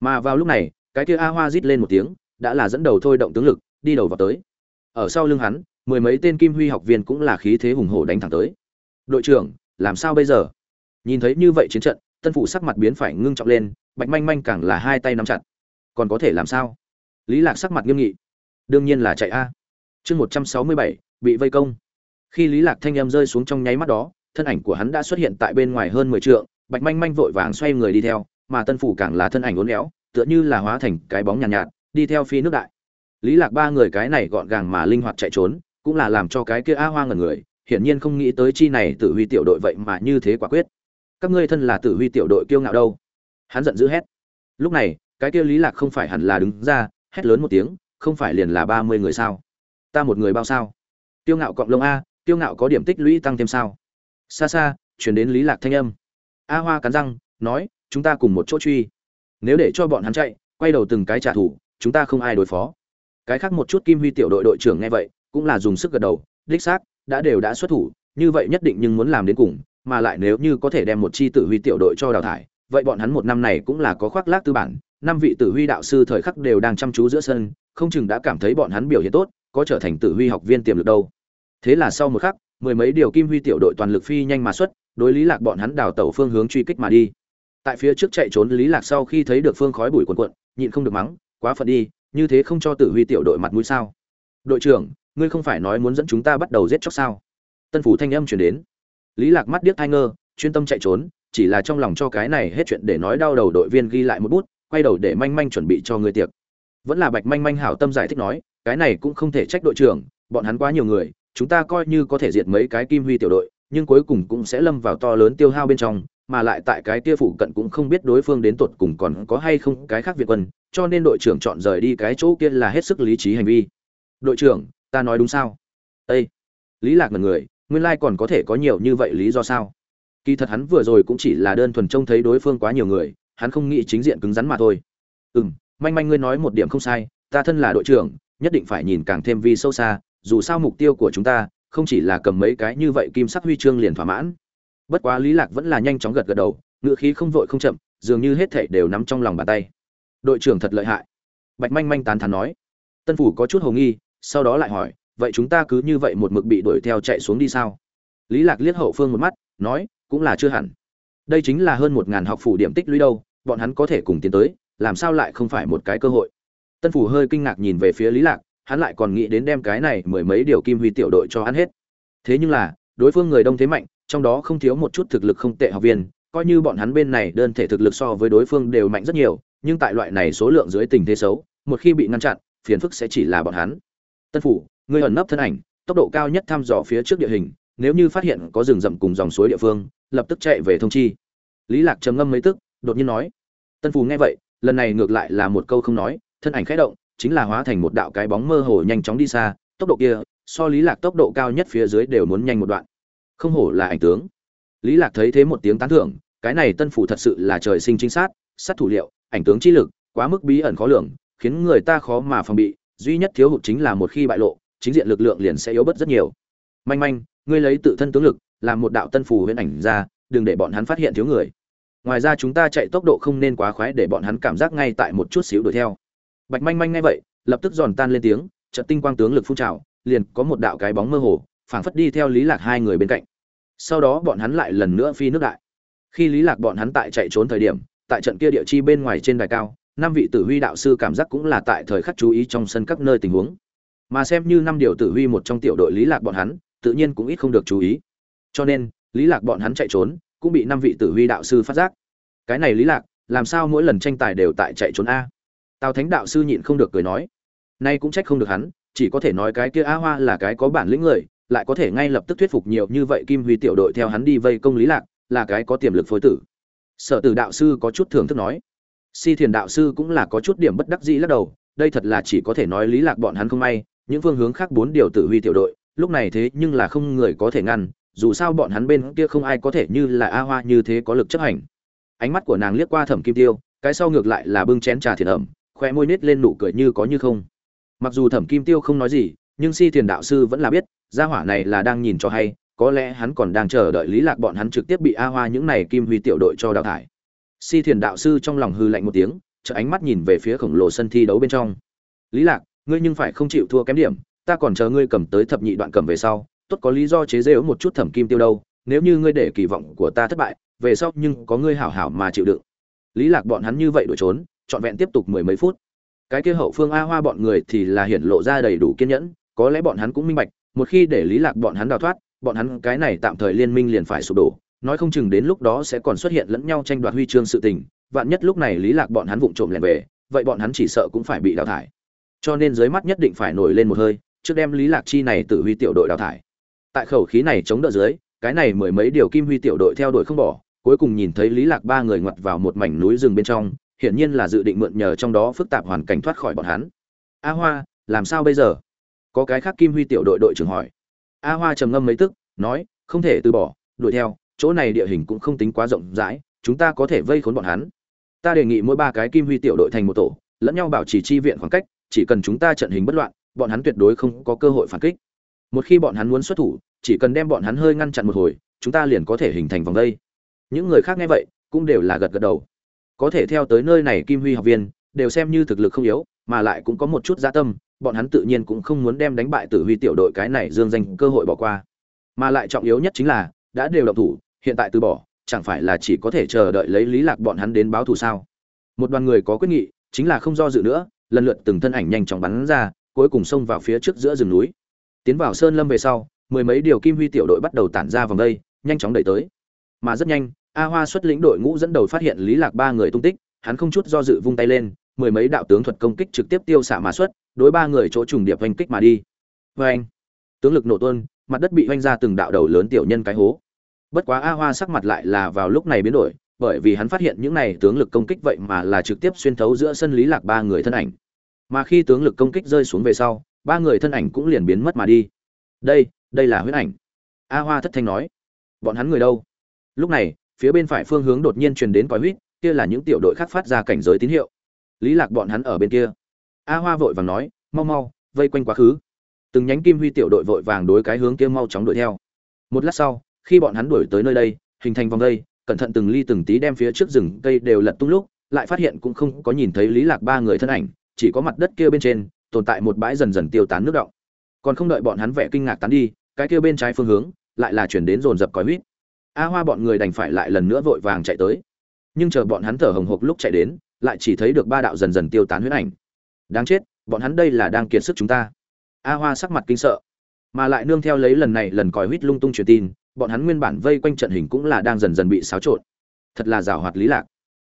mà vào lúc này, cái kia a hoa rít lên một tiếng, đã là dẫn đầu thôi động tướng lực, đi đầu vào tới. Ở sau lưng hắn, mười mấy tên kim huy học viên cũng là khí thế hùng hổ đánh thẳng tới. Đội trưởng, làm sao bây giờ? Nhìn thấy như vậy chiến trận, tân Phụ sắc mặt biến phải ngưng trọng lên, bạch manh manh càng là hai tay nắm chặt. Còn có thể làm sao? Lý lạc sắc mặt nghiêm nghị. Đương nhiên là chạy a. Chương một trăm sáu mươi bảy, bị vây công. Khi lý lạc thanh em rơi xuống trong nháy mắt đó, thân ảnh của hắn đã xuất hiện tại bên ngoài hơn mười trượng, bạch manh manh vội vàng xoay người đi theo mà tân phủ càng là thân ảnh uốn éo tựa như là hóa thành cái bóng nhàn nhạt, nhạt đi theo phi nước đại. Lý lạc ba người cái này gọn gàng mà linh hoạt chạy trốn cũng là làm cho cái kia a hoa ngẩn người hiển nhiên không nghĩ tới chi này tử huy tiểu đội vậy mà như thế quả quyết. Các ngươi thân là tử huy tiểu đội kiêu ngạo đâu? Hắn giận dữ hét. Lúc này cái kia lý lạc không phải hẳn là đứng ra hét lớn một tiếng không phải liền là ba mươi người sao? Ta một người bao sao? Tiêu ngạo cộng lông a tiêu ngạo có điểm tích lũy tăng thêm sao? Xa xa chuyển đến lý lạc thanh âm. A hoa cắn răng nói chúng ta cùng một chỗ truy. Nếu để cho bọn hắn chạy, quay đầu từng cái trả thù, chúng ta không ai đối phó. Cái khác một chút kim huy tiểu đội đội trưởng nghe vậy, cũng là dùng sức gật đầu, đích xác, đã đều đã xuất thủ, như vậy nhất định nhưng muốn làm đến cùng, mà lại nếu như có thể đem một chi tử huy tiểu đội cho đào thải, vậy bọn hắn một năm này cũng là có khoác lác tư bản, năm vị tử huy đạo sư thời khắc đều đang chăm chú giữa sân, không chừng đã cảm thấy bọn hắn biểu hiện tốt, có trở thành tử huy học viên tiềm lực đâu. Thế là sau một khắc, mười mấy điều kim huy tiểu đội toàn lực phi nhanh mà xuất, đối lý lạc bọn hắn đào tẩu phương hướng truy kích mà đi tại phía trước chạy trốn lý lạc sau khi thấy được phương khói bụi cuồn cuộn, nhịn không được mắng, quá phận đi, như thế không cho tử huy tiểu đội mặt mũi sao? Đội trưởng, ngươi không phải nói muốn dẫn chúng ta bắt đầu giết chóc sao? Tân phủ thanh âm truyền đến. Lý lạc mắt điếc hai ngơ, chuyên tâm chạy trốn, chỉ là trong lòng cho cái này hết chuyện để nói đau đầu đội viên ghi lại một bút, quay đầu để manh manh chuẩn bị cho người tiệc. Vẫn là bạch manh manh hảo tâm giải thích nói, cái này cũng không thể trách đội trưởng, bọn hắn quá nhiều người, chúng ta coi như có thể diệt mấy cái kim huy tiểu đội, nhưng cuối cùng cũng sẽ lâm vào to lớn tiêu hao bên trong mà lại tại cái kia phụ cận cũng không biết đối phương đến tột cùng còn có hay không cái khác việt quân, cho nên đội trưởng chọn rời đi cái chỗ kia là hết sức lý trí hành vi. Đội trưởng, ta nói đúng sao? Ê! lý lạc mật người, nguyên lai còn có thể có nhiều như vậy lý do sao? Kỳ thật hắn vừa rồi cũng chỉ là đơn thuần trông thấy đối phương quá nhiều người, hắn không nghĩ chính diện cứng rắn mà thôi. Ừ m manh manh ngươi nói một điểm không sai, ta thân là đội trưởng, nhất định phải nhìn càng thêm vi sâu xa, dù sao mục tiêu của chúng ta không chỉ là cầm mấy cái như vậy kim sắc huy chương liền thỏa mãn bất quá lý lạc vẫn là nhanh chóng gật gật đầu, ngựa khí không vội không chậm, dường như hết thảy đều nắm trong lòng bàn tay. Đội trưởng thật lợi hại. Bạch manh manh tán thán nói. Tân phủ có chút hồ nghi, sau đó lại hỏi, vậy chúng ta cứ như vậy một mực bị đuổi theo chạy xuống đi sao? Lý lạc liếc hậu phương một mắt, nói, cũng là chưa hẳn. Đây chính là hơn một ngàn học phủ điểm tích lũy đâu, bọn hắn có thể cùng tiến tới, làm sao lại không phải một cái cơ hội? Tân phủ hơi kinh ngạc nhìn về phía lý lạc, hắn lại còn nghĩ đến đem cái này mười mấy điều kim huy tiểu đội cho hắn hết. Thế nhưng là, đối phương người đông thế mạnh trong đó không thiếu một chút thực lực không tệ học viên, coi như bọn hắn bên này đơn thể thực lực so với đối phương đều mạnh rất nhiều, nhưng tại loại này số lượng dưới tình thế xấu, một khi bị ngăn chặn, phiền phức sẽ chỉ là bọn hắn. Tân phủ, ngươi ẩn nấp thân ảnh, tốc độ cao nhất thăm dò phía trước địa hình, nếu như phát hiện có rừng rậm cùng dòng suối địa phương, lập tức chạy về thông chi. Lý lạc trầm ngâm mấy tức, đột nhiên nói. Tân phủ nghe vậy, lần này ngược lại là một câu không nói, thân ảnh khẽ động, chính là hóa thành một đạo cái bóng mơ hồ nhanh chóng đi xa, tốc độ kia, so lý lạc tốc độ cao nhất phía dưới đều muốn nhanh một đoạn không hổ là ảnh tướng. Lý lạc thấy thế một tiếng tán thưởng, cái này tân phủ thật sự là trời sinh chính xác, sát thủ liệu, ảnh tướng chi lực, quá mức bí ẩn khó lường, khiến người ta khó mà phòng bị, duy nhất thiếu hụt chính là một khi bại lộ, chính diện lực lượng liền sẽ yếu bớt rất nhiều. Manh manh, ngươi lấy tự thân tướng lực, làm một đạo tân phủ huyễn ảnh ra, đừng để bọn hắn phát hiện thiếu người. Ngoài ra chúng ta chạy tốc độ không nên quá khoái để bọn hắn cảm giác ngay tại một chút xíu đuổi theo. Bạch manh manh ngay vậy, lập tức giòn tan lên tiếng trận tinh quang tướng lực phun trào, liền có một đạo cái bóng mơ hồ, phảng phất đi theo lý lạc hai người bên cạnh sau đó bọn hắn lại lần nữa phi nước đại. Khi lý lạc bọn hắn tại chạy trốn thời điểm, tại trận kia địa chi bên ngoài trên đài cao, năm vị tử huy đạo sư cảm giác cũng là tại thời khắc chú ý trong sân các nơi tình huống. Mà xem như năm điều tử huy một trong tiểu đội lý lạc bọn hắn, tự nhiên cũng ít không được chú ý. Cho nên, lý lạc bọn hắn chạy trốn, cũng bị năm vị tử huy đạo sư phát giác. Cái này lý lạc, làm sao mỗi lần tranh tài đều tại chạy trốn a? Tào thánh đạo sư nhịn không được cười nói. Nay cũng trách không được hắn, chỉ có thể nói cái kia a hoa là cái có bản lĩnh người lại có thể ngay lập tức thuyết phục nhiều như vậy kim huy tiểu đội theo hắn đi vây công lý lạc, là cái có tiềm lực phối tử. Sở tử đạo sư có chút thưởng thức nói. Si thiền đạo sư cũng là có chút điểm bất đắc dĩ lắc đầu, đây thật là chỉ có thể nói lý lạc bọn hắn không may, những phương hướng khác bốn điều tử huy tiểu đội, lúc này thế nhưng là không người có thể ngăn, dù sao bọn hắn bên kia không ai có thể như là a hoa như thế có lực chấp hành. Ánh mắt của nàng liếc qua thẩm kim tiêu, cái sau ngược lại là bưng chén trà thiền ẩm khoe môi nết lên nụ cười như có như không. Mặc dù thẩm kim tiêu không nói gì, nhưng si thiền đạo sư vẫn là biết gia hỏa này là đang nhìn cho hay, có lẽ hắn còn đang chờ đợi lý lạc bọn hắn trực tiếp bị a hoa những này kim huy tiểu đội cho đào thải. Si thiền đạo sư trong lòng hư lạnh một tiếng chợ ánh mắt nhìn về phía khổng lồ sân thi đấu bên trong. Lý lạc, ngươi nhưng phải không chịu thua kém điểm, ta còn chờ ngươi cầm tới thập nhị đoạn cầm về sau, tốt có lý do chế giễu một chút thẩm kim tiêu đâu, nếu như ngươi để kỳ vọng của ta thất bại, về sau nhưng có ngươi hảo hảo mà chịu đựng. Lý lạc bọn hắn như vậy đuổi trốn, trọn vẹn tiếp tục mười mấy phút. Cái kia hậu phương a hoa bọn người thì là hiển lộ ra đầy đủ kiên nhẫn, có lẽ bọn hắn cũng minh bạch một khi để lý lạc bọn hắn đào thoát, bọn hắn cái này tạm thời liên minh liền phải sụp đổ, nói không chừng đến lúc đó sẽ còn xuất hiện lẫn nhau tranh đoạt huy chương sự tình, vạn nhất lúc này lý lạc bọn hắn vụng trộm lẻn về, vậy bọn hắn chỉ sợ cũng phải bị đào thải. Cho nên dưới mắt nhất định phải nổi lên một hơi, trước đem lý lạc chi này tự huy tiểu đội đào thải. Tại khẩu khí này chống đỡ dưới, cái này mười mấy điều kim huy tiểu đội theo đuổi không bỏ, cuối cùng nhìn thấy lý lạc ba người ngoặt vào một mảnh núi rừng bên trong, hiển nhiên là dự định mượn nhờ trong đó phức tạp hoàn cảnh thoát khỏi bọn hắn. A hoa, làm sao bây giờ? Có cái khác kim huy tiểu đội đội trưởng hỏi. A hoa trầm ngâm mấy tức, nói, không thể từ bỏ, đuổi theo, chỗ này địa hình cũng không tính quá rộng rãi, chúng ta có thể vây khốn bọn hắn. Ta đề nghị mỗi ba cái kim huy tiểu đội thành một tổ, lẫn nhau bảo trì chi viện khoảng cách, chỉ cần chúng ta trận hình bất loạn, bọn hắn tuyệt đối không có cơ hội phản kích. Một khi bọn hắn muốn xuất thủ, chỉ cần đem bọn hắn hơi ngăn chặn một hồi, chúng ta liền có thể hình thành vòng đây những người khác nghe vậy, cũng đều là gật gật đầu. Có thể theo tới nơi này kim huy học viên, đều xem như thực lực không yếu, mà lại cũng có một chút gia tâm bọn hắn tự nhiên cũng không muốn đem đánh bại tử huy tiểu đội cái này dương danh cơ hội bỏ qua. Mà lại trọng yếu nhất chính là, đã đều động thủ, hiện tại từ bỏ, chẳng phải là chỉ có thể chờ đợi lấy lý lạc bọn hắn đến báo thù sao? Một đoàn người có quyết nghị, chính là không do dự nữa, lần lượt từng thân ảnh nhanh chóng bắn ra, cuối cùng xông vào phía trước giữa rừng núi. Tiến vào sơn lâm về sau, mười mấy điều kim huy tiểu đội bắt đầu tản ra vòng đây, nhanh chóng đẩy tới. Mà rất nhanh, a hoa xuất lĩnh đội ngũ dẫn đầu phát hiện lý lạc ba người tung tích, hắn không chút do dự vung tay lên, mười mấy đạo tướng thuật công kích trực tiếp tiêu xạ mà xuất đối ba người chỗ trùng điệp oanh kích mà đi. Vê anh, tướng lực nổ tuôn, mặt đất bị oanh ra từng đạo đầu lớn tiểu nhân cái hố. Bất quá a hoa sắc mặt lại là vào lúc này biến đổi, bởi vì hắn phát hiện những này tướng lực công kích vậy mà là trực tiếp xuyên thấu giữa sân lý lạc ba người thân ảnh. Mà khi tướng lực công kích rơi xuống về sau, ba người thân ảnh cũng liền biến mất mà đi. Đây đây là huyết ảnh. A hoa thất thanh nói. Bọn hắn người đâu? Lúc này, phía bên phải phương hướng đột nhiên truyền đến còi huýt, kia là những tiểu đội khác phát ra cảnh giới tín hiệu. Lý lạc bọn hắn ở bên kia a hoa vội vàng nói, mau mau, vây quanh quá khứ. Từng nhánh kim huy tiểu đội vội vàng đối cái hướng kia mau chóng đuổi theo. Một lát sau, khi bọn hắn đuổi tới nơi đây, hình thành vòng đây, cẩn thận từng ly từng tí đem phía trước rừng cây đều lật tung lúc, lại phát hiện cũng không có nhìn thấy lý lạc ba người thân ảnh, chỉ có mặt đất kia bên trên, tồn tại một bãi dần dần tiêu tán nước động. Còn không đợi bọn hắn vẻ kinh ngạc tán đi, cái kia bên trái phương hướng, lại là chuyển đến dồn dập còi huýt. A hoa bọn người đành phải lại lần nữa vội vàng chạy tới. Nhưng chờ bọn hắn thở hồng hộc lúc chạy đến, lại chỉ thấy được ba đạo dần dần tiêu tán huyết ảnh đáng chết, bọn hắn đây là đang kiệt sức chúng ta. A hoa sắc mặt kinh sợ, mà lại nương theo lấy lần này lần còi huýt lung tung truyền tin, bọn hắn nguyên bản vây quanh trận hình cũng là đang dần dần bị xáo trộn. Thật là rào hoạt lý lạc.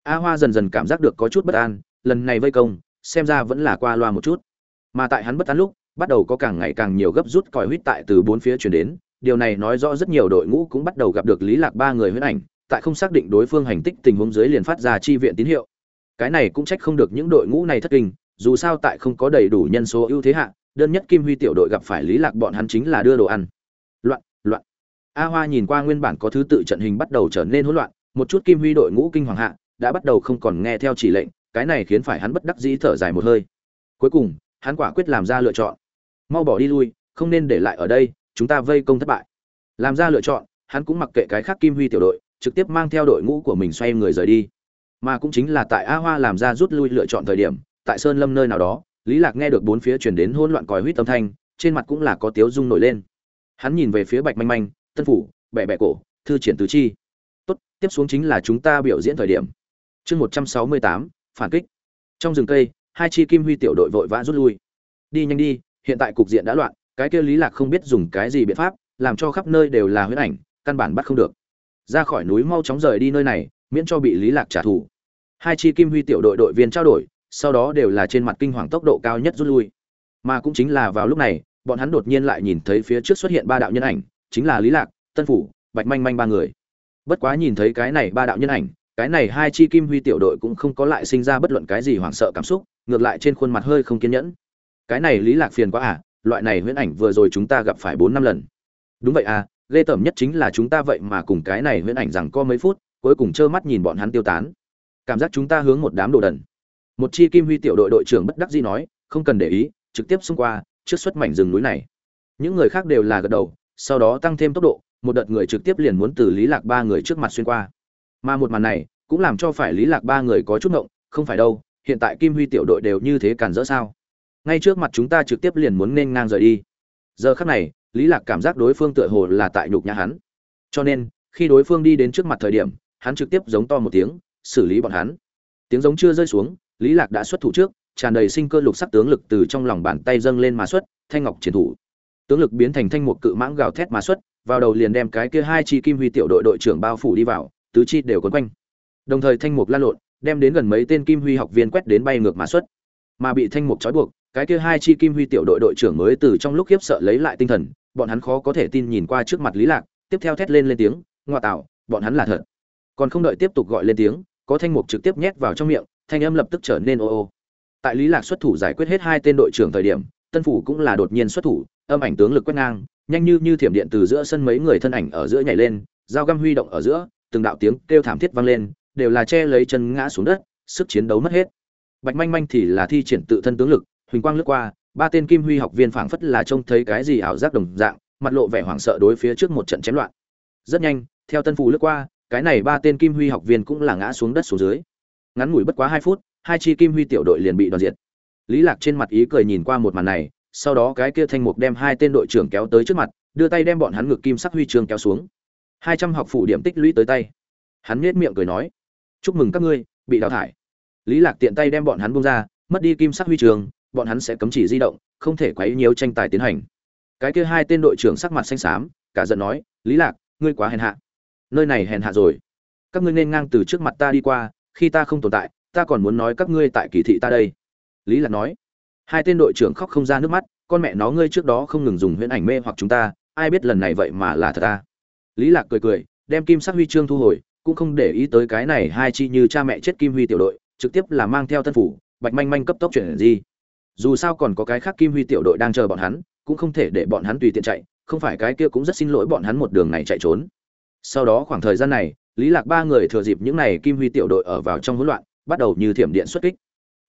A hoa dần dần cảm giác được có chút bất an, lần này vây công, xem ra vẫn là qua loa một chút. Mà tại hắn bất an lúc, bắt đầu có càng ngày càng nhiều gấp rút còi huýt tại từ bốn phía truyền đến. Điều này nói rõ rất nhiều đội ngũ cũng bắt đầu gặp được lý lạc ba người huyết ảnh, tại không xác định đối phương hành tích tình huống dưới liền phát ra chi viện tín hiệu. Cái này cũng trách không được những đội ngũ này thất kinh dù sao tại không có đầy đủ nhân số ưu thế hạ, đơn nhất kim huy tiểu đội gặp phải lý lạc bọn hắn chính là đưa đồ ăn. Loạn loạn. A hoa nhìn qua nguyên bản có thứ tự trận hình bắt đầu trở nên hỗn loạn, một chút kim huy đội ngũ kinh hoàng hạ, đã bắt đầu không còn nghe theo chỉ lệnh, cái này khiến phải hắn bất đắc dĩ thở dài một hơi. Cuối cùng, hắn quả quyết làm ra lựa chọn. Mau bỏ đi lui, không nên để lại ở đây, chúng ta vây công thất bại. Làm ra lựa chọn, hắn cũng mặc kệ cái khác kim huy tiểu đội, trực tiếp mang theo đội ngũ của mình xoay người rời đi. Mà cũng chính là tại a hoa làm ra rút lui lựa chọn thời điểm tại sơn lâm nơi nào đó, lý lạc nghe được bốn phía truyền đến hỗn loạn còi huýt âm thanh, trên mặt cũng là có tiếu dung nổi lên. Hắn nhìn về phía bạch manh manh, tân phủ, bẻ bẻ cổ, thư triển tứ chi. Tốt, tiếp xuống chính là chúng ta biểu diễn thời điểm. Chương một trăm sáu mươi tám, phản kích. Trong rừng cây, hai chi kim huy tiểu đội vội vã rút lui. Đi nhanh đi, hiện tại cục diện đã loạn, cái kia lý lạc không biết dùng cái gì biện pháp, làm cho khắp nơi đều là huyết ảnh, căn bản bắt không được. Ra khỏi núi mau chóng rời đi nơi này, miễn cho bị lý lạc trả thù. Hai chi kim huy tiểu đội đội viên trao đổi sau đó đều là trên mặt kinh hoàng tốc độ cao nhất rút lui. Mà cũng chính là vào lúc này, bọn hắn đột nhiên lại nhìn thấy phía trước xuất hiện ba đạo nhân ảnh, chính là lý lạc, tân phủ, bạch manh manh ba người. Bất quá nhìn thấy cái này ba đạo nhân ảnh, cái này hai chi kim huy tiểu đội cũng không có lại sinh ra bất luận cái gì hoảng sợ cảm xúc, ngược lại trên khuôn mặt hơi không kiên nhẫn. Cái này lý lạc phiền quá à loại này huyễn ảnh vừa rồi chúng ta gặp phải bốn năm lần. Đúng vậy à ghê tởm nhất chính là chúng ta vậy mà cùng cái này huyễn ảnh rằng có mấy phút, cuối cùng trơ mắt nhìn bọn hắn tiêu tán. Cảm giác chúng ta hướng một đám đồ đần một chi kim huy tiểu đội đội trưởng bất đắc dĩ nói, không cần để ý, trực tiếp xông qua, trước xuất mảnh rừng núi này. Những người khác đều là gật đầu, sau đó tăng thêm tốc độ, một đợt người trực tiếp liền muốn từ lý lạc ba người trước mặt xuyên qua. Mà một màn này, cũng làm cho phải lý lạc ba người có chút ngộng, không phải đâu, hiện tại kim huy tiểu đội đều như thế cản rỡ sao? Ngay trước mặt chúng ta trực tiếp liền muốn nên ngang rời đi. Giờ khắc này, lý lạc cảm giác đối phương tựa hồ là tại nhục nhã hắn. Cho nên, khi đối phương đi đến trước mặt thời điểm, hắn trực tiếp giống to một tiếng, xử lý bọn hắn. Tiếng giống chưa rơi xuống lý lạc đã xuất thủ trước, tràn đầy sinh cơ lục sắc tướng lực từ trong lòng bàn tay dâng lên mà xuất, thanh ngọc triển thủ. Tướng lực biến thành thanh một cự mãng gào thét mà xuất, vào đầu liền đem cái kia hai chi kim huy tiểu đội đội trưởng bao phủ đi vào, tứ chi đều quấn quanh. Đồng thời thanh mục lan lộn, đem đến gần mấy tên kim huy học viên quét đến bay ngược mà xuất. Mà bị thanh mục trói buộc, cái kia hai chi kim huy tiểu đội đội trưởng mới từ trong lúc khiếp sợ lấy lại tinh thần, bọn hắn khó có thể tin nhìn qua trước mặt lý lạc, tiếp theo thét lên lên tiếng, ngoa tạo, bọn hắn là thật. Còn không đợi tiếp tục gọi lên tiếng, có thanh mục trực tiếp nhét vào trong miệng thanh âm lập tức trở nên ô ô. Tại lý lạc xuất thủ giải quyết hết hai tên đội trưởng thời điểm, tân phủ cũng là đột nhiên xuất thủ, âm ảnh tướng lực quét ngang, nhanh như như thiểm điện từ giữa sân mấy người thân ảnh ở giữa nhảy lên, dao găm huy động ở giữa, từng đạo tiếng kêu thảm thiết vang lên, đều là che lấy chân ngã xuống đất, sức chiến đấu mất hết. Bạch manh manh thì là thi triển tự thân tướng lực, huỳnh quang lướt qua, ba tên kim huy học viên phảng phất là trông thấy cái gì ảo giác đồng dạng, mặt lộ vẻ hoảng sợ đối phía trước một trận chém loạn. Rất nhanh, theo tân phủ lướt qua, cái này ba tên kim huy học viên cũng là ngã xuống đất xuống dưới ngắn ngủi bất quá hai phút, hai chi kim huy tiểu đội liền bị đoàn diệt. Lý lạc trên mặt ý cười nhìn qua một màn này, sau đó cái kia thanh mục đem hai tên đội trưởng kéo tới trước mặt, đưa tay đem bọn hắn ngực kim sắc huy chương kéo xuống. Hai trăm học phủ điểm tích lũy tới tay. Hắn nhếch miệng cười nói, chúc mừng các ngươi, bị đào thải. Lý lạc tiện tay đem bọn hắn buông ra, mất đi kim sắc huy chương, bọn hắn sẽ cấm chỉ di động, không thể quấy nhiễu tranh tài tiến hành. Cái kia hai tên đội trưởng sắc mặt xanh xám, cả giận nói, lý lạc, ngươi quá hèn hạ. Nơi này hèn hạ rồi. Các ngươi nên ngang từ trước mặt ta đi qua khi ta không tồn tại, ta còn muốn nói các ngươi tại kỳ thị ta đây. Lý lạc nói. Hai tên đội trưởng khóc không ra nước mắt, con mẹ nó ngươi trước đó không ngừng dùng huyễn ảnh mê hoặc chúng ta, ai biết lần này vậy mà là thật ta. Lý lạc cười cười, đem kim sắc huy chương thu hồi, cũng không để ý tới cái này hai chi như cha mẹ chết kim huy tiểu đội, trực tiếp là mang theo tân phủ, bạch manh manh cấp tốc chuyển gì dù sao còn có cái khác kim huy tiểu đội đang chờ bọn hắn, cũng không thể để bọn hắn tùy tiện chạy, không phải cái kia cũng rất xin lỗi bọn hắn một đường này chạy trốn. Sau đó khoảng thời gian này lý lạc ba người thừa dịp những này kim huy tiểu đội ở vào trong hỗn loạn, bắt đầu như thiểm điện xuất kích.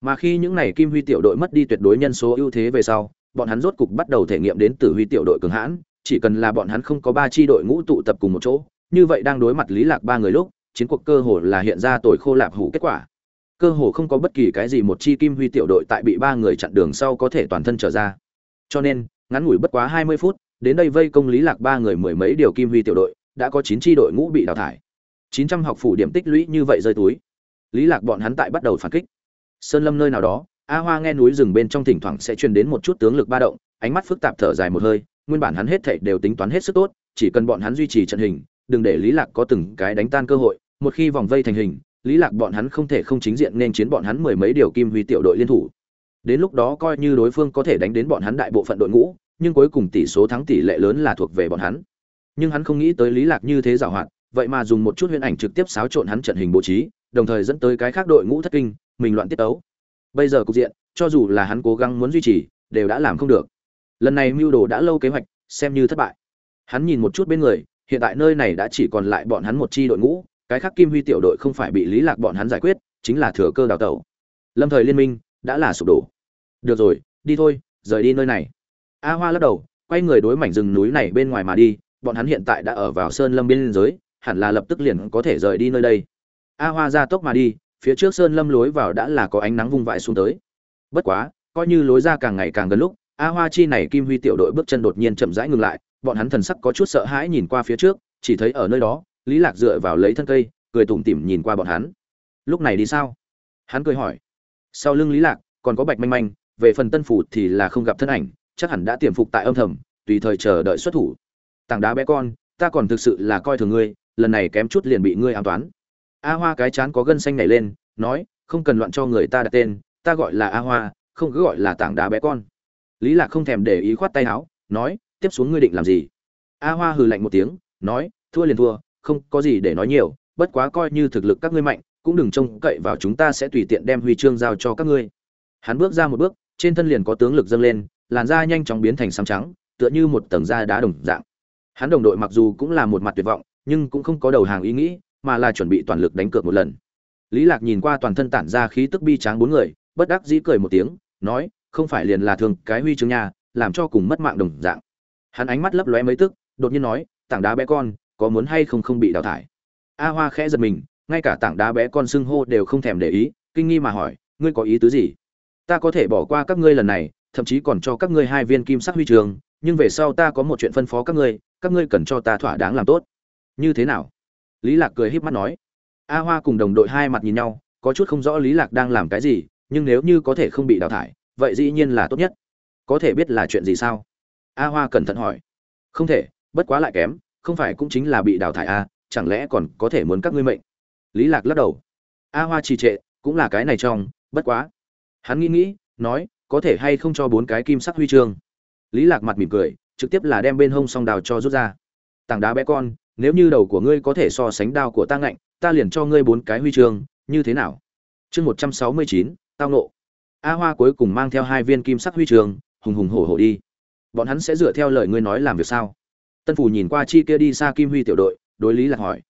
Mà khi những này kim huy tiểu đội mất đi tuyệt đối nhân số ưu thế về sau, bọn hắn rốt cục bắt đầu thể nghiệm đến tử huy tiểu đội cường hãn, chỉ cần là bọn hắn không có ba chi đội ngũ tụ tập cùng một chỗ, như vậy đang đối mặt lý lạc ba người lúc, chiến cuộc cơ hồ là hiện ra tồi khô lạp hủ kết quả. Cơ hồ không có bất kỳ cái gì một chi kim huy tiểu đội tại bị ba người chặn đường sau có thể toàn thân trở ra. Cho nên, ngắn ngủi bất quá hai mươi phút, đến đây vây công lý lạc ba người mười mấy điều kim huy tiểu đội, đã có chín chi đội ngũ bị đào thải chín trăm học phủ điểm tích lũy như vậy rơi túi. Lý lạc bọn hắn tại bắt đầu phản kích. Sơn lâm nơi nào đó, a hoa nghe núi rừng bên trong thỉnh thoảng sẽ truyền đến một chút tướng lực ba động, ánh mắt phức tạp thở dài một hơi, nguyên bản hắn hết thảy đều tính toán hết sức tốt, chỉ cần bọn hắn duy trì trận hình, đừng để lý lạc có từng cái đánh tan cơ hội, một khi vòng vây thành hình, lý lạc bọn hắn không thể không chính diện nên chiến bọn hắn mười mấy điều kim huy tiểu đội liên thủ. Đến lúc đó coi như đối phương có thể đánh đến bọn hắn đại bộ phận đội ngũ, nhưng cuối cùng tỷ số thắng tỷ lệ lớn là thuộc về bọn hắn. Nhưng hắn không nghĩ tới lý lạc như thế giàu hoạt vậy mà dùng một chút huyễn ảnh trực tiếp xáo trộn hắn trận hình bố trí, đồng thời dẫn tới cái khác đội ngũ thất kinh, mình loạn tiết tấu. Bây giờ cục diện, cho dù là hắn cố gắng muốn duy trì, đều đã làm không được. Lần này mưu đồ đã lâu kế hoạch, xem như thất bại. Hắn nhìn một chút bên người, hiện tại nơi này đã chỉ còn lại bọn hắn một chi đội ngũ, cái khác kim huy tiểu đội không phải bị lý lạc bọn hắn giải quyết, chính là thừa cơ đào tẩu. Lâm thời liên minh, đã là sụp đổ. Được rồi, đi thôi, rời đi nơi này. A hoa lắc đầu, quay người đối mảnh rừng núi này bên ngoài mà đi, bọn hắn hiện tại đã ở vào sơn lâm biên giới hẳn là lập tức liền có thể rời đi nơi đây. A hoa ra tốc mà đi, phía trước sơn lâm lối vào đã là có ánh nắng vung vãi xuống tới. Bất quá, coi như lối ra càng ngày càng gần lúc, a hoa chi này kim huy tiểu đội bước chân đột nhiên chậm rãi ngừng lại, bọn hắn thần sắc có chút sợ hãi nhìn qua phía trước, chỉ thấy ở nơi đó, lý lạc dựa vào lấy thân cây, cười tủm tỉm nhìn qua bọn hắn. Lúc này đi sao? Hắn cười hỏi. Sau lưng lý lạc, còn có bạch manh manh, về phần tân phủ thì là không gặp thân ảnh, chắc hẳn đã tiềm phục tại âm thầm, tùy thời chờ đợi xuất thủ. Tảng đá bé con, ta còn thực sự là coi thường ngươi lần này kém chút liền bị ngươi an toán. A hoa cái chán có gân xanh nhảy lên, nói, không cần loạn cho người ta đặt tên, ta gọi là a hoa, không cứ gọi là tảng đá bé con. Lý lạc không thèm để ý khoát tay áo, nói, tiếp xuống ngươi định làm gì? A hoa hừ lạnh một tiếng, nói, thua liền thua, không có gì để nói nhiều, bất quá coi như thực lực các ngươi mạnh, cũng đừng trông cậy vào chúng ta sẽ tùy tiện đem huy chương giao cho các ngươi. Hắn bước ra một bước, trên thân liền có tướng lực dâng lên, làn da nhanh chóng biến thành xám trắng, tựa như một tầng da đá đồng dạng. Hắn đồng đội mặc dù cũng là một mặt tuyệt vọng nhưng cũng không có đầu hàng ý nghĩ, mà là chuẩn bị toàn lực đánh cược một lần. Lý lạc nhìn qua toàn thân tản ra khí tức bi tráng bốn người, bất đắc dĩ cười một tiếng, nói, không phải liền là thường cái huy chương nhà làm cho cùng mất mạng đồng dạng. Hắn ánh mắt lấp lóe mấy tức, đột nhiên nói, tảng đá bé con, có muốn hay không không bị đào thải? A hoa khẽ giật mình, ngay cả tảng đá bé con xưng hô đều không thèm để ý, kinh nghi mà hỏi, ngươi có ý tứ gì? Ta có thể bỏ qua các ngươi lần này, thậm chí còn cho các ngươi hai viên kim sắc huy trường nhưng về sau ta có một chuyện phân phó các ngươi các ngươi cần cho ta thỏa đáng làm tốt như thế nào? Lý lạc cười híp mắt nói. A hoa cùng đồng đội hai mặt nhìn nhau có chút không rõ lý lạc đang làm cái gì nhưng nếu như có thể không bị đào thải vậy dĩ nhiên là tốt nhất. Có thể biết là chuyện gì sao? A hoa cẩn thận hỏi. Không thể bất quá lại kém không phải cũng chính là bị đào thải a à, chẳng lẽ còn có thể muốn các ngươi mệnh? Lý lạc lắc đầu. A hoa trì trệ cũng là cái này trong bất quá. Hắn nghĩ nghĩ nói có thể hay không cho bốn cái kim sắc huy chương? Lý lạc mặt mỉm cười trực tiếp là đem bên hông song đào cho rút ra. Tảng đá bé con nếu như đầu của ngươi có thể so sánh đao của ta ngạnh, ta liền cho ngươi bốn cái huy chương, như thế nào? Chương một trăm sáu mươi chín, tao nộ a hoa cuối cùng mang theo hai viên kim sắc huy chương, hùng hùng hổ hổ đi. Bọn hắn sẽ dựa theo lời ngươi nói làm việc sao? Tân phủ nhìn qua chi kia đi xa kim huy tiểu đội, đối lý là hỏi.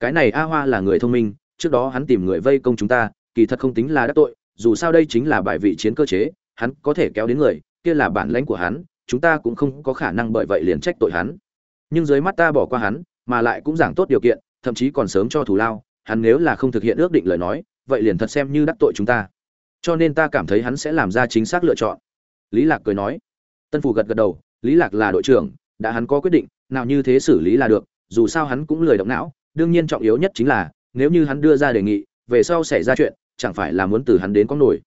Cái này a hoa là người thông minh, trước đó hắn tìm người vây công chúng ta, kỳ thật không tính là đắc tội, dù sao đây chính là bài vị chiến cơ chế, hắn có thể kéo đến người, kia là bản lãnh của hắn, chúng ta cũng không có khả năng bởi vậy liền trách tội hắn. Nhưng dưới mắt ta bỏ qua hắn mà lại cũng giảng tốt điều kiện, thậm chí còn sớm cho thủ lao, hắn nếu là không thực hiện ước định lời nói, vậy liền thật xem như đắc tội chúng ta. Cho nên ta cảm thấy hắn sẽ làm ra chính xác lựa chọn. Lý lạc cười nói. Tân phủ gật gật đầu, lý lạc là đội trưởng, đã hắn có quyết định, nào như thế xử lý là được, dù sao hắn cũng lười động não, đương nhiên trọng yếu nhất chính là, nếu như hắn đưa ra đề nghị, về sau xảy ra chuyện, chẳng phải là muốn từ hắn đến có nổi.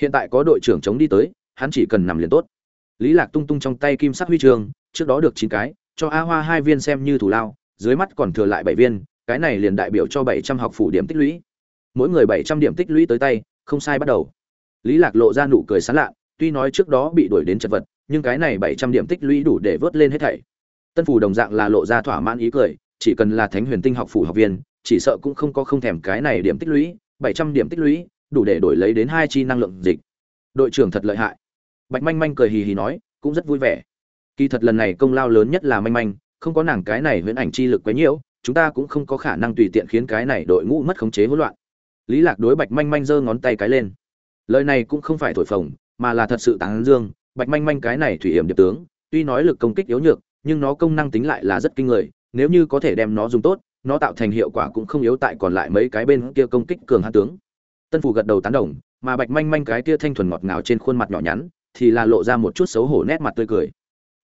Hiện tại có đội trưởng chống đi tới, hắn chỉ cần nằm liền tốt. Lý lạc tung tung trong tay kim sắc huy chương, trước đó được chín cái, cho a hoa hai viên xem như thủ lao dưới mắt còn thừa lại bảy viên, cái này liền đại biểu cho bảy trăm học phủ điểm tích lũy. Mỗi người bảy trăm điểm tích lũy tới tay, không sai bắt đầu. Lý lạc lộ ra nụ cười sán lạ, tuy nói trước đó bị đuổi đến chật vật, nhưng cái này bảy trăm điểm tích lũy đủ để vớt lên hết thảy. Tân phủ đồng dạng là lộ ra thỏa mãn ý cười, chỉ cần là thánh huyền tinh học phủ học viên, chỉ sợ cũng không có không thèm cái này điểm tích lũy, bảy trăm điểm tích lũy, đủ để đổi lấy đến hai chi năng lượng dịch. Đội trưởng thật lợi hại. Bạch manh manh cười hì hì nói, cũng rất vui vẻ. Kỳ thật lần này công lao lớn nhất là manh manh không có nàng cái này huyễn ảnh chi lực quấy nhiễu, chúng ta cũng không có khả năng tùy tiện khiến cái này đội ngũ mất khống chế hỗn loạn. Lý lạc đối bạch manh manh giơ ngón tay cái lên. Lời này cũng không phải thổi phồng, mà là thật sự tán dương. Bạch manh manh cái này thủy hiểm điệp tướng, tuy nói lực công kích yếu nhược, nhưng nó công năng tính lại là rất kinh người, nếu như có thể đem nó dùng tốt, nó tạo thành hiệu quả cũng không yếu tại còn lại mấy cái bên kia công kích cường hãn tướng. Tân phủ gật đầu tán đồng, mà bạch manh manh cái kia thanh thuần ngọt ngào trên khuôn mặt nhỏ nhắn, thì là lộ ra một chút xấu hổ nét mặt tươi cười.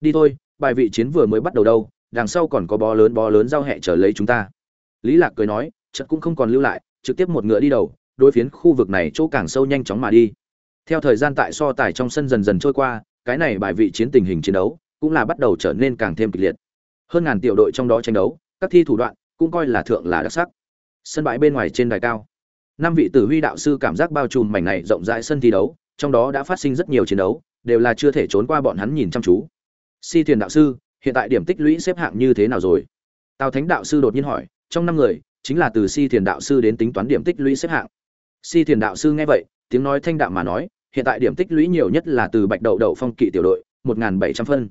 Đi thôi, bài vị chiến vừa mới bắt đầu đâu đằng sau còn có bó lớn bó lớn giao hẹ trở lấy chúng ta. Lý lạc cười nói, chợt cũng không còn lưu lại, trực tiếp một ngựa đi đầu, đối phiến khu vực này chỗ càng sâu nhanh chóng mà đi. Theo thời gian tại so tài trong sân dần dần trôi qua, cái này bài vị chiến tình hình chiến đấu cũng là bắt đầu trở nên càng thêm kịch liệt. Hơn ngàn tiểu đội trong đó tranh đấu, các thi thủ đoạn cũng coi là thượng là đặc sắc. Sân bãi bên ngoài trên đài cao, năm vị tử huy đạo sư cảm giác bao trùm mảnh này rộng rãi sân thi đấu, trong đó đã phát sinh rất nhiều chiến đấu, đều là chưa thể trốn qua bọn hắn nhìn chăm chú. Si thuyền đạo sư hiện tại điểm tích lũy xếp hạng như thế nào rồi? Tào thánh đạo sư đột nhiên hỏi, trong năm người, chính là từ si thiền đạo sư đến tính toán điểm tích lũy xếp hạng. Si thiền đạo sư nghe vậy, tiếng nói thanh đạm mà nói, hiện tại điểm tích lũy nhiều nhất là từ bạch đậu đậu phong kỵ tiểu đội, một bảy trăm phân.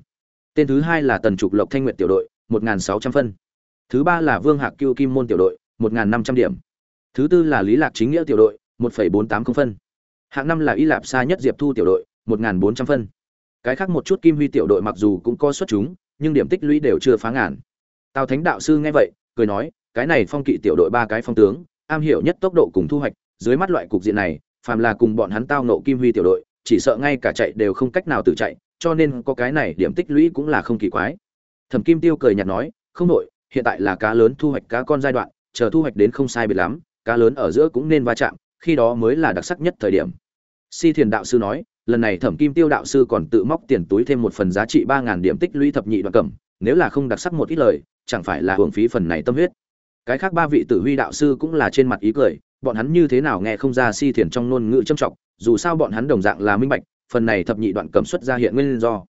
Tên thứ hai là tần trục lộc thanh nguyện tiểu đội, một sáu trăm phân. Thứ ba là vương hạc cưu kim môn tiểu đội, một năm trăm điểm. Thứ tư là lý lạc chính nghĩa tiểu đội, một bốn tám không phân. Hạng năm là y lạp xa nhất diệp thu tiểu đội, một bốn trăm phân. Cái khác một chút kim huy tiểu đội mặc dù cũng có xuất chúng nhưng điểm tích lũy đều chưa phá ngàn. Tào thánh đạo sư nghe vậy, cười nói, cái này phong kỵ tiểu đội ba cái phong tướng, am hiểu nhất tốc độ cùng thu hoạch, dưới mắt loại cục diện này, phàm là cùng bọn hắn tao nộ kim huy tiểu đội, chỉ sợ ngay cả chạy đều không cách nào tự chạy, cho nên có cái này điểm tích lũy cũng là không kỳ quái. Thẩm kim tiêu cười nhạt nói, không nội hiện tại là cá lớn thu hoạch cá con giai đoạn, chờ thu hoạch đến không sai biệt lắm, cá lớn ở giữa cũng nên va chạm, khi đó mới là đặc sắc nhất thời điểm. Si thiền đạo sư nói lần này thẩm kim tiêu đạo sư còn tự móc tiền túi thêm một phần giá trị ba ngàn điểm tích lũy thập nhị đoạn cẩm nếu là không đặc sắc một ít lời, chẳng phải là hưởng phí phần này tâm huyết. Cái khác ba vị tử huy đạo sư cũng là trên mặt ý cười, bọn hắn như thế nào nghe không ra si thiền trong ngôn ngữ trâm trọng, dù sao bọn hắn đồng dạng là minh bạch, phần này thập nhị đoạn cẩm xuất ra hiện nguyên do.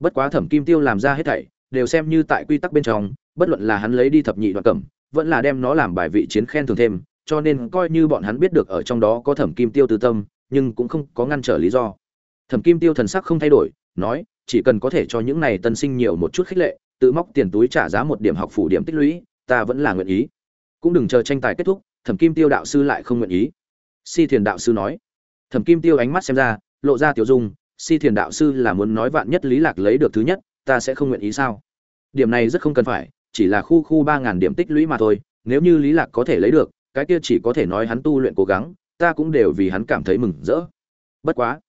Bất quá thẩm kim tiêu làm ra hết thảy, đều xem như tại quy tắc bên trong, bất luận là hắn lấy đi thập nhị đoạn cẩm vẫn là đem nó làm bài vị chiến khen thường thêm, cho nên coi như bọn hắn biết được ở trong đó có thẩm kim tiêu tư tâm, nhưng cũng không có ngăn trở lý do thẩm kim tiêu thần sắc không thay đổi, nói, chỉ cần có thể cho những này tân sinh nhiều một chút khích lệ, tự móc tiền túi trả giá một điểm học phủ điểm tích lũy, ta vẫn là nguyện ý. Cũng đừng chờ tranh tài kết thúc, thẩm kim tiêu đạo sư lại không nguyện ý. Si thiền đạo sư nói. Thẩm kim tiêu ánh mắt xem ra, lộ ra tiểu dung, si thiền đạo sư là muốn nói vạn nhất lý lạc lấy được thứ nhất, ta sẽ không nguyện ý sao? Điểm này rất không cần phải, chỉ là khu khu ba ngàn điểm tích lũy mà thôi, nếu như lý lạc có thể lấy được, cái kia chỉ có thể nói hắn tu luyện cố gắng, ta cũng đều vì hắn cảm thấy mừng rỡ. Bất quá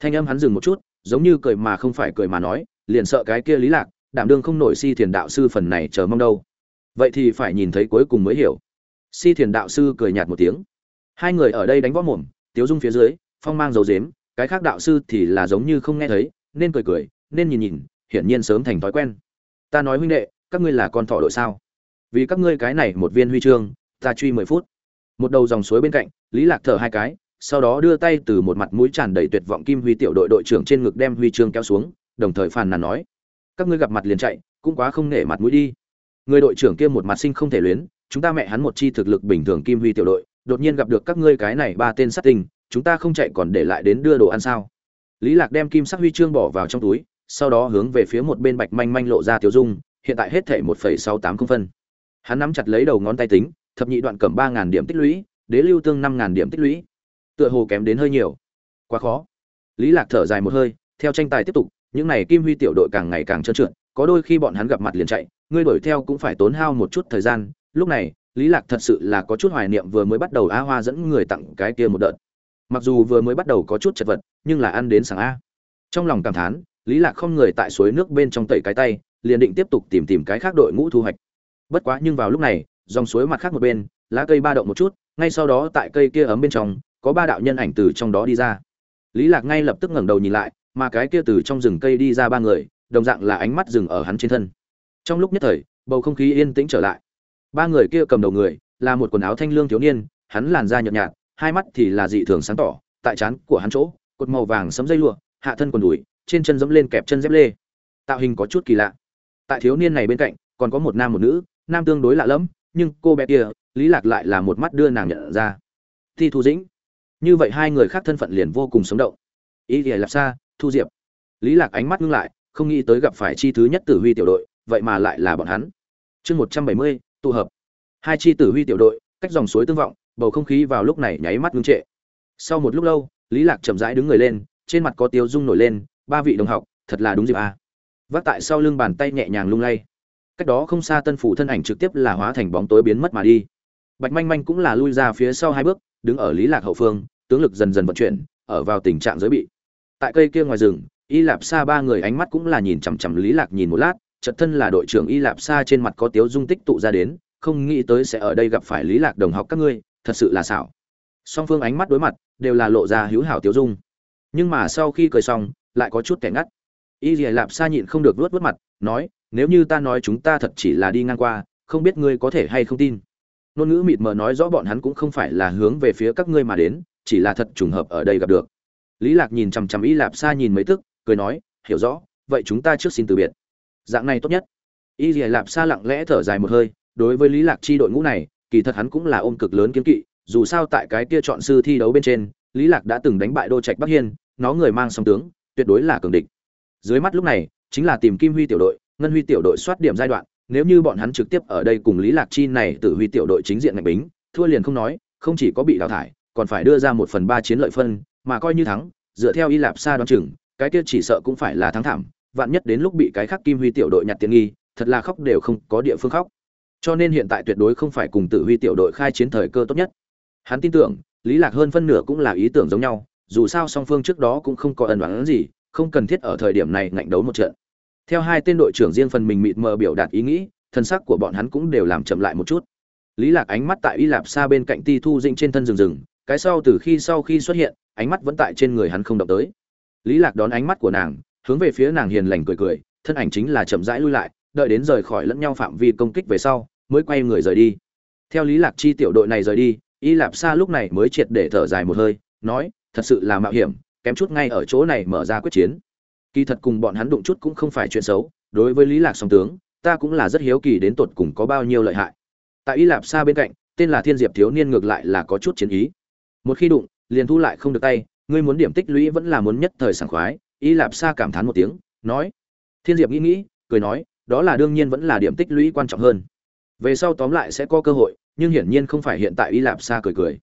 thanh âm hắn dừng một chút, giống như cười mà không phải cười mà nói, liền sợ cái kia lý lạc, đảm đương không nổi si thiền đạo sư phần này chờ mong đâu. Vậy thì phải nhìn thấy cuối cùng mới hiểu. Si thiền đạo sư cười nhạt một tiếng. Hai người ở đây đánh võ mồm, tiếu dung phía dưới, phong mang dầu dếm, cái khác đạo sư thì là giống như không nghe thấy, nên cười cười, nên nhìn nhìn, hiển nhiên sớm thành thói quen. Ta nói huynh đệ, các ngươi là con thỏ đội sao? Vì các ngươi cái này một viên huy chương, ta truy mười phút. Một đầu dòng suối bên cạnh, lý lạc thở hai cái sau đó đưa tay từ một mặt mũi tràn đầy tuyệt vọng kim huy tiểu đội đội trưởng trên ngực đem huy chương kéo xuống đồng thời phàn nàn nói các ngươi gặp mặt liền chạy cũng quá không nể mặt mũi đi. Người đội trưởng kia một mặt sinh không thể luyến chúng ta mẹ hắn một chi thực lực bình thường kim huy tiểu đội đột nhiên gặp được các ngươi cái này ba tên sát tình, chúng ta không chạy còn để lại đến đưa đồ ăn sao? Lý lạc đem kim sắc huy chương bỏ vào trong túi sau đó hướng về phía một bên bạch manh manh lộ ra tiểu dung hiện tại hết thể một phẩy sáu tám không phân. Hắn nắm chặt lấy đầu ngón tay tính thập nhị đoạn cầm ba ngàn điểm tích lũy đế lưu tương năm ngàn điểm tích lũy tựa hồ kém đến hơi nhiều. Quá khó. Lý lạc thở dài một hơi, theo tranh tài tiếp tục, những này kim huy tiểu đội càng ngày càng trơn trượt, có đôi khi bọn hắn gặp mặt liền chạy, ngươi đuổi theo cũng phải tốn hao một chút thời gian. Lúc này, lý lạc thật sự là có chút hoài niệm vừa mới bắt đầu a hoa dẫn người tặng cái kia một đợt. Mặc dù vừa mới bắt đầu có chút chật vật, nhưng là ăn đến sáng a. Trong lòng cảm thán, lý lạc không người tại suối nước bên trong tẩy cái tay, liền định tiếp tục tìm tìm cái khác đội ngũ thu hoạch. Bất quá nhưng vào lúc này, dòng suối mặt khác một bên, lá cây ba động một chút, ngay sau đó tại cây kia ấm bên trong có ba đạo nhân ảnh từ trong đó đi ra. Lý lạc ngay lập tức ngẩng đầu nhìn lại, mà cái kia từ trong rừng cây đi ra ba người, đồng dạng là ánh mắt dừng ở hắn trên thân. Trong lúc nhất thời, bầu không khí yên tĩnh trở lại. Ba người kia cầm đầu người, là một quần áo thanh lương thiếu niên, hắn làn da nhợt nhạt, hai mắt thì là dị thường sáng tỏ, tại trán của hắn chỗ, cột màu vàng sấm dây lụa, hạ thân quần đùi, trên chân dẫm lên kẹp chân dép lê. Tạo hình có chút kỳ lạ. Tại thiếu niên này bên cạnh, còn có một nam một nữ, nam tương đối lạ lẫm, nhưng cô bé kia, lý lạc lại là một mắt đưa nàng nhận ra. Thi thu dĩnh như vậy hai người khác thân phận liền vô cùng sống động. Ý thì lạp xa thu diệp. Lý lạc ánh mắt ngưng lại, không nghĩ tới gặp phải chi thứ nhất tử huy tiểu đội, vậy mà lại là bọn hắn. Chương một trăm bảy mươi, tụ hợp. Hai chi tử huy tiểu đội, cách dòng suối tương vọng, bầu không khí vào lúc này nháy mắt ngưng trệ. Sau một lúc lâu, lý lạc chậm rãi đứng người lên, trên mặt có tiêu dung nổi lên, ba vị đồng học, thật là đúng dịp à. vác tại sau lưng bàn tay nhẹ nhàng lung lay. Cách đó không xa tân phủ thân ảnh trực tiếp là hóa thành bóng tối biến mất mà đi. Bạch manh manh cũng là lui ra phía sau hai bước đứng ở lý lạc hậu phương, tướng lực dần dần vận chuyển, ở vào tình trạng giới bị. Tại cây kia ngoài rừng, y lạp Sa ba người ánh mắt cũng là nhìn chằm chằm lý lạc nhìn một lát, chợt thân là đội trưởng y lạp Sa trên mặt có tiếu dung tích tụ ra đến, không nghĩ tới sẽ ở đây gặp phải lý lạc đồng học các ngươi, thật sự là xảo. Song phương ánh mắt đối mặt, đều là lộ ra hữu hảo tiếu dung. Nhưng mà sau khi cười xong, lại có chút kẻ ngắt. Y lạp Sa nhịn không được vuốt vớt mặt, nói, nếu như ta nói chúng ta thật chỉ là đi ngang qua, không biết ngươi có thể hay không tin ngôn ngữ mịt mờ nói rõ bọn hắn cũng không phải là hướng về phía các ngươi mà đến, chỉ là thật trùng hợp ở đây gặp được. Lý lạc nhìn chằm chằm y lạp xa nhìn mấy tức, cười nói, hiểu rõ, vậy chúng ta trước xin từ biệt. Dạng này tốt nhất. Y lạp xa lặng lẽ thở dài một hơi, đối với lý lạc chi đội ngũ này, kỳ thật hắn cũng là ôm cực lớn kiếm kỵ, dù sao tại cái kia chọn sư thi đấu bên trên, lý lạc đã từng đánh bại đô trạch bắc hiên, nó người mang song tướng, tuyệt đối là cường địch. Dưới mắt lúc này, chính là tìm kim huy tiểu đội, ngân huy tiểu đội soát điểm giai đoạn nếu như bọn hắn trực tiếp ở đây cùng lý lạc chi này tự huy tiểu đội chính diện ngạch bính, thua liền không nói, không chỉ có bị đào thải, còn phải đưa ra một phần ba chiến lợi phân, mà coi như thắng, dựa theo y lạp xa đoán chừng, cái kia chỉ sợ cũng phải là thắng thảm, vạn nhất đến lúc bị cái khác kim huy tiểu đội nhặt tiền nghi, thật là khóc đều không có địa phương khóc. Cho nên hiện tại tuyệt đối không phải cùng tự huy tiểu đội khai chiến thời cơ tốt nhất. Hắn tin tưởng, lý lạc hơn phân nửa cũng là ý tưởng giống nhau, dù sao song phương trước đó cũng không có ân oán gì, không cần thiết ở thời điểm này ngạnh đấu một trận theo hai tên đội trưởng riêng phần mình mịt mờ biểu đạt ý nghĩ, thân sắc của bọn hắn cũng đều làm chậm lại một chút. Lý lạc ánh mắt tại y lạp xa bên cạnh ti thu dĩnh trên thân rừng rừng, cái sau từ khi sau khi xuất hiện, ánh mắt vẫn tại trên người hắn không động tới. Lý lạc đón ánh mắt của nàng, hướng về phía nàng hiền lành cười cười, thân ảnh chính là chậm rãi lui lại, đợi đến rời khỏi lẫn nhau phạm vi công kích về sau, mới quay người rời đi. Theo lý lạc chi tiểu đội này rời đi, y lạp xa lúc này mới triệt để thở dài một hơi, nói, thật sự là mạo hiểm, kém chút ngay ở chỗ này mở ra quyết chiến kỳ thật cùng bọn hắn đụng chút cũng không phải chuyện xấu, đối với lý lạc song tướng, ta cũng là rất hiếu kỳ đến tột cùng có bao nhiêu lợi hại. Tại y lạp xa bên cạnh, tên là thiên diệp thiếu niên ngược lại là có chút chiến ý. Một khi đụng, liền thu lại không được tay, ngươi muốn điểm tích lũy vẫn là muốn nhất thời sảng khoái, y lạp xa cảm thán một tiếng, nói. Thiên diệp nghĩ nghĩ, cười nói, đó là đương nhiên vẫn là điểm tích lũy quan trọng hơn. Về sau tóm lại sẽ có cơ hội, nhưng hiển nhiên không phải hiện tại y lạp xa cười cười.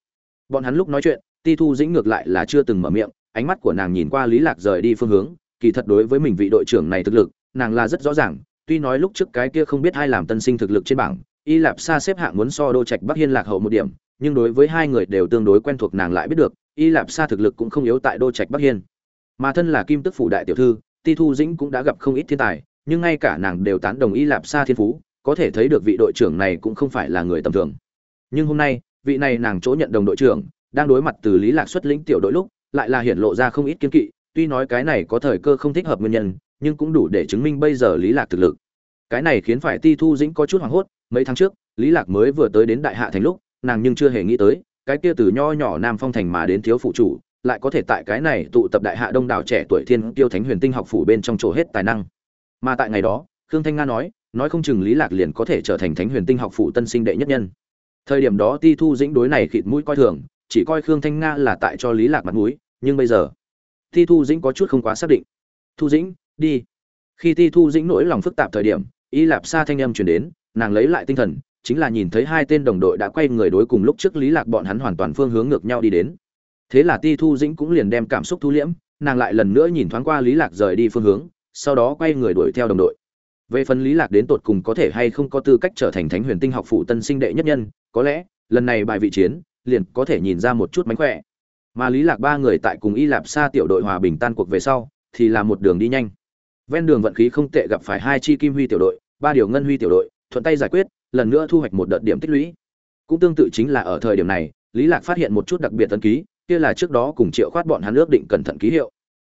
Bọn hắn lúc nói chuyện, ti thu dĩnh ngược lại là chưa từng mở miệng, ánh mắt của nàng nhìn qua lý lạc rời đi phương hướng kỳ thật đối với mình vị đội trưởng này thực lực, nàng là rất rõ ràng, tuy nói lúc trước cái kia không biết ai làm tân sinh thực lực trên bảng, y lạp xa xếp hạng muốn so đô trạch bắc hiên lạc hậu một điểm, nhưng đối với hai người đều tương đối quen thuộc nàng lại biết được, y lạp sa thực lực cũng không yếu tại đô trạch bắc hiên. Mà thân là kim tức phủ đại tiểu thư, ti thu dĩnh cũng đã gặp không ít thiên tài, nhưng ngay cả nàng đều tán đồng y lạp sa thiên phú, có thể thấy được vị đội trưởng này cũng không phải là người tầm thường. Nhưng hôm nay, vị này nàng chỗ nhận đồng đội trưởng, đang đối mặt từ lý lạc xuất lĩnh tiểu đội lúc, lại là hiển lộ ra không ít kiên kỵ tuy nói cái này có thời cơ không thích hợp nguyên nhân, nhưng cũng đủ để chứng minh bây giờ lý lạc thực lực. Cái này khiến phải ti thu dĩnh có chút hoảng hốt, mấy tháng trước, lý lạc mới vừa tới đến đại hạ thành lúc, nàng nhưng chưa hề nghĩ tới, cái kia từ nho nhỏ nam phong thành mà đến thiếu phụ chủ, lại có thể tại cái này tụ tập đại hạ đông đảo trẻ tuổi thiên tiêu thánh huyền tinh học phủ bên trong chỗ hết tài năng. Mà tại ngày đó, khương thanh nga nói nói không chừng lý lạc liền có thể trở thành thánh huyền tinh học phủ tân sinh đệ nhất nhân. Thời điểm đó ti thu dĩnh đối này khịt mũi coi thường, chỉ coi khương thanh nga là tại cho lý lạc mặt mũi, nhưng bây giờ ti thu dĩnh có chút không quá xác định. Thu dĩnh, đi. Khi ti thu dĩnh nỗi lòng phức tạp thời điểm, y lạp xa thanh âm truyền đến, nàng lấy lại tinh thần, chính là nhìn thấy hai tên đồng đội đã quay người đối cùng lúc trước lý lạc bọn hắn hoàn toàn phương hướng ngược nhau đi đến. Thế là ti thu dĩnh cũng liền đem cảm xúc thu liễm, nàng lại lần nữa nhìn thoáng qua lý lạc rời đi phương hướng, sau đó quay người đuổi theo đồng đội. Về phần lý lạc đến tột cùng có thể hay không có tư cách trở thành thánh huyền tinh học phụ tân sinh đệ nhất nhân, có lẽ lần này bài vị chiến, liền có thể nhìn ra một chút mánh khỏe mà lý lạc ba người tại cùng y lạp xa tiểu đội hòa bình tan cuộc về sau, thì là một đường đi nhanh. Ven đường vận khí không tệ gặp phải hai chi kim huy tiểu đội, ba điều ngân huy tiểu đội, thuận tay giải quyết, lần nữa thu hoạch một đợt điểm tích lũy. Cũng tương tự chính là ở thời điểm này, lý lạc phát hiện một chút đặc biệt tân ký, kia là trước đó cùng triệu khoát bọn hắn ước định cẩn thận ký hiệu.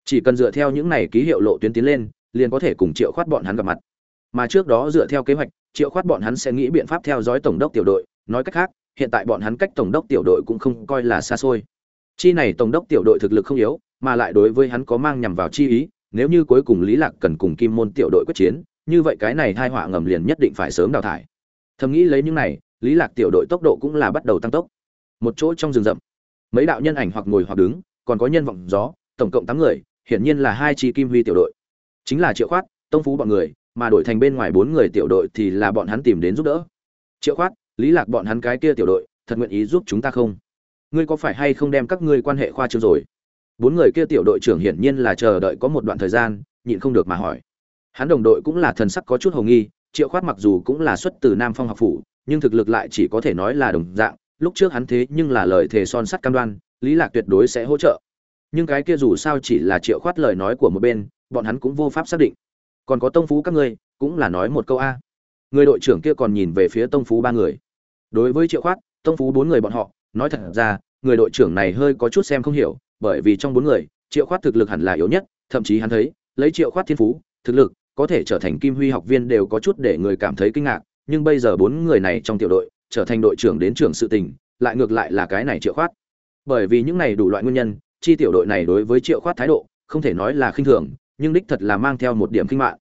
Chỉ cần dựa theo những này ký hiệu lộ tuyến tiến lên, liền có thể cùng triệu khoát bọn hắn gặp mặt. Mà trước đó dựa theo kế hoạch, triệu khoát bọn hắn sẽ nghĩ biện pháp theo dõi tổng đốc tiểu đội, nói cách khác, hiện tại bọn hắn cách tổng đốc tiểu đội cũng không coi là xa xôi chi này tổng đốc tiểu đội thực lực không yếu, mà lại đối với hắn có mang nhằm vào chi ý, nếu như cuối cùng lý lạc cần cùng kim môn tiểu đội quyết chiến, như vậy cái này hai họa ngầm liền nhất định phải sớm đào thải. Thầm nghĩ lấy những này, lý lạc tiểu đội tốc độ cũng là bắt đầu tăng tốc. Một chỗ trong rừng rậm, mấy đạo nhân ảnh hoặc ngồi hoặc đứng, còn có nhân vọng gió, tổng cộng tám người, hiển nhiên là hai chi kim huy tiểu đội. Chính là triệu khoát, tông phú bọn người, mà đổi thành bên ngoài bốn người tiểu đội thì là bọn hắn tìm đến giúp đỡ. Triệu khoát, lý lạc bọn hắn cái kia tiểu đội, thật nguyện ý giúp chúng ta không? Ngươi có phải hay không đem các ngươi quan hệ khoa trương rồi? Bốn người kia tiểu đội trưởng hiển nhiên là chờ đợi có một đoạn thời gian, nhịn không được mà hỏi. Hắn đồng đội cũng là thần sắc có chút hồng nghi, triệu khoát mặc dù cũng là xuất từ nam phong học phủ, nhưng thực lực lại chỉ có thể nói là đồng dạng, lúc trước hắn thế nhưng là lời thề son sắt cam đoan, lý lạc tuyệt đối sẽ hỗ trợ. Nhưng cái kia dù sao chỉ là triệu khoát lời nói của một bên, bọn hắn cũng vô pháp xác định. Còn có tông phú các ngươi, cũng là nói một câu a. Người đội trưởng kia còn nhìn về phía tông phú ba người. Đối với triệu khoát, tông phú bốn người bọn họ nói thật ra, người đội trưởng này hơi có chút xem không hiểu, bởi vì trong bốn người, triệu khoát thực lực hẳn là yếu nhất, thậm chí hắn thấy, lấy triệu khoát thiên phú, thực lực, có thể trở thành kim huy học viên đều có chút để người cảm thấy kinh ngạc, nhưng bây giờ bốn người này trong tiểu đội, trở thành đội trưởng đến trưởng sự tình, lại ngược lại là cái này triệu khoát. Bởi vì những này đủ loại nguyên nhân, chi tiểu đội này đối với triệu khoát thái độ, không thể nói là khinh thường, nhưng đích thật là mang theo một điểm kinh mạng.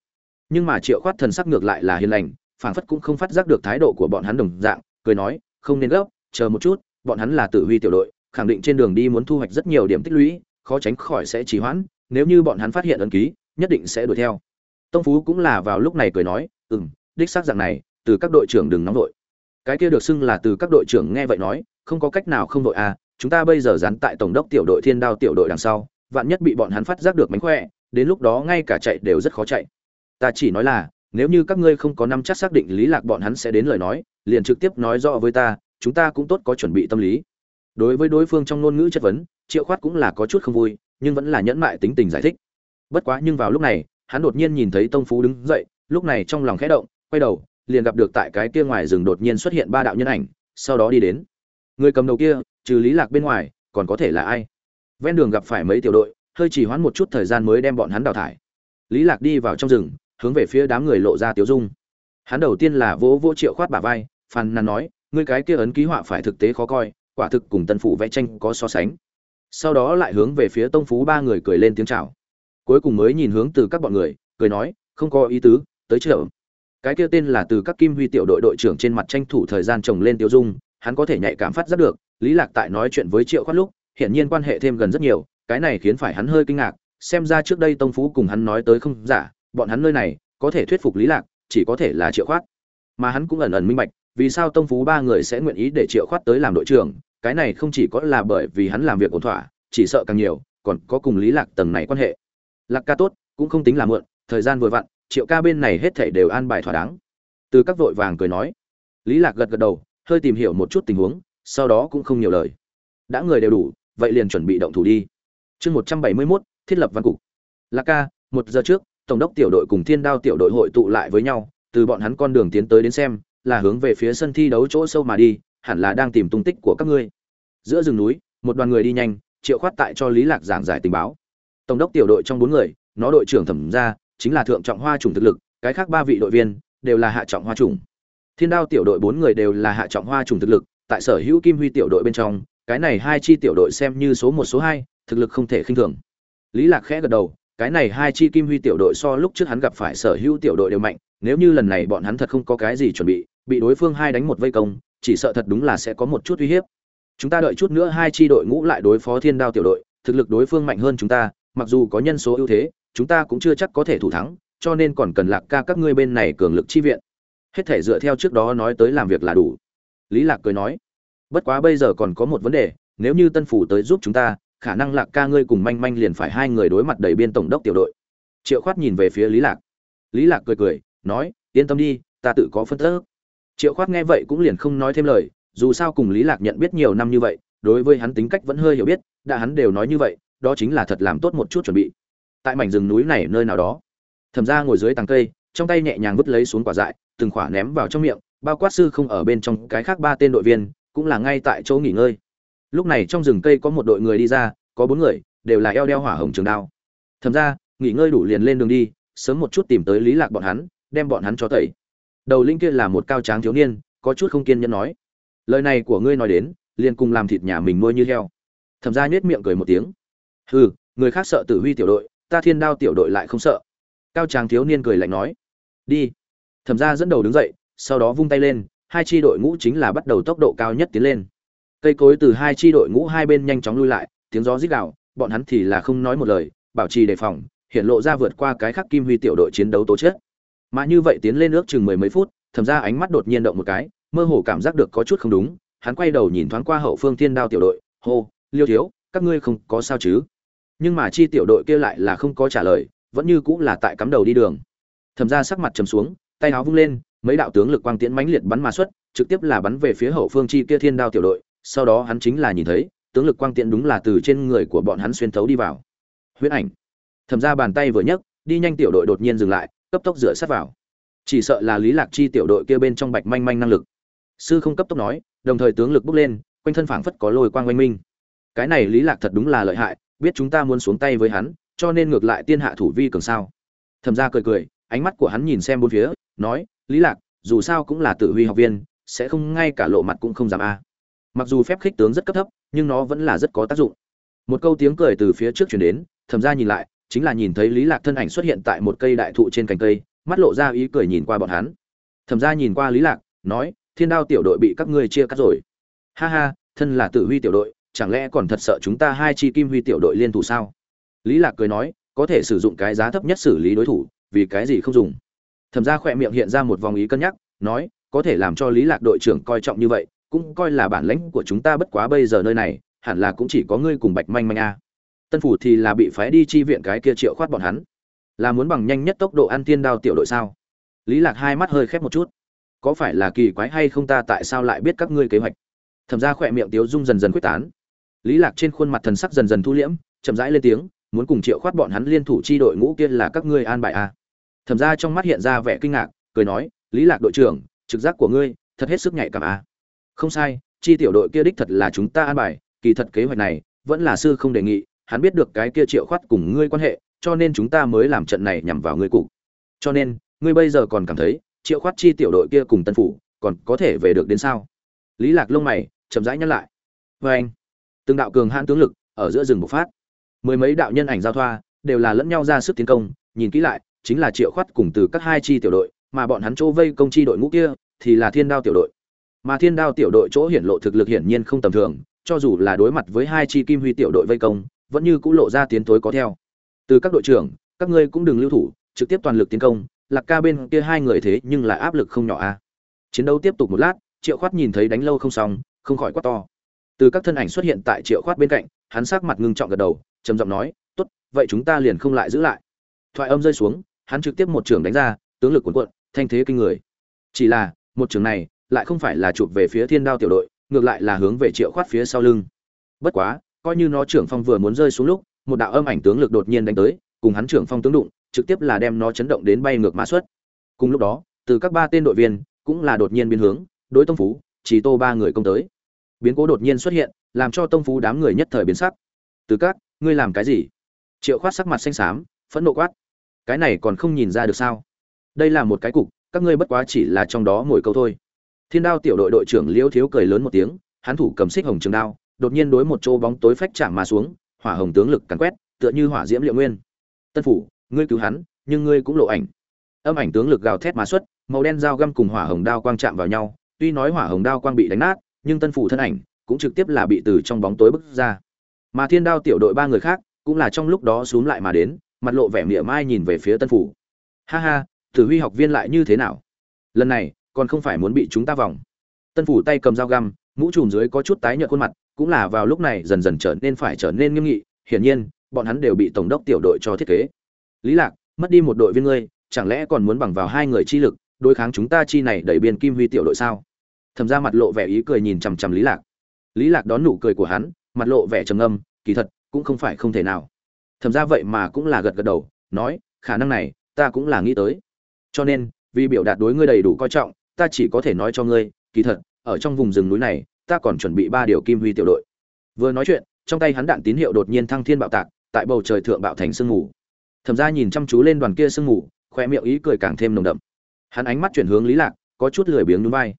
Nhưng mà triệu khoát thần sắc ngược lại là hiền lành, phảng phất cũng không phát giác được thái độ của bọn hắn đồng dạng, cười nói, không nên gấp, chờ một chút bọn hắn là tự huy tiểu đội, khẳng định trên đường đi muốn thu hoạch rất nhiều điểm tích lũy, khó tránh khỏi sẽ trì hoãn, nếu như bọn hắn phát hiện ấn ký, nhất định sẽ đuổi theo. Tông phú cũng là vào lúc này cười nói ừ m đích xác dạng này, từ các đội trưởng đừng nóng đội cái kia được xưng là từ các đội trưởng nghe vậy nói, không có cách nào không đội à chúng ta bây giờ dán tại tổng đốc tiểu đội thiên đao tiểu đội đằng sau, vạn nhất bị bọn hắn phát giác được mánh khỏe, đến lúc đó ngay cả chạy đều rất khó chạy. Ta chỉ nói là, nếu như các ngươi không có năm chắc xác định lý lạc bọn hắn sẽ đến lời nói, liền trực tiếp nói rõ với ta chúng ta cũng tốt có chuẩn bị tâm lý. Đối với đối phương trong ngôn ngữ chất vấn, triệu khoát cũng là có chút không vui, nhưng vẫn là nhẫn mại tính tình giải thích. Bất quá nhưng vào lúc này, hắn đột nhiên nhìn thấy tông phú đứng dậy, lúc này trong lòng khẽ động, quay đầu, liền gặp được tại cái kia ngoài rừng đột nhiên xuất hiện ba đạo nhân ảnh, sau đó đi đến. Người cầm đầu kia, trừ lý lạc bên ngoài, còn có thể là ai? Ven đường gặp phải mấy tiểu đội, hơi chỉ hoãn một chút thời gian mới đem bọn hắn đào thải. Lý lạc đi vào trong rừng, hướng về phía đám người lộ ra tiếu dung. Hắn đầu tiên là vỗ vỗ triệu khoát bả vai, phàn nàn nói ngươi cái kia ấn ký họa phải thực tế khó coi, quả thực cùng tân phủ vẽ tranh có so sánh. Sau đó lại hướng về phía tông phú ba người cười lên tiếng chào. Cuối cùng mới nhìn hướng từ các bọn người, cười nói, không có ý tứ, tới chợ. Cái kia tên là từ các kim huy tiểu đội đội trưởng trên mặt tranh thủ thời gian trồng lên tiêu dung, hắn có thể nhạy cảm phát giác được, lý lạc tại nói chuyện với triệu khoát lúc hiện nhiên quan hệ thêm gần rất nhiều, cái này khiến phải hắn hơi kinh ngạc, xem ra trước đây tông phú cùng hắn nói tới không giả, bọn hắn nơi này, có thể thuyết phục lý lạc, chỉ có thể là triệu khoát. Mà hắn cũng ẩn ẩn minh bạch vì sao tông phú ba người sẽ nguyện ý để triệu khoát tới làm đội trưởng? Cái này không chỉ có là bởi vì hắn làm việc ổn thỏa, chỉ sợ càng nhiều, còn có cùng lý lạc tầng này quan hệ. Lạc ca tốt, cũng không tính là mượn, thời gian vừa vặn, triệu ca bên này hết thảy đều an bài thỏa đáng. Từ các vội vàng cười nói. Lý lạc gật gật đầu, hơi tìm hiểu một chút tình huống, sau đó cũng không nhiều lời. Đã người đều đủ, vậy liền chuẩn bị động thủ đi. Chương một trăm bảy mươi mốt, thiết lập văn cục. Lạc ca, một giờ trước, tổng đốc tiểu đội cùng thiên đao tiểu đội hội tụ lại với nhau, từ bọn hắn con đường tiến tới đến xem là hướng về phía sân thi đấu chỗ sâu mà đi, hẳn là đang tìm tung tích của các ngươi. Giữa rừng núi, một đoàn người đi nhanh, triệu khoát tại cho lý lạc giảng giải tình báo. Tổng đốc tiểu đội trong bốn người, nó đội trưởng thẩm ra, chính là thượng trọng hoa chủng thực lực, cái khác ba vị đội viên, đều là hạ trọng hoa chủng. Thiên đao tiểu đội bốn người đều là hạ trọng hoa chủng thực lực, tại sở hữu kim huy tiểu đội bên trong, cái này hai chi tiểu đội xem như số một, số hai, thực lực không thể khinh thường. Lý lạc khẽ gật đầu, cái này hai chi kim huy tiểu đội so lúc trước hắn gặp phải sở hữu tiểu đội đều mạnh, nếu như lần này bọn hắn thật không có cái gì chuẩn bị bị đối phương hai đánh một vây công, chỉ sợ thật đúng là sẽ có một chút uy hiếp. Chúng ta đợi chút nữa hai chi đội ngũ lại đối phó thiên đao tiểu đội, thực lực đối phương mạnh hơn chúng ta, mặc dù có nhân số ưu thế, chúng ta cũng chưa chắc có thể thủ thắng, cho nên còn cần lạc ca các ngươi bên này cường lực chi viện. Hết thể dựa theo trước đó nói tới làm việc là đủ. Lý lạc cười nói. Bất quá bây giờ còn có một vấn đề, nếu như tân phủ tới giúp chúng ta, khả năng lạc ca ngươi cùng manh manh liền phải hai người đối mặt đầy biên tổng đốc tiểu đội. Triệu khoát nhìn về phía lý lạc. Lý lạc cười cười, nói, yên tâm đi, ta tự có phân tích triệu khoát nghe vậy cũng liền không nói thêm lời, dù sao cùng lý lạc nhận biết nhiều năm như vậy, đối với hắn tính cách vẫn hơi hiểu biết, đã hắn đều nói như vậy, đó chính là thật làm tốt một chút chuẩn bị. Tại mảnh rừng núi này nơi nào đó, thẩm ra ngồi dưới tàng cây, trong tay nhẹ nhàng vứt lấy xuống quả dại, từng khỏa ném vào trong miệng, bao quát sư không ở bên trong cái khác ba tên đội viên, cũng là ngay tại chỗ nghỉ ngơi. Lúc này trong rừng cây có một đội người đi ra, có bốn người, đều là eo đeo hỏa hồng trường đao. Thẩm ra nghỉ ngơi đủ liền lên đường đi, sớm một chút tìm tới lý lạc bọn hắn, đem bọn hắn cho tẩy đầu linh kia là một cao tráng thiếu niên, có chút không kiên nhẫn nói. Lời này của ngươi nói đến, liền cùng làm thịt nhà mình nuôi như heo. Thẩm ra nhếch miệng cười một tiếng. Hừ, người khác sợ tử huy tiểu đội, ta thiên đao tiểu đội lại không sợ. Cao tráng thiếu niên cười lạnh nói. Đi. Thẩm ra dẫn đầu đứng dậy, sau đó vung tay lên, hai tri đội ngũ chính là bắt đầu tốc độ cao nhất tiến lên. Cây cối từ hai tri đội ngũ hai bên nhanh chóng lui lại, tiếng gió rít gào, bọn hắn thì là không nói một lời, bảo trì đề phòng, hiện lộ ra vượt qua cái khắc kim huy tiểu đội chiến đấu tố chất mà như vậy tiến lên nước chừng mười mấy phút thẩm ra ánh mắt đột nhiên động một cái, mơ hồ cảm giác được có chút không đúng, hắn quay đầu nhìn thoáng qua hậu phương thiên đao tiểu đội, hô, liêu thiếu, các ngươi không có sao chứ? Nhưng mà chi tiểu đội kia lại là không có trả lời, vẫn như cũng là tại cắm đầu đi đường. Thẩm ra sắc mặt chầm xuống, tay áo vung lên, mấy đạo tướng lực quang tiễn mãnh liệt bắn mà xuất, trực tiếp là bắn về phía hậu phương chi kia thiên đao tiểu đội, sau đó hắn chính là nhìn thấy, tướng lực quang tiễn đúng là từ trên người của bọn hắn xuyên thấu đi vào. Huyết ảnh. Thẩm ra bàn tay vừa nhấc, đi nhanh tiểu đội đột nhiên dừng lại cấp tốc rửa sát vào. Chỉ sợ là lý lạc chi tiểu đội kia bên trong bạch manh manh năng lực. Sư không cấp tốc nói, đồng thời tướng lực bốc lên, quanh thân phảng phất có lôi quang oanh minh. Cái này lý lạc thật đúng là lợi hại, biết chúng ta muốn xuống tay với hắn, cho nên ngược lại tiên hạ thủ vi cường sao. Thẩm ra cười cười, ánh mắt của hắn nhìn xem bốn phía, nói, lý lạc, dù sao cũng là tự huy học viên, sẽ không ngay cả lộ mặt cũng không dám a. Mặc dù phép khích tướng rất cấp thấp, nhưng nó vẫn là rất có tác dụng. Một câu tiếng cười từ phía trước chuyển đến, thẩm ra nhìn lại chính là nhìn thấy lý lạc thân ảnh xuất hiện tại một cây đại thụ trên cành cây, mắt lộ ra ý cười nhìn qua bọn hắn. Thẩm ra nhìn qua lý lạc, nói, thiên đao tiểu đội bị các ngươi chia cắt rồi. Ha ha, thân là tự huy tiểu đội, chẳng lẽ còn thật sợ chúng ta hai chi kim huy tiểu đội liên thủ sao? Lý lạc cười nói, có thể sử dụng cái giá thấp nhất xử lý đối thủ, vì cái gì không dùng? Thẩm ra khỏe miệng hiện ra một vòng ý cân nhắc, nói, có thể làm cho lý lạc đội trưởng coi trọng như vậy, cũng coi là bản lãnh của chúng ta bất quá bây giờ nơi này, hẳn là cũng chỉ có ngươi cùng bạch manh manh a tân phủ thì là bị phái đi chi viện cái kia triệu khoát bọn hắn. Là muốn bằng nhanh nhất tốc độ ăn tiên đao tiểu đội sao? Lý lạc hai mắt hơi khép một chút. Có phải là kỳ quái hay không ta tại sao lại biết các ngươi kế hoạch? Thẩm ra khỏe miệng tiếu dung dần dần quyết tán. Lý lạc trên khuôn mặt thần sắc dần dần thu liễm, chậm rãi lên tiếng, muốn cùng triệu khoát bọn hắn liên thủ chi đội ngũ kia là các ngươi an bài à. thẩm ra trong mắt hiện ra vẻ kinh ngạc, cười nói, lý lạc đội trưởng, trực giác của ngươi, thật hết sức nhạy cảm à. không sai, chi tiểu đội kia đích thật là chúng ta an bài, kỳ thật kế hoạch này vẫn là sư không đề nghị hắn biết được cái kia triệu khoát cùng ngươi quan hệ, cho nên chúng ta mới làm trận này nhằm vào ngươi cụ cho nên, ngươi bây giờ còn cảm thấy, triệu khoát chi tiểu đội kia cùng tân phủ, còn có thể về được đến sao? Lý lạc lông mày, chậm rãi nhắc lại. Với anh, từng đạo cường hãn tướng lực ở giữa rừng bộc phát. Mười mấy đạo nhân ảnh giao thoa, đều là lẫn nhau ra sức tiến công, nhìn kỹ lại, chính là triệu khoát cùng từ các hai chi tiểu đội, mà bọn hắn chỗ vây công chi đội ngũ kia, thì là thiên đao tiểu đội. Mà thiên đao tiểu đội chỗ hiển lộ thực lực hiển nhiên không tầm thường, cho dù là đối mặt với hai chi kim huy tiểu đội vây công vẫn như cũng lộ ra tiến tối có theo. Từ các đội trưởng, các ngươi cũng đừng lưu thủ, trực tiếp toàn lực tiến công, lạc ca bên kia hai người thế nhưng lại áp lực không nhỏ a chiến đấu tiếp tục một lát, triệu khoát nhìn thấy đánh lâu không xong, không khỏi quát to. Từ các thân ảnh xuất hiện tại triệu khoát bên cạnh, hắn sắc mặt ngưng trọng gật đầu, trầm giọng nói, tốt, vậy chúng ta liền không lại giữ lại. Thoại âm rơi xuống, hắn trực tiếp một trường đánh ra, tướng lực cuồn cuộn, thanh thế kinh người. Chỉ là, một trường này, lại không phải là chụp về phía thiên đao tiểu đội, ngược lại là hướng về triệu khoát phía sau lưng. Bất quá coi như nó trưởng phong vừa muốn rơi xuống lúc, một đạo âm ảnh tướng lực đột nhiên đánh tới, cùng hắn trưởng phong tướng đụng, trực tiếp là đem nó chấn động đến bay ngược mã xuất. Cùng lúc đó, từ các ba tên đội viên cũng là đột nhiên biến hướng, đối tông phú, chỉ tô ba người công tới. Biến cố đột nhiên xuất hiện, làm cho tông phú đám người nhất thời biến sắc. Từ các, ngươi làm cái gì? Triệu khoát sắc mặt xanh xám, phẫn nộ quát. Cái này còn không nhìn ra được sao? Đây là một cái cục, các ngươi bất quá chỉ là trong đó ngồi câu thôi. Thiên đao tiểu đội đội trưởng liêu thiếu cười lớn một tiếng, hắn thủ cầm xích hồng trường đao đột nhiên đối một chỗ bóng tối phách chạm mà xuống, hỏa hồng tướng lực càn quét, tựa như hỏa diễm liệu nguyên. Tân phủ, ngươi cứu hắn, nhưng ngươi cũng lộ ảnh. Âm ảnh tướng lực gào thét mà xuất, màu đen dao găm cùng hỏa hồng đao quang chạm vào nhau, tuy nói hỏa hồng đao quang bị đánh nát, nhưng tân phủ thân ảnh cũng trực tiếp là bị từ trong bóng tối bức ra. Mà thiên đao tiểu đội ba người khác cũng là trong lúc đó xuống lại mà đến, mặt lộ vẻ mỉa mai nhìn về phía tân phủ. Ha ha tử huy học viên lại như thế nào? Lần này, còn không phải muốn bị chúng ta vòng. Tân phủ tay cầm dao găm mũ trùm dưới có chút tái nhợt khuôn mặt, cũng là vào lúc này dần dần trở nên phải trở nên nghiêm nghị, hiển nhiên, bọn hắn đều bị tổng đốc tiểu đội cho thiết kế. Lý lạc, mất đi một đội viên ngươi, chẳng lẽ còn muốn bằng vào hai người chi lực, đối kháng chúng ta chi này đẩy biên kim huy tiểu đội sao? Thầm ra mặt lộ vẻ ý cười nhìn chằm chằm lý lạc. Lý lạc đón nụ cười của hắn, mặt lộ vẻ trầm ngâm, kỳ thật, cũng không phải không thể nào. Thầm ra vậy mà cũng là gật gật đầu, nói, khả năng này, ta cũng là nghĩ tới. Cho nên, vì biểu đạt đối ngươi đầy đủ coi trọng, ta chỉ có thể nói cho ngươi, kỳ thật ở trong vùng rừng núi này, ta còn chuẩn bị ba điều kim huy tiểu đội. Vừa nói chuyện, trong tay hắn đạn tín hiệu đột nhiên thăng thiên bạo tạc, tại bầu trời thượng bạo thành sương mù. Thẩm ra nhìn chăm chú lên đoàn kia sương mù, khoe miệng ý cười càng thêm nồng đậm. Hắn ánh mắt chuyển hướng lý lạc, có chút lười biếng núi vai.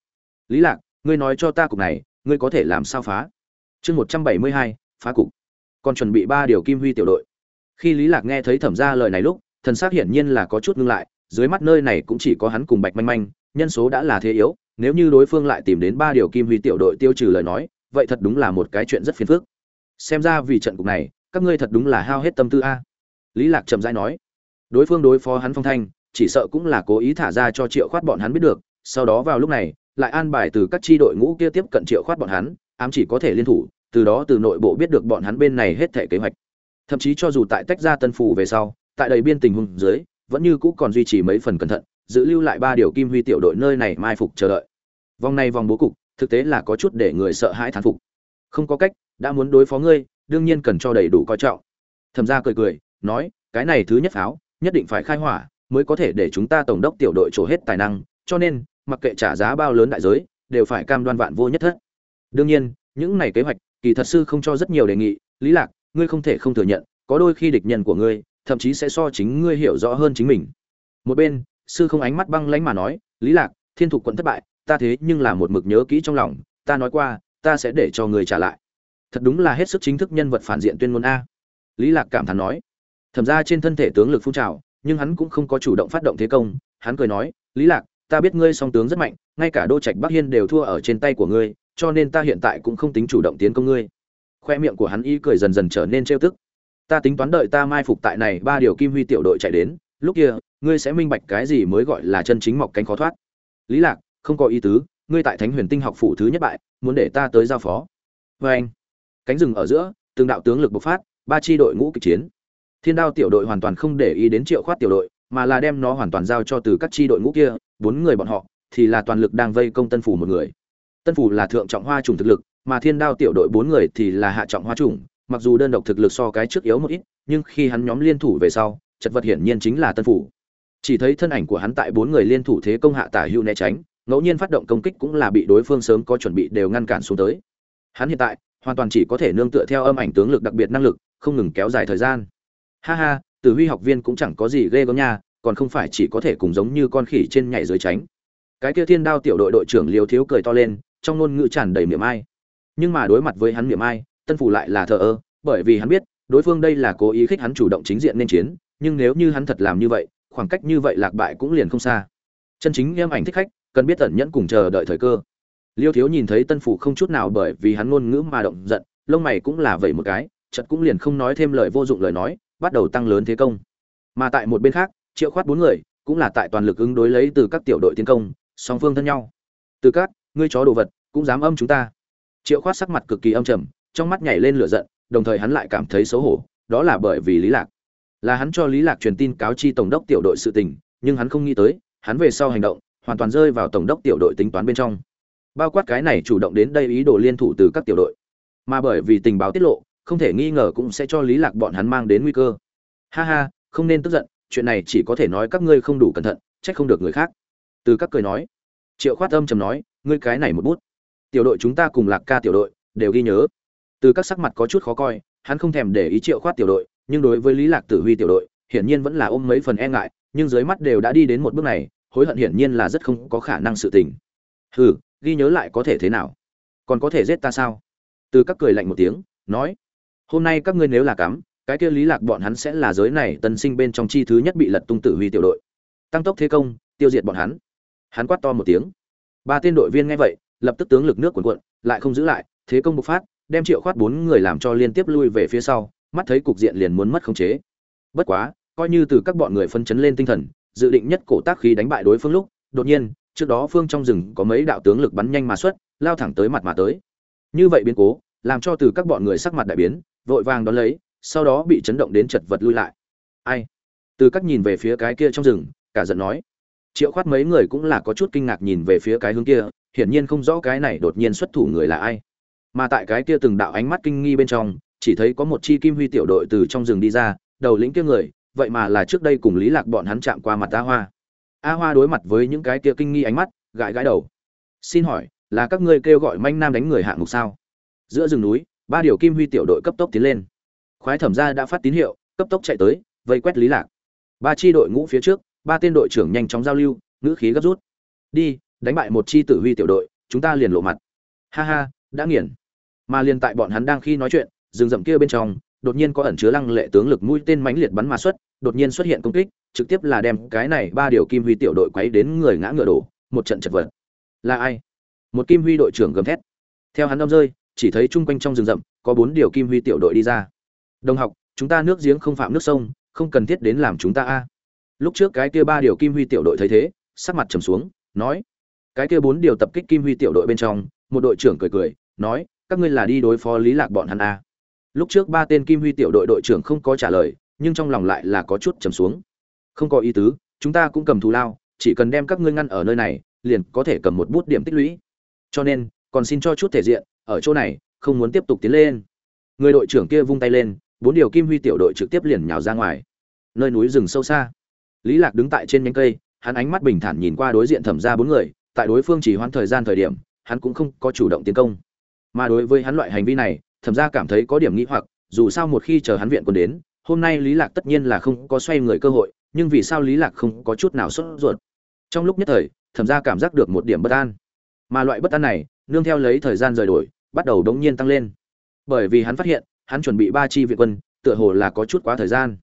Lý lạc, ngươi nói cho ta cục này, ngươi có thể làm sao phá? Chương một trăm bảy mươi hai, phá cục. Còn chuẩn bị ba điều kim huy tiểu đội. Khi lý lạc nghe thấy thẩm ra lời này lúc, thần xác hiển nhiên là có chút ngưng lại, dưới mắt nơi này cũng chỉ có hắn cùng bạch manh manh nhân số đã là thế yếu, nếu như đối phương lại tìm đến ba điều kim huy tiểu đội tiêu trừ lời nói, vậy thật đúng là một cái chuyện rất phiền phức. Xem ra vì trận cục này, các ngươi thật đúng là hao hết tâm tư a. Lý lạc chậm rãi nói. Đối phương đối phó hắn phong thanh, chỉ sợ cũng là cố ý thả ra cho triệu khoát bọn hắn biết được, sau đó vào lúc này, lại an bài từ các chi đội ngũ kia tiếp cận triệu khoát bọn hắn, ám chỉ có thể liên thủ, từ đó từ nội bộ biết được bọn hắn bên này hết thể kế hoạch. Thậm chí cho dù tại tách ra tân phủ về sau, tại đầy biên tình huống dưới, vẫn như cũ còn duy trì mấy phần cẩn thận giữ lưu lại ba điều kim huy tiểu đội nơi này mai phục chờ đợi. Vòng này vòng bố cục, thực tế là có chút để người sợ hãi thán phục. Không có cách, đã muốn đối phó ngươi, đương nhiên cần cho đầy đủ coi trọng. Thẩm ra cười cười, nói, cái này thứ nhất pháo, nhất định phải khai hỏa, mới có thể để chúng ta tổng đốc tiểu đội trổ hết tài năng, cho nên, mặc kệ trả giá bao lớn đại giới, đều phải cam đoan vạn vô nhất thất. Đương nhiên, những này kế hoạch, kỳ thật sư không cho rất nhiều đề nghị, lý lạc, ngươi không thể không thừa nhận, có đôi khi địch nhân của ngươi, thậm chí sẽ so chính ngươi hiểu rõ hơn chính mình. Một bên sư không ánh mắt băng lãnh mà nói, lý lạc, thiên thục quận thất bại, ta thế nhưng là một mực nhớ kỹ trong lòng, ta nói qua, ta sẽ để cho người trả lại. Thật đúng là hết sức chính thức nhân vật phản diện tuyên ngôn a. Lý lạc cảm thán nói. Thẩm ra trên thân thể tướng lực phun trào, nhưng hắn cũng không có chủ động phát động thế công, hắn cười nói, lý lạc, ta biết ngươi song tướng rất mạnh, ngay cả đô trạch bắc hiên đều thua ở trên tay của ngươi, cho nên ta hiện tại cũng không tính chủ động tiến công ngươi. Khoe miệng của hắn y cười dần dần trở nên trêu tức. Ta tính toán đợi ta mai phục tại này ba điều kim huy tiểu đội chạy đến, lúc kia ngươi sẽ minh bạch cái gì mới gọi là chân chính mọc cánh khó thoát. Lý lạc, không có ý tứ, ngươi tại thánh huyền tinh học phủ thứ nhất bại, muốn để ta tới giao phó. Với anh. Cánh rừng ở giữa, từng đạo tướng lực bộc phát, ba chi đội ngũ kịch chiến. Thiên đao tiểu đội hoàn toàn không để ý đến triệu khoát tiểu đội, mà là đem nó hoàn toàn giao cho từ các chi đội ngũ kia, bốn người bọn họ, thì là toàn lực đang vây công tân phủ một người. Tân phủ là thượng trọng hoa trùng thực lực, mà thiên đao tiểu đội bốn người thì là hạ trọng hoa trùng mặc dù đơn độc thực lực so cái trước yếu một ít, nhưng khi hắn nhóm liên thủ về sau, chật vật hiển nhiên chính là tân phủ chỉ thấy thân ảnh của hắn tại bốn người liên thủ thế công hạ tả hữu né tránh, ngẫu nhiên phát động công kích cũng là bị đối phương sớm có chuẩn bị đều ngăn cản xuống tới. Hắn hiện tại, hoàn toàn chỉ có thể nương tựa theo âm ảnh tướng lực đặc biệt năng lực, không ngừng kéo dài thời gian. Ha ha, tử huy học viên cũng chẳng có gì ghê gớm nha, còn không phải chỉ có thể cùng giống như con khỉ trên nhảy dưới tránh. Cái kia thiên đao tiểu đội đội trưởng liều thiếu cười to lên, trong ngôn ngữ tràn đầy miệng ai. Nhưng mà đối mặt với hắn miệng ai, tân phủ lại là thờ ơ, bởi vì hắn biết, đối phương đây là cố ý khích hắn chủ động chính diện nên chiến, nhưng nếu như hắn thật làm như vậy khoảng cách như vậy lạc bại cũng liền không xa. Chân chính nghiêm ảnh thích khách, cần biết tẩn nhẫn cùng chờ đợi thời cơ. Liêu thiếu nhìn thấy tân phủ không chút nào bởi vì hắn ngôn ngữ mà động giận, lông mày cũng là vậy một cái chật cũng liền không nói thêm lời vô dụng lời nói, bắt đầu tăng lớn thế công. Mà tại một bên khác, triệu khoát bốn người, cũng là tại toàn lực ứng đối lấy từ các tiểu đội tiến công, song phương thân nhau. Từ các, ngươi chó đồ vật, cũng dám âm chúng ta. Triệu khoát sắc mặt cực kỳ âm trầm, trong mắt nhảy lên lửa giận, đồng thời hắn lại cảm thấy xấu hổ, đó là bởi vì lý lạc là hắn cho lý lạc truyền tin cáo chi tổng đốc tiểu đội sự tình, nhưng hắn không nghĩ tới, hắn về sau hành động, hoàn toàn rơi vào tổng đốc tiểu đội tính toán bên trong. Bao quát cái này chủ động đến đây ý đồ liên thủ từ các tiểu đội. Mà bởi vì tình báo tiết lộ, không thể nghi ngờ cũng sẽ cho lý lạc bọn hắn mang đến nguy cơ. Ha ha, không nên tức giận, chuyện này chỉ có thể nói các ngươi không đủ cẩn thận, trách không được người khác. Từ các cười nói. Triệu khoát âm trầm nói, ngươi cái này một bút. Tiểu đội chúng ta cùng lạc ca tiểu đội, đều ghi nhớ. Từ các sắc mặt có chút khó coi, hắn không thèm để ý triệu khoát tiểu đội nhưng đối với lý lạc tử huy tiểu đội, hiển nhiên vẫn là ôm mấy phần e ngại, nhưng dưới mắt đều đã đi đến một bước này, hối hận hiển nhiên là rất không có khả năng sự tình. Hừ, ghi nhớ lại có thể thế nào? Còn có thể giết ta sao? Từ các cười lạnh một tiếng, nói, hôm nay các ngươi nếu là cắm, cái kia lý lạc bọn hắn sẽ là giới này tân sinh bên trong chi thứ nhất bị lật tung tử huy tiểu đội. Tăng tốc thế công, tiêu diệt bọn hắn. Hắn quát to một tiếng. Ba tên đội viên nghe vậy, lập tức tướng lực nước cuồn cuộn, lại không giữ lại, thế công bộc phát, đem triệu khoát bốn người làm cho liên tiếp lui về phía sau mắt thấy cục diện liền muốn mất khống chế. Bất quá, coi như từ các bọn người phân chấn lên tinh thần, dự định nhất cổ tác khí đánh bại đối phương lúc, đột nhiên, trước đó phương trong rừng có mấy đạo tướng lực bắn nhanh mà xuất, lao thẳng tới mặt mà tới. Như vậy biến cố, làm cho từ các bọn người sắc mặt đại biến, vội vàng đón lấy, sau đó bị chấn động đến chật vật lui lại. Ai? Từ các nhìn về phía cái kia trong rừng, cả giận nói. Triệu khoát mấy người cũng là có chút kinh ngạc nhìn về phía cái hướng kia, hiển nhiên không rõ cái này đột nhiên xuất thủ người là ai. Mà tại cái kia từng đạo ánh mắt kinh nghi bên trong chỉ thấy có một chi kim huy tiểu đội từ trong rừng đi ra, đầu lĩnh kia người, vậy mà là trước đây cùng lý lạc bọn hắn chạm qua mặt a hoa. A hoa đối mặt với những cái kia kinh nghi ánh mắt, gãi gãi đầu. Xin hỏi, là các ngươi kêu gọi manh nam đánh người hạng mục sao? Giữa rừng núi, ba điều kim huy tiểu đội cấp tốc tiến lên. Khoái thẩm gia đã phát tín hiệu, cấp tốc chạy tới, vây quét lý lạc. Ba chi đội ngũ phía trước, ba tên đội trưởng nhanh chóng giao lưu, ngữ khí gấp rút. Đi, đánh bại một chi tử huy tiểu đội, chúng ta liền lộ mặt. Ha ha, đã nghiền. Mà liền tại bọn hắn đang khi nói chuyện rừng rậm kia bên trong, đột nhiên có ẩn chứa lăng lệ tướng lực mũi tên mãnh liệt bắn mà xuất, đột nhiên xuất hiện công kích, trực tiếp là đem cái này ba điều kim huy tiểu đội quấy đến người ngã ngựa đổ, một trận chật vật. Là ai? Một kim huy đội trưởng gầm thét. Theo hắn đông rơi, chỉ thấy chung quanh trong rừng rậm, có bốn điều kim huy tiểu đội đi ra. Đồng học, chúng ta nước giếng không phạm nước sông, không cần thiết đến làm chúng ta a. Lúc trước cái kia ba điều kim huy tiểu đội thấy thế, sắc mặt trầm xuống, nói, cái kia bốn điều tập kích kim huy tiểu đội bên trong, một đội trưởng cười cười, nói, các ngươi là đi đối phó lý lạc bọn hắn a lúc trước ba tên kim huy tiểu đội đội trưởng không có trả lời, nhưng trong lòng lại là có chút trầm xuống. Không có ý tứ, chúng ta cũng cầm thù lao, chỉ cần đem các ngươi ngăn ở nơi này, liền có thể cầm một bút điểm tích lũy. Cho nên, còn xin cho chút thể diện, ở chỗ này, không muốn tiếp tục tiến lên. Người đội trưởng kia vung tay lên, bốn điều kim huy tiểu đội trực tiếp liền nhào ra ngoài. Nơi núi rừng sâu xa. Lý lạc đứng tại trên nhánh cây, hắn ánh mắt bình thản nhìn qua đối diện thẩm ra bốn người, tại đối phương chỉ hoãn thời gian thời điểm, hắn cũng không có chủ động tiến công. Mà đối với hắn loại hành vi này thẩm ra cảm thấy có điểm nghĩ hoặc, dù sao một khi chờ hắn viện quân đến, hôm nay lý lạc tất nhiên là không có xoay người cơ hội, nhưng vì sao lý lạc không có chút nào sốt ruột? Trong lúc nhất thời, thẩm ra cảm giác được một điểm bất an. Mà loại bất an này, nương theo lấy thời gian rời đổi, bắt đầu đống nhiên tăng lên. Bởi vì hắn phát hiện, hắn chuẩn bị ba chi viện quân, tựa hồ là có chút quá thời gian.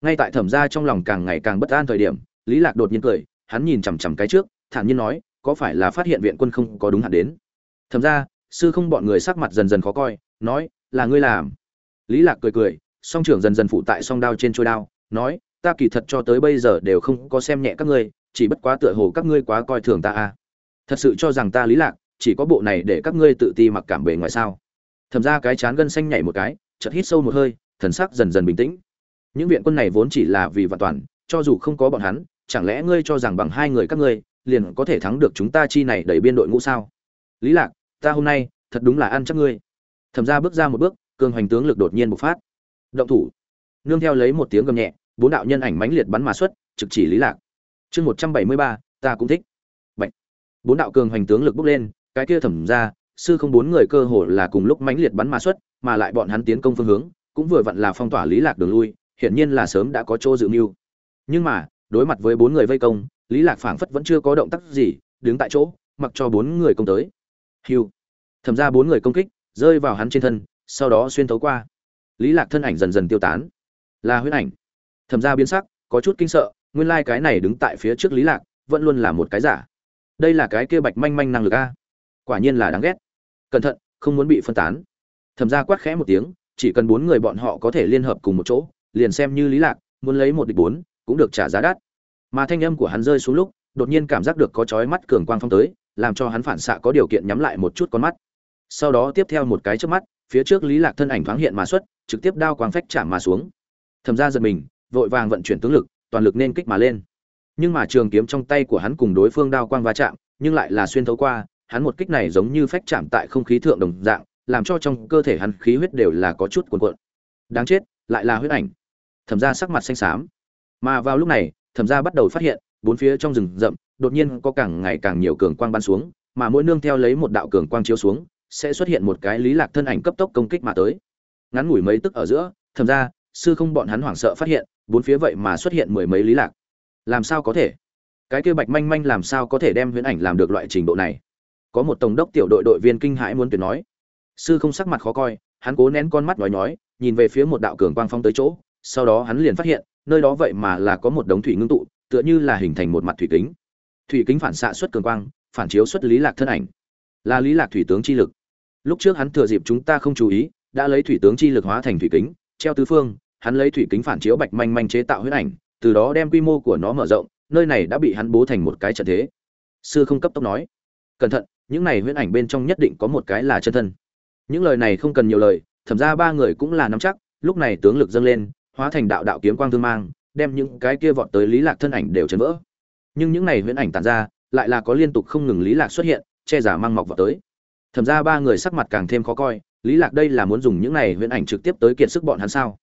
Ngay tại thẩm gia trong lòng càng ngày càng bất an thời điểm, lý lạc đột nhiên cười, hắn nhìn chằm chằm cái trước, thản nhiên nói, có phải là phát hiện viện quân không có đúng hạn đến? Thẩm gia, sư không bọn người sắc mặt dần dần khó coi nói, là ngươi làm. Lý lạc cười cười, song trưởng dần dần phụ tại song đao trên trôi đao, nói, ta kỳ thật cho tới bây giờ đều không có xem nhẹ các ngươi, chỉ bất quá tựa hồ các ngươi quá coi thường ta a. Thật sự cho rằng ta lý lạc, chỉ có bộ này để các ngươi tự ti mặc cảm bề ngoài sao. Thẩm ra cái chán gân xanh nhảy một cái, chợt hít sâu một hơi, thần sắc dần dần bình tĩnh. Những viện quân này vốn chỉ là vì vạn toàn, cho dù không có bọn hắn, chẳng lẽ ngươi cho rằng bằng hai người các ngươi, liền có thể thắng được chúng ta chi này đẩy biên đội ngũ sao? Lý lạc, ta hôm nay, thật đúng là ăn chắc ngươi thẩm ra bước ra một bước, cường hoành tướng lực đột nhiên bộc phát. Động thủ. Nương theo lấy một tiếng gầm nhẹ, bốn đạo nhân ảnh mãnh liệt bắn mà xuất, trực chỉ lý lạc. Chương một trăm bảy mươi ba, ta cũng thích. Bạch. bốn đạo cường hoành tướng lực bốc lên, cái kia thẩm ra sư không bốn người cơ hồ là cùng lúc mãnh liệt bắn mà xuất, mà lại bọn hắn tiến công phương hướng, cũng vừa vặn là phong tỏa lý lạc đường lui, hiển nhiên là sớm đã có chỗ dự mưu. Nhưng mà, đối mặt với bốn người vây công, lý lạc phảng phất vẫn chưa có động tác gì, đứng tại chỗ, mặc cho bốn người công tới. Hiu thẩm ra bốn người công kích rơi vào hắn trên thân, sau đó xuyên thấu qua. Lý lạc thân ảnh dần dần tiêu tán. Là huyễn ảnh. Thẩm ra biến sắc, có chút kinh sợ, nguyên lai like cái này đứng tại phía trước lý lạc, vẫn luôn là một cái giả. Đây là cái kia bạch manh manh năng lực a. Quả nhiên là đáng ghét. Cẩn thận, không muốn bị phân tán. Thẩm ra quát khẽ một tiếng, chỉ cần bốn người bọn họ có thể liên hợp cùng một chỗ, liền xem như lý lạc, muốn lấy một địch bốn, cũng được trả giá đắt. Mà thanh âm của hắn rơi xuống lúc, đột nhiên cảm giác được có chói mắt cường quang phong tới, làm cho hắn phản xạ có điều kiện nhắm lại một chút con mắt sau đó tiếp theo một cái trước mắt, phía trước lý lạc thân ảnh thoáng hiện mà xuất, trực tiếp đao quang phách chạm mà xuống. Thẩm ra giật mình, vội vàng vận chuyển tướng lực, toàn lực nên kích mà lên. Nhưng mà trường kiếm trong tay của hắn cùng đối phương đao quang va chạm, nhưng lại là xuyên thấu qua, hắn một kích này giống như phách chạm tại không khí thượng đồng dạng, làm cho trong cơ thể hắn khí huyết đều là có chút cuồn cuộn. Đáng chết, lại là huyết ảnh. Thẩm ra sắc mặt xanh xám. Mà vào lúc này thẩm ra bắt đầu phát hiện, bốn phía trong rừng rậm, đột nhiên có càng ngày càng nhiều cường quang bắn xuống, mà mỗi nương theo lấy một đạo cường quang chiếu xuống sẽ xuất hiện một cái lý lạc thân ảnh cấp tốc công kích mà tới. Ngắn ngủi mấy tức ở giữa, thầm ra, sư không bọn hắn hoảng sợ phát hiện, bốn phía vậy mà xuất hiện mười mấy lý lạc. Làm sao có thể? Cái kia bạch manh manh làm sao có thể đem huyễn ảnh làm được loại trình độ này? Có một tổng đốc tiểu đội đội viên kinh hãi muốn tuyệt nói. Sư không sắc mặt khó coi, hắn cố nén con mắt nói nói nhìn về phía một đạo cường quang phong tới chỗ, sau đó hắn liền phát hiện, nơi đó vậy mà là có một đống thủy ngưng tụ, tựa như là hình thành một mặt thủy kính. Thủy kính phản xạ xuất cường quang, phản chiếu xuất lý lạc thân ảnh. Là lý lạc thủy tướng chi lực lúc trước hắn thừa dịp chúng ta không chú ý, đã lấy thủy tướng chi lực hóa thành thủy kính, treo tứ phương, hắn lấy thủy kính phản chiếu bạch manh manh chế tạo huyết ảnh, từ đó đem quy mô của nó mở rộng, nơi này đã bị hắn bố thành một cái trận thế. Sư không cấp tốc nói, cẩn thận, những này huyễn ảnh bên trong nhất định có một cái là chân thân. Những lời này không cần nhiều lời, thẩm ra ba người cũng là nắm chắc. Lúc này tướng lực dâng lên, hóa thành đạo đạo kiếm quang thương mang, đem những cái kia vọt tới lý lạc thân ảnh đều chấn vỡ. Nhưng những này huyễn ảnh tàn ra, lại là có liên tục không ngừng lý lạc xuất hiện, che giả mang mọc vào tới thẩm ra ba người sắc mặt càng thêm khó coi, lý lạc đây là muốn dùng những này huyễn ảnh trực tiếp tới kiệt sức bọn hắn sao?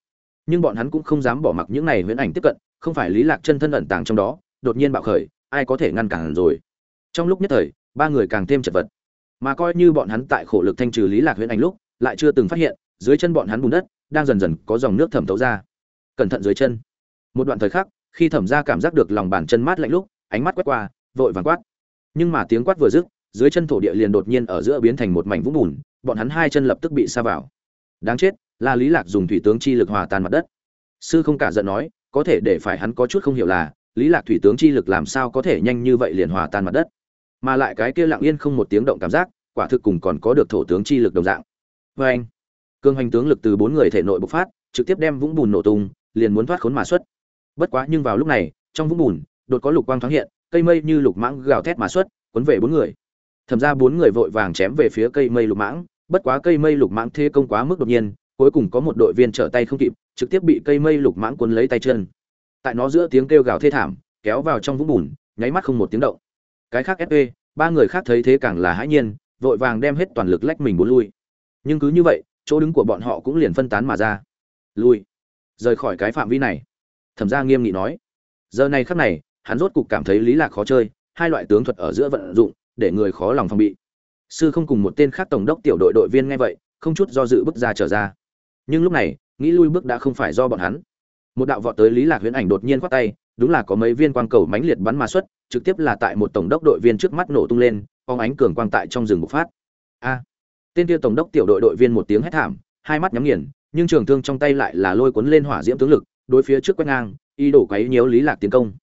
Nhưng bọn hắn cũng không dám bỏ mặc những này huyễn ảnh tiếp cận, không phải lý lạc chân thân ẩn tàng trong đó, đột nhiên bạo khởi, ai có thể ngăn cản rồi? Trong lúc nhất thời, ba người càng thêm chật vật. Mà coi như bọn hắn tại khổ lực thanh trừ lý lạc huyễn ảnh lúc, lại chưa từng phát hiện, dưới chân bọn hắn bùn đất, đang dần dần có dòng nước thẩm thấu ra. Cẩn thận dưới chân. Một đoạn thời khắc, khi thẩm ra cảm giác được lòng bàn chân mát lạnh lúc, ánh mắt quét qua, vội vàng quát. Nhưng mà tiếng quát vừa dứt dưới chân thổ địa liền đột nhiên ở giữa biến thành một mảnh vũng bùn, bọn hắn hai chân lập tức bị sa vào. Đáng chết là lý lạc dùng thủy tướng chi lực hòa tan mặt đất. Sư không cả giận nói, có thể để phải hắn có chút không hiểu là, lý lạc thủy tướng chi lực làm sao có thể nhanh như vậy liền hòa tan mặt đất? Mà lại cái kia lặng yên không một tiếng động cảm giác, quả thực cùng còn có được thổ tướng chi lực đồng dạng. Với anh cương hành tướng lực từ bốn người thể nội bộc phát, trực tiếp đem vũng bùn nổ tung, liền muốn thoát khốn mà xuất. Bất quá nhưng vào lúc này, trong vũng bùn, đột có lục quang thoáng hiện, cây mây như lục mãng gào thét mà xuất, cuốn về bốn người thẩm ra bốn người vội vàng chém về phía cây mây lục mãng. Bất quá cây mây lục mãng thế công quá mức đột nhiên, cuối cùng có một đội viên trở tay không kịp, trực tiếp bị cây mây lục mãng cuốn lấy tay chân. Tại nó giữa tiếng kêu gào thê thảm, kéo vào trong vũng bùn, nháy mắt không một tiếng động. Cái khác sp ba người khác thấy thế càng là hãi nhiên, vội vàng đem hết toàn lực lách mình bốn lui. Nhưng cứ như vậy, chỗ đứng của bọn họ cũng liền phân tán mà ra. Lui. Rời khỏi cái phạm vi này. Thẩm ra nghiêm nghị nói. Giờ này khắc này, hắn rốt cục cảm thấy lý lạc khó chơi, hai loại tướng thuật ở giữa vận dụng để người khó lòng phòng bị. Sư không cùng một tên khác tổng đốc tiểu đội đội viên nghe vậy, không chút do dự bước ra trở ra. Nhưng lúc này, nghĩ lui bước đã không phải do bọn hắn. Một đạo vọt tới lý lạc huyễn ảnh đột nhiên quát tay, đúng là có mấy viên quang cầu mãnh liệt bắn mà xuất, trực tiếp là tại một tổng đốc đội viên trước mắt nổ tung lên, phóng ánh cường quang tại trong rừng bộc phát. A! Tên kia tổng đốc tiểu đội đội viên một tiếng hét thảm, hai mắt nhắm nghiền, nhưng trường thương trong tay lại là lôi cuốn lên hỏa diễm tướng lực, đối phía trước quét ngang, y đổ quấy nhiễu lý lạc tiến công.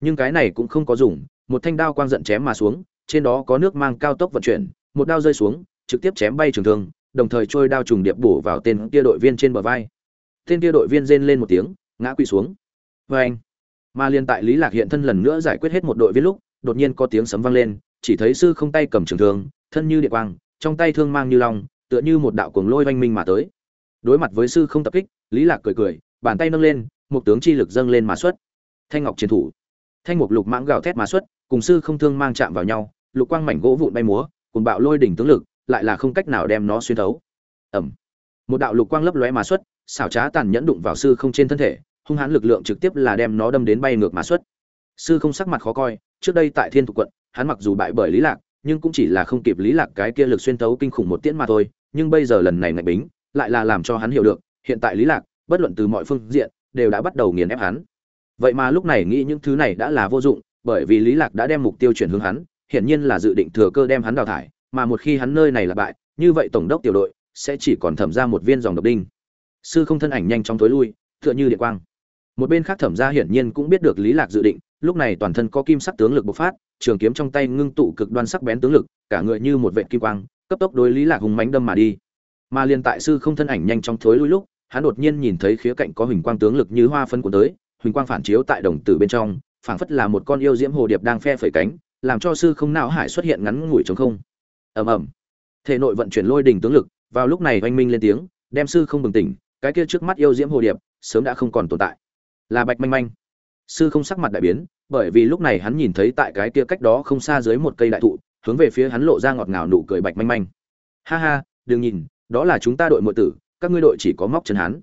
Nhưng cái này cũng không có dùng, một thanh đao quang giận chém mà xuống trên đó có nước mang cao tốc vận chuyển, một đao rơi xuống, trực tiếp chém bay trường thương, đồng thời trôi đao trùng điệp bổ vào tên kia đội viên trên bờ vai. Tên kia đội viên rên lên một tiếng, ngã quỵ xuống. Vê anh mà liên tại lý lạc hiện thân lần nữa giải quyết hết một đội viên lúc, đột nhiên có tiếng sấm vang lên, chỉ thấy sư không tay cầm trường thương, thân như địa quang, trong tay thương mang như long, tựa như một đạo cuồng lôi vành minh mà tới. Đối mặt với sư không tập kích, lý lạc cười cười, bàn tay nâng lên, một tướng chi lực dâng lên mà xuất. Thanh ngọc chiến thủ. Thanh ngọc lục mãng gào thét mà xuất, cùng sư không thương mang chạm vào nhau lục quang mảnh gỗ vụn bay múa cùng bạo lôi đỉnh tướng lực, lại là không cách nào đem nó xuyên thấu. Ẩm một đạo lục quang lấp lóe mà xuất, xảo trá tàn nhẫn đụng vào sư không trên thân thể, hung hãn lực lượng trực tiếp là đem nó đâm đến bay ngược mà xuất. Sư không sắc mặt khó coi, trước đây tại thiên thục quận, hắn mặc dù bại bởi lý lạc, nhưng cũng chỉ là không kịp lý lạc cái kia lực xuyên thấu kinh khủng một tiễn mà thôi, nhưng bây giờ lần này ngạch bính, lại là làm cho hắn hiểu được, hiện tại lý lạc, bất luận từ mọi phương diện, đều đã bắt đầu nghiền ép hắn. Vậy mà lúc này nghĩ những thứ này đã là vô dụng, bởi vì lý lạc đã đem mục tiêu chuyển hướng hắn hiển nhiên là dự định thừa cơ đem hắn đào thải, mà một khi hắn nơi này là bại, như vậy tổng đốc tiểu đội sẽ chỉ còn thẩm ra một viên dòng độc đinh. Sư không thân ảnh nhanh chóng tối lui, tựa như điện quang. Một bên khác thẩm ra hiển nhiên cũng biết được lý lạc dự định, lúc này toàn thân có kim sắc tướng lực bộc phát, trường kiếm trong tay ngưng tụ cực đoan sắc bén tướng lực, cả người như một vệt kim quang, cấp tốc đối lý lạc hùng mãnh đâm mà đi. Mà liên tại sư không thân ảnh nhanh chóng thối lui lúc, hắn đột nhiên nhìn thấy khía cạnh có huỳnh quang tướng lực như hoa phân cuốn tới, huỳnh quang phản chiếu tại đồng tử bên trong, phảng phất là một con yêu diễm hồ điệp đang phe phẩy cánh làm cho sư không não hải xuất hiện ngắn ngủi trống không. Ầm ầm. Thể nội vận chuyển lôi đỉnh tướng lực, vào lúc này oanh minh lên tiếng, đem sư không bừng tỉnh, cái kia trước mắt yêu diễm hồ điệp, sớm đã không còn tồn tại. Là bạch manh manh. Sư không sắc mặt đại biến, bởi vì lúc này hắn nhìn thấy tại cái kia cách đó không xa dưới một cây đại thụ, hướng về phía hắn lộ ra ngọt ngào nụ cười bạch manh manh. Ha ha, đừng nhìn, đó là chúng ta đội muội tử, các ngươi đội chỉ có móc chân hắn.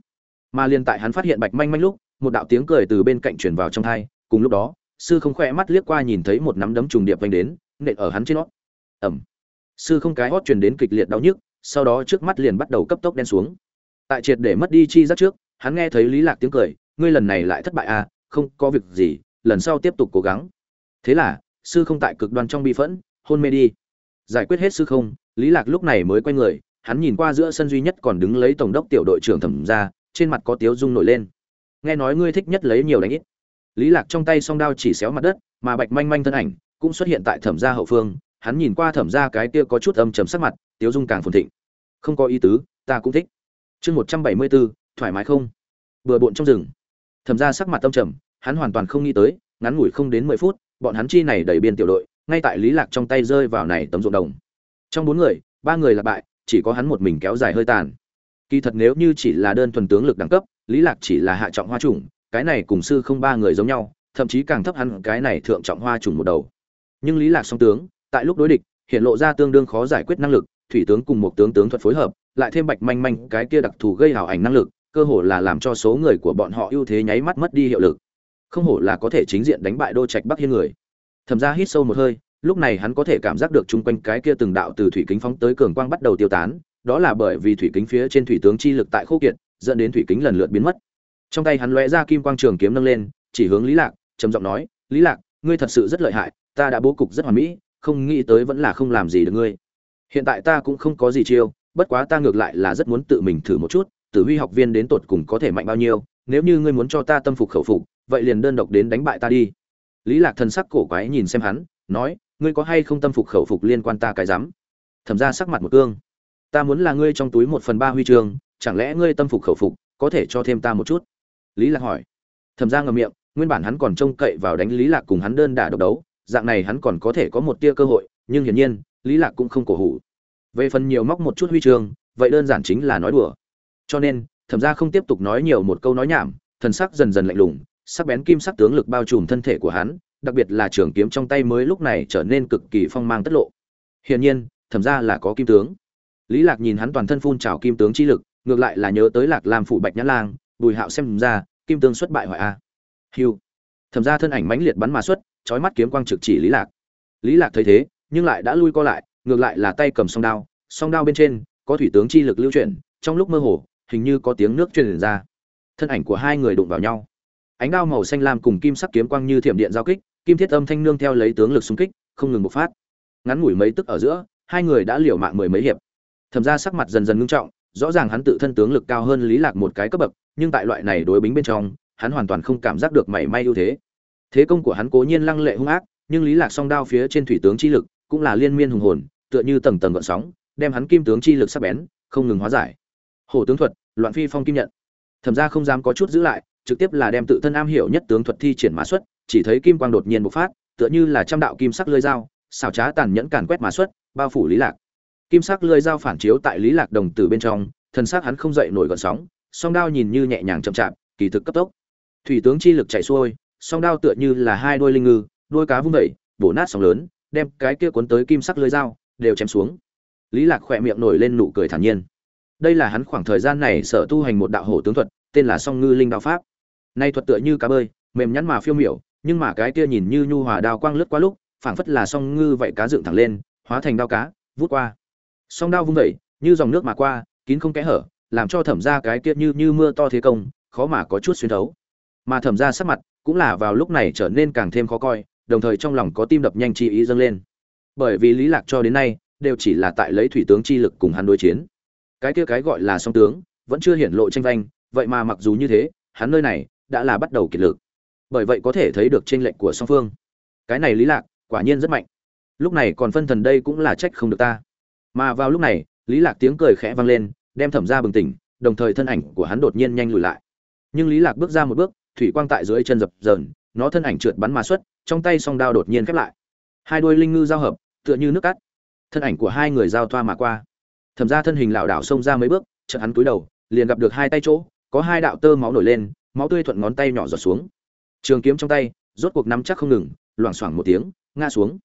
Mà liên tại hắn phát hiện bạch manh manh lúc, một đạo tiếng cười từ bên cạnh truyền vào trong hai cùng lúc đó sư không khỏe mắt liếc qua nhìn thấy một nắm đấm trùng điệp vanh đến, nện ở hắn trên nót ẩm sư không cái hót truyền đến kịch liệt đau nhức, sau đó trước mắt liền bắt đầu cấp tốc đen xuống. Tại triệt để mất đi chi giác trước, hắn nghe thấy lý lạc tiếng cười, ngươi lần này lại thất bại à không có việc gì, lần sau tiếp tục cố gắng. Thế là, sư không tại cực đoan trong bi phẫn, hôn mê đi. Giải quyết hết sư không, lý lạc lúc này mới quay người, hắn nhìn qua giữa sân duy nhất còn đứng lấy tổng đốc tiểu đội trưởng thẩm ra trên mặt có tiếu dung nổi lên. Nghe nói ngươi thích nhất lấy nhiều đánh ít lý lạc trong tay song đao chỉ xéo mặt đất, mà bạch manh manh thân ảnh cũng xuất hiện tại thẩm gia hậu phương. Hắn nhìn qua thẩm gia cái kia có chút âm trầm sắc mặt, tiếu dung càng phồn thịnh. Không có ý tứ, ta cũng thích. Chương một trăm bảy mươi bốn, thoải mái không? Bừa bộn trong rừng. Thẩm gia sắc mặt âm trầm, hắn hoàn toàn không nghĩ tới, ngắn ngủi không đến mười phút, bọn hắn chi này đẩy biên tiểu đội, ngay tại lý lạc trong tay rơi vào này tấm ruộng đồng. Trong bốn người, ba người là bại, chỉ có hắn một mình kéo dài hơi tàn. Kỳ thật nếu như chỉ là đơn thuần tướng lực đẳng cấp, lý lạc chỉ là hạ trọng hoa trùng cái này cùng sư không ba người giống nhau, thậm chí càng thấp hẳn cái này thượng trọng hoa trùng một đầu. Nhưng lý lạc song tướng, tại lúc đối địch, hiện lộ ra tương đương khó giải quyết năng lực, thủy tướng cùng một tướng tướng thuật phối hợp, lại thêm bạch manh manh cái kia đặc thù gây hào ảnh năng lực, cơ hồ là làm cho số người của bọn họ ưu thế nháy mắt mất đi hiệu lực. Không hổ là có thể chính diện đánh bại đô trạch bắc hiên người. Thẩm ra hít sâu một hơi, lúc này hắn có thể cảm giác được chung quanh cái kia từng đạo từ thủy kính phóng tới cường quang bắt đầu tiêu tán, đó là bởi vì thủy kính phía trên thủy tướng chi lực tại khô kiệt, dẫn đến thủy kính lần lượt biến mất trong tay hắn lóe ra kim quang trường kiếm nâng lên, chỉ hướng lý lạc, trầm giọng nói, lý lạc, ngươi thật sự rất lợi hại, ta đã bố cục rất hoàn mỹ, không nghĩ tới vẫn là không làm gì được ngươi. Hiện tại ta cũng không có gì chiêu, bất quá ta ngược lại là rất muốn tự mình thử một chút, tử huy học viên đến tột cùng có thể mạnh bao nhiêu, nếu như ngươi muốn cho ta tâm phục khẩu phục, vậy liền đơn độc đến đánh bại ta đi. Lý lạc thần sắc cổ quái nhìn xem hắn, nói, ngươi có hay không tâm phục khẩu phục liên quan ta cái dám thẩm ra sắc mặt một cương. Ta muốn là ngươi trong túi một phần ba huy chương, chẳng lẽ ngươi tâm phục khẩu phục, có thể cho thêm ta một chút? Lý lạc hỏi. Thẩm ra ngậm miệng, nguyên bản hắn còn trông cậy vào đánh lý lạc cùng hắn đơn đả độc đấu, dạng này hắn còn có thể có một tia cơ hội, nhưng hiển nhiên, lý lạc cũng không cổ hủ. Về phần nhiều móc một chút huy chương, vậy đơn giản chính là nói đùa. Cho nên, thẩm ra không tiếp tục nói nhiều một câu nói nhảm, thần sắc dần dần lạnh lùng, sắc bén kim sắc tướng lực bao trùm thân thể của hắn, đặc biệt là trường kiếm trong tay mới lúc này trở nên cực kỳ phong mang tất lộ. Hiển nhiên, thẩm ra là có kim tướng. Lý lạc nhìn hắn toàn thân phun trào kim tướng chi lực, ngược lại là nhớ tới lạc lam phủ bạch nhã lang bùi hạo xem ra, kim tương xuất bại hoại a. Hiu. Thẩm ra thân ảnh mãnh liệt bắn mà xuất, chói mắt kiếm quang trực chỉ lý lạc. Lý lạc thấy thế, nhưng lại đã lui co lại, ngược lại là tay cầm song đao song đao bên trên có thủy tướng chi lực lưu chuyển, trong lúc mơ hồ, hình như có tiếng nước truyền ra. Thân ảnh của hai người đụng vào nhau. Ánh đao màu xanh lam cùng kim sắc kiếm quang như thiểm điện giao kích, kim thiết âm thanh nương theo lấy tướng lực xung kích, không ngừng bộc phát. Ngắn ngủi mấy tức ở giữa, hai người đã liều mạng mười mấy hiệp. Thẩm ra sắc mặt dần dần ngưng trọng, rõ ràng hắn tự thân tướng lực cao hơn lý lạc một cái cấp bậc nhưng tại loại này đối bính bên trong, hắn hoàn toàn không cảm giác được mảy may ưu thế. Thế công của hắn cố nhiên lăng lệ hung ác, nhưng lý lạc song đao phía trên thủy tướng chi lực cũng là liên miên hùng hồn, tựa như tầng tầng gợn sóng, đem hắn kim tướng chi lực sắc bén, không ngừng hóa giải. Hổ tướng thuật, loạn phi phong kim nhận. Thẩm gia không dám có chút giữ lại, trực tiếp là đem tự thân am hiểu nhất tướng thuật thi triển mã xuất, chỉ thấy kim quang đột nhiên bộc phát, tựa như là trăm đạo kim sắc lưỡi dao, xảo trá tàn nhẫn càn quét mã xuất, bao phủ lý lạc. Kim sắc lưỡi dao phản chiếu tại lý lạc đồng tử bên trong, thân xác hắn không dậy nổi gợn sóng song đao nhìn như nhẹ nhàng chậm chạp, kỳ thực cấp tốc. Thủy tướng chi lực chạy xuôi, song đao tựa như là hai đôi linh ngư đuôi cá vung vẩy, bổ nát sóng lớn, đem cái kia cuốn tới kim sắc lưỡi dao, đều chém xuống. Lý lạc khỏe miệng nổi lên nụ cười thản nhiên. Đây là hắn khoảng thời gian này sở tu hành một đạo hổ tướng thuật, tên là song ngư linh đạo pháp. Nay thuật tựa như cá bơi, mềm nhắn mà phiêu miểu, nhưng mà cái kia nhìn như nhu hòa đao quang lướt qua lúc, phảng phất là song ngư vậy cá dựng thẳng lên, hóa thành đao cá, vút qua. Song đao vung vẩy, như dòng nước mà qua, kín không kẽ hở làm cho thẩm ra cái kia như như mưa to thế công, khó mà có chút xuyên thấu. Mà thẩm ra sắc mặt cũng là vào lúc này trở nên càng thêm khó coi, đồng thời trong lòng có tim đập nhanh chi ý dâng lên. Bởi vì lý lạc cho đến nay đều chỉ là tại lấy thủy tướng chi lực cùng hắn đối chiến. Cái kia cái gọi là song tướng vẫn chưa hiển lộ tranh vanh, vậy mà mặc dù như thế, hắn nơi này đã là bắt đầu kiệt lực. Bởi vậy có thể thấy được tranh lệnh của song phương. Cái này lý lạc quả nhiên rất mạnh. Lúc này còn phân thần đây cũng là trách không được ta. Mà vào lúc này, lý lạc tiếng cười khẽ vang lên đem thẩm ra bừng tỉnh, đồng thời thân ảnh của hắn đột nhiên nhanh lùi lại. Nhưng lý lạc bước ra một bước, thủy quang tại dưới chân dập dờn, nó thân ảnh trượt bắn mà xuất, trong tay song đao đột nhiên khép lại. Hai đuôi linh ngư giao hợp, tựa như nước cắt thân ảnh của hai người giao thoa mà qua. Thẩm ra thân hình lảo đảo xông ra mấy bước, chợt hắn cúi đầu, liền gặp được hai tay chỗ, có hai đạo tơ máu nổi lên, máu tươi thuận ngón tay nhỏ giọt xuống. Trường kiếm trong tay, rốt cuộc nắm chắc không ngừng, loảng xoảng một tiếng, ngã xuống.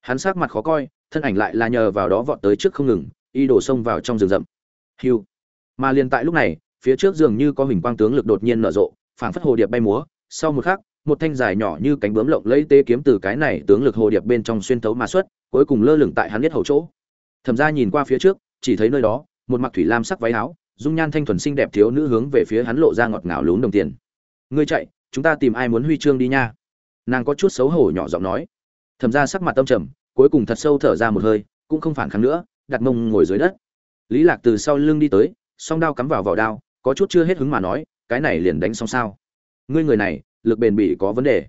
Hắn sát mặt khó coi, thân ảnh lại là nhờ vào đó vọt tới trước không ngừng, y đổ xông vào trong rừng rậm hiu mà liền tại lúc này, phía trước dường như có hình quang tướng lực đột nhiên nở rộ, phảng phất hồ điệp bay múa, sau một khắc, một thanh dài nhỏ như cánh bướm lộng lấy tê kiếm từ cái này tướng lực hồ điệp bên trong xuyên thấu mà xuất, cuối cùng lơ lửng tại hắn biết hầu chỗ. Thẩm gia nhìn qua phía trước, chỉ thấy nơi đó, một mặc thủy lam sắc váy áo, dung nhan thanh thuần xinh đẹp thiếu nữ hướng về phía hắn lộ ra ngọt ngào lún đồng tiền. Ngươi chạy, chúng ta tìm ai muốn huy chương đi nha. Nàng có chút xấu hổ nhỏ giọng nói. Thẩm gia sắc mặt tâm trầm, cuối cùng thật sâu thở ra một hơi, cũng không phản kháng nữa, đặt mông ngồi dưới đất lý lạc từ sau lưng đi tới, song đao cắm vào vỏ đao, có chút chưa hết hứng mà nói, cái này liền đánh xong sao? Ngươi người này, lực bền bỉ có vấn đề.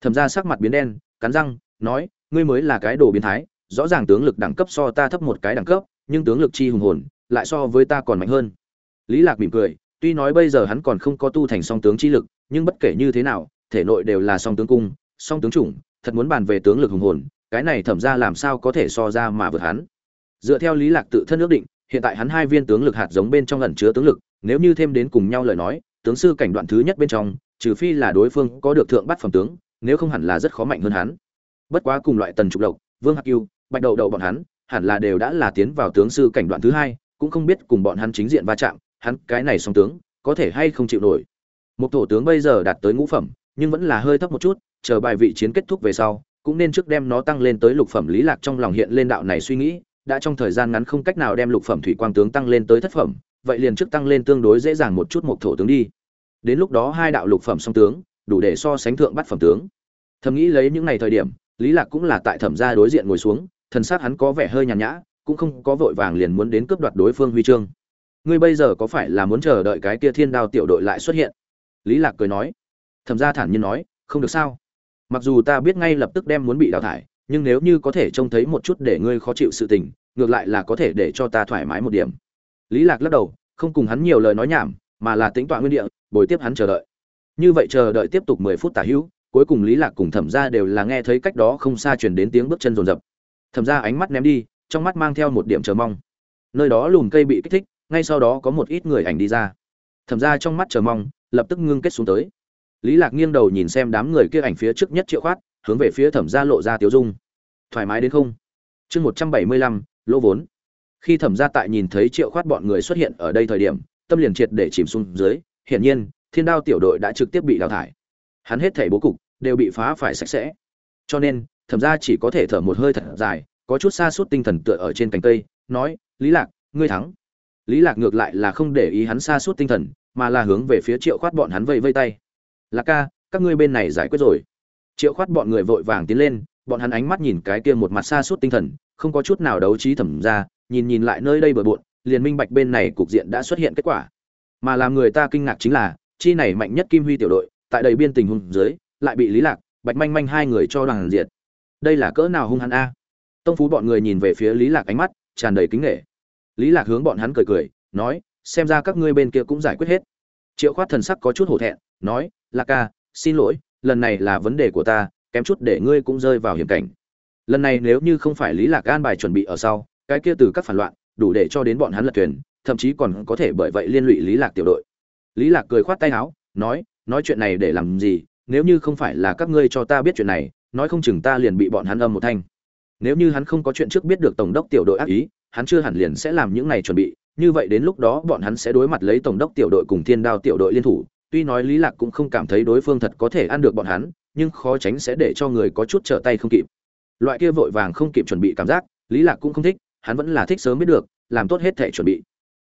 Thẩm ra sắc mặt biến đen, cắn răng, nói, ngươi mới là cái đồ biến thái, rõ ràng tướng lực đẳng cấp so ta thấp một cái đẳng cấp, nhưng tướng lực chi hùng hồn, lại so với ta còn mạnh hơn. Lý lạc mỉm cười, tuy nói bây giờ hắn còn không có tu thành song tướng chi lực, nhưng bất kể như thế nào, thể nội đều là song tướng cung, song tướng chủng, thật muốn bàn về tướng lực hùng hồn, cái này thẩm ra làm sao có thể so ra mà vượt hắn. Dựa theo lý lạc tự thân ước định hiện tại hắn hai viên tướng lực hạt giống bên trong ẩn chứa tướng lực nếu như thêm đến cùng nhau lời nói tướng sư cảnh đoạn thứ nhất bên trong trừ phi là đối phương có được thượng bắt phẩm tướng nếu không hẳn là rất khó mạnh hơn hắn. Bất quá cùng loại tần trục lộc vương hạc Cừu, bạch Đầu Đầu bọn hắn hẳn là đều đã là tiến vào tướng sư cảnh đoạn thứ hai cũng không biết cùng bọn hắn chính diện va chạm hắn cái này song tướng có thể hay không chịu nổi. Một tổ tướng bây giờ đạt tới ngũ phẩm nhưng vẫn là hơi thấp một chút chờ bài vị chiến kết thúc về sau cũng nên trước đem nó tăng lên tới lục phẩm lý lạc trong lòng hiện lên đạo này suy nghĩ đã trong thời gian ngắn không cách nào đem lục phẩm thủy quang tướng tăng lên tới thất phẩm, vậy liền trước tăng lên tương đối dễ dàng một chút một thổ tướng đi. Đến lúc đó hai đạo lục phẩm song tướng, đủ để so sánh thượng bắt phẩm tướng. Thầm nghĩ lấy những ngày thời điểm, lý lạc cũng là tại thẩm gia đối diện ngồi xuống, thần sắc hắn có vẻ hơi nhàn nhã, cũng không có vội vàng liền muốn đến cướp đoạt đối phương huy chương. Ngươi bây giờ có phải là muốn chờ đợi cái kia thiên đao tiểu đội lại xuất hiện? Lý lạc cười nói. Thẩm gia thản nhiên nói, không được sao. Mặc dù ta biết ngay lập tức đem muốn bị đào thải nhưng nếu như có thể trông thấy một chút để ngươi khó chịu sự tình, ngược lại là có thể để cho ta thoải mái một điểm. Lý lạc lắc đầu, không cùng hắn nhiều lời nói nhảm, mà là tính tọa nguyên địa, bồi tiếp hắn chờ đợi. Như vậy chờ đợi tiếp tục mười phút tả hữu, cuối cùng lý lạc cùng thẩm gia đều là nghe thấy cách đó không xa truyền đến tiếng bước chân rồn rập thẩm gia ánh mắt ném đi, trong mắt mang theo một điểm chờ mong. Nơi đó lùm cây bị kích thích, ngay sau đó có một ít người ảnh đi ra. Thẩm gia trong mắt chờ mong, lập tức ngưng kết xuống tới. Lý lạc nghiêng đầu nhìn xem đám người kia ảnh phía trước nhất triệu khoát hướng về phía thẩm gia lộ ra tiếu dung. Thoải mái đến không? Chương một trăm bảy mươi lăm, lỗ vốn. Khi thẩm gia tại nhìn thấy triệu khoát bọn người xuất hiện ở đây thời điểm, tâm liền triệt để chìm xuống dưới, hiển nhiên, thiên đao tiểu đội đã trực tiếp bị đào thải. Hắn hết thảy bố cục đều bị phá phải sạch sẽ. Cho nên, thẩm gia chỉ có thể thở một hơi thật dài, có chút xa suốt tinh thần tựa ở trên cành cây, nói, lý lạc, ngươi thắng. Lý lạc ngược lại là không để ý hắn xa suốt tinh thần, mà là hướng về phía triệu khoát bọn hắn vây vây tay. Lạc ca, các ngươi bên này giải quyết rồi triệu khoát bọn người vội vàng tiến lên, bọn hắn ánh mắt nhìn cái kia một mặt xa suốt tinh thần, không có chút nào đấu trí thẩm ra, nhìn nhìn lại nơi đây bừa bộn, liền minh bạch bên này cục diện đã xuất hiện kết quả. Mà làm người ta kinh ngạc chính là, chi này mạnh nhất kim huy tiểu đội, tại đầy biên tình hùng dưới, lại bị lý lạc, bạch manh manh hai người cho đoàn diệt. Đây là cỡ nào hung hắn a? Tông phú bọn người nhìn về phía lý lạc ánh mắt, tràn đầy kính nghệ lý lạc hướng bọn hắn cười cười, nói, xem ra các ngươi bên kia cũng giải quyết hết. Triệu khoát thần sắc có chút hổ thẹn, nói, lạc ca, xin lỗi lần này là vấn đề của ta, kém chút để ngươi cũng rơi vào hiểm cảnh. Lần này nếu như không phải lý lạc an bài chuẩn bị ở sau, cái kia từ các phản loạn, đủ để cho đến bọn hắn lật thuyền, thậm chí còn có thể bởi vậy liên lụy lý lạc tiểu đội. Lý lạc cười khoát tay áo, nói nói chuyện này để làm gì, nếu như không phải là các ngươi cho ta biết chuyện này, nói không chừng ta liền bị bọn hắn âm một thanh. Nếu như hắn không có chuyện trước biết được tổng đốc tiểu đội ác ý, hắn chưa hẳn liền sẽ làm những này chuẩn bị, như vậy đến lúc đó bọn hắn sẽ đối mặt lấy tổng đốc tiểu đội cùng thiên đao tiểu đội liên thủ tuy nói lý lạc cũng không cảm thấy đối phương thật có thể ăn được bọn hắn, nhưng khó tránh sẽ để cho người có chút trở tay không kịp. Loại kia vội vàng không kịp chuẩn bị cảm giác, lý lạc cũng không thích, hắn vẫn là thích sớm biết được, làm tốt hết thể chuẩn bị.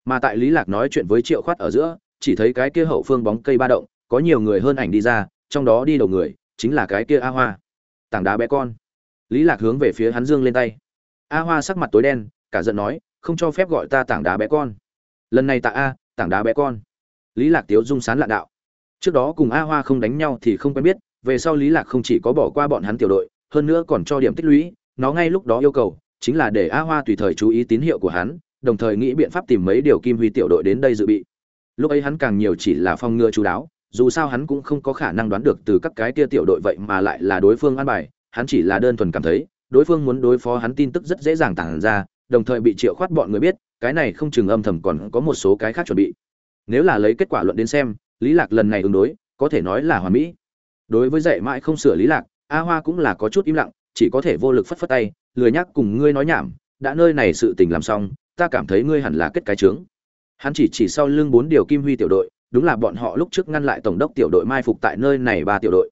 Mà tại lý lạc nói chuyện với triệu khoát ở giữa, chỉ thấy cái kia hậu phương bóng cây ba động, có nhiều người hơn ảnh đi ra, trong đó đi đầu người, chính là cái kia a hoa. Tảng đá bé con. Lý lạc hướng về phía hắn dương lên tay. A hoa sắc mặt tối đen, cả giận nói, không cho phép gọi ta tảng đá bé con. Lần này tạ a, tảng đá bé con. Lý lạc tiếu dung sán lạ đạo trước đó cùng a hoa không đánh nhau thì không quen biết, về sau lý lạc không chỉ có bỏ qua bọn hắn tiểu đội, hơn nữa còn cho điểm tích lũy, nó ngay lúc đó yêu cầu, chính là để a hoa tùy thời chú ý tín hiệu của hắn, đồng thời nghĩ biện pháp tìm mấy điều kim huy tiểu đội đến đây dự bị. Lúc ấy hắn càng nhiều chỉ là phong ngừa chú đáo, dù sao hắn cũng không có khả năng đoán được từ các cái kia tiểu đội vậy mà lại là đối phương an bài, hắn chỉ là đơn thuần cảm thấy, đối phương muốn đối phó hắn tin tức rất dễ dàng tản ra, đồng thời bị triệu khoát bọn người biết, cái này không chừng âm thầm còn có một số cái khác chuẩn bị. Nếu là lấy kết quả luận đến xem lý lạc lần này ứng đối, có thể nói là hoàn mỹ. Đối với dạy mãi không sửa lý lạc, a hoa cũng là có chút im lặng, chỉ có thể vô lực phất phất tay, lười nhắc cùng ngươi nói nhảm, đã nơi này sự tình làm xong, ta cảm thấy ngươi hẳn là kết cái trướng hắn chỉ chỉ sau lưng bốn điều kim huy tiểu đội, đúng là bọn họ lúc trước ngăn lại tổng đốc tiểu đội mai phục tại nơi này ba tiểu đội.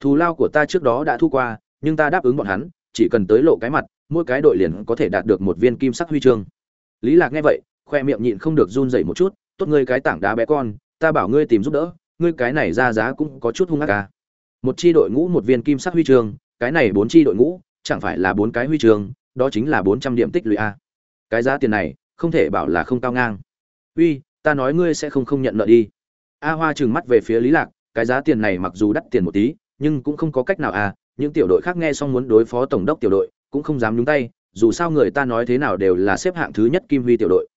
Thù lao của ta trước đó đã thu qua, nhưng ta đáp ứng bọn hắn, chỉ cần tới lộ cái mặt, mỗi cái đội liền có thể đạt được một viên kim sắc huy chương. Lý lạc nghe vậy, khoe miệng nhịn không được run rẩy một chút, tốt ngươi cái tảng đá bé con ta bảo ngươi tìm giúp đỡ, ngươi cái này ra giá cũng có chút hung ác ca một chi đội ngũ, một viên kim sắc huy chương, cái này bốn chi đội ngũ, chẳng phải là bốn cái huy chương, đó chính là bốn trăm điểm tích lũy a cái giá tiền này, không thể bảo là không cao ngang. Uy, ta nói ngươi sẽ không không nhận nợ đi. A hoa trừng mắt về phía lý lạc, cái giá tiền này mặc dù đắt tiền một tí, nhưng cũng không có cách nào à. Những tiểu đội khác nghe xong muốn đối phó tổng đốc tiểu đội, cũng không dám nhúng tay, dù sao người ta nói thế nào đều là xếp hạng thứ nhất kim huy tiểu đội.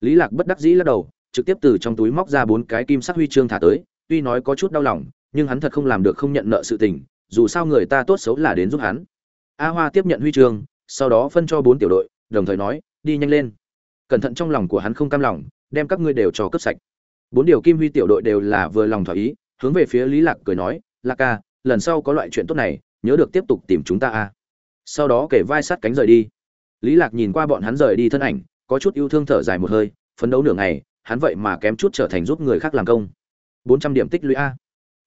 Lý lạc bất đắc dĩ lắc đầu trực tiếp từ trong túi móc ra bốn cái kim sắc huy chương thả tới, tuy nói có chút đau lòng, nhưng hắn thật không làm được không nhận nợ sự tình, dù sao người ta tốt xấu là đến giúp hắn. A hoa tiếp nhận huy chương, sau đó phân cho bốn tiểu đội, đồng thời nói, đi nhanh lên. Cẩn thận trong lòng của hắn không cam lòng, đem các ngươi đều cho cướp sạch. Bốn điều kim huy tiểu đội đều là vừa lòng thỏa ý, hướng về phía lý lạc cười nói, lạc ca, lần sau có loại chuyện tốt này, nhớ được tiếp tục tìm chúng ta a. Sau đó kể vai sát cánh rời đi. Lý lạc nhìn qua bọn hắn rời đi thân ảnh, có chút yêu thương thở dài một hơi, phấn đấu nửa ngày hắn vậy mà kém chút trở thành giúp người khác làm công. Bốn trăm điểm tích lũy a.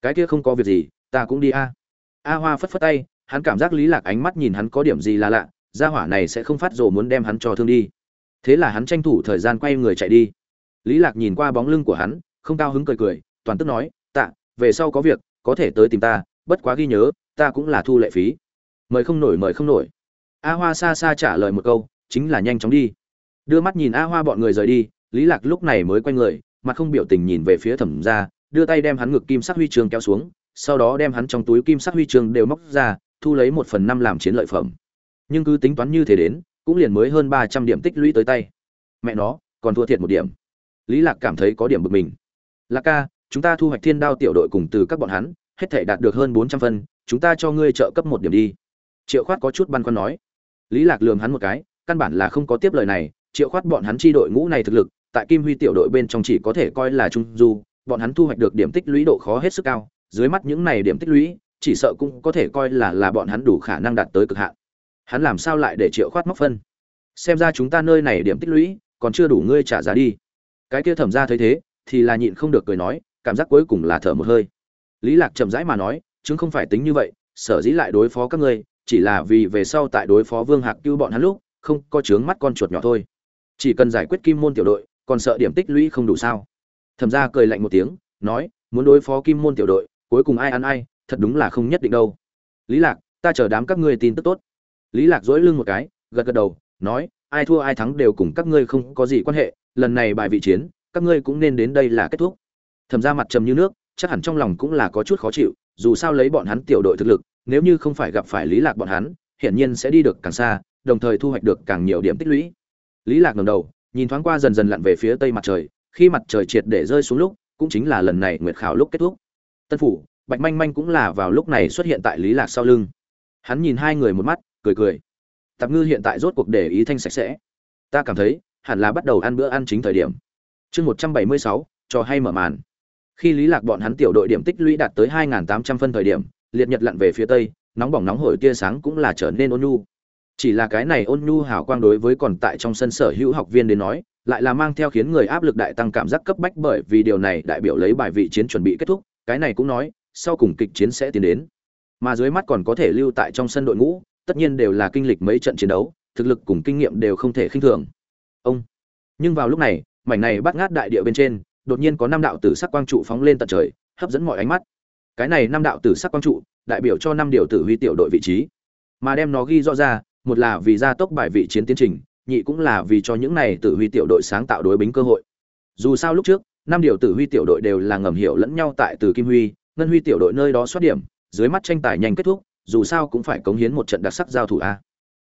Cái kia không có việc gì, ta cũng đi a. A hoa phất phất tay, hắn cảm giác lý lạc ánh mắt nhìn hắn có điểm gì là lạ, gia hỏa này sẽ không phát rồ muốn đem hắn cho thương đi. Thế là hắn tranh thủ thời gian quay người chạy đi. Lý lạc nhìn qua bóng lưng của hắn, không cao hứng cười cười, toàn tức nói, tạ, về sau có việc, có thể tới tìm ta, bất quá ghi nhớ, ta cũng là thu lệ phí. Mời không nổi, mời không nổi. A hoa xa xa trả lời một câu, chính là nhanh chóng đi. Đưa mắt nhìn a hoa bọn người rời đi lý lạc lúc này mới quay người, mặt không biểu tình nhìn về phía thẩm gia, đưa tay đem hắn ngực kim sắc huy chương kéo xuống, sau đó đem hắn trong túi kim sắc huy chương đều móc ra, thu lấy một phần năm làm chiến lợi phẩm. Nhưng cứ tính toán như thế đến, cũng liền mới hơn ba trăm điểm tích lũy tới tay. Mẹ nó, còn thua thiệt một điểm. Lý lạc cảm thấy có điểm bực mình. Lạc ca, chúng ta thu hoạch thiên đao tiểu đội cùng từ các bọn hắn, hết thể đạt được hơn bốn trăm phân, chúng ta cho ngươi trợ cấp một điểm đi. Triệu khoát có chút băn khoăn nói. Lý lạc lườm hắn một cái, căn bản là không có tiếp lời này, triệu khoát bọn hắn chi đội ngũ này thực lực tại kim huy tiểu đội bên trong chỉ có thể coi là trung du, bọn hắn thu hoạch được điểm tích lũy độ khó hết sức cao, dưới mắt những này điểm tích lũy, chỉ sợ cũng có thể coi là là bọn hắn đủ khả năng đạt tới cực hạn. Hắn làm sao lại để triệu khoát móc phân? Xem ra chúng ta nơi này điểm tích lũy, còn chưa đủ ngươi trả giá đi. Cái kia thẩm ra thấy thế, thì là nhịn không được cười nói, cảm giác cuối cùng là thở một hơi. Lý lạc chậm rãi mà nói chứng không phải tính như vậy, sở dĩ lại đối phó các ngươi, chỉ là vì về sau tại đối phó vương hạc Cưu bọn hắn lúc, không có chướng mắt con chuột nhỏ thôi. Chỉ cần giải quyết kim môn tiểu đội còn sợ điểm tích lũy không đủ sao? Thẩm ra cười lạnh một tiếng, nói, muốn đối phó kim môn tiểu đội, cuối cùng ai ăn ai, thật đúng là không nhất định đâu. Lý lạc, ta chờ đám các ngươi tin tức tốt. Lý lạc dỗi lưng một cái, gật gật đầu, nói, ai thua ai thắng đều cùng các ngươi không có gì quan hệ, lần này bài vị chiến, các ngươi cũng nên đến đây là kết thúc. Thẩm ra mặt trầm như nước, chắc hẳn trong lòng cũng là có chút khó chịu, dù sao lấy bọn hắn tiểu đội thực lực, nếu như không phải gặp phải lý lạc bọn hắn, hiển nhiên sẽ đi được càng xa, đồng thời thu hoạch được càng nhiều điểm tích lũy. Lý lạc ngẩng đầu nhìn thoáng qua dần dần lặn về phía tây mặt trời, khi mặt trời triệt để rơi xuống lúc, cũng chính là lần này nguyệt khảo lúc kết thúc. Tân phủ, bạch manh manh cũng là vào lúc này xuất hiện tại lý lạc sau lưng. Hắn nhìn hai người một mắt, cười cười. Tạp ngư hiện tại rốt cuộc để ý thanh sạch sẽ. Ta cảm thấy, hẳn là bắt đầu ăn bữa ăn chính thời điểm. Chương một trăm bảy mươi sáu, trò hay mở màn. Khi lý lạc bọn hắn tiểu đội điểm tích lũy đạt tới hai tám trăm phân thời điểm, liệt nhật lặn về phía tây, nóng bỏng nóng hổi tia sáng cũng là trở nên ôn nhu chỉ là cái này ôn nhu hào quang đối với còn tại trong sân sở hữu học viên đến nói, lại là mang theo khiến người áp lực đại tăng cảm giác cấp bách bởi vì điều này đại biểu lấy bài vị chiến chuẩn bị kết thúc, cái này cũng nói, sau cùng kịch chiến sẽ tiến đến. Mà dưới mắt còn có thể lưu tại trong sân đội ngũ, tất nhiên đều là kinh lịch mấy trận chiến đấu, thực lực cùng kinh nghiệm đều không thể khinh thường. Ông. Nhưng vào lúc này, mảnh này bắt ngát đại địa bên trên, đột nhiên có năm đạo tử sắc quang trụ phóng lên tận trời, hấp dẫn mọi ánh mắt. Cái này năm đạo tử sắc quang trụ, đại biểu cho năm điều tử huy tiểu đội vị trí. Mà đem nó ghi rõ ra một là vì gia tốc bài vị chiến tiến trình, nhị cũng là vì cho những này tử huy tiểu đội sáng tạo đối bính cơ hội. Dù sao lúc trước, năm điều tử huy tiểu đội đều là ngầm hiểu lẫn nhau tại từ kim huy, ngân huy tiểu đội nơi đó xuất điểm, dưới mắt tranh tài nhanh kết thúc, dù sao cũng phải cống hiến một trận đặc sắc giao thủ a.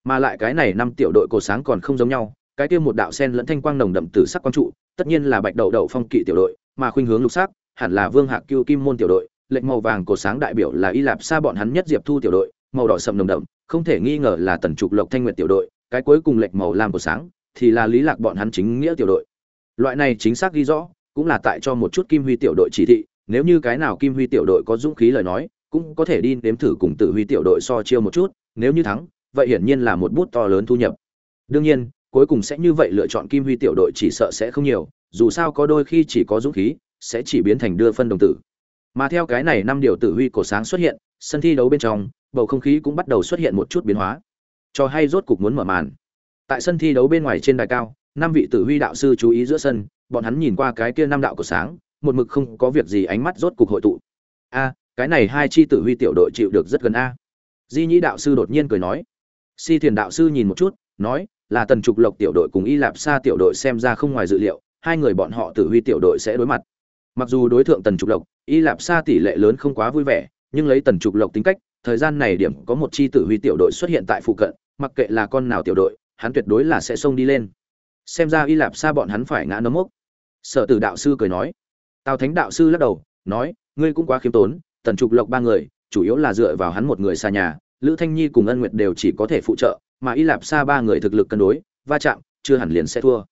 Mà lại cái này năm tiểu đội cổ sáng còn không giống nhau, cái kia một đạo sen lẫn thanh quang nồng đậm tử sắc quang trụ, tất nhiên là bạch đậu đậu phong kỵ tiểu đội, mà khuynh hướng lục sắc, hẳn là vương hạc cưu kim môn tiểu đội, lệnh màu vàng cổ sáng đại biểu là y lạp xa bọn hắn nhất diệp thu tiểu đội, màu đỏ sậm nồng đậm không thể nghi ngờ là tần trục lộc thanh nguyệt tiểu đội, cái cuối cùng lệnh màu lam của sáng, thì là lý lạc bọn hắn chính nghĩa tiểu đội. Loại này chính xác ghi rõ, cũng là tại cho một chút kim huy tiểu đội chỉ thị, nếu như cái nào kim huy tiểu đội có dũng khí lời nói, cũng có thể đi nếm thử cùng tử huy tiểu đội so chiêu một chút, nếu như thắng, vậy hiển nhiên là một bút to lớn thu nhập. Đương nhiên, cuối cùng sẽ như vậy lựa chọn kim huy tiểu đội chỉ sợ sẽ không nhiều, dù sao có đôi khi chỉ có dũng khí, sẽ chỉ biến thành đưa phân đồng tử. Mà theo cái này năm điều tử huy cổ sáng xuất hiện, sân thi đấu bên trong bầu không khí cũng bắt đầu xuất hiện một chút biến hóa. Cho hay rốt cục muốn mở màn. Tại sân thi đấu bên ngoài trên đài cao, năm vị tử huy đạo sư chú ý giữa sân, bọn hắn nhìn qua cái kia năm đạo của sáng, một mực không có việc gì ánh mắt rốt cục hội tụ. A, cái này hai chi tử huy tiểu đội chịu được rất gần a. Di nhĩ đạo sư đột nhiên cười nói. Si thiền đạo sư nhìn một chút, nói, là tần trục lộc tiểu đội cùng y lạp sa tiểu đội xem ra không ngoài dự liệu, hai người bọn họ tử huy tiểu đội sẽ đối mặt. Mặc dù đối tượng tần trục lộc, y lạp sa tỷ lệ lớn không quá vui vẻ, nhưng lấy tần trục lộc tính cách thời gian này điểm có một chi tử huy tiểu đội xuất hiện tại phụ cận, mặc kệ là con nào tiểu đội, hắn tuyệt đối là sẽ xông đi lên. Xem ra y lạp sa bọn hắn phải ngã nấm mốc. Sở tử đạo sư cười nói. Tào thánh đạo sư lắc đầu, nói, ngươi cũng quá khiêm tốn, tần trục lộc ba người, chủ yếu là dựa vào hắn một người xa nhà, lữ thanh nhi cùng ân nguyệt đều chỉ có thể phụ trợ, mà y lạp sa ba người thực lực cân đối, va chạm, chưa hẳn liền sẽ thua.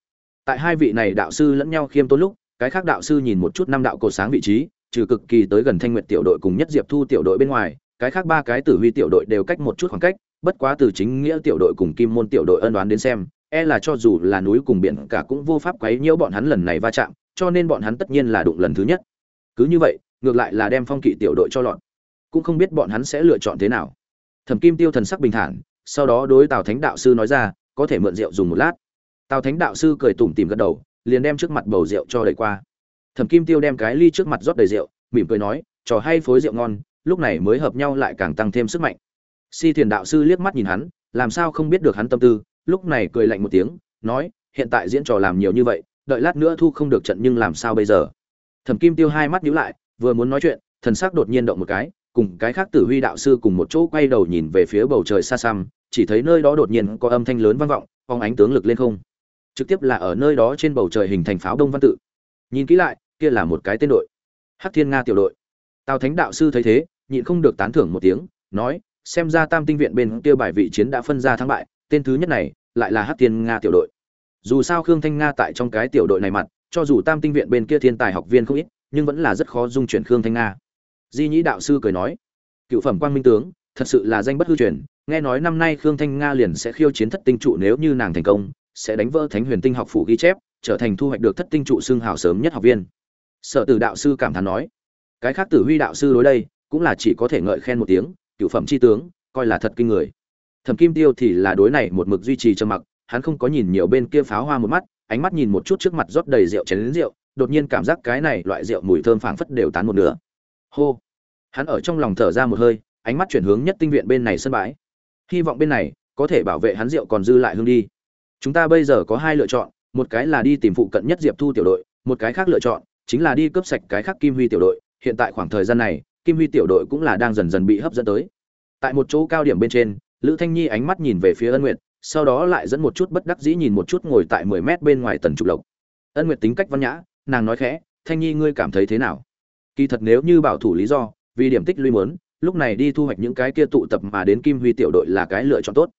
Tại hai vị này đạo sư lẫn nhau khiêm tốn lúc, cái khác đạo sư nhìn một chút năm đạo cổ sáng vị trí, trừ cực kỳ tới gần thanh nguyệt tiểu đội cùng nhất diệp thu tiểu đội bên ngoài cái khác ba cái tử huy tiểu đội đều cách một chút khoảng cách, bất quá từ chính nghĩa tiểu đội cùng kim môn tiểu đội ân đoán đến xem e là cho dù là núi cùng biển cả cũng vô pháp quấy nhiễu bọn hắn lần này va chạm, cho nên bọn hắn tất nhiên là đụng lần thứ nhất. Cứ như vậy, ngược lại là đem phong kỵ tiểu đội cho lọt. Cũng không biết bọn hắn sẽ lựa chọn thế nào. Thẩm kim tiêu thần sắc bình thản, sau đó đối tào thánh đạo sư nói ra, có thể mượn rượu dùng một lát. Tào thánh đạo sư cười tủm tỉm gật đầu, liền đem trước mặt bầu rượu cho đầy qua. Thẩm kim tiêu đem cái ly trước mặt rót đầy rượu, mỉm cười nói, trò hay phối rượu ngon lúc này mới hợp nhau lại càng tăng thêm sức mạnh. Si thiền đạo sư liếc mắt nhìn hắn, làm sao không biết được hắn tâm tư, lúc này cười lạnh một tiếng, nói, hiện tại diễn trò làm nhiều như vậy, đợi lát nữa thu không được trận nhưng làm sao bây giờ? Thẩm kim tiêu hai mắt nhíu lại, vừa muốn nói chuyện, thần sắc đột nhiên động một cái, cùng cái khác tử huy đạo sư cùng một chỗ quay đầu nhìn về phía bầu trời xa xăm, chỉ thấy nơi đó đột nhiên có âm thanh lớn vang vọng, phóng ánh tướng lực lên không. Trực tiếp là ở nơi đó trên bầu trời hình thành pháo đông văn tự. Nhìn kỹ lại, kia là một cái tên đội. Hắc thiên nga tiểu đội. Tào thánh đạo sư thấy thế nhịn không được tán thưởng một tiếng, nói, xem ra tam tinh viện bên kia bài vị chiến đã phân ra thắng bại, tên thứ nhất này lại là hắc thiên nga tiểu đội. Dù sao khương thanh nga tại trong cái tiểu đội này mặt, cho dù tam tinh viện bên kia thiên tài học viên không ít, nhưng vẫn là rất khó dung chuyển khương thanh nga. Di nhĩ đạo sư cười nói, cựu phẩm quang minh tướng, thật sự là danh bất hư truyền, nghe nói năm nay khương thanh nga liền sẽ khiêu chiến thất tinh trụ nếu như nàng thành công, sẽ đánh vỡ thánh huyền tinh học phủ ghi chép, trở thành thu hoạch được thất tinh trụ xương hào sớm nhất học viên. Sở tử đạo sư cảm thán nói, cái khác tử huy đạo sư đối đây cũng là chỉ có thể ngợi khen một tiếng, cựu phẩm chi tướng, coi là thật kinh người. Thẩm kim tiêu thì là đối này một mực duy trì trầm mặc, hắn không có nhìn nhiều bên kia pháo hoa một mắt, ánh mắt nhìn một chút trước mặt rót đầy rượu chén đến rượu, đột nhiên cảm giác cái này loại rượu mùi thơm phảng phất đều tán một nửa. Hô! Hắn ở trong lòng thở ra một hơi, ánh mắt chuyển hướng nhất tinh viện bên này sân bãi. Hy vọng bên này có thể bảo vệ hắn rượu còn dư lại hương đi. Chúng ta bây giờ có hai lựa chọn, một cái là đi tìm phụ cận nhất diệp thu tiểu đội, một cái khác lựa chọn chính là đi cướp sạch cái khác kim huy tiểu đội. Hiện tại khoảng thời gian này kim huy tiểu đội cũng là đang dần dần bị hấp dẫn tới. Tại một chỗ cao điểm bên trên lữ thanh nhi ánh mắt nhìn về phía ân nguyệt sau đó lại dẫn một chút bất đắc dĩ nhìn một chút ngồi tại mười mét bên ngoài tần trục lộc. Ân nguyệt tính cách văn nhã nàng nói khẽ thanh nhi ngươi cảm thấy thế nào? Kỳ thật nếu như bảo thủ lý do vì điểm tích lũy muốn, lúc này đi thu hoạch những cái kia tụ tập mà đến kim huy tiểu đội là cái lựa chọn tốt.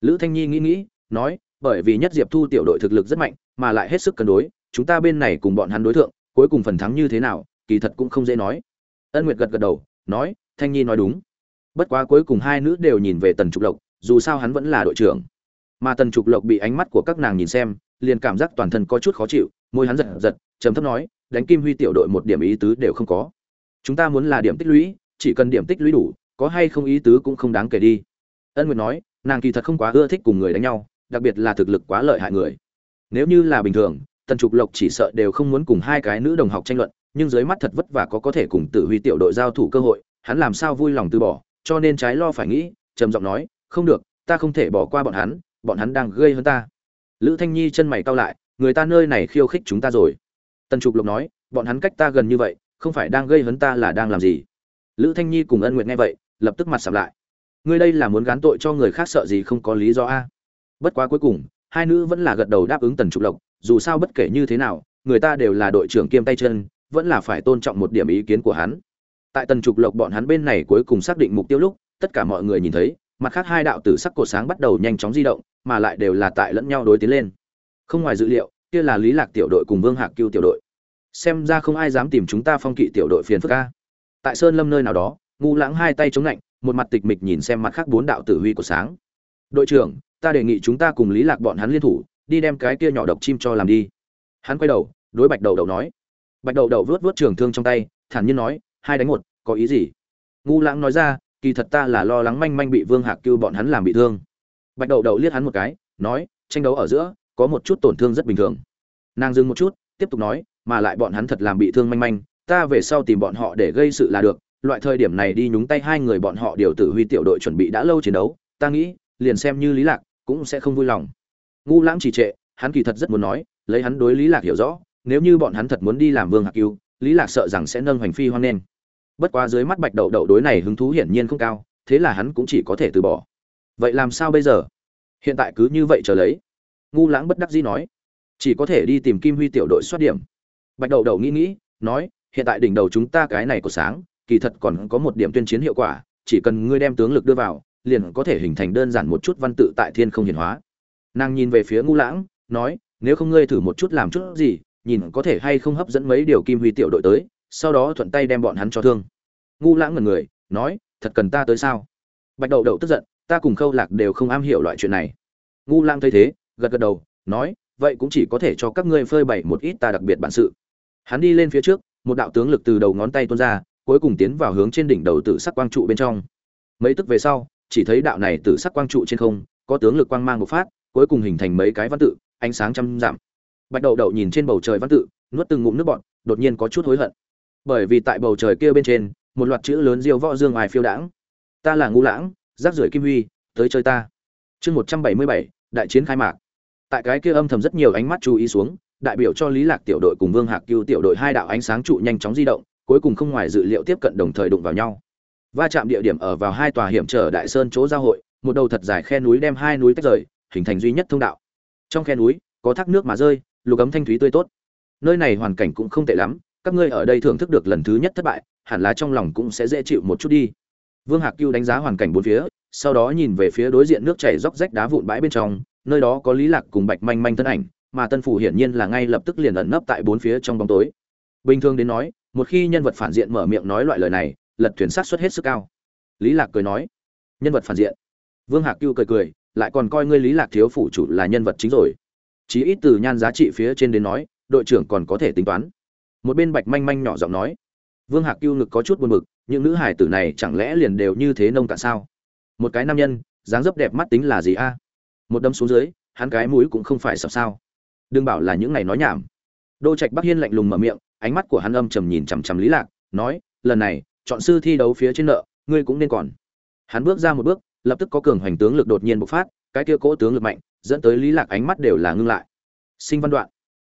Lữ thanh nhi nghĩ nghĩ nói bởi vì nhất diệp thu tiểu đội thực lực rất mạnh mà lại hết sức cân đối chúng ta bên này cùng bọn hắn đối tượng cuối cùng phần thắng như thế nào kỳ thật cũng không dễ nói ân nguyệt gật gật đầu, nói, thanh nhi nói đúng. Bất quá cuối cùng hai nữ đều nhìn về tần trục lộc, dù sao hắn vẫn là đội trưởng. Mà tần trục lộc bị ánh mắt của các nàng nhìn xem, liền cảm giác toàn thân có chút khó chịu, môi hắn giật giật, trầm thấp nói, đánh kim huy tiểu đội một điểm ý tứ đều không có. Chúng ta muốn là điểm tích lũy, chỉ cần điểm tích lũy đủ, có hay không ý tứ cũng không đáng kể đi. Ân nguyệt nói, nàng kỳ thật không quá ưa thích cùng người đánh nhau, đặc biệt là thực lực quá lợi hại người. Nếu như là bình thường, tần trục lộc chỉ sợ đều không muốn cùng hai cái nữ đồng học tranh luận nhưng dưới mắt thật vất vả có có thể cùng tử huy tiểu đội giao thủ cơ hội, hắn làm sao vui lòng từ bỏ, cho nên trái lo phải nghĩ, trầm giọng nói, không được, ta không thể bỏ qua bọn hắn bọn hắn đang gây hơn ta. Lữ thanh nhi chân mày cau lại, người ta nơi này khiêu khích chúng ta rồi. Tần trục lộc nói, bọn hắn cách ta gần như vậy, không phải đang gây hấn ta là đang làm gì? Lữ thanh nhi cùng ân nguyện nghe vậy, lập tức mặt sầm lại. Ngươi đây là muốn gán tội cho người khác sợ gì không có lý do a? Bất quá cuối cùng, hai nữ vẫn là gật đầu đáp ứng tần trục lộc, dù sao bất kể như thế nào, người ta đều là đội trưởng kiêm tay chân vẫn là phải tôn trọng một điểm ý kiến của hắn. Tại tần trục lộc bọn hắn bên này cuối cùng xác định mục tiêu lúc, tất cả mọi người nhìn thấy, mặt khác hai đạo tử sắc cổ sáng bắt đầu nhanh chóng di động, mà lại đều là tại lẫn nhau đối tiến lên. Không ngoài dữ liệu, kia là lý lạc tiểu đội cùng vương hạc cưu tiểu đội. Xem ra không ai dám tìm chúng ta phong kỵ tiểu đội phiền phức ca tại sơn lâm nơi nào đó ngu lãng hai tay chống lạnh, một mặt tịch mịch nhìn xem mặt khác bốn đạo tử huy của sáng. Đội trưởng, ta đề nghị chúng ta cùng lý lạc bọn hắn liên thủ, đi đem cái kia nhỏ độc chim cho làm đi. Hắn quay đầu, đối bạch đầu đầu nói bạch đầu đầu vớt vớt trường thương trong tay, thản nhiên nói, hai đánh một, có ý gì? Ngu lãng nói ra, kỳ thật ta là lo lắng manh manh bị vương hạc cưu bọn hắn làm bị thương. Bạch đầu đầu liếc hắn một cái, nói, tranh đấu ở giữa, có một chút tổn thương rất bình thường. Nàng dừng một chút, tiếp tục nói, mà lại bọn hắn thật làm bị thương manh manh, ta về sau tìm bọn họ để gây sự là được, loại thời điểm này đi nhúng tay hai người bọn họ điều tử huy tiểu đội chuẩn bị đã lâu chiến đấu, ta nghĩ, liền xem như lý lạc cũng sẽ không vui lòng. Ngu lãng chỉ trệ, hắn kỳ thật rất muốn nói, lấy hắn đối lý lạc hiểu rõ nếu như bọn hắn thật muốn đi làm vương hạc cứu lý lạc sợ rằng sẽ nâng hoành phi hoang nên. Bất quá dưới mắt bạch đậu đậu đối này hứng thú hiển nhiên không cao, thế là hắn cũng chỉ có thể từ bỏ. Vậy làm sao bây giờ? Hiện tại cứ như vậy chờ lấy. Ngu lãng bất đắc dĩ nói. Chỉ có thể đi tìm kim huy tiểu đội xuất điểm. Bạch đậu đậu nghĩ nghĩ, nói, hiện tại đỉnh đầu chúng ta cái này của sáng, kỳ thật còn có một điểm tuyên chiến hiệu quả, chỉ cần ngươi đem tướng lực đưa vào, liền có thể hình thành đơn giản một chút văn tự tại thiên không hiển hóa. Nàng nhìn về phía ngu lãng, nói, nếu không ngươi thử một chút làm chút gì nhìn có thể hay không hấp dẫn mấy điều kim huy tiểu đội tới, sau đó thuận tay đem bọn hắn cho thương. Ngu lãng ngần người, nói, thật cần ta tới sao? Bạch đậu đậu tức giận, ta cùng khâu lạc đều không am hiểu loại chuyện này. Ngu lãng thấy thế, gật gật đầu, nói, vậy cũng chỉ có thể cho các ngươi phơi bày một ít ta đặc biệt bản sự. Hắn đi lên phía trước, một đạo tướng lực từ đầu ngón tay tuôn ra, cuối cùng tiến vào hướng trên đỉnh đầu tử sắc quang trụ bên trong. Mấy tức về sau, chỉ thấy đạo này tử sắc quang trụ trên không, có tướng lực quang mang một phát, cuối cùng hình thành mấy cái văn tự, ánh sáng trăm giảm bạch đậu đậu nhìn trên bầu trời văn tự, nuốt từng ngụm nước bọt, đột nhiên có chút hối hận. Bởi vì tại bầu trời kia bên trên, một loạt chữ lớn diêu võ dương ai phiêu đãng. Ta là ngũ lãng, rác rưởi kim huy, tới chơi ta. Chương một trăm bảy mươi bảy, đại chiến khai mạc. Tại cái kia âm thầm rất nhiều ánh mắt chú ý xuống, đại biểu cho lý lạc tiểu đội cùng vương hạc cưu tiểu đội hai đạo ánh sáng trụ nhanh chóng di động, cuối cùng không ngoài dự liệu tiếp cận đồng thời đụng vào nhau. Va chạm địa điểm ở vào hai tòa hiểm trở đại sơn chỗ giao hội, một đầu thật dài khe núi đem hai núi tách rời, hình thành duy nhất thông đạo. Trong khe núi, có thác nước mà rơi lục ấm thanh thúy tươi tốt. Nơi này hoàn cảnh cũng không tệ lắm, các ngươi ở đây thưởng thức được lần thứ nhất thất bại, hẳn là trong lòng cũng sẽ dễ chịu một chút đi. Vương hạc cưu đánh giá hoàn cảnh bốn phía, sau đó nhìn về phía đối diện nước chảy róc rách đá vụn bãi bên trong, nơi đó có lý lạc cùng bạch manh manh thân ảnh, mà tân phủ hiển nhiên là ngay lập tức liền ẩn nấp tại bốn phía trong bóng tối. Bình thường đến nói, một khi nhân vật phản diện mở miệng nói loại lời này, lật thuyền sát xuất hết sức cao. Lý lạc cười nói, nhân vật phản diện. Vương hạc cưu cười cười, lại còn coi ngươi lý lạc thiếu phủ chủ là nhân vật chính rồi chí ít từ nhan giá trị phía trên đến nói, đội trưởng còn có thể tính toán. Một bên bạch manh manh nhỏ giọng nói, vương hạc cưu ngực có chút buồn bực, những nữ hải tử này chẳng lẽ liền đều như thế nông cạn sao? Một cái nam nhân, dáng dấp đẹp mắt tính là gì a? Một đâm xuống dưới, hắn cái mũi cũng không phải sập sao. Đừng bảo là những ngày nói nhảm. Đô trạch bắc hiên lạnh lùng mở miệng, ánh mắt của hắn âm trầm nhìn chằm chằm lý lạc, nói, lần này, chọn sư thi đấu phía trên nợ, ngươi cũng nên còn. Hắn bước ra một bước, lập tức có cường hoành tướng lực đột nhiên bộc phát, cái kia cỗ tướng lực mạnh dẫn tới lý lạc ánh mắt đều là ngưng lại. Sinh văn đoạn.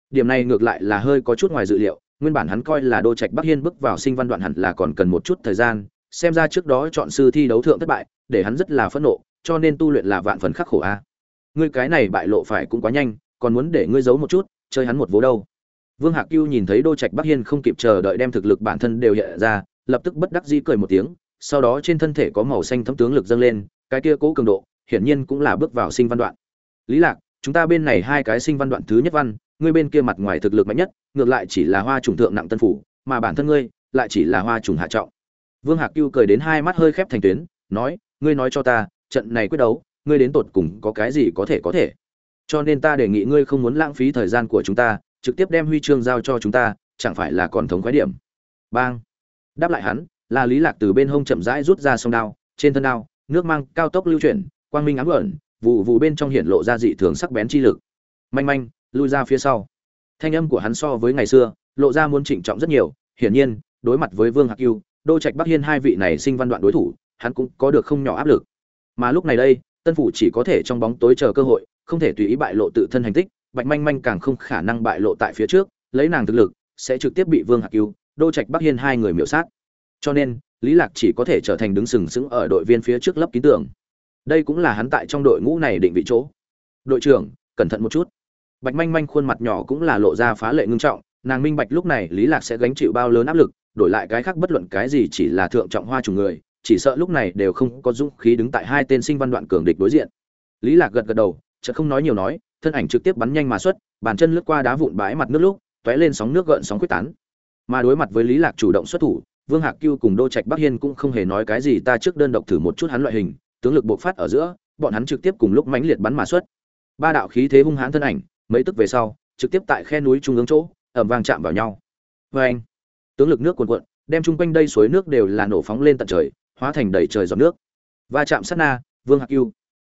Điểm này ngược lại là hơi có chút ngoài dự liệu, nguyên bản hắn coi là đô trạch bắc hiên bước vào sinh văn đoạn hẳn là còn cần một chút thời gian, xem ra trước đó chọn sư thi đấu thượng thất bại, để hắn rất là phẫn nộ, cho nên tu luyện là vạn phần khắc khổ a. Ngươi cái này bại lộ phải cũng quá nhanh, còn muốn để ngươi giấu một chút, chơi hắn một vố đâu. Vương hạc cưu nhìn thấy đô trạch bắc hiên không kịp chờ đợi đem thực lực bản thân đều hiện ra, lập tức bất đắc dĩ cười một tiếng, sau đó trên thân thể có màu xanh thấm tướng lực dâng lên, cái kia cố cường độ, hiển nhiên cũng là bước vào sinh văn đoạn lý lạc, chúng ta bên này hai cái sinh văn đoạn thứ nhất văn, ngươi bên kia mặt ngoài thực lực mạnh nhất, ngược lại chỉ là hoa trùng thượng nặng tân phủ, mà bản thân ngươi lại chỉ là hoa trùng hạ trọng. Vương hạc cưu cười đến hai mắt hơi khép thành tuyến, nói, ngươi nói cho ta, trận này quyết đấu, ngươi đến tột cùng có cái gì có thể có thể? Cho nên ta đề nghị ngươi không muốn lãng phí thời gian của chúng ta, trực tiếp đem huy chương giao cho chúng ta, chẳng phải là còn thống khoái điểm? Bang. Đáp lại hắn, là lý lạc từ bên hông chậm rãi rút ra song đao, trên thân đao, nước mang cao tốc lưu chuyển, quang minh ám ẩn vụ vụ bên trong hiện lộ ra dị thường sắc bén chi lực. Manh manh, lui ra phía sau. Thanh âm của hắn so với ngày xưa, lộ ra muốn trịnh trọng rất nhiều. Hiển nhiên, đối mặt với vương hạc yêu, đô trạch bắc hiên hai vị này sinh văn đoạn đối thủ, hắn cũng có được không nhỏ áp lực. Mà lúc này đây, tân phủ chỉ có thể trong bóng tối chờ cơ hội, không thể tùy ý bại lộ tự thân hành tích. Bạch manh manh càng không khả năng bại lộ tại phía trước, lấy nàng thực lực, sẽ trực tiếp bị vương hạc yêu, đô trạch bắc hiên hai người miểu sát. Cho nên, lý lạc chỉ có thể trở thành đứng sừng sững ở đội viên phía trước lấp ký tưởng đây cũng là hắn tại trong đội ngũ này định vị chỗ. Đội trưởng, cẩn thận một chút. Bạch manh manh khuôn mặt nhỏ cũng là lộ ra phá lệ ngưng trọng, nàng minh bạch lúc này lý lạc sẽ gánh chịu bao lớn áp lực, đổi lại cái khác bất luận cái gì chỉ là thượng trọng hoa chủ người, chỉ sợ lúc này đều không có dũng khí đứng tại hai tên sinh văn đoạn cường địch đối diện. Lý lạc gật gật đầu, chợt không nói nhiều nói, thân ảnh trực tiếp bắn nhanh mà xuất, bàn chân lướt qua đá vụn bãi mặt nước lúc, tóe lên sóng nước gợn sóng quyết tán. Mà đối mặt với lý lạc chủ động xuất thủ, vương hạc cưu cùng đô trạch bắc hiên cũng không hề nói cái gì, ta trước đơn độc thử một chút hắn loại hình tướng lực bộc phát ở giữa, bọn hắn trực tiếp cùng lúc mãnh liệt bắn mà xuất ba đạo khí thế hung hãn thân ảnh, mấy tức về sau, trực tiếp tại khe núi trung ương chỗ, ầm vang chạm vào nhau Oeng! tướng lực nước cuồn cuộn, đem chung quanh đây suối nước đều là nổ phóng lên tận trời, hóa thành đầy trời giọt nước va chạm sát na, vương hạc Cừu.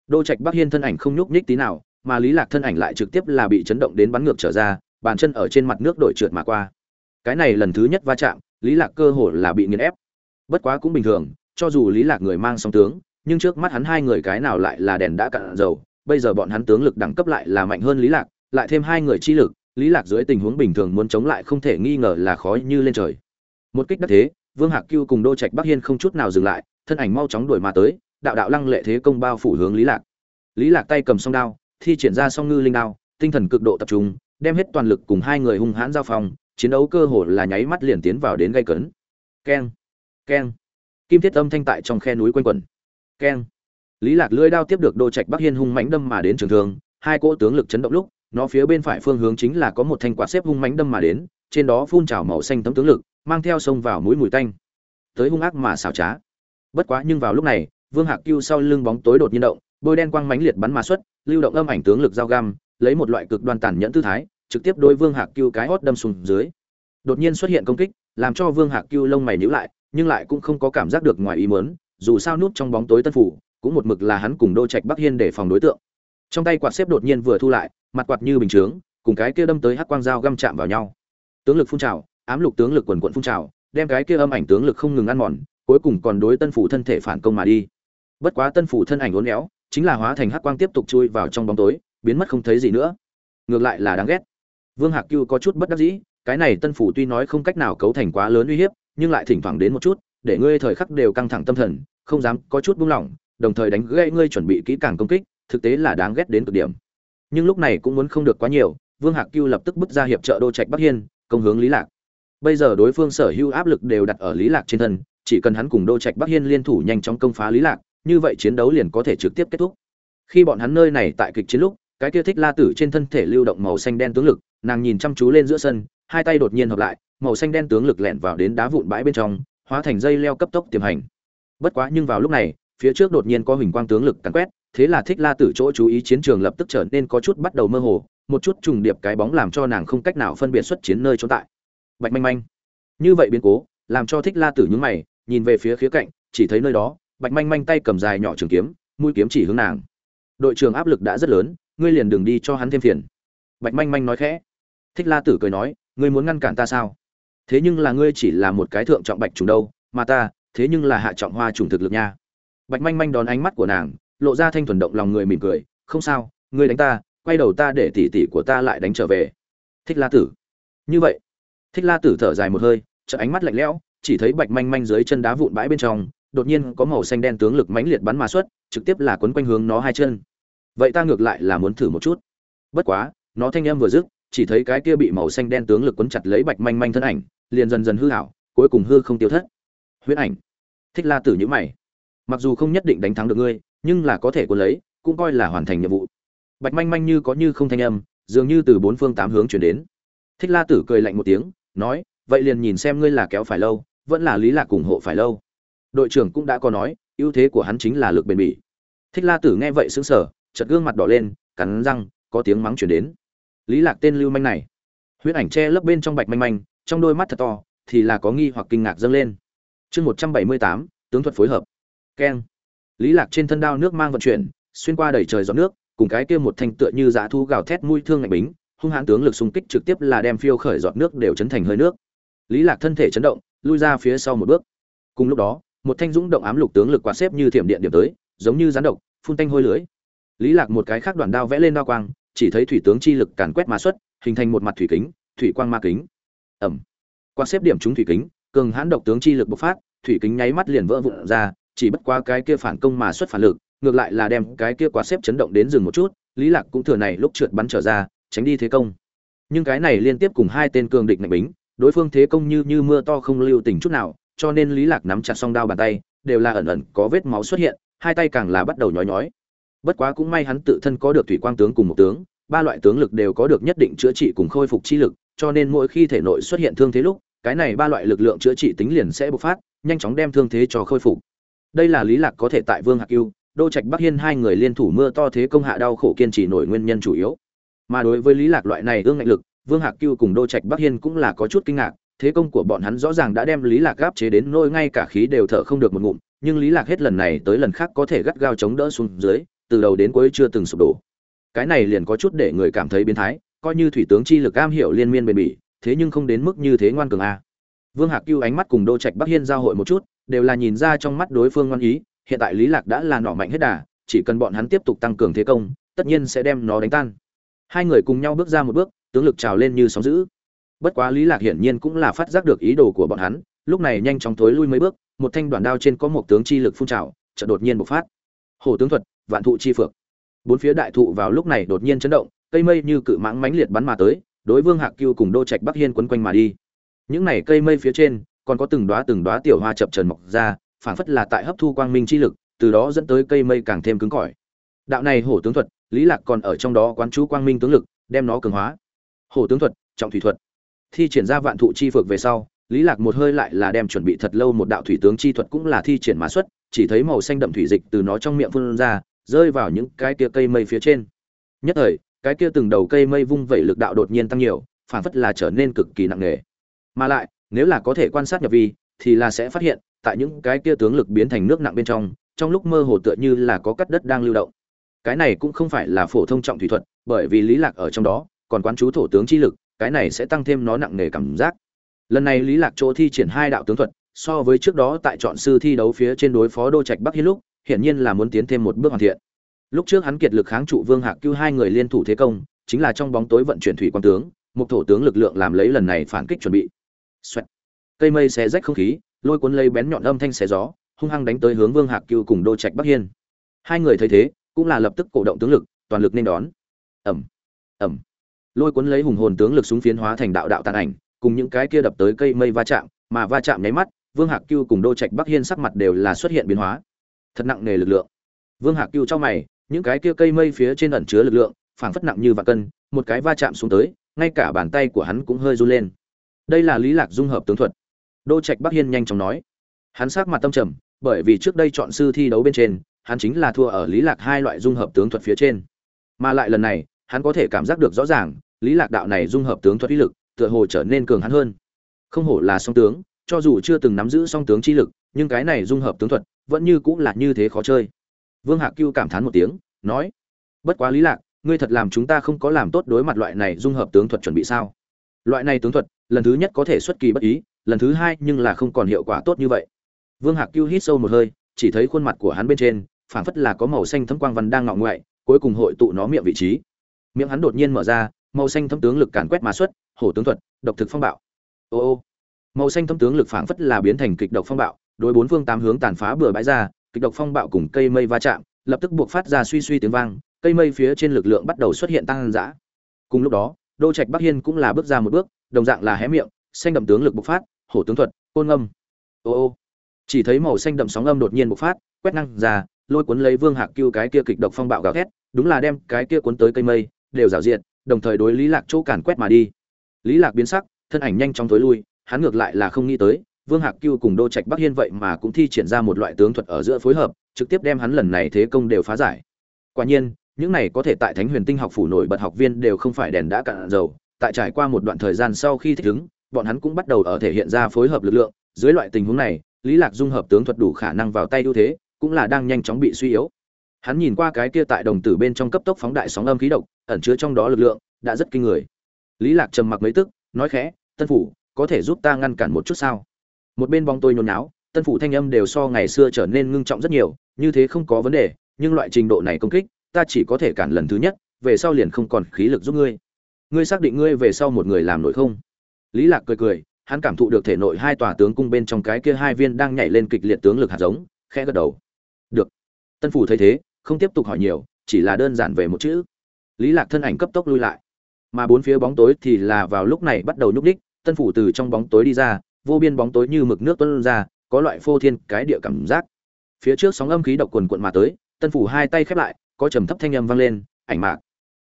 đô trạch bắc hiên thân ảnh không nhúc nhích tí nào, mà lý lạc thân ảnh lại trực tiếp là bị chấn động đến bắn ngược trở ra, bàn chân ở trên mặt nước đổi trượt mà qua cái này lần thứ nhất va chạm, lý lạc cơ hồ là bị nghiền ép bất quá cũng bình thường, cho dù lý lạc người mang song tướng nhưng trước mắt hắn hai người cái nào lại là đèn đã cạn dầu, bây giờ bọn hắn tướng lực đẳng cấp lại là mạnh hơn lý lạc, lại thêm hai người chi lực, lý lạc dưới tình huống bình thường muốn chống lại không thể nghi ngờ là khó như lên trời. Một kích đắc thế, vương hạc cưu cùng đô trạch bắc hiên không chút nào dừng lại, thân ảnh mau chóng đuổi mà tới, đạo đạo lăng lệ thế công bao phủ hướng lý lạc. Lý lạc tay cầm song đao, thi triển ra song ngư linh đao, tinh thần cực độ tập trung, đem hết toàn lực cùng hai người hung hãn giao phong, chiến đấu cơ hồ là nháy mắt liền tiến vào đến gây cấn. Keng keng. Kim thiết âm thanh tại trong khe núi quanh quẩn keng. Lý lạc lưỡi đao tiếp được đô trạch bắc hiên hung mãnh đâm mà đến trường thương, hai cỗ tướng lực chấn động lúc, nó phía bên phải phương hướng chính là có một thanh quạt xếp hung mãnh đâm mà đến, trên đó phun trào màu xanh tấm tướng lực, mang theo sông vào mũi mùi tanh. Tới hung ác mà xảo trá. Bất quá nhưng vào lúc này, vương hạc cưu sau lưng bóng tối đột nhiên động, bôi đen quang mãnh liệt bắn mà xuất, lưu động âm ảnh tướng lực dao găm, lấy một loại cực đoan tàn nhẫn tư thái, trực tiếp đối vương hạc cưu cái hót đâm sùng dưới. Đột nhiên xuất hiện công kích, làm cho vương hạc cưu lông mày nhíu lại, nhưng lại cũng không có cảm giác được ngoài ý muốn dù sao núp trong bóng tối tân phủ, cũng một mực là hắn cùng đô trạch bắc hiên để phòng đối tượng. Trong tay quạt xếp đột nhiên vừa thu lại, mặt quạt như bình chướng, cùng cái kia đâm tới hắc quang dao găm chạm vào nhau. Tướng lực phun trào, ám lục tướng lực quần quận phun trào, đem cái kia âm ảnh tướng lực không ngừng ăn mòn, cuối cùng còn đối tân phủ thân thể phản công mà đi. Bất quá tân phủ thân ảnh uốn éo, chính là hóa thành hắc quang tiếp tục chui vào trong bóng tối, biến mất không thấy gì nữa. Ngược lại là đáng ghét. Vương hạc cưu có chút bất đắc dĩ, cái này tân phủ tuy nói không cách nào cấu thành quá lớn uy hiếp, nhưng lại thỉnh thoảng đến một chút để ngươi thời khắc đều căng thẳng tâm thần, không dám có chút buông lỏng, đồng thời đánh gãy ngươi chuẩn bị kỹ càng công kích, thực tế là đáng ghét đến cực điểm. Nhưng lúc này cũng muốn không được quá nhiều, vương hạc cưu lập tức bước ra hiệp trợ đô trạch bắc hiên, công hướng lý lạc. Bây giờ đối phương sở hữu áp lực đều đặt ở lý lạc trên thân, chỉ cần hắn cùng đô trạch bắc hiên liên thủ nhanh chóng công phá lý lạc, như vậy chiến đấu liền có thể trực tiếp kết thúc. Khi bọn hắn nơi này tại kịch chiến lúc, cái kia thích la tử trên thân thể lưu động màu xanh đen tướng lực, nàng nhìn chăm chú lên giữa sân, hai tay đột nhiên hợp lại, màu xanh đen tướng lực lẻn vào đến đá vụn bãi bên trong hóa thành dây leo cấp tốc tiềm hành. Bất quá nhưng vào lúc này, phía trước đột nhiên có huỳnh quang tướng lực cắn quét, thế là thích la tử chỗ chú ý chiến trường lập tức trở nên có chút bắt đầu mơ hồ, một chút trùng điệp cái bóng làm cho nàng không cách nào phân biệt xuất chiến nơi trốn tại. Bạch manh manh. Như vậy biến cố, làm cho thích la tử nhướng mày, nhìn về phía khía cạnh, chỉ thấy nơi đó, bạch manh manh tay cầm dài nhỏ trường kiếm, mũi kiếm chỉ hướng nàng. Đội trưởng áp lực đã rất lớn, ngươi liền đừng đi cho hắn thêm phiền. Bạch manh manh nói khẽ. Thích la tử cười nói, ngươi muốn ngăn cản ta sao? Thế nhưng là ngươi chỉ là một cái thượng trọng bạch trùng đâu, mà ta, thế nhưng là hạ trọng hoa trùng thực lực nha. Bạch manh manh đón ánh mắt của nàng, lộ ra thanh thuần động lòng người mỉm cười, không sao, ngươi đánh ta, quay đầu ta để tỷ tỷ của ta lại đánh trở về. Thích la tử. Như vậy, thích la tử thở dài một hơi chợ ánh mắt lạnh lẽo, chỉ thấy bạch manh manh dưới chân đá vụn bãi bên trong, đột nhiên có màu xanh đen tướng lực mãnh liệt bắn mà xuất, trực tiếp là quấn quanh hướng nó hai chân. Vậy ta ngược lại là muốn thử một chút. Bất quá, nó thanh em vừa dứt, chỉ thấy cái kia bị màu xanh đen tướng lực quấn chặt lấy bạch manh manh thân ảnh liền dần dần hư hảo, cuối cùng hư không tiêu thất. Huyết ảnh. Thích la tử nhữ mày. Mặc dù không nhất định đánh thắng được ngươi, nhưng là có thể quân lấy, cũng coi là hoàn thành nhiệm vụ. Bạch manh manh như có như không thanh âm, dường như từ bốn phương tám hướng chuyển đến. Thích la tử cười lạnh một tiếng, nói, vậy liền nhìn xem ngươi là kéo phải lâu, vẫn là lý lạc ủng hộ phải lâu. Đội trưởng cũng đã có nói, ưu thế của hắn chính là lực bền bỉ. Thích la tử nghe vậy sững sờ, chợt gương mặt đỏ lên, cắn răng, có tiếng mắng chuyển đến. Lý lạc tên lưu manh này. Huyết ảnh che lấp bên trong bạch manh manh trong đôi mắt thật to, thì là có nghi hoặc kinh ngạc dâng lên. Chương một trăm bảy mươi tám, tướng thuật phối hợp. Keng. Lý lạc trên thân đao nước mang vận chuyển, xuyên qua đầy trời giọt nước, cùng cái kia một thanh tựa như dã thu gào thét mũi thương ngạch bính, hung hãn tướng lực xung kích trực tiếp là đem phiêu khởi giọt nước đều chấn thành hơi nước. Lý lạc thân thể chấn động, lui ra phía sau một bước. Cùng lúc đó, một thanh dũng động ám lục tướng lực quạt xếp như thiểm điện điểm tới, giống như rắn độc, phun tanh hôi lưới. Lý lạc một cái khác đoạn đao vẽ lên đao quang, chỉ thấy thủy tướng chi lực càn quét mà xuất, hình thành một mặt thủy kính, thủy quang ma kính ẩm. Quan xếp điểm chúng thủy kính, cường hãn độc tướng chi lực bộc phát, thủy kính nháy mắt liền vỡ vụn ra, chỉ bất qua cái kia phản công mà xuất phản lực, ngược lại là đem cái kia quá xếp chấn động đến dừng một chút, lý lạc cũng thừa này lúc trượt bắn trở ra, tránh đi thế công. Nhưng cái này liên tiếp cùng hai tên cường địch mạnh bính, đối phương thế công như như mưa to không lưu tình chút nào, cho nên lý lạc nắm chặt song đao bàn tay, đều là ẩn ẩn có vết máu xuất hiện, hai tay càng là bắt đầu nhói nhói. Bất quá cũng may hắn tự thân có được thủy quang tướng cùng một tướng, ba loại tướng lực đều có được nhất định chữa trị cùng khôi phục chi lực cho nên mỗi khi thể nội xuất hiện thương thế lúc cái này ba loại lực lượng chữa trị tính liền sẽ bộc phát nhanh chóng đem thương thế cho khôi phục. Đây là lý lạc có thể tại vương hạc Ưu, đô trạch bắc hiên hai người liên thủ mưa to thế công hạ đau khổ kiên trì nổi nguyên nhân chủ yếu. Mà đối với lý lạc loại này ương ngạnh lực vương hạc Ưu cùng đô trạch bắc hiên cũng là có chút kinh ngạc thế công của bọn hắn rõ ràng đã đem lý lạc gáp chế đến nỗi ngay cả khí đều thở không được một ngụm nhưng lý lạc hết lần này tới lần khác có thể gắt gao chống đỡ xuống dưới từ đầu đến cuối chưa từng sụp đổ. Cái này liền có chút để người cảm thấy biến thái coi như thủy tướng chi lực am hiểu liên miên bền bỉ, thế nhưng không đến mức như thế ngoan cường a. Vương hạc cưu ánh mắt cùng đô trạch bắc hiên giao hội một chút, đều là nhìn ra trong mắt đối phương ngoan ý, hiện tại lý lạc đã là nỏ mạnh hết đà, chỉ cần bọn hắn tiếp tục tăng cường thế công, tất nhiên sẽ đem nó đánh tan. Hai người cùng nhau bước ra một bước, tướng lực trào lên như sóng dữ. Bất quá lý lạc hiển nhiên cũng là phát giác được ý đồ của bọn hắn, lúc này nhanh chóng thối lui mấy bước, một thanh đoạn đao trên có một tướng chi lực phun trào, chợt đột nhiên bộc phát. Hổ tướng thuật, vạn thụ chi phượng bốn phía đại thụ vào lúc này đột nhiên chấn động cây mây như cự mãng mãnh liệt bắn mà tới, đối vương hạc Cừu cùng đô trạch bắc hiên quấn quanh mà đi. Những này cây mây phía trên, còn có từng đóa từng đóa tiểu hoa chập chờn mọc ra phản phất là tại hấp thu quang minh chi lực, từ đó dẫn tới cây mây càng thêm cứng cỏi. Đạo này hổ tướng thuật, lý lạc còn ở trong đó quán chú quang minh tướng lực, đem nó cường hóa. Hổ tướng thuật, trọng thủy thuật. Thi triển ra vạn thụ chi phược về sau, lý lạc một hơi lại là đem chuẩn bị thật lâu một đạo thủy tướng chi thuật cũng là thi triển mã xuất, chỉ thấy màu xanh đậm thủy dịch từ nó trong miệng phun ra, rơi vào những cái kia cây mây phía trên. Nhất thời cái kia từng đầu cây mây vung vẩy lực đạo đột nhiên tăng nhiều, phản phất là trở nên cực kỳ nặng nề. Mà lại, nếu là có thể quan sát nhập vi, thì là sẽ phát hiện, tại những cái kia tướng lực biến thành nước nặng bên trong trong lúc mơ hồ tựa như là có cắt đất đang lưu động. Cái này cũng không phải là phổ thông trọng thủy thuật, bởi vì lý lạc ở trong đó, còn quán chú thổ tướng chi lực, cái này sẽ tăng thêm nó nặng nề cảm giác. Lần này lý lạc chỗ thi triển hai đạo tướng thuật, so với trước đó tại chọn sư thi đấu phía trên đối phó đô trạch bắc hiên lúc, hiển nhiên là muốn tiến thêm một bước hoàn thiện lúc trước hắn kiệt lực kháng trụ vương hạc cứu hai người liên thủ thế công, chính là trong bóng tối vận chuyển thủy quan tướng, một thổ tướng lực lượng làm lấy lần này phản kích chuẩn bị. Xoẹt. cây mây xé rách không khí, lôi cuốn lấy bén nhọn âm thanh xé gió, hung hăng đánh tới hướng vương hạc cưu cùng đô trạch bắc hiên. Hai người thấy thế, cũng là lập tức cổ động tướng lực, toàn lực nên đón. Ẩm ẩm lôi cuốn lấy hùng hồn tướng lực súng phiến hóa thành đạo đạo tàn ảnh, cùng những cái kia đập tới cây mây va chạm, mà va chạm nháy mắt, vương hạc cưu cùng đô trạch bắc hiên sắc mặt đều là xuất hiện biến hóa. Thật nặng nề lực lượng. Vương hạc cưu trong mày những cái kia cây mây phía trên ẩn chứa lực lượng, phảng phất nặng như vạn cân, một cái va chạm xuống tới, ngay cả bàn tay của hắn cũng hơi run lên. Đây là lý lạc dung hợp tướng thuật. Đô trạch bắc hiên nhanh chóng nói. Hắn sắc mặt tâm trầm, bởi vì trước đây chọn sư thi đấu bên trên, hắn chính là thua ở lý lạc hai loại dung hợp tướng thuật phía trên. Mà lại lần này, hắn có thể cảm giác được rõ ràng, lý lạc đạo này dung hợp tướng thuật uy lực, tựa hồ trở nên cường hắn hơn. Không hổ là song tướng, cho dù chưa từng nắm giữ song tướng chi lực, nhưng cái này dung hợp tướng thuật vẫn như cũng là như thế khó chơi vương hạc cưu cảm thán một tiếng, nói, bất quá lý lạc, ngươi thật làm chúng ta không có làm tốt đối mặt loại này dung hợp tướng thuật chuẩn bị sao? Loại này tướng thuật, lần thứ nhất có thể xuất kỳ bất ý, lần thứ hai nhưng là không còn hiệu quả tốt như vậy. Vương hạc cưu hít sâu một hơi, chỉ thấy khuôn mặt của hắn bên trên, phảng phất là có màu xanh thấm quang văn đang ngọ ngoại, cuối cùng hội tụ nó miệng vị trí. Miệng hắn đột nhiên mở ra, màu xanh thấm tướng lực càn quét mà xuất, hổ tướng thuật, độc thực phong bạo. Ô ô. Màu xanh thấm tướng lực phảng phất là biến thành kịch độc phong bạo, đối bốn phương tám hướng tàn phá bừa bãi ra kịch độc phong bạo cùng cây mây va chạm, lập tức buộc phát ra suy suy tiếng vang, cây mây phía trên lực lượng bắt đầu xuất hiện tăng dã. Cùng lúc đó, đô trạch bắc hiên cũng là bước ra một bước, đồng dạng là hé miệng, xanh đậm tướng lực bộc phát, hổ tướng thuật, côn ngâm. Ô ô. Chỉ thấy màu xanh đậm sóng âm đột nhiên bộc phát, quét năng ra, lôi cuốn lấy vương hạc cưu cái kia kịch độc phong bạo gào thét, đúng là đem cái kia cuốn tới cây mây, đều rào diện đồng thời đối lý lạc chỗ càn quét mà đi. Lý lạc biến sắc, thân ảnh nhanh chóng tối lui, hắn ngược lại là không nghĩ tới vương hạc cưu cùng đô trạch bắc hiên vậy mà cũng thi triển ra một loại tướng thuật ở giữa phối hợp, trực tiếp đem hắn lần này thế công đều phá giải. Quả nhiên, những này có thể tại thánh huyền tinh học phủ nổi bật học viên đều không phải đèn đã cạn dầu, tại trải qua một đoạn thời gian sau khi thích ứng, bọn hắn cũng bắt đầu ở thể hiện ra phối hợp lực lượng. Dưới loại tình huống này, lý lạc dung hợp tướng thuật đủ khả năng vào tay ưu thế, cũng là đang nhanh chóng bị suy yếu. Hắn nhìn qua cái kia tại đồng tử bên trong cấp tốc phóng đại sóng âm khí độc, ẩn chứa trong đó lực lượng, đã rất kinh người. Lý lạc trầm mặc mấy tức, nói khẽ, tân phủ, có thể giúp ta ngăn cản một chút sao? Một bên bóng tôi nhốn náo tân phủ thanh âm đều so ngày xưa trở nên ngưng trọng rất nhiều, như thế không có vấn đề, nhưng loại trình độ này công kích, ta chỉ có thể cản lần thứ nhất, về sau liền không còn khí lực giúp ngươi. Ngươi xác định ngươi về sau một người làm nổi không? Lý lạc cười cười, hắn cảm thụ được thể nội hai tòa tướng cung bên trong cái kia hai viên đang nhảy lên kịch liệt tướng lực hạt giống, khẽ gật đầu. Được. Tân phủ thấy thế, không tiếp tục hỏi nhiều, chỉ là đơn giản về một chữ. Lý lạc thân ảnh cấp tốc lui lại. Mà bốn phía bóng tối thì là vào lúc này bắt đầu nhúc đích tân phủ từ trong bóng tối đi ra vô biên bóng tối như mực nước tuôn ra, có loại phô thiên cái địa cảm giác. Phía trước sóng âm khí độc quần cuộn mà tới, tân phủ hai tay khép lại, có trầm thấp thanh âm vang lên, ảnh mạc.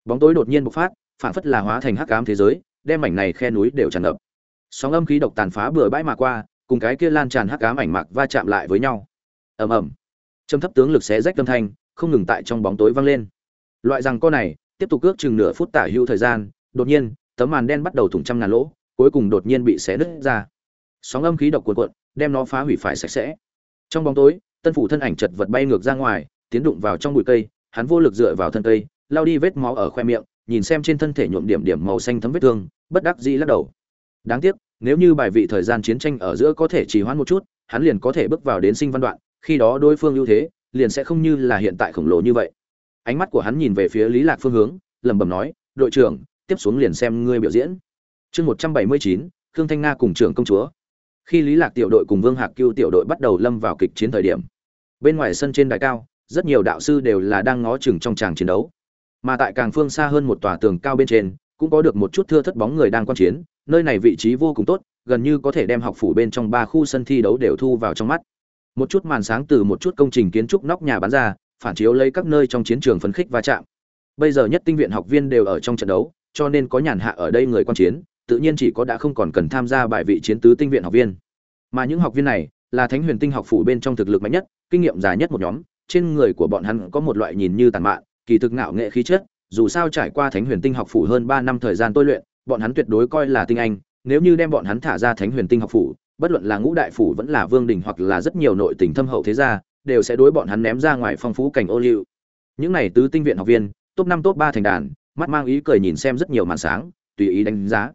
Bóng tối đột nhiên bộc phát, phản phất là hóa thành hắc ám thế giới, đem mảnh này khe núi đều tràn ngập. Sóng âm khí độc tàn phá bừa bãi mà qua, cùng cái kia lan tràn hắc ám ảnh mạc va chạm lại với nhau. Ầm ầm. Trầm thấp tướng lực xé rách âm thanh, không ngừng tại trong bóng tối vang lên. Loại rằng con này, tiếp tục cước chừng nửa phút tả hữu thời gian, đột nhiên, tấm màn đen bắt đầu thủng trăm ngàn lỗ, cuối cùng đột nhiên bị xé nứt ra sóng âm khí độc cuồn cuộn, đem nó phá hủy phải sạch sẽ. Trong bóng tối, tân phủ thân ảnh chật vật bay ngược ra ngoài, tiến đụng vào trong bụi cây, hắn vô lực dựa vào thân cây lao đi vết máu ở khoe miệng, nhìn xem trên thân thể nhuộm điểm điểm màu xanh thấm vết thương, bất đắc dĩ lắc đầu. Đáng tiếc, nếu như bài vị thời gian chiến tranh ở giữa có thể trì hoãn một chút, hắn liền có thể bước vào đến sinh văn đoạn, khi đó đối phương ưu thế, liền sẽ không như là hiện tại khổng lồ như vậy. Ánh mắt của hắn nhìn về phía lý lạc phương hướng, lẩm bẩm nói, đội trưởng, tiếp xuống liền xem ngươi biểu diễn. Chương một trăm bảy mươi chín, khương thanh nga cùng trưởng công chúa khi lý lạc tiểu đội cùng vương hạc cưu tiểu đội bắt đầu lâm vào kịch chiến thời điểm, bên ngoài sân trên đài cao, rất nhiều đạo sư đều là đang ngó chừng trong tràng chiến đấu. Mà tại càng phương xa hơn một tòa tường cao bên trên, cũng có được một chút thưa thất bóng người đang quan chiến, nơi này vị trí vô cùng tốt, gần như có thể đem học phủ bên trong ba khu sân thi đấu đều thu vào trong mắt. Một chút màn sáng từ một chút công trình kiến trúc nóc nhà bắn ra, phản chiếu lấy các nơi trong chiến trường phấn khích va chạm. Bây giờ nhất tinh viện học viên đều ở trong trận đấu, cho nên có nhàn hạ ở đây người quan chiến tự nhiên chỉ có đã không còn cần tham gia bài vị chiến tứ tinh viện học viên. Mà những học viên này là thánh huyền tinh học phủ bên trong thực lực mạnh nhất, kinh nghiệm dài nhất một nhóm, trên người của bọn hắn có một loại nhìn như tàn mạn, kỳ thực ngạo nghệ khí chất, dù sao trải qua thánh huyền tinh học phủ hơn ba năm thời gian tôi luyện, bọn hắn tuyệt đối coi là tinh anh, nếu như đem bọn hắn thả ra thánh huyền tinh học phủ, bất luận là ngũ đại phủ vẫn là vương đình hoặc là rất nhiều nội tình thâm hậu thế gia, đều sẽ đối bọn hắn ném ra ngoài phong phú cảnh ô liu. Những này tứ tinh viện học viên, top năm, top ba thành đàn, mắt mang ý cười nhìn xem rất nhiều màn sáng, tùy ý đánh giá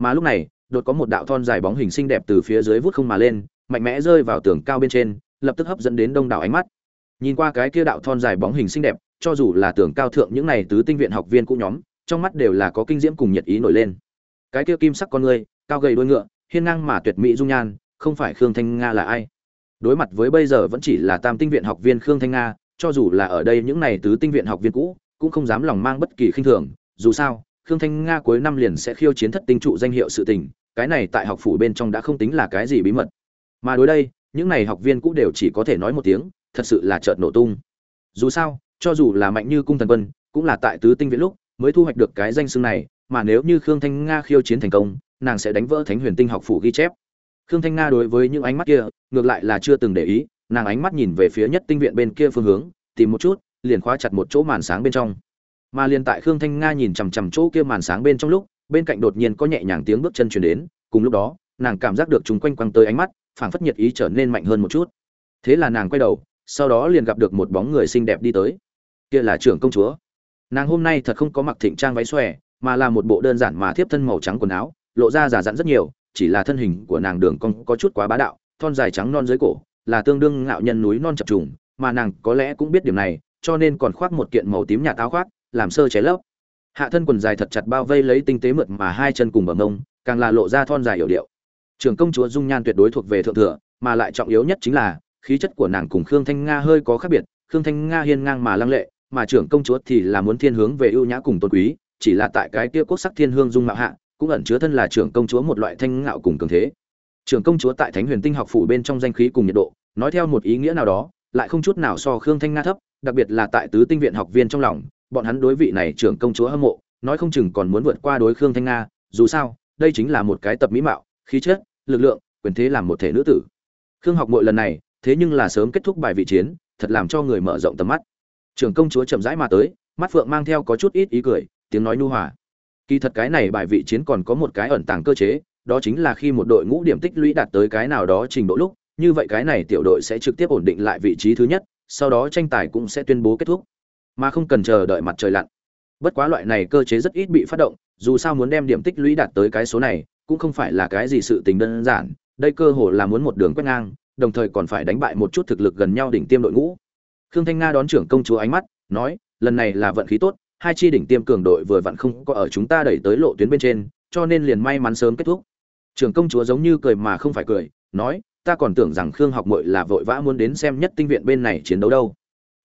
mà lúc này, đột có một đạo thon dài bóng hình xinh đẹp từ phía dưới vút không mà lên, mạnh mẽ rơi vào tường cao bên trên, lập tức hấp dẫn đến đông đảo ánh mắt. Nhìn qua cái kia đạo thon dài bóng hình xinh đẹp, cho dù là tường cao thượng những này tứ tinh viện học viên cũ nhóm, trong mắt đều là có kinh diễm cùng nhiệt ý nổi lên. Cái kia kim sắc con người, cao gầy đuôi ngựa, hiên ngang mà tuyệt mỹ dung nhan, không phải khương thanh nga là ai? Đối mặt với bây giờ vẫn chỉ là tam tinh viện học viên khương thanh nga, cho dù là ở đây những này tứ tinh viện học viên cũ, cũng không dám lòng mang bất kỳ khinh thường, dù sao khương thanh nga cuối năm liền sẽ khiêu chiến thất tinh trụ danh hiệu sự tình, cái này tại học phủ bên trong đã không tính là cái gì bí mật. Mà đối đây, những này học viên cũng đều chỉ có thể nói một tiếng, thật sự là chợt nổ tung. Dù sao, cho dù là mạnh như cung thần quân, cũng là tại tứ tinh viện lúc mới thu hoạch được cái danh xưng này, mà nếu như khương thanh nga khiêu chiến thành công, nàng sẽ đánh vỡ thánh huyền tinh học phủ ghi chép. Khương thanh nga đối với những ánh mắt kia, ngược lại là chưa từng để ý, nàng ánh mắt nhìn về phía nhất tinh viện bên kia phương hướng, tìm một chút, liền khóa chặt một chỗ màn sáng bên trong mà liền tại khương thanh nga nhìn chằm chằm chỗ kia màn sáng bên trong lúc, bên cạnh đột nhiên có nhẹ nhàng tiếng bước chân chuyển đến, cùng lúc đó, nàng cảm giác được chúng quanh quăng tới ánh mắt, phảng phất nhiệt ý trở nên mạnh hơn một chút. Thế là nàng quay đầu, sau đó liền gặp được một bóng người xinh đẹp đi tới. Kia là trưởng công chúa. Nàng hôm nay thật không có mặc thịnh trang váy xòe, mà là một bộ đơn giản mà thiếp thân màu trắng quần áo, lộ ra giả dặn rất nhiều, chỉ là thân hình của nàng đường cong có chút quá bá đạo, thon dài trắng non dưới cổ, là tương đương ngạo nhân núi non chập trùng, mà nàng có lẽ cũng biết điểm này, cho nên còn khoác một kiện màu tím nhạt áo khoác làm sơ cháy lấp hạ thân quần dài thật chặt bao vây lấy tinh tế mượt mà hai chân cùng bờ mông, càng là lộ ra thon dài hiểu điệu. Trưởng công chúa dung nhan tuyệt đối thuộc về thượng thừa, mà lại trọng yếu nhất chính là, khí chất của nàng cùng khương thanh nga hơi có khác biệt, khương thanh nga hiên ngang mà lăng lệ, mà trưởng công chúa thì là muốn thiên hướng về ưu nhã cùng tôn quý, chỉ là tại cái kia quốc sắc thiên hương dung mạo hạ, cũng ẩn chứa thân là trưởng công chúa một loại thanh ngạo cùng cường thế. Trưởng công chúa tại thánh huyền tinh học phủ bên trong danh khí cùng nhiệt độ, nói theo một ý nghĩa nào đó, lại không chút nào so khương thanh nga thấp, đặc biệt là tại tứ tinh viện học viên trong lòng bọn hắn đối vị này trưởng công chúa hâm mộ, nói không chừng còn muốn vượt qua đối khương thanh nga, dù sao, đây chính là một cái tập mỹ mạo, khí chất, lực lượng, quyền thế làm một thể nữ tử. Khương học mỗi lần này, thế nhưng là sớm kết thúc bài vị chiến, thật làm cho người mở rộng tầm mắt. Trưởng công chúa chậm rãi mà tới, mắt phượng mang theo có chút ít ý cười, tiếng nói nhu hòa. Kỳ thật cái này bài vị chiến còn có một cái ẩn tàng cơ chế, đó chính là khi một đội ngũ điểm tích lũy đạt tới cái nào đó trình độ lúc, như vậy cái này tiểu đội sẽ trực tiếp ổn định lại vị trí thứ nhất, sau đó tranh tài cũng sẽ tuyên bố kết thúc mà không cần chờ đợi mặt trời lặn. Bất quá loại này cơ chế rất ít bị phát động, dù sao muốn đem điểm tích lũy đạt tới cái số này, cũng không phải là cái gì sự tình đơn giản, đây cơ hồ là muốn một đường quét ngang, đồng thời còn phải đánh bại một chút thực lực gần nhau đỉnh tiêm đội ngũ. Khương thanh nga đón trưởng công chúa ánh mắt, nói, lần này là vận khí tốt, hai chi đỉnh tiêm cường đội vừa vặn không có ở chúng ta đẩy tới lộ tuyến bên trên, cho nên liền may mắn sớm kết thúc. Trưởng công chúa giống như cười mà không phải cười, nói, ta còn tưởng rằng khương học mội là vội vã muốn đến xem nhất tinh viện bên này chiến đấu đâu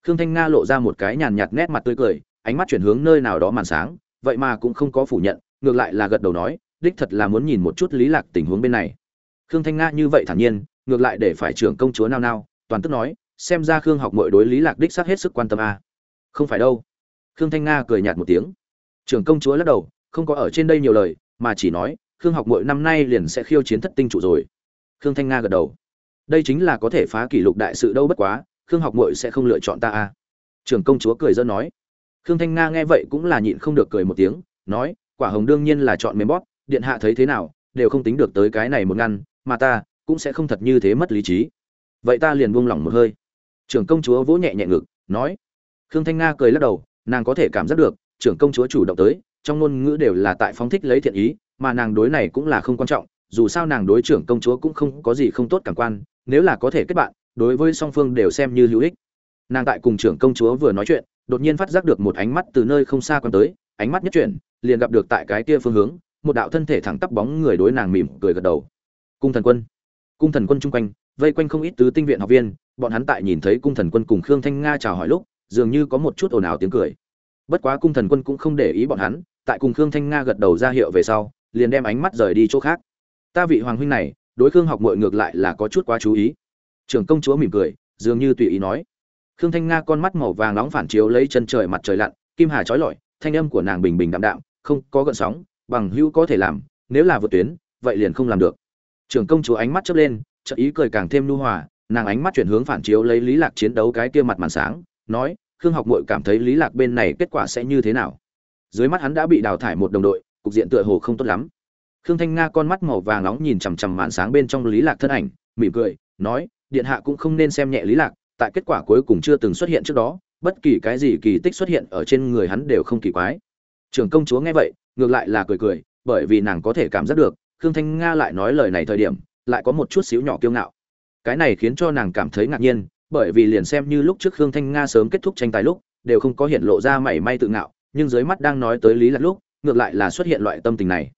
khương thanh nga lộ ra một cái nhàn nhạt nét mặt tươi cười, ánh mắt chuyển hướng nơi nào đó màn sáng, vậy mà cũng không có phủ nhận, ngược lại là gật đầu nói, đích thật là muốn nhìn một chút lý lạc tình huống bên này. Khương thanh nga như vậy thản nhiên, ngược lại để phải trưởng công chúa nao nao, toàn tức nói, xem ra khương học muội đối lý lạc đích xác hết sức quan tâm a. À. không phải đâu. Khương thanh nga cười nhạt một tiếng. Trưởng công chúa lắc đầu, không có ở trên đây nhiều lời, mà chỉ nói, khương học muội năm nay liền sẽ khiêu chiến thất tinh trụ rồi. Khương thanh nga gật đầu. Đây chính là có thể phá kỷ lục đại sự đâu bất quá khương học muội sẽ không lựa chọn ta à? Trưởng công chúa cười dân nói. Khương thanh nga nghe vậy cũng là nhịn không được cười một tiếng, nói, quả hồng đương nhiên là chọn mềm bóp điện hạ thấy thế nào, đều không tính được tới cái này một ngăn, mà ta cũng sẽ không thật như thế mất lý trí. Vậy ta liền buông lỏng một hơi. Trưởng công chúa vỗ nhẹ nhẹ ngực, nói. Khương thanh nga cười lắc đầu, nàng có thể cảm giác được, trưởng công chúa chủ động tới, trong ngôn ngữ đều là tại phóng thích lấy thiện ý, mà nàng đối này cũng là không quan trọng, dù sao nàng đối trưởng công chúa cũng không có gì không tốt cảm quan, nếu là có thể kết bạn đối với song phương đều xem như hữu ích. Nàng tại cùng trưởng công chúa vừa nói chuyện, đột nhiên phát giác được một ánh mắt từ nơi không xa quan tới, ánh mắt nhất chuyển, liền gặp được tại cái kia phương hướng, một đạo thân thể thẳng tắp bóng người đối nàng mỉm cười gật đầu. Cung thần quân. Cung thần quân chung quanh, vây quanh không ít tứ tinh viện học viên, bọn hắn tại nhìn thấy cung thần quân cùng khương thanh nga chào hỏi lúc, dường như có một chút ồn ào tiếng cười. Bất quá cung thần quân cũng không để ý bọn hắn, tại cùng khương thanh nga gật đầu ra hiệu về sau, liền đem ánh mắt rời đi chỗ khác. Ta vị hoàng huynh này, đối khương học mội ngược lại là có chút quá chú ý trưởng công chúa mỉm cười, dường như tùy ý nói. Khương thanh nga con mắt màu vàng nóng phản chiếu lấy chân trời mặt trời lặn, kim hà trói lọi, thanh âm của nàng bình bình đạm đạm, không có gợn sóng, bằng hữu có thể làm, nếu là vượt tuyến, vậy liền không làm được. Trưởng công chúa ánh mắt chớp lên trợ ý cười càng thêm nu hòa, nàng ánh mắt chuyển hướng phản chiếu lấy lý lạc chiến đấu cái kia mặt màn sáng, nói, khương học Mội cảm thấy lý lạc bên này kết quả sẽ như thế nào? Dưới mắt hắn đã bị đào thải một đồng đội, cục diện tựa hồ không tốt lắm. Khương thanh nga con mắt màu vàng nóng nhìn chằm chằm màn sáng bên trong lý lạc thân ảnh, mỉm cười, nói điện hạ cũng không nên xem nhẹ lý lạc, tại kết quả cuối cùng chưa từng xuất hiện trước đó, bất kỳ cái gì kỳ tích xuất hiện ở trên người hắn đều không kỳ quái. Trưởng công chúa nghe vậy, ngược lại là cười cười, bởi vì nàng có thể cảm giác được, khương thanh nga lại nói lời này thời điểm, lại có một chút xíu nhỏ kiêu ngạo. Cái này khiến cho nàng cảm thấy ngạc nhiên, bởi vì liền xem như lúc trước khương thanh nga sớm kết thúc tranh tài lúc, đều không có hiện lộ ra mảy may tự ngạo, nhưng dưới mắt đang nói tới lý lạc lúc, ngược lại là xuất hiện loại tâm tình này.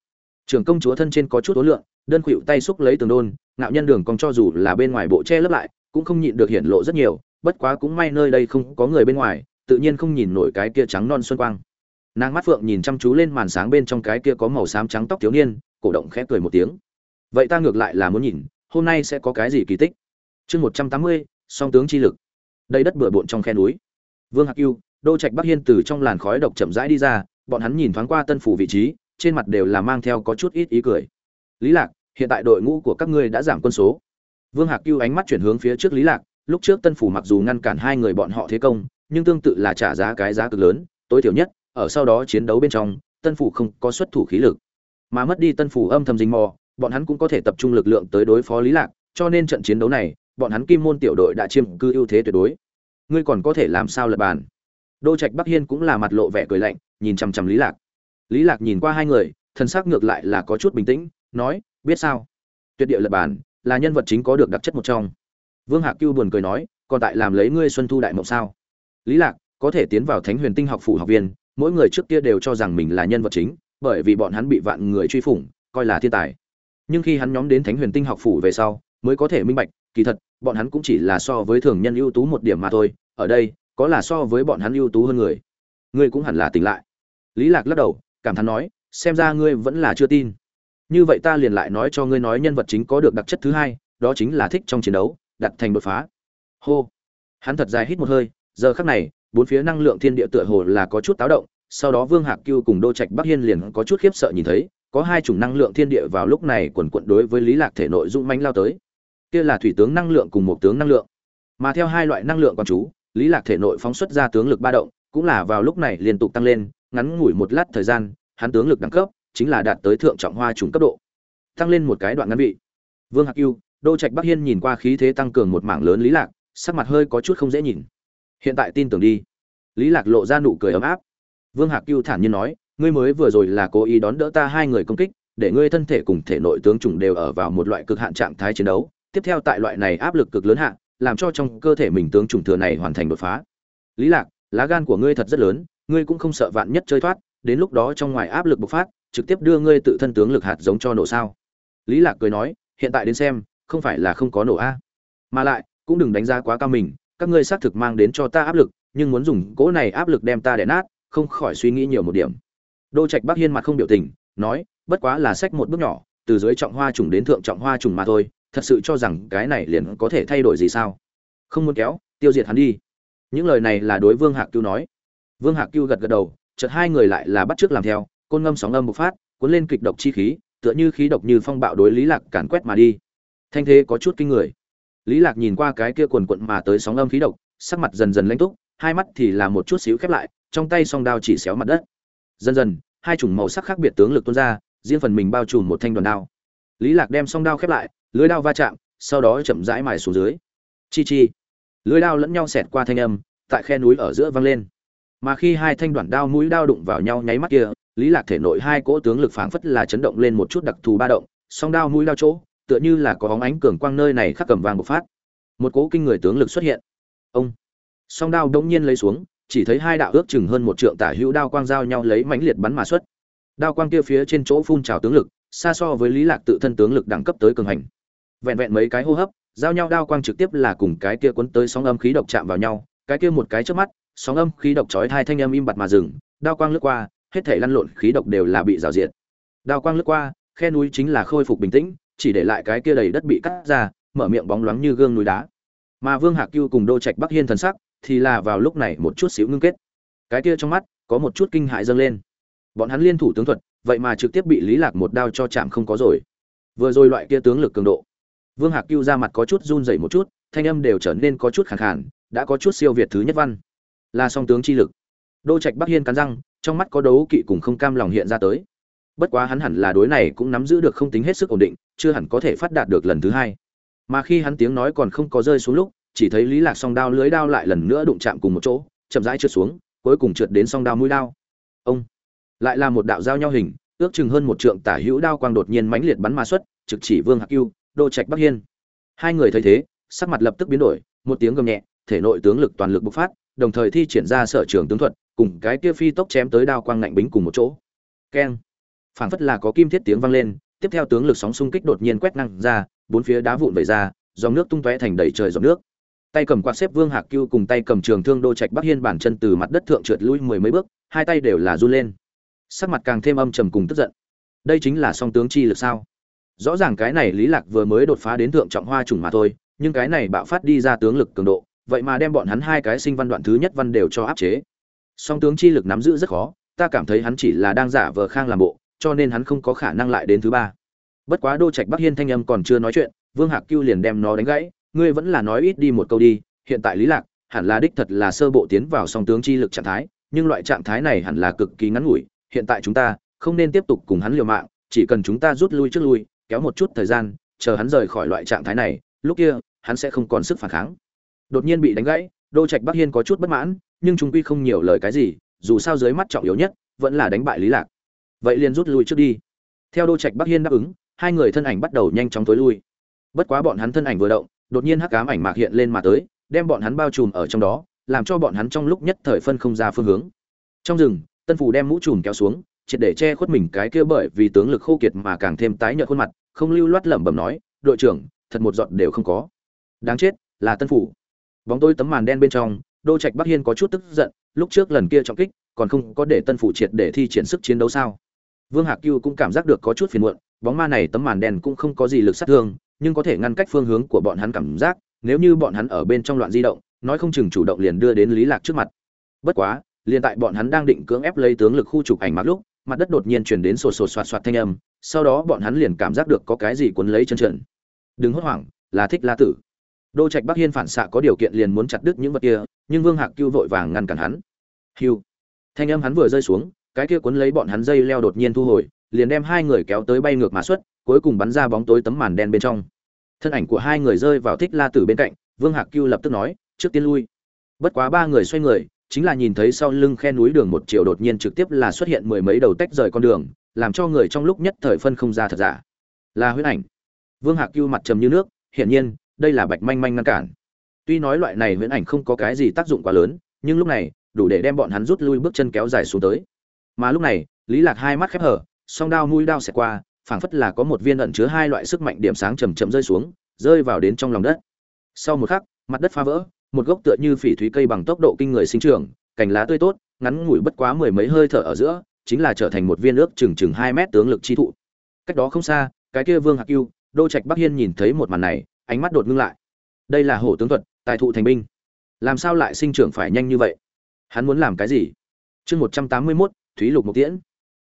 Trưởng công chúa thân trên có chút ố lượng, đơn khuỵu tay xúc lấy tường đôn ngạo nhân đường cong cho dù là bên ngoài bộ che lấp lại cũng không nhịn được hiện lộ rất nhiều bất quá cũng may nơi đây không có người bên ngoài tự nhiên không nhìn nổi cái kia trắng non xuân quang. Nàng mắt phượng nhìn chăm chú lên màn sáng bên trong cái kia có màu xám trắng tóc thiếu niên cổ động khẽ cười một tiếng. Vậy ta ngược lại là muốn nhìn hôm nay sẽ có cái gì kỳ tích? Chương một trăm tám mươi song tướng chi lực. Đây đất bừa bộn trong khe núi. Vương hạc Ưu, đô trạch bắc hiên từ trong làn khói độc chậm rãi đi ra bọn hắn nhìn thoáng qua tân phủ vị trí trên mặt đều là mang theo có chút ít ý cười. Lý lạc hiện tại đội ngũ của các ngươi đã giảm quân số. Vương hạc yêu ánh mắt chuyển hướng phía trước lý lạc, lúc trước tân phủ mặc dù ngăn cản hai người bọn họ thế công, nhưng tương tự là trả giá cái giá cực lớn, tối thiểu nhất, ở sau đó chiến đấu bên trong, tân phủ không có xuất thủ khí lực. Mà mất đi tân phủ âm thầm dính mò, bọn hắn cũng có thể tập trung lực lượng tới đối phó lý lạc, cho nên trận chiến đấu này, bọn hắn kim môn tiểu đội đã chiếm cư ưu thế tuyệt đối. Ngươi còn có thể làm sao lật bàn? Đô trạch bắc hiên cũng là mặt lộ vẻ cười lạnh, nhìn chằm chằm lý lạc. Lý lạc nhìn qua hai người thân sắc ngược lại là có chút bình tĩnh, nói biết sao? Tuyệt địa lật bản là nhân vật chính có được đặc chất một trong. Vương hạc cưu buồn cười nói, còn tại làm lấy ngươi xuân thu đại mộng sao? Lý lạc, có thể tiến vào thánh huyền tinh học phủ học viên, mỗi người trước kia đều cho rằng mình là nhân vật chính, bởi vì bọn hắn bị vạn người truy phủng, coi là thiên tài. Nhưng khi hắn nhóm đến thánh huyền tinh học phủ về sau, mới có thể minh bạch, kỳ thật, bọn hắn cũng chỉ là so với thường nhân ưu tú một điểm mà thôi, ở đây, có là so với bọn hắn ưu tú hơn người. Ngươi cũng hẳn là tỉnh lại. Lý lạc lắc đầu, cảm thán nói, xem ra ngươi vẫn là chưa tin như vậy ta liền lại nói cho ngươi nói nhân vật chính có được đặc chất thứ hai, đó chính là thích trong chiến đấu, đặt thành đột phá. Hô. Hắn thật dài hít một hơi, giờ khắc này, bốn phía năng lượng thiên địa tựa hồ là có chút táo động, sau đó vương hạc cưu cùng đô trạch bắc hiên liền có chút khiếp sợ nhìn thấy, có hai chủng năng lượng thiên địa vào lúc này quần quận đối với lý lạc thể nội dũng mãnh lao tới. Kia là thủy tướng năng lượng cùng một tướng năng lượng. Mà theo hai loại năng lượng quan chú, lý lạc thể nội phóng xuất ra tướng lực ba động, cũng là vào lúc này liên tục tăng lên, ngắn ngủi một lát thời gian, hắn tướng lực đẳng cấp chính là đạt tới thượng trọng hoa trùng cấp độ. Tăng lên một cái đoạn ngắn vị. Vương hạc yêu đô trạch bắc hiên nhìn qua khí thế tăng cường một mảng lớn lý lạc, sắc mặt hơi có chút không dễ nhìn. Hiện tại tin tưởng đi. Lý lạc lộ ra nụ cười ấm áp. Vương hạc yêu thản nhiên nói, ngươi mới vừa rồi là cố ý đón đỡ ta hai người công kích, để ngươi thân thể cùng thể nội tướng trùng đều ở vào một loại cực hạn trạng thái chiến đấu. Tiếp theo tại loại này áp lực cực lớn hạn làm cho trong cơ thể mình tướng trùng thừa này hoàn thành đột phá. Lý lạc, lá gan của ngươi thật rất lớn, ngươi cũng không sợ vạn nhất chơi thoát, đến lúc đó trong ngoài áp lực bộc phát trực tiếp đưa ngươi tự thân tướng lực hạt giống cho nổ sao? Lý lạc cười nói, hiện tại đến xem, không phải là không có nổ a. Mà lại, cũng đừng đánh giá quá cao mình, các ngươi xác thực mang đến cho ta áp lực, nhưng muốn dùng cỗ này áp lực đem ta đè nát, không khỏi suy nghĩ nhiều một điểm. Đô trạch bắc hiên mặt không biểu tình, nói, bất quá là sách một bước nhỏ, từ dưới trọng hoa trùng đến thượng trọng hoa trùng mà thôi, thật sự cho rằng cái này liền có thể thay đổi gì sao? Không muốn kéo, tiêu diệt hắn đi. Những lời này là đối vương hạc cưu nói. Vương hạc cưu gật gật đầu, chợt hai người lại là bắt trước làm theo côn ngâm sóng âm bộc phát, cuốn lên kịch độc chi khí, tựa như khí độc như phong bạo đối lý lạc càn quét mà đi. Thanh thế có chút kinh người. Lý lạc nhìn qua cái kia cuồn cuộn mà tới sóng âm khí độc, sắc mặt dần dần lãnh túc, hai mắt thì là một chút xíu khép lại, trong tay song đao chỉ xéo mặt đất. Dần dần, hai chủng màu sắc khác biệt tướng lực tuôn ra, riêng phần mình bao trùm một thanh đoàn đao. Lý lạc đem song đao khép lại, lưới đao va chạm, sau đó chậm rãi mài xuống dưới. Chi chi. Lưới đao lẫn nhau xẹt qua thanh âm, tại khe núi ở giữa vang lên. Mà khi hai thanh đoạn đao mũi đao đụng vào nhau nháy mắt kia lý lạc thể nội hai cỗ tướng lực phảng phất là chấn động lên một chút đặc thù ba động, song đao mũi đao chỗ, tựa như là có bóng ánh cường quang nơi này khắc cầm vàng bộc phát. Một cỗ kinh người tướng lực xuất hiện. Ông! Song đao đống nhiên lấy xuống, chỉ thấy hai đạo ước chừng hơn một trượng tả hữu đao quang giao nhau lấy mãnh liệt bắn mà xuất. Đao quang kia phía trên chỗ phun trào tướng lực, xa so với lý lạc tự thân tướng lực đẳng cấp tới cường hành. Vẹn vẹn mấy cái hô hấp, giao nhau đao quang trực tiếp là cùng cái kia cuốn tới sóng âm khí độc chạm vào nhau, cái kia một cái trước mắt, sóng âm khí độc chói hai thanh âm im bặt mà dừng, đao quang lướt qua hết thể lăn lộn khí độc đều là bị rào diệt. Đao quang lướt qua, khe núi chính là khôi phục bình tĩnh, chỉ để lại cái kia đầy đất bị cắt ra, mở miệng bóng loáng như gương núi đá. Mà vương hạc cưu cùng đô trạch bắc hiên thần sắc thì là vào lúc này một chút xíu ngưng kết. Cái kia trong mắt có một chút kinh hại dâng lên. Bọn hắn liên thủ tướng thuật, vậy mà trực tiếp bị lý lạc một đao cho chạm không có rồi. Vừa rồi loại kia tướng lực cường độ, vương hạc cưu ra mặt có chút run rẩy một chút, thanh âm đều trở nên có chút khàn khàn, đã có chút siêu việt thứ nhất văn. Là song tướng chi lực. Đô trạch bắc hiên cắn răng trong mắt có đấu kỵ cùng không cam lòng hiện ra tới. Bất quá hắn hẳn là đối này cũng nắm giữ được không tính hết sức ổn định, chưa hẳn có thể phát đạt được lần thứ hai. Mà khi hắn tiếng nói còn không có rơi xuống lúc, chỉ thấy lý lạc song đao lưới đao lại lần nữa đụng chạm cùng một chỗ, chậm rãi trượt xuống, cuối cùng trượt đến song đao mũi đao. Ông! Lại là một đạo giao nhau hình, ước chừng hơn một trượng tả hữu đao quang đột nhiên mãnh liệt bắn ma xuất, trực chỉ vương hạc yêu đô trạch bắc hiên. Hai người thấy thế, sắc mặt lập tức biến đổi, một tiếng gầm nhẹ, thể nội tướng lực toàn lực bộc phát, đồng thời thi triển ra sở trường tướng thuật cùng cái kia phi tốc chém tới đao quang ngạnh bính cùng một chỗ. Keng. Phảng phất là có kim thiết tiếng vang lên, tiếp theo tướng lực sóng xung kích đột nhiên quét năng ra, bốn phía đá vụn vẩy ra, dòng nước tung tóe thành đầy trời dòng nước. Tay cầm quạt xếp vương hạc cưu cùng tay cầm trường thương đô trạch bắc hiên bản chân từ mặt đất thượng trượt lui mười mấy bước, hai tay đều là run lên. Sắc mặt càng thêm âm trầm cùng tức giận. Đây chính là song tướng chi lực sao? Rõ ràng cái này lý lạc vừa mới đột phá đến thượng trọng hoa trùng mà thôi, nhưng cái này bạo phát đi ra tướng lực cường độ, vậy mà đem bọn hắn hai cái sinh văn đoạn thứ nhất văn đều cho áp chế song tướng chi lực nắm giữ rất khó, ta cảm thấy hắn chỉ là đang giả vờ khang làm bộ, cho nên hắn không có khả năng lại đến thứ ba. Bất quá đô trạch bắc hiên thanh âm còn chưa nói chuyện, vương hạc cưu liền đem nó đánh gãy, ngươi vẫn là nói ít đi một câu đi, hiện tại lý lạc, hẳn là đích thật là sơ bộ tiến vào song tướng chi lực trạng thái, nhưng loại trạng thái này hẳn là cực kỳ ngắn ngủi, hiện tại chúng ta không nên tiếp tục cùng hắn liều mạng, chỉ cần chúng ta rút lui trước lui, kéo một chút thời gian, chờ hắn rời khỏi loại trạng thái này, lúc kia, hắn sẽ không còn sức phản kháng. Đột nhiên bị đánh gãy, đô trạch bắc hiên có chút bất mãn nhưng chúng quy không nhiều lời cái gì, dù sao dưới mắt trọng yếu nhất vẫn là đánh bại lý lạc. Vậy liền rút lui trước đi. Theo đô trạch bắc hiên đáp ứng, hai người thân ảnh bắt đầu nhanh chóng tối lui. Bất quá bọn hắn thân ảnh vừa động, đột nhiên hắc ám ảnh mạc hiện lên mà tới, đem bọn hắn bao trùm ở trong đó, làm cho bọn hắn trong lúc nhất thời phân không ra phương hướng. Trong rừng, tân phủ đem mũ trùm kéo xuống, triệt để che khuất mình cái kia bởi vì tướng lực khô kiệt mà càng thêm tái nhợt khuôn mặt, không lưu loát lẩm bẩm nói, đội trưởng, thật một giọt đều không có. Đáng chết, là tân phủ bóng tối tấm màn đen bên trong đô trạch bắc hiên có chút tức giận, lúc trước lần kia trọng kích, còn không có để tân phủ triệt để thi triển sức chiến đấu sao? Vương hạc cưu cũng cảm giác được có chút phiền muộn, bóng ma này tấm màn đen cũng không có gì lực sát thương, nhưng có thể ngăn cách phương hướng của bọn hắn cảm giác, nếu như bọn hắn ở bên trong loạn di động, nói không chừng chủ động liền đưa đến lý lạc trước mặt. Bất quá, liền tại bọn hắn đang định cưỡng ép lấy tướng lực khu chụp ảnh mặt lúc, mặt đất đột nhiên chuyển đến sột sột soạt soạt thanh âm, sau đó bọn hắn liền cảm giác được có cái gì cuốn lấy chân trần đừng hốt hoảng, là thích la tử đô trạch bắc hiên phản xạ có điều kiện liền muốn chặt đứt những vật kia, nhưng vương hạc cưu vội vàng ngăn cản hắn. Hiu thanh âm hắn vừa rơi xuống, cái kia cuốn lấy bọn hắn dây leo đột nhiên thu hồi, liền đem hai người kéo tới bay ngược mà xuất, cuối cùng bắn ra bóng tối tấm màn đen bên trong. Thân ảnh của hai người rơi vào thích la tử bên cạnh, vương hạc cưu lập tức nói, trước tiên lui. Bất quá ba người xoay người, chính là nhìn thấy sau lưng khe núi đường một chiều đột nhiên trực tiếp là xuất hiện mười mấy đầu tách rời con đường, làm cho người trong lúc nhất thời phân không ra thật giả. Là huyết ảnh. Vương hạc cưu mặt trầm như nước, hiển nhiên đây là bạch manh manh ngăn cản. Tuy nói loại này huyễn ảnh không có cái gì tác dụng quá lớn, nhưng lúc này, đủ để đem bọn hắn rút lui bước chân kéo dài xuống tới. Mà lúc này, lý lạc hai mắt khép hở song đao mũi đao xẹt qua, phảng phất là có một viên ẩn chứa hai loại sức mạnh điểm sáng chầm chậm rơi xuống, rơi vào đến trong lòng đất. Sau một khắc, mặt đất phá vỡ, một gốc tựa như phỉ thúy cây bằng tốc độ kinh người sinh trưởng, cành lá tươi tốt, ngắn ngủi bất quá mười mấy hơi thở ở giữa, chính là trở thành một viên ước chừng chừng hai mét tướng lực chi thụ. Cách đó không xa, cái kia vương hạc yêu đô trạch bắc hiên nhìn thấy một màn này ánh mắt đột ngưng lại. Đây là hổ tướng thuật, tài thụ thành binh. Làm sao lại sinh trưởng phải nhanh như vậy? Hắn muốn làm cái gì? Chương một trăm tám mươi mốt, thúy lục mục tiễn.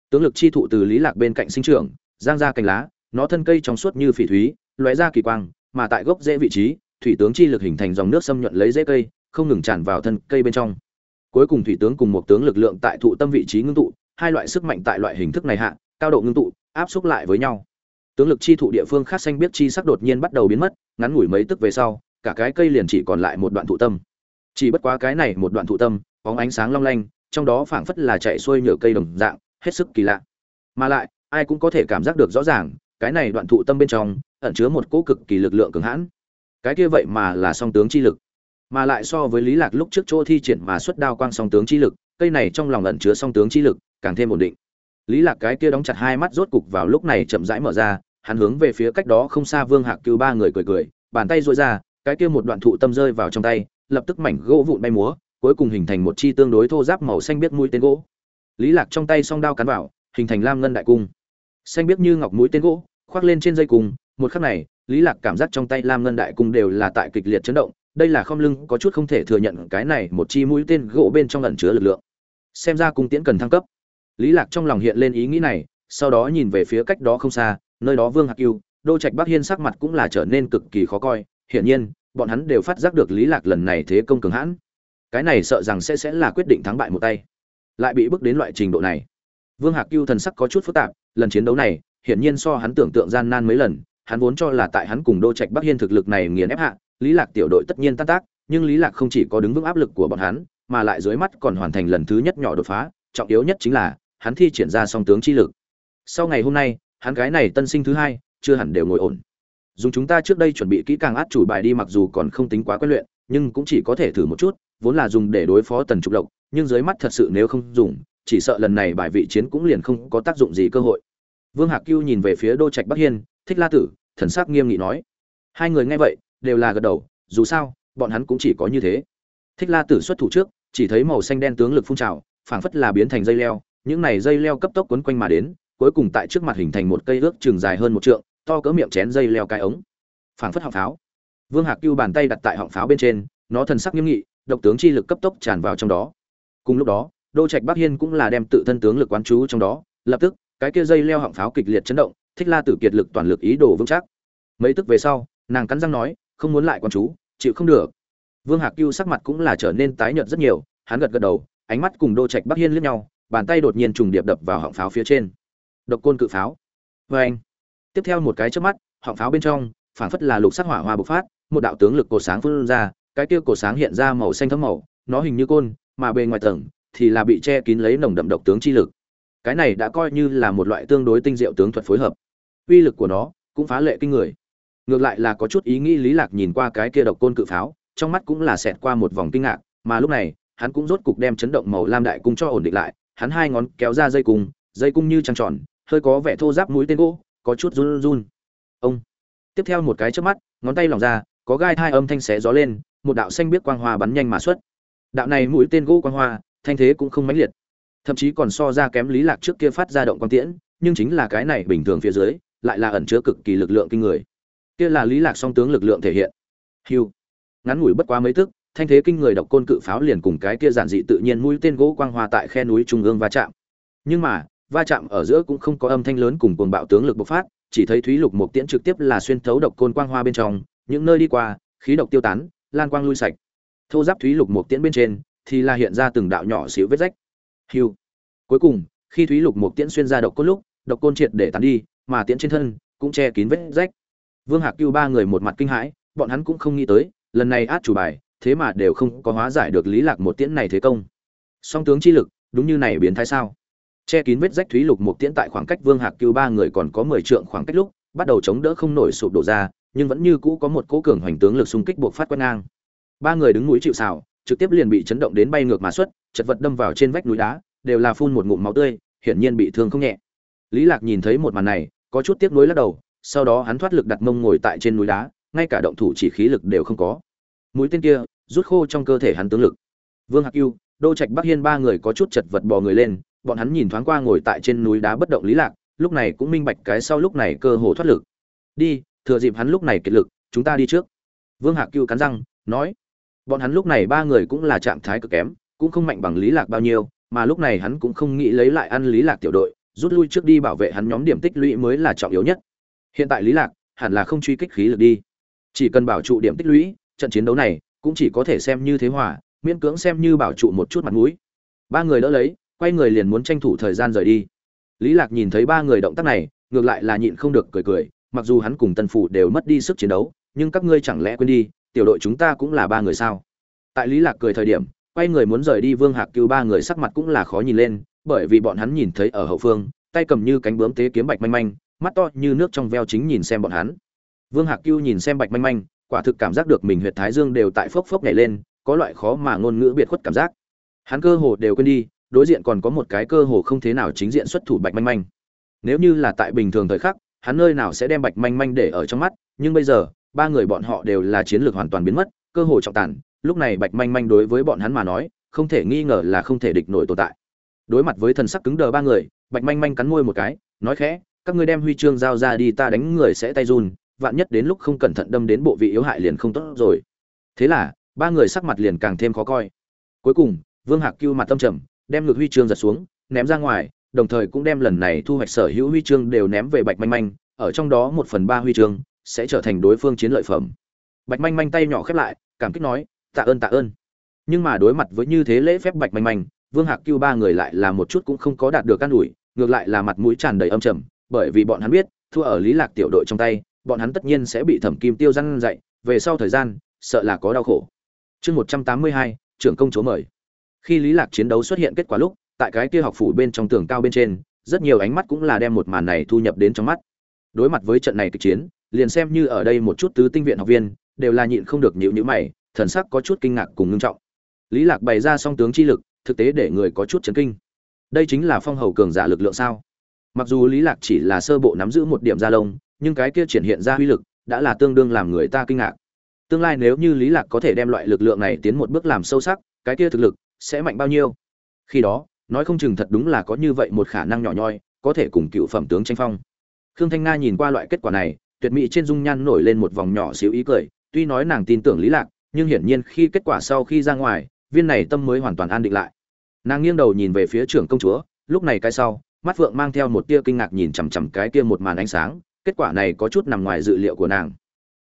Tướng lực chi thụ từ lý lạc bên cạnh sinh trưởng, giang ra cành lá, nó thân cây trong suốt như phỉ thúy, lóe ra kỳ quang, mà tại gốc rễ vị trí, thủy tướng chi lực hình thành dòng nước xâm nhuận lấy rễ cây, không ngừng tràn vào thân cây bên trong. Cuối cùng thủy tướng cùng một tướng lực lượng tại thụ tâm vị trí ngưng tụ, hai loại sức mạnh tại loại hình thức này hạ, cao độ ngưng tụ, áp xúc lại với nhau. Tướng lực chi thụ địa phương khác xanh biết chi sắc đột nhiên bắt đầu biến mất ngắn ngủi mấy tức về sau, cả cái cây liền chỉ còn lại một đoạn thụ tâm. Chỉ bất quá cái này một đoạn thụ tâm, bóng ánh sáng long lanh, trong đó phảng phất là chạy xuôi nhựa cây đồng dạng, hết sức kỳ lạ. Mà lại, ai cũng có thể cảm giác được rõ ràng, cái này đoạn thụ tâm bên trong, ẩn chứa một cỗ cực kỳ lực lượng cường hãn. Cái kia vậy mà là song tướng chi lực. Mà lại so với lý lạc lúc trước chỗ thi triển mà xuất đao quang song tướng chi lực, cây này trong lòng ẩn chứa song tướng chi lực, càng thêm ổn định. Lý lạc cái kia đóng chặt hai mắt rốt cục vào lúc này chậm rãi mở ra hắn hướng về phía cách đó không xa vương hạc cứu ba người cười cười, bàn tay duỗi ra, cái kia một đoạn thụ tâm rơi vào trong tay, lập tức mảnh gỗ vụn bay múa, cuối cùng hình thành một chi tương đối thô giáp màu xanh biết mũi tên gỗ. Lý lạc trong tay song đao cắn vào, hình thành lam ngân đại cung. Xanh biết như ngọc mũi tên gỗ, khoác lên trên dây cung, một khắc này, lý lạc cảm giác trong tay lam ngân đại cung đều là tại kịch liệt chấn động, đây là không lưng, có chút không thể thừa nhận cái này một chi mũi tên gỗ bên trong ẩn chứa lực lượng. Xem ra cung tiễn cần thăng cấp. Lý lạc trong lòng hiện lên ý nghĩ này, sau đó nhìn về phía cách đó không xa nơi đó vương hạc Cừu, đô trạch bắc hiên sắc mặt cũng là trở nên cực kỳ khó coi hiển nhiên bọn hắn đều phát giác được lý lạc lần này thế công cường hãn. Cái này sợ rằng sẽ sẽ là quyết định thắng bại một tay. Lại bị bước đến loại trình độ này. Vương hạc Cừu thần sắc có chút phức tạp lần chiến đấu này hiển nhiên so hắn tưởng tượng gian nan mấy lần hắn vốn cho là tại hắn cùng đô trạch bắc hiên thực lực này nghiền ép hạ lý lạc tiểu đội tất nhiên tan tác nhưng lý lạc không chỉ có đứng vững áp lực của bọn hắn mà lại dưới mắt còn hoàn thành lần thứ nhất nhỏ đột phá trọng yếu nhất chính là hắn thi triển ra song tướng chi lực. Sau ngày hôm nay hắn gái này tân sinh thứ hai, chưa hẳn đều ngồi ổn. Dùng chúng ta trước đây chuẩn bị kỹ càng át chủ bài đi mặc dù còn không tính quá quen luyện, nhưng cũng chỉ có thể thử một chút, vốn là dùng để đối phó tần trục lộc, nhưng dưới mắt thật sự nếu không dùng, chỉ sợ lần này bài vị chiến cũng liền không có tác dụng gì cơ hội. Vương hạc cưu nhìn về phía đô trạch bắc hiên, thích la tử, thần sắc nghiêm nghị nói. Hai người nghe vậy, đều là gật đầu, dù sao, bọn hắn cũng chỉ có như thế. Thích la tử xuất thủ trước, chỉ thấy màu xanh đen tướng lực phun trào, phảng phất là biến thành dây leo, những này dây leo cấp tốc quấn quanh mà đến cuối cùng tại trước mặt hình thành một cây ước chừng dài hơn một trượng, to cỡ miệng chén dây leo cái ống. Phảng phất họng pháo. Vương hạc cưu bàn tay đặt tại họng pháo bên trên, nó thần sắc nghiêm nghị, độc tướng chi lực cấp tốc tràn vào trong đó. Cùng lúc đó, đô trạch bắc hiên cũng là đem tự thân tướng lực quán chú trong đó, lập tức, cái kia dây leo họng pháo kịch liệt chấn động, thích la tử kiệt lực toàn lực ý đồ vững chắc. Mấy tức về sau, nàng cắn răng nói, không muốn lại quán chú, chịu không được. Vương hạc cưu sắc mặt cũng là trở nên tái nhợt rất nhiều, hắn gật gật đầu, ánh mắt cùng đô trạch bắc hiên liếc nhau, bàn tay đột nhiên trùng điệp đập vào họng pháo phía trên độc côn cự pháo. Vê anh, tiếp theo một cái trước mắt, họng pháo bên trong phản phất là lục sắc hỏa hoa bộc phát, một đạo tướng lực cổ sáng phun ra, cái kia cổ sáng hiện ra màu xanh thấm màu, nó hình như côn, mà bề ngoài tầng thì là bị che kín lấy nồng đậm độc tướng chi lực. Cái này đã coi như là một loại tương đối tinh diệu tướng thuật phối hợp. Uy lực của nó cũng phá lệ kinh người. Ngược lại là có chút ý nghĩ lý lạc nhìn qua cái kia độc côn cự pháo, trong mắt cũng là xẹt qua một vòng kinh ngạc, mà lúc này, hắn cũng rốt cục đem chấn động màu lam đại cung cho ổn định lại, hắn hai ngón kéo ra dây cung dây cung như trăng tròn hơi có vẻ thô giáp mũi tên gỗ, có chút run run. Ông tiếp theo một cái trước mắt, ngón tay lỏng ra, có gai thai âm thanh xé gió lên, một đạo xanh biết quang hoa bắn nhanh mà xuất. Đạo này mũi tên gỗ quang hoa, thanh thế cũng không mãnh liệt. Thậm chí còn so ra kém lý lạc trước kia phát ra động quang tiễn, nhưng chính là cái này bình thường phía dưới, lại là ẩn chứa cực kỳ lực lượng kinh người. Kia là lý lạc song tướng lực lượng thể hiện. Hưu ngắn ngủi bất quá mấy tức, thanh thế kinh người độc côn cự pháo liền cùng cái kia giản dị tự nhiên mũi tên gỗ quang hoa tại khe núi trung ương va chạm. Nhưng mà va chạm ở giữa cũng không có âm thanh lớn cùng cuồng bạo tướng lực bộc phát, chỉ thấy thúy lục một tiễn trực tiếp là xuyên thấu độc côn quang hoa bên trong, những nơi đi qua, khí độc tiêu tán, lan quang lui sạch. Thô giáp thúy lục một tiễn bên trên thì là hiện ra từng đạo nhỏ xíu vết rách. Hưu. cuối cùng, khi thúy lục một tiễn xuyên ra độc côn lúc, độc côn triệt để tán đi, mà tiễn trên thân cũng che kín vết rách. Vương hạc cưu ba người một mặt kinh hãi, bọn hắn cũng không nghĩ tới, lần này át chủ bài, thế mà đều không có hóa giải được lý lạc một tiễn này thế công. Song tướng chi lực, đúng như này biến thái sao? Che kín vết rách thúy lục một tiễn tại khoảng cách vương hạc cứu ba người còn có mười trượng khoảng cách lúc, bắt đầu chống đỡ không nổi sụp đổ ra, nhưng vẫn như cũ có một cỗ cường hoành tướng lực xung kích buộc phát quét ngang. Ba người đứng núi chịu xào trực tiếp liền bị chấn động đến bay ngược mà xuất, chật vật đâm vào trên vách núi đá, đều là phun một ngụm máu tươi, hiển nhiên bị thương không nhẹ. Lý lạc nhìn thấy một màn này, có chút tiếc nuối lắc đầu, sau đó hắn thoát lực đặt mông ngồi tại trên núi đá, ngay cả động thủ chỉ khí lực đều không có. Mũi tên kia rút khô trong cơ thể hắn tướng lực. Vương hạc yêu đô trạch bắc hiên ba người có chút chật vật bò người lên bọn hắn nhìn thoáng qua ngồi tại trên núi đá bất động lý lạc, lúc này cũng minh bạch cái sau lúc này cơ hồ thoát lực. Đi, thừa dịp hắn lúc này kiệt lực, chúng ta đi trước. Vương hạc cưu cắn răng, nói, bọn hắn lúc này ba người cũng là trạng thái cực kém, cũng không mạnh bằng lý lạc bao nhiêu, mà lúc này hắn cũng không nghĩ lấy lại ăn lý lạc tiểu đội, rút lui trước đi bảo vệ hắn nhóm điểm tích lũy mới là trọng yếu nhất. Hiện tại lý lạc hẳn là không truy kích khí lực đi. Chỉ cần bảo trụ điểm tích lũy, trận chiến đấu này cũng chỉ có thể xem như thế hòa, miễn cưỡng xem như bảo trụ một chút mặt mũi. Ba người đỡ lấy quay người liền muốn tranh thủ thời gian rời đi. Lý lạc nhìn thấy ba người động tác này, ngược lại là nhịn không được cười cười, mặc dù hắn cùng tân phủ đều mất đi sức chiến đấu, nhưng các ngươi chẳng lẽ quên đi, tiểu đội chúng ta cũng là ba người sao? Tại lý lạc cười thời điểm, quay người muốn rời đi vương hạc cứu ba người sắc mặt cũng là khó nhìn lên, bởi vì bọn hắn nhìn thấy ở hậu phương, tay cầm như cánh bướm tế kiếm bạch manh manh, mắt to như nước trong veo chính nhìn xem bọn hắn. Vương hạc cứu nhìn xem bạch manh manh, quả thực cảm giác được mình huyệt thái dương đều tại phốc phốc nhảy lên, có loại khó mà ngôn ngữ biệt khuất cảm giác. Hắn cơ hồ đều quên đi đối diện còn có một cái cơ hồ không thế nào chính diện xuất thủ bạch manh manh. Nếu như là tại bình thường thời khắc, hắn nơi nào sẽ đem bạch manh manh để ở trong mắt, nhưng bây giờ, ba người bọn họ đều là chiến lược hoàn toàn biến mất, cơ hội trọng tàn, lúc này bạch manh manh đối với bọn hắn mà nói, không thể nghi ngờ là không thể địch nổi tồn tại. Đối mặt với thần sắc cứng đờ ba người, bạch manh manh cắn môi một cái, nói khẽ, các ngươi đem huy chương giao ra đi, ta đánh người sẽ tay run, vạn nhất đến lúc không cẩn thận đâm đến bộ vị yếu hại liền không tốt rồi. Thế là, ba người sắc mặt liền càng thêm khó coi. Cuối cùng, vương hạc cưu mặt tâm trầm đem ngược huy chương giật xuống, ném ra ngoài, đồng thời cũng đem lần này thu hoạch sở hữu huy chương đều ném về bạch manh manh, ở trong đó một phần ba huy chương sẽ trở thành đối phương chiến lợi phẩm. Bạch manh manh tay nhỏ khép lại, cảm kích nói, tạ ơn tạ ơn. Nhưng mà đối mặt với như thế lễ phép bạch manh manh, vương hạc cưu ba người lại là một chút cũng không có đạt được căn ủi, ngược lại là mặt mũi tràn đầy âm trầm, bởi vì bọn hắn biết, thua ở lý lạc tiểu đội trong tay, bọn hắn tất nhiên sẽ bị thẩm kim tiêu răn dạy, về sau thời gian, sợ là có đau khổ. Chương một trăm tám mươi hai, trưởng công chúa mời khi lý lạc chiến đấu xuất hiện kết quả lúc, tại cái kia học phủ bên trong tường cao bên trên, rất nhiều ánh mắt cũng là đem một màn này thu nhập đến trong mắt. Đối mặt với trận này kịch chiến, liền xem như ở đây một chút tứ tinh viện học viên, đều là nhịn không được nhịu nhữ mày, thần sắc có chút kinh ngạc cùng ngưng trọng. Lý lạc bày ra song tướng chi lực, thực tế để người có chút chấn kinh. Đây chính là phong hầu cường giả lực lượng sao? Mặc dù lý lạc chỉ là sơ bộ nắm giữ một điểm gia lông, nhưng cái kia triển hiện ra uy lực đã là tương đương làm người ta kinh ngạc. Tương lai nếu như lý lạc có thể đem loại lực lượng này tiến một bước làm sâu sắc, cái kia thực lực sẽ mạnh bao nhiêu. Khi đó, nói không chừng thật đúng là có như vậy một khả năng nhỏ nhoi, có thể cùng cựu phẩm tướng tranh phong. Khương thanh nga nhìn qua loại kết quả này, tuyệt mỹ trên dung nhan nổi lên một vòng nhỏ xíu ý cười, tuy nói nàng tin tưởng lý lạc, nhưng hiển nhiên khi kết quả sau khi ra ngoài, viên này tâm mới hoàn toàn an định lại. Nàng nghiêng đầu nhìn về phía trưởng công chúa, lúc này cái sau, mắt phượng mang theo một tia kinh ngạc nhìn chằm chằm cái kia một màn ánh sáng, kết quả này có chút nằm ngoài dự liệu của nàng.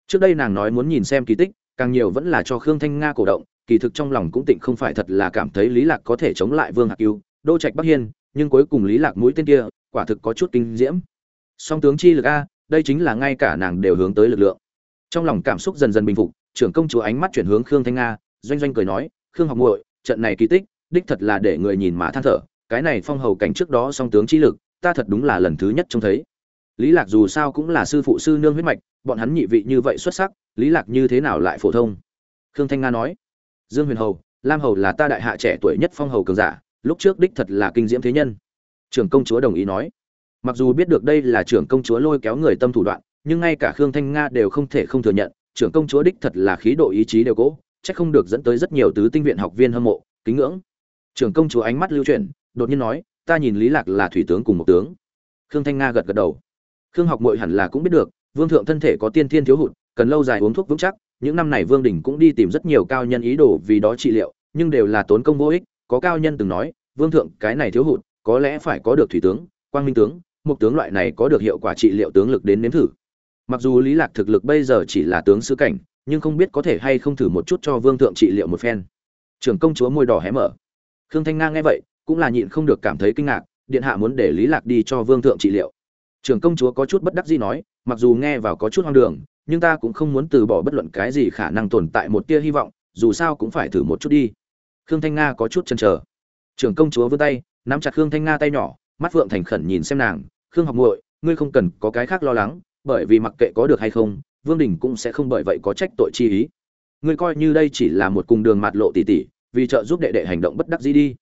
Trước đây nàng nói muốn nhìn xem kỳ tích, càng nhiều vẫn là cho khương thanh nga cổ động kỳ thực trong lòng cũng tịnh không phải thật là cảm thấy lý lạc có thể chống lại vương hạc cưu đô trạch bắc hiên, nhưng cuối cùng lý lạc mũi tên kia, quả thực có chút kinh diễm. Song tướng chi lực a, đây chính là ngay cả nàng đều hướng tới lực lượng. Trong lòng cảm xúc dần dần bình phục, trưởng công chúa ánh mắt chuyển hướng khương thanh nga, doanh doanh cười nói, khương học muội, trận này kỳ tích, đích thật là để người nhìn mà than thở, cái này phong hầu cảnh trước đó song tướng chi lực, ta thật đúng là lần thứ nhất trông thấy. Lý lạc dù sao cũng là sư phụ sư nương huyết mạch, bọn hắn nhị vị như vậy xuất sắc, lý lạc như thế nào lại phổ thông? Khương thanh nga nói dương huyền hầu, lam hầu là ta đại hạ trẻ tuổi nhất phong hầu cường giả, lúc trước đích thật là kinh diễm thế nhân. Trưởng công chúa đồng ý nói. Mặc dù biết được đây là trưởng công chúa lôi kéo người tâm thủ đoạn, nhưng ngay cả khương thanh nga đều không thể không thừa nhận, trưởng công chúa đích thật là khí độ ý chí đều cố, chắc không được dẫn tới rất nhiều tứ tinh viện học viên hâm mộ, kính ngưỡng. Trưởng công chúa ánh mắt lưu chuyển, đột nhiên nói, ta nhìn lý lạc là thủy tướng cùng một tướng. Khương thanh nga gật gật đầu. Khương học mội hẳn là cũng biết được, vương thượng thân thể có tiên thiên thiếu hụt, cần lâu dài uống thuốc vững chắc những năm này vương đình cũng đi tìm rất nhiều cao nhân ý đồ vì đó trị liệu, nhưng đều là tốn công vô ích. Có cao nhân từng nói, vương thượng, cái này thiếu hụt, có lẽ phải có được thủy tướng, quang minh tướng một tướng loại này có được hiệu quả trị liệu tướng lực đến nếm thử. Mặc dù lý lạc thực lực bây giờ chỉ là tướng sứ cảnh, nhưng không biết có thể hay không thử một chút cho vương thượng trị liệu một phen. Trưởng công chúa môi đỏ hé mở. Khương thanh nga nghe vậy, cũng là nhịn không được cảm thấy kinh ngạc, điện hạ muốn để lý lạc đi cho vương thượng trị liệu. Trưởng công chúa có chút bất đắc dĩ nói, mặc dù nghe vào có chút hoang đường nhưng ta cũng không muốn từ bỏ bất luận cái gì khả năng tồn tại một tia hy vọng, dù sao cũng phải thử một chút đi. Khương thanh nga có chút chần chờ. Trưởng công chúa vươn tay, nắm chặt khương thanh nga tay nhỏ, mắt phượng thành khẩn nhìn xem nàng, khương học muội, ngươi không cần có cái khác lo lắng, bởi vì mặc kệ có được hay không, vương đình cũng sẽ không bởi vậy có trách tội chi ý. Ngươi coi như đây chỉ là một cùng đường mạt lộ tỉ tỉ, vì trợ giúp đệ đệ hành động bất đắc dĩ đi.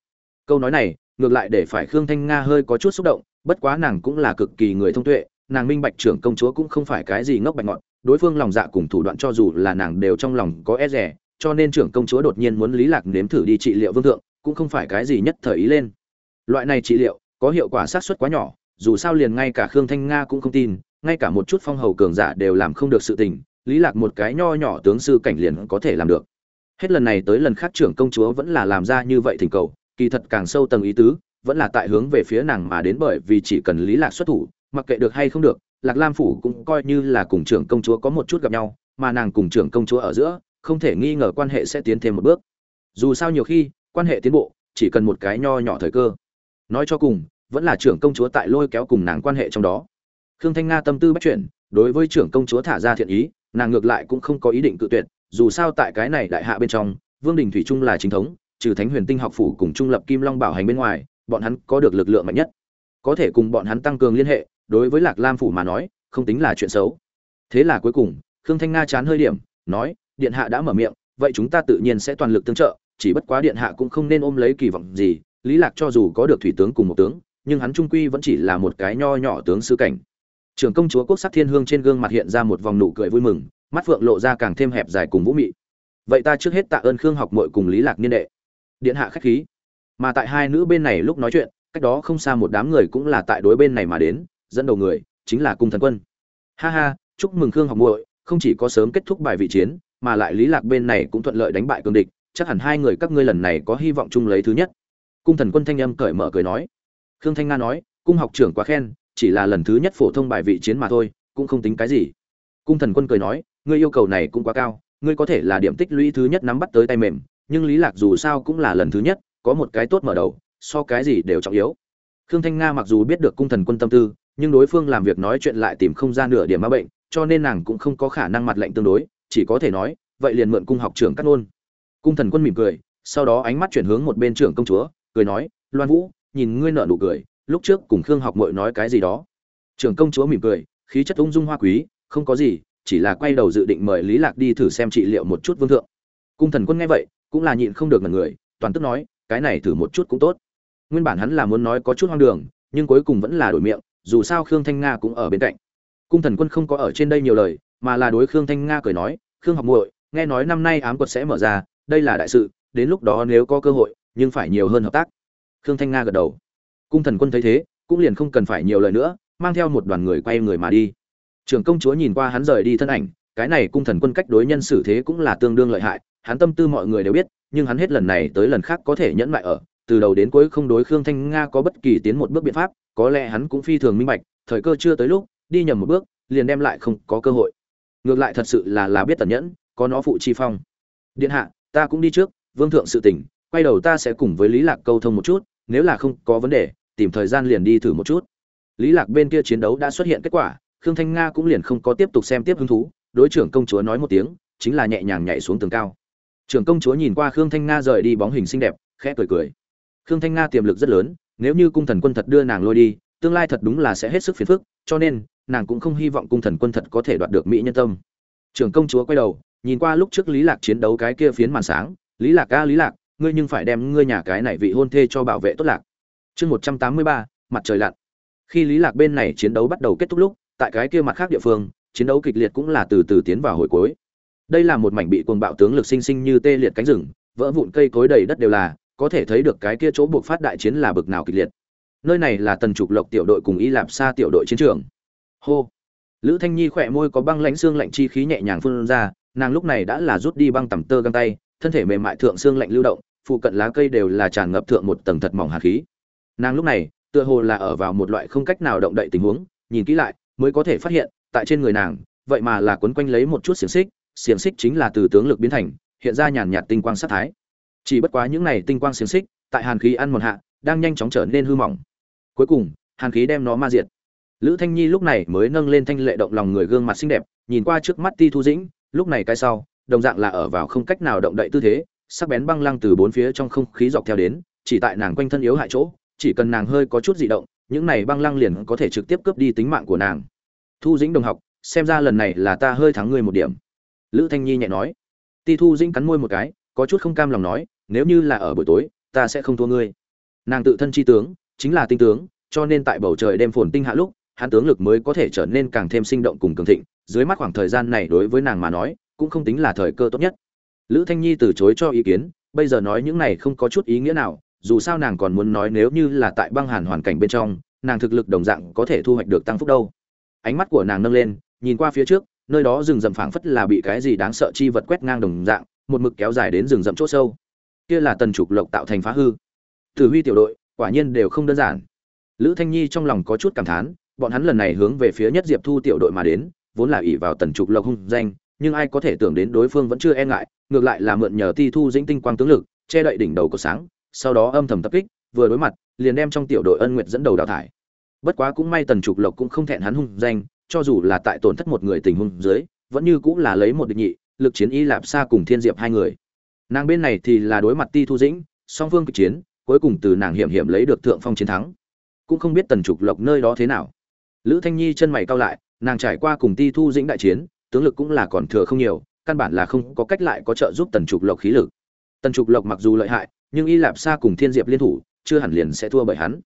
Câu nói này, ngược lại để phải khương thanh nga hơi có chút xúc động, bất quá nàng cũng là cực kỳ người thông tuệ nàng minh bạch trưởng công chúa cũng không phải cái gì ngốc bạch ngọn, đối phương lòng dạ cùng thủ đoạn cho dù là nàng đều trong lòng có e rẻ, cho nên trưởng công chúa đột nhiên muốn lý lạc nếm thử đi trị liệu vương thượng, cũng không phải cái gì nhất thời ý lên. Loại này trị liệu, có hiệu quả sát suất quá nhỏ, dù sao liền ngay cả khương thanh nga cũng không tin, ngay cả một chút phong hầu cường giả đều làm không được sự tình, lý lạc một cái nho nhỏ tướng sư cảnh liền có thể làm được. Hết lần này tới lần khác trưởng công chúa vẫn là làm ra như vậy thỉnh cầu, kỳ thật càng sâu tầng ý tứ, vẫn là tại hướng về phía nàng mà đến bởi vì chỉ cần lý lạc xuất thủ mặc kệ được hay không được, lạc lam phủ cũng coi như là cùng trưởng công chúa có một chút gặp nhau, mà nàng cùng trưởng công chúa ở giữa, không thể nghi ngờ quan hệ sẽ tiến thêm một bước. Dù sao nhiều khi, quan hệ tiến bộ, chỉ cần một cái nho nhỏ thời cơ. Nói cho cùng, vẫn là trưởng công chúa tại lôi kéo cùng nàng quan hệ trong đó. Khương thanh nga tâm tư bắt chuyển, đối với trưởng công chúa thả ra thiện ý, nàng ngược lại cũng không có ý định cự tuyệt, dù sao tại cái này đại hạ bên trong, vương đình thủy trung là chính thống, trừ thánh huyền tinh học phủ cùng trung lập kim long bảo hành bên ngoài, bọn hắn có được lực lượng mạnh nhất. Có thể cùng bọn hắn tăng cường liên hệ đối với lạc lam phủ mà nói, không tính là chuyện xấu. Thế là cuối cùng, khương thanh nga chán hơi điểm, nói, điện hạ đã mở miệng, vậy chúng ta tự nhiên sẽ toàn lực tương trợ, chỉ bất quá điện hạ cũng không nên ôm lấy kỳ vọng gì, lý lạc cho dù có được thủy tướng cùng một tướng, nhưng hắn trung quy vẫn chỉ là một cái nho nhỏ tướng sư cảnh. Trưởng công chúa quốc sắc thiên hương trên gương mặt hiện ra một vòng nụ cười vui mừng, mắt phượng lộ ra càng thêm hẹp dài cùng vũ mị. Vậy ta trước hết tạ ơn khương học muội cùng lý lạc niên đệ. Điện hạ khách khí. Mà tại hai nữ bên này lúc nói chuyện, cách đó không xa một đám người cũng là tại đối bên này mà đến dẫn đầu người, chính là cung thần quân. Ha ha, chúc mừng khương học muội, không chỉ có sớm kết thúc bài vị chiến, mà lại lý lạc bên này cũng thuận lợi đánh bại cương địch, chắc hẳn hai người các ngươi lần này có hy vọng chung lấy thứ nhất. Cung thần quân thanh âm cởi mở cười nói. Khương thanh nga nói, cung học trưởng quá khen, chỉ là lần thứ nhất phổ thông bài vị chiến mà thôi, cũng không tính cái gì. Cung thần quân cười nói, ngươi yêu cầu này cũng quá cao, ngươi có thể là điểm tích lũy thứ nhất nắm bắt tới tay mềm, nhưng lý lạc dù sao cũng là lần thứ nhất, có một cái tốt mở đầu, so cái gì đều trọng yếu. Khương thanh nga mặc dù biết được cung thần quân tâm tư nhưng đối phương làm việc nói chuyện lại tìm không ra nửa điểm ma bệnh, cho nên nàng cũng không có khả năng mặt lệnh tương đối, chỉ có thể nói, vậy liền mượn cung học trưởng cắt ngôn. Cung thần quân mỉm cười, sau đó ánh mắt chuyển hướng một bên trưởng công chúa, cười nói, loan vũ, nhìn ngươi nợ nụ cười, lúc trước cùng khương học mội nói cái gì đó. Trưởng công chúa mỉm cười, khí chất ung dung hoa quý, không có gì, chỉ là quay đầu dự định mời lý lạc đi thử xem trị liệu một chút vương thượng. Cung thần quân nghe vậy, cũng là nhịn không được ngần người, toàn tức nói, cái này thử một chút cũng tốt. Nguyên bản hắn là muốn nói có chút hoang đường, nhưng cuối cùng vẫn là đổi miệng dù sao khương thanh nga cũng ở bên cạnh. Cung thần quân không có ở trên đây nhiều lời, mà là đối khương thanh nga cười nói, khương học muội, nghe nói năm nay ám quật sẽ mở ra, đây là đại sự, đến lúc đó nếu có cơ hội, nhưng phải nhiều hơn hợp tác. Khương thanh nga gật đầu. Cung thần quân thấy thế, cũng liền không cần phải nhiều lời nữa, mang theo một đoàn người quay người mà đi. Trưởng công chúa nhìn qua hắn rời đi thân ảnh, cái này cung thần quân cách đối nhân xử thế cũng là tương đương lợi hại, hắn tâm tư mọi người đều biết, nhưng hắn hết lần này tới lần khác có thể nhẫn lại ở, từ đầu đến cuối không đối khương thanh nga có bất kỳ tiến một bước biện pháp có lẽ hắn cũng phi thường minh bạch, thời cơ chưa tới lúc, đi nhầm một bước, liền đem lại không có cơ hội. Ngược lại thật sự là là biết tẩn nhẫn, có nó phụ chi phong. Điện hạ, ta cũng đi trước, vương thượng sự tỉnh, quay đầu ta sẽ cùng với lý lạc câu thông một chút, nếu là không có vấn đề, tìm thời gian liền đi thử một chút. Lý lạc bên kia chiến đấu đã xuất hiện kết quả, khương thanh nga cũng liền không có tiếp tục xem tiếp hứng thú, đối trưởng công chúa nói một tiếng, chính là nhẹ nhàng nhảy xuống tường cao. Trưởng công chúa nhìn qua khương thanh nga rời đi bóng hình xinh đẹp, khẽ cười cười. Khương thanh nga tiềm lực rất lớn nếu như cung thần quân thật đưa nàng lôi đi, tương lai thật đúng là sẽ hết sức phiền phức, cho nên, nàng cũng không hy vọng cung thần quân thật có thể đoạt được mỹ nhân tâm. Trưởng công chúa quay đầu, nhìn qua lúc trước lý lạc chiến đấu cái kia phiến màn sáng, lý lạc ca lý lạc, ngươi nhưng phải đem ngươi nhà cái này vị hôn thê cho bảo vệ tốt lạc. Chương một trăm tám mươi ba, mặt trời lặn. Khi lý lạc bên này chiến đấu bắt đầu kết thúc lúc, tại cái kia mặt khác địa phương, chiến đấu kịch liệt cũng là từ từ tiến vào hồi cuối. Đây là một mảnh bị cuồng bạo tướng lực sinh sinh như tê liệt cánh rừng, vỡ vụn cây cối đầy đất đều là có thể thấy được cái kia chỗ buộc phát đại chiến là bực nào kịch liệt. Nơi này là tần trục lộc tiểu đội cùng y lạp xa tiểu đội chiến trường. Hô. Lữ thanh nhi khỏe môi có băng lãnh xương lạnh chi khí nhẹ nhàng phun ra, nàng lúc này đã là rút đi băng tầm tơ găng tay, thân thể mềm mại thượng xương lạnh lưu động, phụ cận lá cây đều là tràn ngập thượng một tầng thật mỏng hạt khí. Nàng lúc này, tựa hồ là ở vào một loại không cách nào động đậy tình huống, nhìn kỹ lại, mới có thể phát hiện, tại trên người nàng, vậy mà là quấn quanh lấy một chút xiềng xích xiềng xích chính là từ tướng lực biến thành, hiện ra nhàn nhạt tinh quang sát thái chỉ bất quá những này tinh quang xiềng xích, tại hàn khí ăn một hạ, đang nhanh chóng trở nên hư mỏng. Cuối cùng, hàn khí đem nó ma diệt. Lữ thanh nhi lúc này mới nâng lên thanh lệ động lòng người gương mặt xinh đẹp, nhìn qua trước mắt ti thu dĩnh, lúc này cái sau, đồng dạng là ở vào không cách nào động đậy tư thế, sắc bén băng lăng từ bốn phía trong không khí dọc theo đến, chỉ tại nàng quanh thân yếu hại chỗ, chỉ cần nàng hơi có chút dị động, những này băng lăng liền có thể trực tiếp cướp đi tính mạng của nàng. Thu dĩnh đồng học, xem ra lần này là ta hơi thắng ngươi một điểm. Lữ thanh nhi nhẹ nói. Ti thu dĩnh cắn môi một cái, có chút không cam lòng nói nếu như là ở buổi tối, ta sẽ không thua ngươi. Nàng tự thân chi tướng, chính là tinh tướng, cho nên tại bầu trời đêm phồn tinh hạ lúc, hắn tướng lực mới có thể trở nên càng thêm sinh động cùng cường thịnh, dưới mắt khoảng thời gian này đối với nàng mà nói, cũng không tính là thời cơ tốt nhất. Lữ thanh nhi từ chối cho ý kiến, bây giờ nói những này không có chút ý nghĩa nào, dù sao nàng còn muốn nói nếu như là tại băng hàn hoàn cảnh bên trong, nàng thực lực đồng dạng có thể thu hoạch được tăng phúc đâu. Ánh mắt của nàng nâng lên, nhìn qua phía trước, nơi đó rừng rậm phảng phất là bị cái gì đáng sợ chi vật quét ngang đồng dạng, một mực kéo dài đến rừng rậm chỗ sâu kia là tần trục lộc tạo thành phá hư. Tử huy tiểu đội, quả nhiên đều không đơn giản. Lữ thanh nhi trong lòng có chút cảm thán, bọn hắn lần này hướng về phía nhất diệp thu tiểu đội mà đến, vốn là ỷ vào tần trục lộc hung danh, nhưng ai có thể tưởng đến đối phương vẫn chưa e ngại, ngược lại là mượn nhờ ti thu dĩnh tinh quang tướng lực, che đậy đỉnh đầu của sáng, sau đó âm thầm tập kích, vừa đối mặt, liền đem trong tiểu đội ân nguyệt dẫn đầu đào thải. Bất quá cũng may tần trục lộc cũng không thẹn hắn hung danh, cho dù là tại tổn thất một người tình hung dưới, vẫn như cũng là lấy một địch nhị, lực chiến y lạp xa cùng thiên diệp hai người nàng bên này thì là đối mặt ti thu dĩnh, song phương kịch chiến, cuối cùng từ nàng hiểm hiểm lấy được thượng phong chiến thắng. Cũng không biết tần trục lộc nơi đó thế nào. Lữ thanh nhi chân mày cao lại, nàng trải qua cùng ti thu dĩnh đại chiến, tướng lực cũng là còn thừa không nhiều, căn bản là không có cách lại có trợ giúp tần trục lộc khí lực. Tần trục lộc mặc dù lợi hại, nhưng y lạp xa cùng thiên diệp liên thủ, chưa hẳn liền sẽ thua bởi hắn.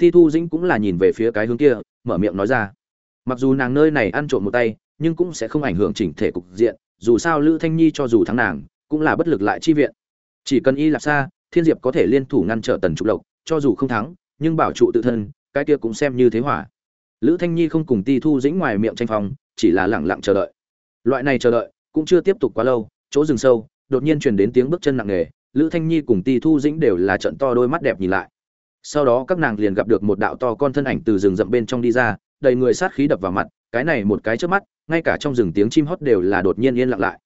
Ti thu dĩnh cũng là nhìn về phía cái hướng kia, mở miệng nói ra. Mặc dù nàng nơi này ăn trộm một tay, nhưng cũng sẽ không ảnh hưởng chỉnh thể cục diện, dù sao lữ thanh nhi cho dù thắng nàng cũng là bất lực lại chi viện. Chỉ cần y lạp xa, thiên diệp có thể liên thủ ngăn trở tần trục lộc, cho dù không thắng, nhưng bảo trụ tự thân, cái kia cũng xem như thế hỏa lữ thanh nhi không cùng ti thu dĩnh ngoài miệng tranh phong, chỉ là lẳng lặng chờ đợi. Loại này chờ đợi, cũng chưa tiếp tục quá lâu, chỗ rừng sâu, đột nhiên truyền đến tiếng bước chân nặng nề, lữ thanh nhi cùng ti thu dĩnh đều là trận to đôi mắt đẹp nhìn lại. Sau đó các nàng liền gặp được một đạo to con thân ảnh từ rừng rậm bên trong đi ra, đầy người sát khí đập vào mặt, cái này một cái trước mắt, ngay cả trong rừng tiếng chim hót đều là đột nhiên yên lặng lại.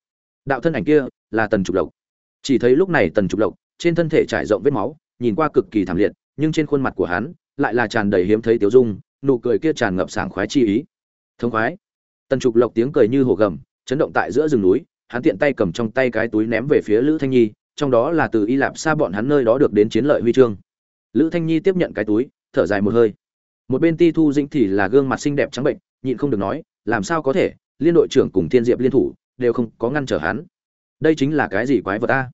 Đạo thân ảnh kia là tần trục lộc chỉ thấy lúc này tần trục lộc trên thân thể trải rộng vết máu, nhìn qua cực kỳ thảm liệt, nhưng trên khuôn mặt của hắn lại là tràn đầy hiếm thấy tiếu dung, nụ cười kia tràn ngập sảng khoái chi ý. Thống khoái. Tần trục lộc tiếng cười như hồ gầm, chấn động tại giữa rừng núi, hắn tiện tay cầm trong tay cái túi ném về phía lữ thanh nhi, trong đó là từ y lạp xa bọn hắn nơi đó được đến chiến lợi huy chương. Lữ thanh nhi tiếp nhận cái túi, thở dài một hơi. Một bên ti thu dĩnh thì là gương mặt xinh đẹp trắng bệnh nhịn không được nói, làm sao có thể? Liên đội trưởng cùng thiên diệp liên thủ, đều không có ngăn trở hắn đây chính là cái gì quái vật ta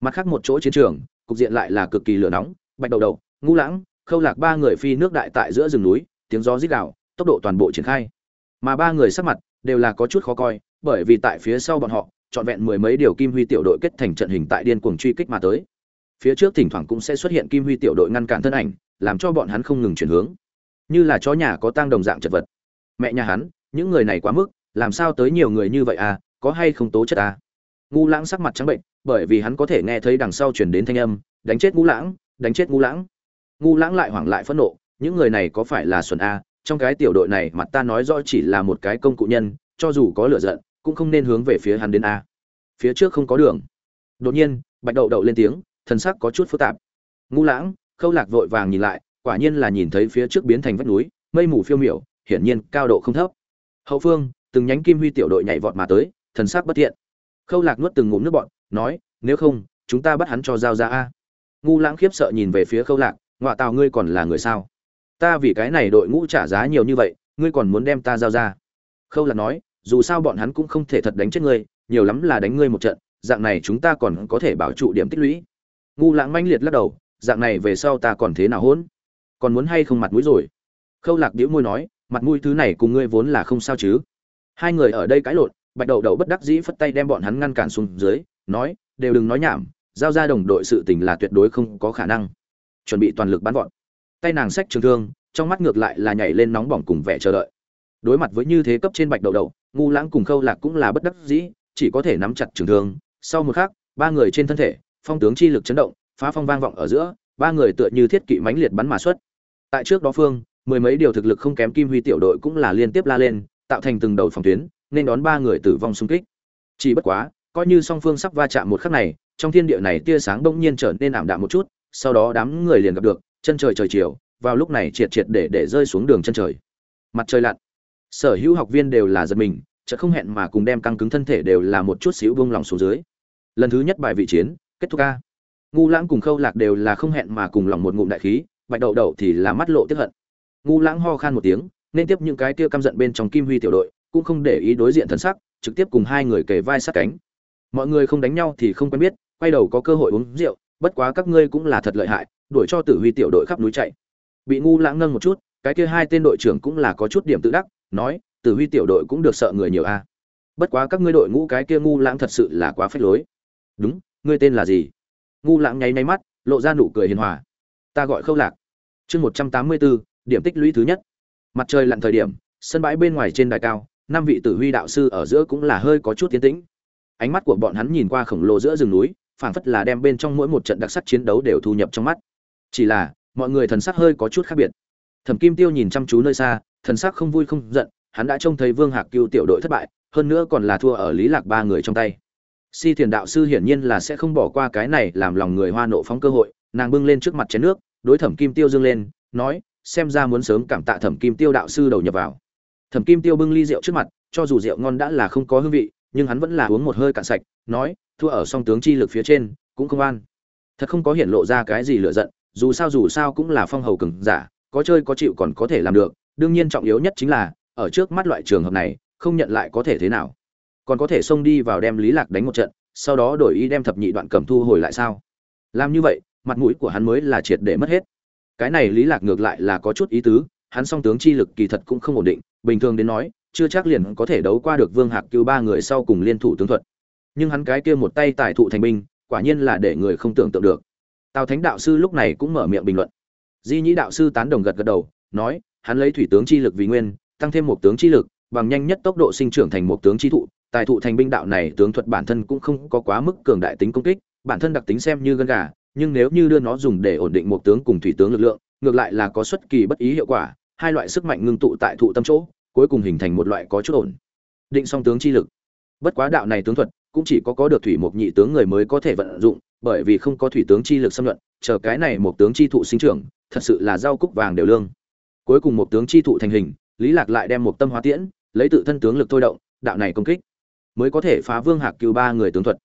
mặt khác một chỗ chiến trường, cục diện lại là cực kỳ lửa nóng, bạch đầu đầu ngũ lãng, khâu lạc ba người phi nước đại tại giữa rừng núi, tiếng gió rít gạo tốc độ toàn bộ triển khai. Mà ba người sắc mặt đều là có chút khó coi, bởi vì tại phía sau bọn họ, trọn vẹn mười mấy điều kim huy tiểu đội kết thành trận hình tại điên cuồng truy kích mà tới. Phía trước thỉnh thoảng cũng sẽ xuất hiện kim huy tiểu đội ngăn cản thân ảnh, làm cho bọn hắn không ngừng chuyển hướng. Như là chó nhà có tang đồng dạng chật vật. Mẹ nhà hắn, những người này quá mức, làm sao tới nhiều người như vậy à có hay không tố chất à? Ngu lãng sắc mặt trắng bệnh, bởi vì hắn có thể nghe thấy đằng sau chuyển đến thanh âm, đánh chết ngu lãng, đánh chết ngu lãng. Ngu lãng lại hoảng lại phẫn nộ, những người này có phải là xuân a, trong cái tiểu đội này mặt ta nói rõ chỉ là một cái công cụ nhân, cho dù có lửa giận, cũng không nên hướng về phía hắn đến a. Phía trước không có đường. Đột nhiên, bạch đậu đậu lên tiếng, thần sắc có chút phức tạp. Ngu lãng, khâu lạc vội vàng nhìn lại, quả nhiên là nhìn thấy phía trước biến thành vách núi, mây mù phiêu miểu, hiển nhiên cao độ không thấp. Hậu phương, từng nhánh kim huy tiểu đội nhảy vọt mà tới, thần sắc bất thiện khâu lạc nuốt từng ngụm nước bọn nói, nếu không, chúng ta bắt hắn cho giao ra a. Ngu lãng khiếp sợ nhìn về phía khâu lạc ngoại tào ngươi còn là người sao? Ta vì cái này đội ngũ trả giá nhiều như vậy, ngươi còn muốn đem ta giao ra? Khâu lạc nói, dù sao bọn hắn cũng không thể thật đánh chết ngươi, nhiều lắm là đánh ngươi một trận, dạng này chúng ta còn có thể bảo trụ điểm tích lũy. Ngu lãng manh liệt lắc đầu, dạng này về sau ta còn thế nào hỗn? Còn muốn hay không mặt mũi rồi? Khâu lạc đĩu môi nói, mặt mũi thứ này cùng ngươi vốn là không sao chứ. Hai người ở đây cãi lộn bạch đậu đậu bất đắc dĩ phất tay đem bọn hắn ngăn cản xuống dưới, nói, đều đừng nói nhảm, giao ra đồng đội sự tình là tuyệt đối không có khả năng. Chuẩn bị toàn lực bắn vọt. Tay nàng xách trường thương, trong mắt ngược lại là nhảy lên nóng bỏng cùng vẻ chờ đợi. Đối mặt với như thế cấp trên bạch đậu đậu, ngu lãng cùng khâu lạc cũng là bất đắc dĩ, chỉ có thể nắm chặt trường thương. Sau một khắc, ba người trên thân thể, phong tướng chi lực chấn động, phá phong vang vọng ở giữa, ba người tựa như thiết kỵ mãnh liệt bắn mà xuất. Tại trước đó phương, mười mấy điều thực lực không kém kim huy tiểu đội cũng là liên tiếp la lên, tạo thành từng đầu phòng tuyến nên đón ba người tử vong xung kích. Chỉ bất quá, coi như song phương sắp va chạm một khắc này, trong thiên địa này tia sáng bỗng nhiên trở nên ảm đạm một chút, sau đó đám người liền gặp được, chân trời trời chiều, vào lúc này triệt triệt để để rơi xuống đường chân trời. Mặt trời lặn. Sở hữu học viên đều là giật mình, chợt không hẹn mà cùng đem căng cứng thân thể đều là một chút xíu buông lòng xuống dưới. Lần thứ nhất bài vị chiến, kết thúc a. Ngu lãng cùng khâu lạc đều là không hẹn mà cùng lòng một ngụm đại khí, bạch đậu đậu thì là mắt lộ tức hận. Ngu lãng ho khan một tiếng, nên tiếp những cái kia căm giận bên trong kim huy tiểu đội cũng không để ý đối diện thân sắc, trực tiếp cùng hai người kề vai sát cánh. Mọi người không đánh nhau thì không quen biết, quay đầu có cơ hội uống rượu, bất quá các ngươi cũng là thật lợi hại, đuổi cho tử huy tiểu đội khắp núi chạy. Bị ngu lãng ngâng một chút, cái kia hai tên đội trưởng cũng là có chút điểm tự đắc, nói, tử huy tiểu đội cũng được sợ người nhiều a. Bất quá các ngươi đội ngũ cái kia ngu lãng thật sự là quá phách lối. Đúng, ngươi tên là gì? Ngu lãng nháy nháy mắt, lộ ra nụ cười hiền hòa. Ta gọi khâu lạc. Chương một trăm tám mươi bốn, điểm tích lũy thứ nhất. Mặt trời lặn thời điểm, sân bãi bên ngoài trên đài cao năm vị tử huy đạo sư ở giữa cũng là hơi có chút tiến tĩnh. Ánh mắt của bọn hắn nhìn qua khổng lồ giữa rừng núi, phảng phất là đem bên trong mỗi một trận đặc sắc chiến đấu đều thu nhập trong mắt. Chỉ là, mọi người thần sắc hơi có chút khác biệt. Thẩm kim tiêu nhìn chăm chú nơi xa, thần sắc không vui không giận, hắn đã trông thấy vương hạc cưu tiểu đội thất bại, hơn nữa còn là thua ở lý lạc ba người trong tay. Si thiền đạo sư hiển nhiên là sẽ không bỏ qua cái này làm lòng người hoa nộ phóng cơ hội, nàng bưng lên trước mặt chén nước, đối thẩm kim tiêu dương lên, nói, xem ra muốn sớm cảm tạ thẩm kim tiêu đạo sư đầu nhập vào thẩm kim tiêu bưng ly rượu trước mặt, cho dù rượu ngon đã là không có hương vị, nhưng hắn vẫn là uống một hơi cạn sạch, nói, thua ở song tướng chi lực phía trên, cũng không an thật không có hiện lộ ra cái gì lựa giận, dù sao dù sao cũng là phong hầu cường giả, có chơi có chịu còn có thể làm được, đương nhiên trọng yếu nhất chính là, ở trước mắt loại trường hợp này, không nhận lại có thể thế nào. Còn có thể xông đi vào đem lý lạc đánh một trận, sau đó đổi ý đem thập nhị đoạn cầm thu hồi lại sao? Làm như vậy, mặt mũi của hắn mới là triệt để mất hết. Cái này lý lạc ngược lại là có chút ý tứ hắn song tướng chi lực kỳ thật cũng không ổn định, bình thường đến nói, chưa chắc liền có thể đấu qua được vương hạc cứu ba người sau cùng liên thủ tướng thuật. Nhưng hắn cái kia một tay tài thụ thành binh, quả nhiên là để người không tưởng tượng được. Tào thánh đạo sư lúc này cũng mở miệng bình luận. Di nhĩ đạo sư tán đồng gật gật đầu, nói, hắn lấy thủy tướng chi lực vì nguyên, tăng thêm một tướng chi lực, bằng nhanh nhất tốc độ sinh trưởng thành một tướng chi thụ, tài thụ thành binh đạo này tướng thuật bản thân cũng không có quá mức cường đại tính công kích, bản thân đặc tính xem như gân gà, nhưng nếu như đưa nó dùng để ổn định một tướng cùng thủy tướng lực lượng, ngược lại là có xuất kỳ bất ý hiệu quả hai loại sức mạnh ngưng tụ tại thụ tâm chỗ, cuối cùng hình thành một loại có chút ổn. Định song tướng chi lực. Bất quá đạo này tướng thuật, cũng chỉ có có được thủy một nhị tướng người mới có thể vận dụng, bởi vì không có thủy tướng chi lực xâm luận chờ cái này một tướng chi thụ sinh trưởng, thật sự là rau cúc vàng đều lương. Cuối cùng một tướng chi thụ thành hình, lý lạc lại đem một tâm hóa tiễn, lấy tự thân tướng lực thôi động, đạo này công kích, mới có thể phá vương hạc cứu ba người tướng thuật.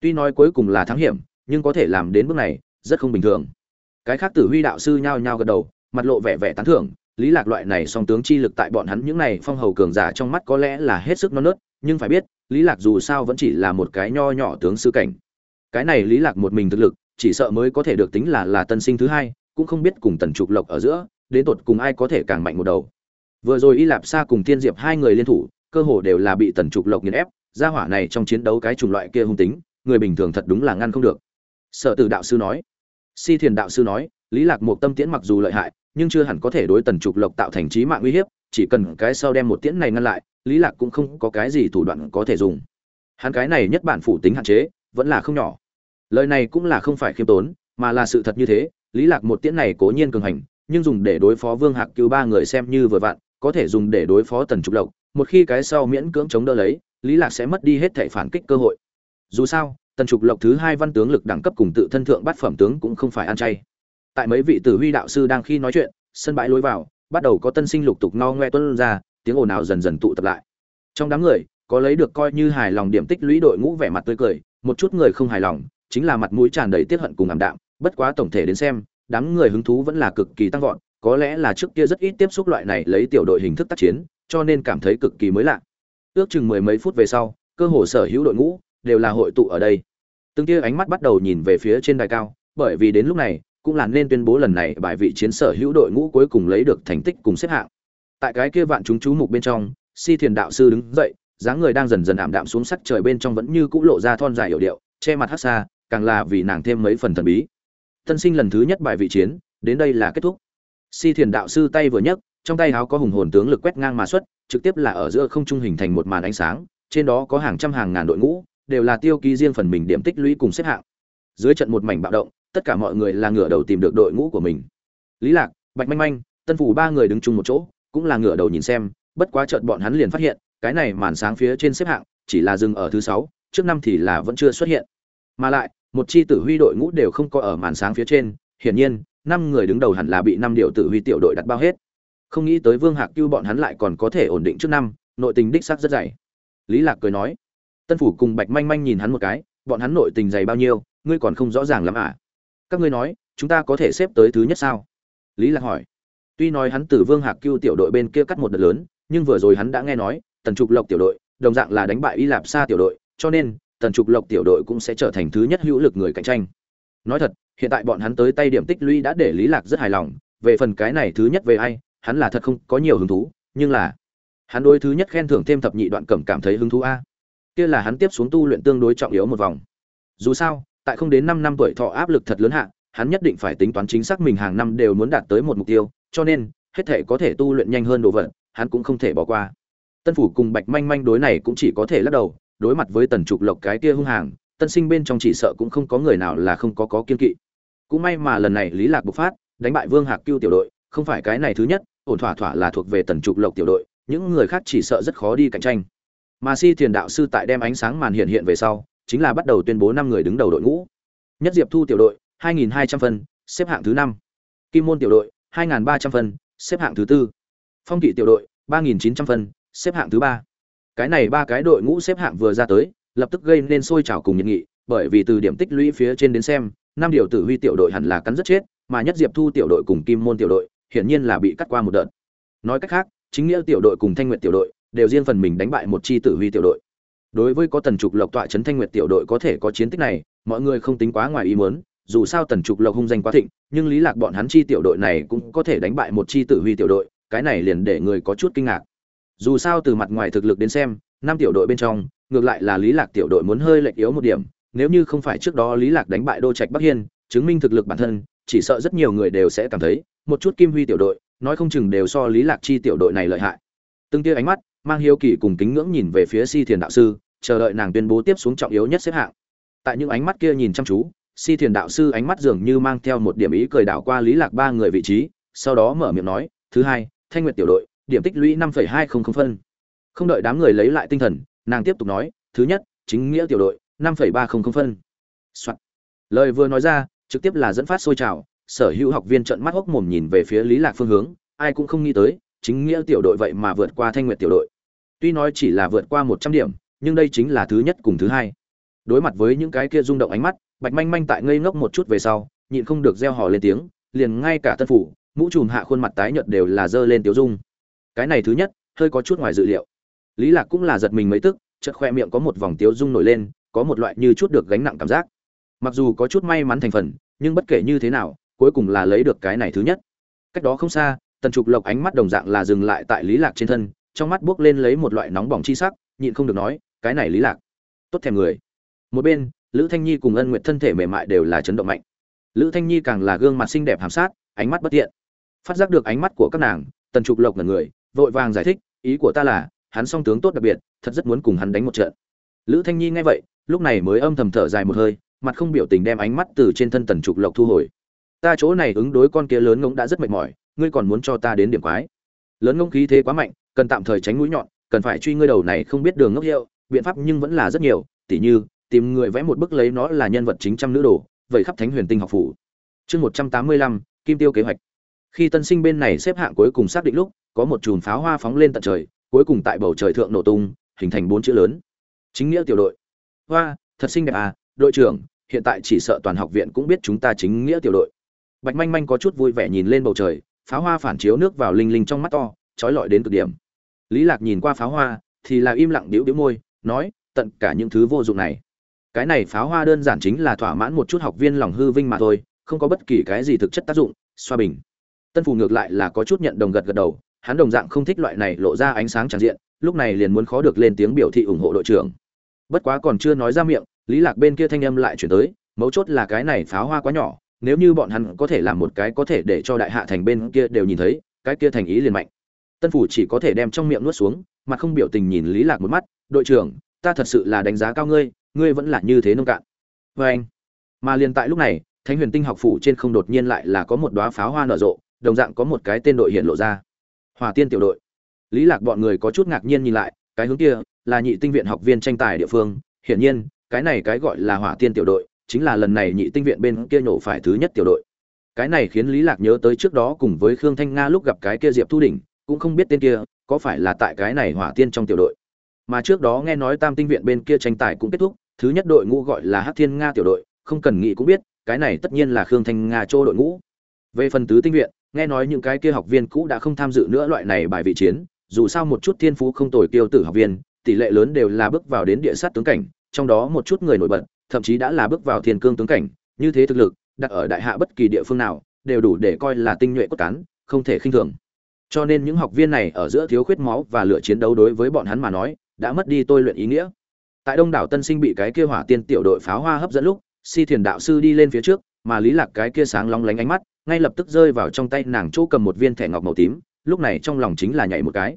Tuy nói cuối cùng là thắng hiểm, nhưng có thể làm đến bước này, rất không bình thường. Cái khác tử huy đạo sư nhao nhao gật đầu, mặt lộ vẻ vẻ tán thưởng lý lạc loại này song tướng chi lực tại bọn hắn những này phong hầu cường giả trong mắt có lẽ là hết sức non nớt, nhưng phải biết, lý lạc dù sao vẫn chỉ là một cái nho nhỏ tướng sư cảnh. Cái này lý lạc một mình thực lực, chỉ sợ mới có thể được tính là là tân sinh thứ hai, cũng không biết cùng tần trục lộc ở giữa, đến tột cùng ai có thể càng mạnh một đầu. Vừa rồi y lạp sa cùng thiên diệp hai người liên thủ, cơ hồ đều là bị tần trục lộc nghiền ép, gia hỏa này trong chiến đấu cái chủng loại kia hung tính, người bình thường thật đúng là ngăn không được. Sở tử đạo sư nói. Si thiền đạo sư nói, lý lạc một tâm tiễn mặc dù lợi hại nhưng chưa hẳn có thể đối tần trục lộc tạo thành trí mạng uy hiếp, chỉ cần cái sau đem một tiễn này ngăn lại, lý lạc cũng không có cái gì thủ đoạn có thể dùng. Hắn cái này nhất bản phủ tính hạn chế, vẫn là không nhỏ. Lời này cũng là không phải khiêm tốn, mà là sự thật như thế, lý lạc một tiễn này cố nhiên cường hành, nhưng dùng để đối phó vương hạc cứu ba người xem như vừa vặn, có thể dùng để đối phó tần trục lộc, một khi cái sau miễn cưỡng chống đỡ lấy, lý lạc sẽ mất đi hết thể phản kích cơ hội. Dù sao, tần trục lộc thứ hai văn tướng lực đẳng cấp cùng tự thân thượng bát phẩm tướng cũng không phải ăn chay tại mấy vị tử huy đạo sư đang khi nói chuyện, sân bãi lối vào, bắt đầu có tân sinh lục tục no ngoe tuân ra, tiếng ồn ào dần dần tụ tập lại. Trong đám người, có lấy được coi như hài lòng điểm tích lũy đội ngũ vẻ mặt tươi cười, một chút người không hài lòng, chính là mặt mũi tràn đầy tiết hận cùng ảm đạm, bất quá tổng thể đến xem, đám người hứng thú vẫn là cực kỳ tăng vọt, có lẽ là trước kia rất ít tiếp xúc loại này lấy tiểu đội hình thức tác chiến, cho nên cảm thấy cực kỳ mới lạ. Ước chừng mười mấy phút về sau, cơ hồ sở hữu đội ngũ đều là hội tụ ở đây. Từng kia ánh mắt bắt đầu nhìn về phía trên đài cao, bởi vì đến lúc này cũng là nên tuyên bố lần này bài vị chiến sở hữu đội ngũ cuối cùng lấy được thành tích cùng xếp hạng. Tại cái kia vạn chúng chú mục bên trong, si thiền đạo sư đứng dậy, dáng người đang dần dần ảm đạm xuống sắc trời bên trong vẫn như cũ lộ ra thon dài hiệu điệu, che mặt hắc xa, càng là vì nàng thêm mấy phần thần bí. Tân sinh lần thứ nhất bài vị chiến, đến đây là kết thúc. Si thiền đạo sư tay vừa nhấc, trong tay áo có hùng hồn tướng lực quét ngang mà xuất, trực tiếp là ở giữa không trung hình thành một màn ánh sáng, trên đó có hàng trăm hàng ngàn đội ngũ, đều là tiêu ký riêng phần mình điểm tích lũy cùng xếp hạng. Dưới trận một mảnh bạo động tất cả mọi người là ngửa đầu tìm được đội ngũ của mình. Lý lạc, bạch manh manh, tân phủ ba người đứng chung một chỗ, cũng là ngửa đầu nhìn xem, bất quá chợt bọn hắn liền phát hiện, cái này màn sáng phía trên xếp hạng chỉ là dừng ở thứ sáu, trước năm thì là vẫn chưa xuất hiện. Mà lại, một chi tử huy đội ngũ đều không có ở màn sáng phía trên, hiển nhiên, năm người đứng đầu hẳn là bị năm điều tử huy tiểu đội đặt bao hết. Không nghĩ tới vương hạc cưu bọn hắn lại còn có thể ổn định trước năm, nội tình đích xác rất dày. Lý lạc cười nói, tân phủ cùng bạch manh manh nhìn hắn một cái, bọn hắn nội tình dày bao nhiêu, ngươi còn không rõ ràng lắm à? Các ngươi nói, chúng ta có thể xếp tới thứ nhất sao? Lý lạc hỏi. Tuy nói hắn từ vương hạc cưu tiểu đội bên kia cắt một đợt lớn, nhưng vừa rồi hắn đã nghe nói, tần trục lộc tiểu đội, đồng dạng là đánh bại y lạp xa tiểu đội, cho nên, tần trục lộc tiểu đội cũng sẽ trở thành thứ nhất hữu lực người cạnh tranh. Nói thật, hiện tại bọn hắn tới tay điểm tích lũy đã để lý lạc rất hài lòng, về phần cái này thứ nhất về ai, hắn là thật không có nhiều hứng thú, nhưng là, hắn đối thứ nhất khen thưởng thêm thập nhị đoạn cẩm cảm thấy hứng thú a. Kia là hắn tiếp xuống tu luyện tương đối trọng yếu một vòng. Dù sao tại không đến năm năm tuổi thọ áp lực thật lớn hạ, hắn nhất định phải tính toán chính xác mình hàng năm đều muốn đạt tới một mục tiêu, cho nên, hết thể có thể tu luyện nhanh hơn đồ vật, hắn cũng không thể bỏ qua. Tân phủ cùng bạch manh manh đối này cũng chỉ có thể lắc đầu, đối mặt với tần trục lộc cái kia hung hàng, tân sinh bên trong chỉ sợ cũng không có người nào là không có có kiên kỵ. Cũng may mà lần này lý lạc bộc phát, đánh bại vương hạc cưu tiểu đội, không phải cái này thứ nhất, ổn thỏa thỏa là thuộc về tần trục lộc tiểu đội, những người khác chỉ sợ rất khó đi cạnh tranh. Mà si thiền đạo sư tại đem ánh sáng màn hiện hiện về sau chính là bắt đầu tuyên bố năm người đứng đầu đội ngũ. Nhất diệp thu tiểu đội 2.200 phân, xếp hạng thứ năm. Kim môn tiểu đội 2.300 phân, xếp hạng thứ tư. Phong kỵ tiểu đội 3.900 phân, xếp hạng thứ ba. Cái này ba cái đội ngũ xếp hạng vừa ra tới, lập tức gây nên sôi trào cùng nhiệt nghị, bởi vì từ điểm tích lũy phía trên đến xem, năm điều tử huy tiểu đội hẳn là cắn rất chết, mà nhất diệp thu tiểu đội cùng kim môn tiểu đội, hiển nhiên là bị cắt qua một đợt. Nói cách khác, chính nghĩa tiểu đội cùng thanh Nguyệt tiểu đội, đều riêng phần mình đánh bại một chi tử huy tiểu đội đối với có tần trục lộc tọa trấn thanh nguyệt tiểu đội có thể có chiến tích này, mọi người không tính quá ngoài ý muốn, dù sao tần trục lộc hung danh quá thịnh, nhưng lý lạc bọn hắn chi tiểu đội này cũng có thể đánh bại một chi tử huy tiểu đội, cái này liền để người có chút kinh ngạc. Dù sao từ mặt ngoài thực lực đến xem, năm tiểu đội bên trong, ngược lại là lý lạc tiểu đội muốn hơi lệch yếu một điểm, nếu như không phải trước đó lý lạc đánh bại đô trạch bắc hiên, chứng minh thực lực bản thân, chỉ sợ rất nhiều người đều sẽ cảm thấy, một chút kim huy tiểu đội, nói không chừng đều so lý lạc chi tiểu đội này lợi hại. Từng tia ánh mắt mang hiếu kỳ cùng kính ngưỡng nhìn về phía si thiền đạo sư, chờ đợi nàng tuyên bố tiếp xuống trọng yếu nhất xếp hạng. Tại những ánh mắt kia nhìn chăm chú, si thiền đạo sư ánh mắt dường như mang theo một điểm ý cười đảo qua lý lạc ba người vị trí, sau đó mở miệng nói, thứ hai, thanh nguyệt tiểu đội, điểm tích lũy năm hai không không phân. Không đợi đám người lấy lại tinh thần, nàng tiếp tục nói, thứ nhất, chính nghĩa tiểu đội, năm ba không không phân. Soạn. lời vừa nói ra, trực tiếp là dẫn phát sôi trào, sở hữu học viên trợn mắt hốc mồm nhìn về phía lý lạc phương hướng, ai cũng không nghĩ tới, chính nghĩa tiểu đội vậy mà vượt qua thanh nguyệt tiểu đội tuy nói chỉ là vượt qua một trăm điểm, nhưng đây chính là thứ nhất cùng thứ hai. Đối mặt với những cái kia rung động ánh mắt, bạch manh manh tại ngây ngốc một chút về sau, nhịn không được reo hò lên tiếng, liền ngay cả tân phủ, mũ trùm hạ khuôn mặt tái nhợt đều là dơ lên tiêu dung. Cái này thứ nhất, hơi có chút ngoài dự liệu. Lý lạc cũng là giật mình mấy tức, chợt khoe miệng có một vòng tiếu dung nổi lên, có một loại như chút được gánh nặng cảm giác. Mặc dù có chút may mắn thành phần, nhưng bất kể như thế nào, cuối cùng là lấy được cái này thứ nhất. Cách đó không xa, tần trục lộc ánh mắt đồng dạng là dừng lại tại lý lạc trên thân trong mắt buốc lên lấy một loại nóng bỏng chi sắc, nhịn không được nói, cái này lý lạc, tốt thèm người. Một bên, lữ thanh nhi cùng ân nguyệt thân thể mềm mại đều là chấn động mạnh. Lữ thanh nhi càng là gương mặt xinh đẹp hàm sát, ánh mắt bất tiện. Phát giác được ánh mắt của các nàng, tần trục lộc là người, vội vàng giải thích, ý của ta là, hắn song tướng tốt đặc biệt, thật rất muốn cùng hắn đánh một trận. Lữ thanh nhi nghe vậy, lúc này mới âm thầm thở dài một hơi, mặt không biểu tình đem ánh mắt từ trên thân tần trục lộc thu hồi. Ta chỗ này ứng đối con kia lớn ngỗng đã rất mệt mỏi, ngươi còn muốn cho ta đến điểm quái? Lớn ngỗng khí thế quá mạnh cần tạm thời tránh mũi nhọn, cần phải truy ngươi đầu này không biết đường ngốc hiệu, biện pháp nhưng vẫn là rất nhiều, tỉ như, tìm người vẽ một bức lấy nó là nhân vật chính trăm nữ đồ vậy khắp thánh huyền tinh học phủ. Chương một trăm tám mươi lăm, kim tiêu kế hoạch. Khi tân sinh bên này xếp hạng cuối cùng xác định lúc, có một chùm pháo hoa phóng lên tận trời, cuối cùng tại bầu trời thượng nổ tung, hình thành bốn chữ lớn. Chính nghĩa tiểu đội. Hoa, thật xinh đẹp à đội trưởng, hiện tại chỉ sợ toàn học viện cũng biết chúng ta chính nghĩa tiểu đội. Bạch manh manh có chút vui vẻ nhìn lên bầu trời, pháo hoa phản chiếu nước vào linh linh trong mắt to, trói lọi đến cực điểm lý lạc nhìn qua pháo hoa, thì là im lặng điếu điếu môi, nói, tận cả những thứ vô dụng này. Cái này pháo hoa đơn giản chính là thỏa mãn một chút học viên lòng hư vinh mà thôi, không có bất kỳ cái gì thực chất tác dụng, xoa bình. Tân phù ngược lại là có chút nhận đồng gật gật đầu, hắn đồng dạng không thích loại này lộ ra ánh sáng tràn diện, lúc này liền muốn khó được lên tiếng biểu thị ủng hộ đội trưởng. Bất quá còn chưa nói ra miệng, lý lạc bên kia thanh âm lại chuyển tới, mấu chốt là cái này pháo hoa quá nhỏ, nếu như bọn hắn có thể làm một cái có thể để cho đại hạ thành bên kia đều nhìn thấy, cái kia thành ý liền mạnh tân phủ chỉ có thể đem trong miệng nuốt xuống mặt không biểu tình nhìn lý lạc một mắt, đội trưởng, ta thật sự là đánh giá cao ngươi ngươi vẫn là như thế nông cạn. Với anh, mà liền tại lúc này, thánh huyền tinh học phủ trên không đột nhiên lại là có một đóa pháo hoa nở rộ, đồng dạng có một cái tên đội hiện lộ ra. Hỏa tiên tiểu đội. Lý lạc bọn người có chút ngạc nhiên nhìn lại, cái hướng kia là nhị tinh viện học viên tranh tài địa phương, hiển nhiên, cái này cái gọi là hỏa tiên tiểu đội, chính là lần này nhị tinh viện bên kia nhổ phải thứ nhất tiểu đội. Cái này khiến lý lạc nhớ tới trước đó cùng với khương thanh nga lúc gặp cái kia diệp thu đỉnh cũng không biết tên kia, có phải là tại cái này hỏa tiên trong tiểu đội. Mà trước đó nghe nói tam tinh viện bên kia tranh tài cũng kết thúc, thứ nhất đội ngũ gọi là hắc thiên nga tiểu đội, không cần nghĩ cũng biết, cái này tất nhiên là khương thanh nga châu đội ngũ. Về phần tứ tinh viện, nghe nói những cái kia học viên cũ đã không tham dự nữa loại này bài vị chiến, dù sao một chút thiên phú không tồi kiêu tử học viên, tỷ lệ lớn đều là bước vào đến địa sát tướng cảnh, trong đó một chút người nổi bật, thậm chí đã là bước vào thiên cương tướng cảnh, như thế thực lực, đặt ở đại hạ bất kỳ địa phương nào, đều đủ để coi là tinh nhuệ cốt cán, không thể khinh thường cho nên những học viên này ở giữa thiếu khuyết máu và lửa chiến đấu đối với bọn hắn mà nói, đã mất đi tôi luyện ý nghĩa. Tại đông đảo tân sinh bị cái kia hỏa tiên tiểu đội pháo hoa hấp dẫn lúc, si thiền đạo sư đi lên phía trước, mà lý lạc cái kia sáng long lánh ánh mắt, ngay lập tức rơi vào trong tay nàng chỗ cầm một viên thẻ ngọc màu tím, lúc này trong lòng chính là nhảy một cái.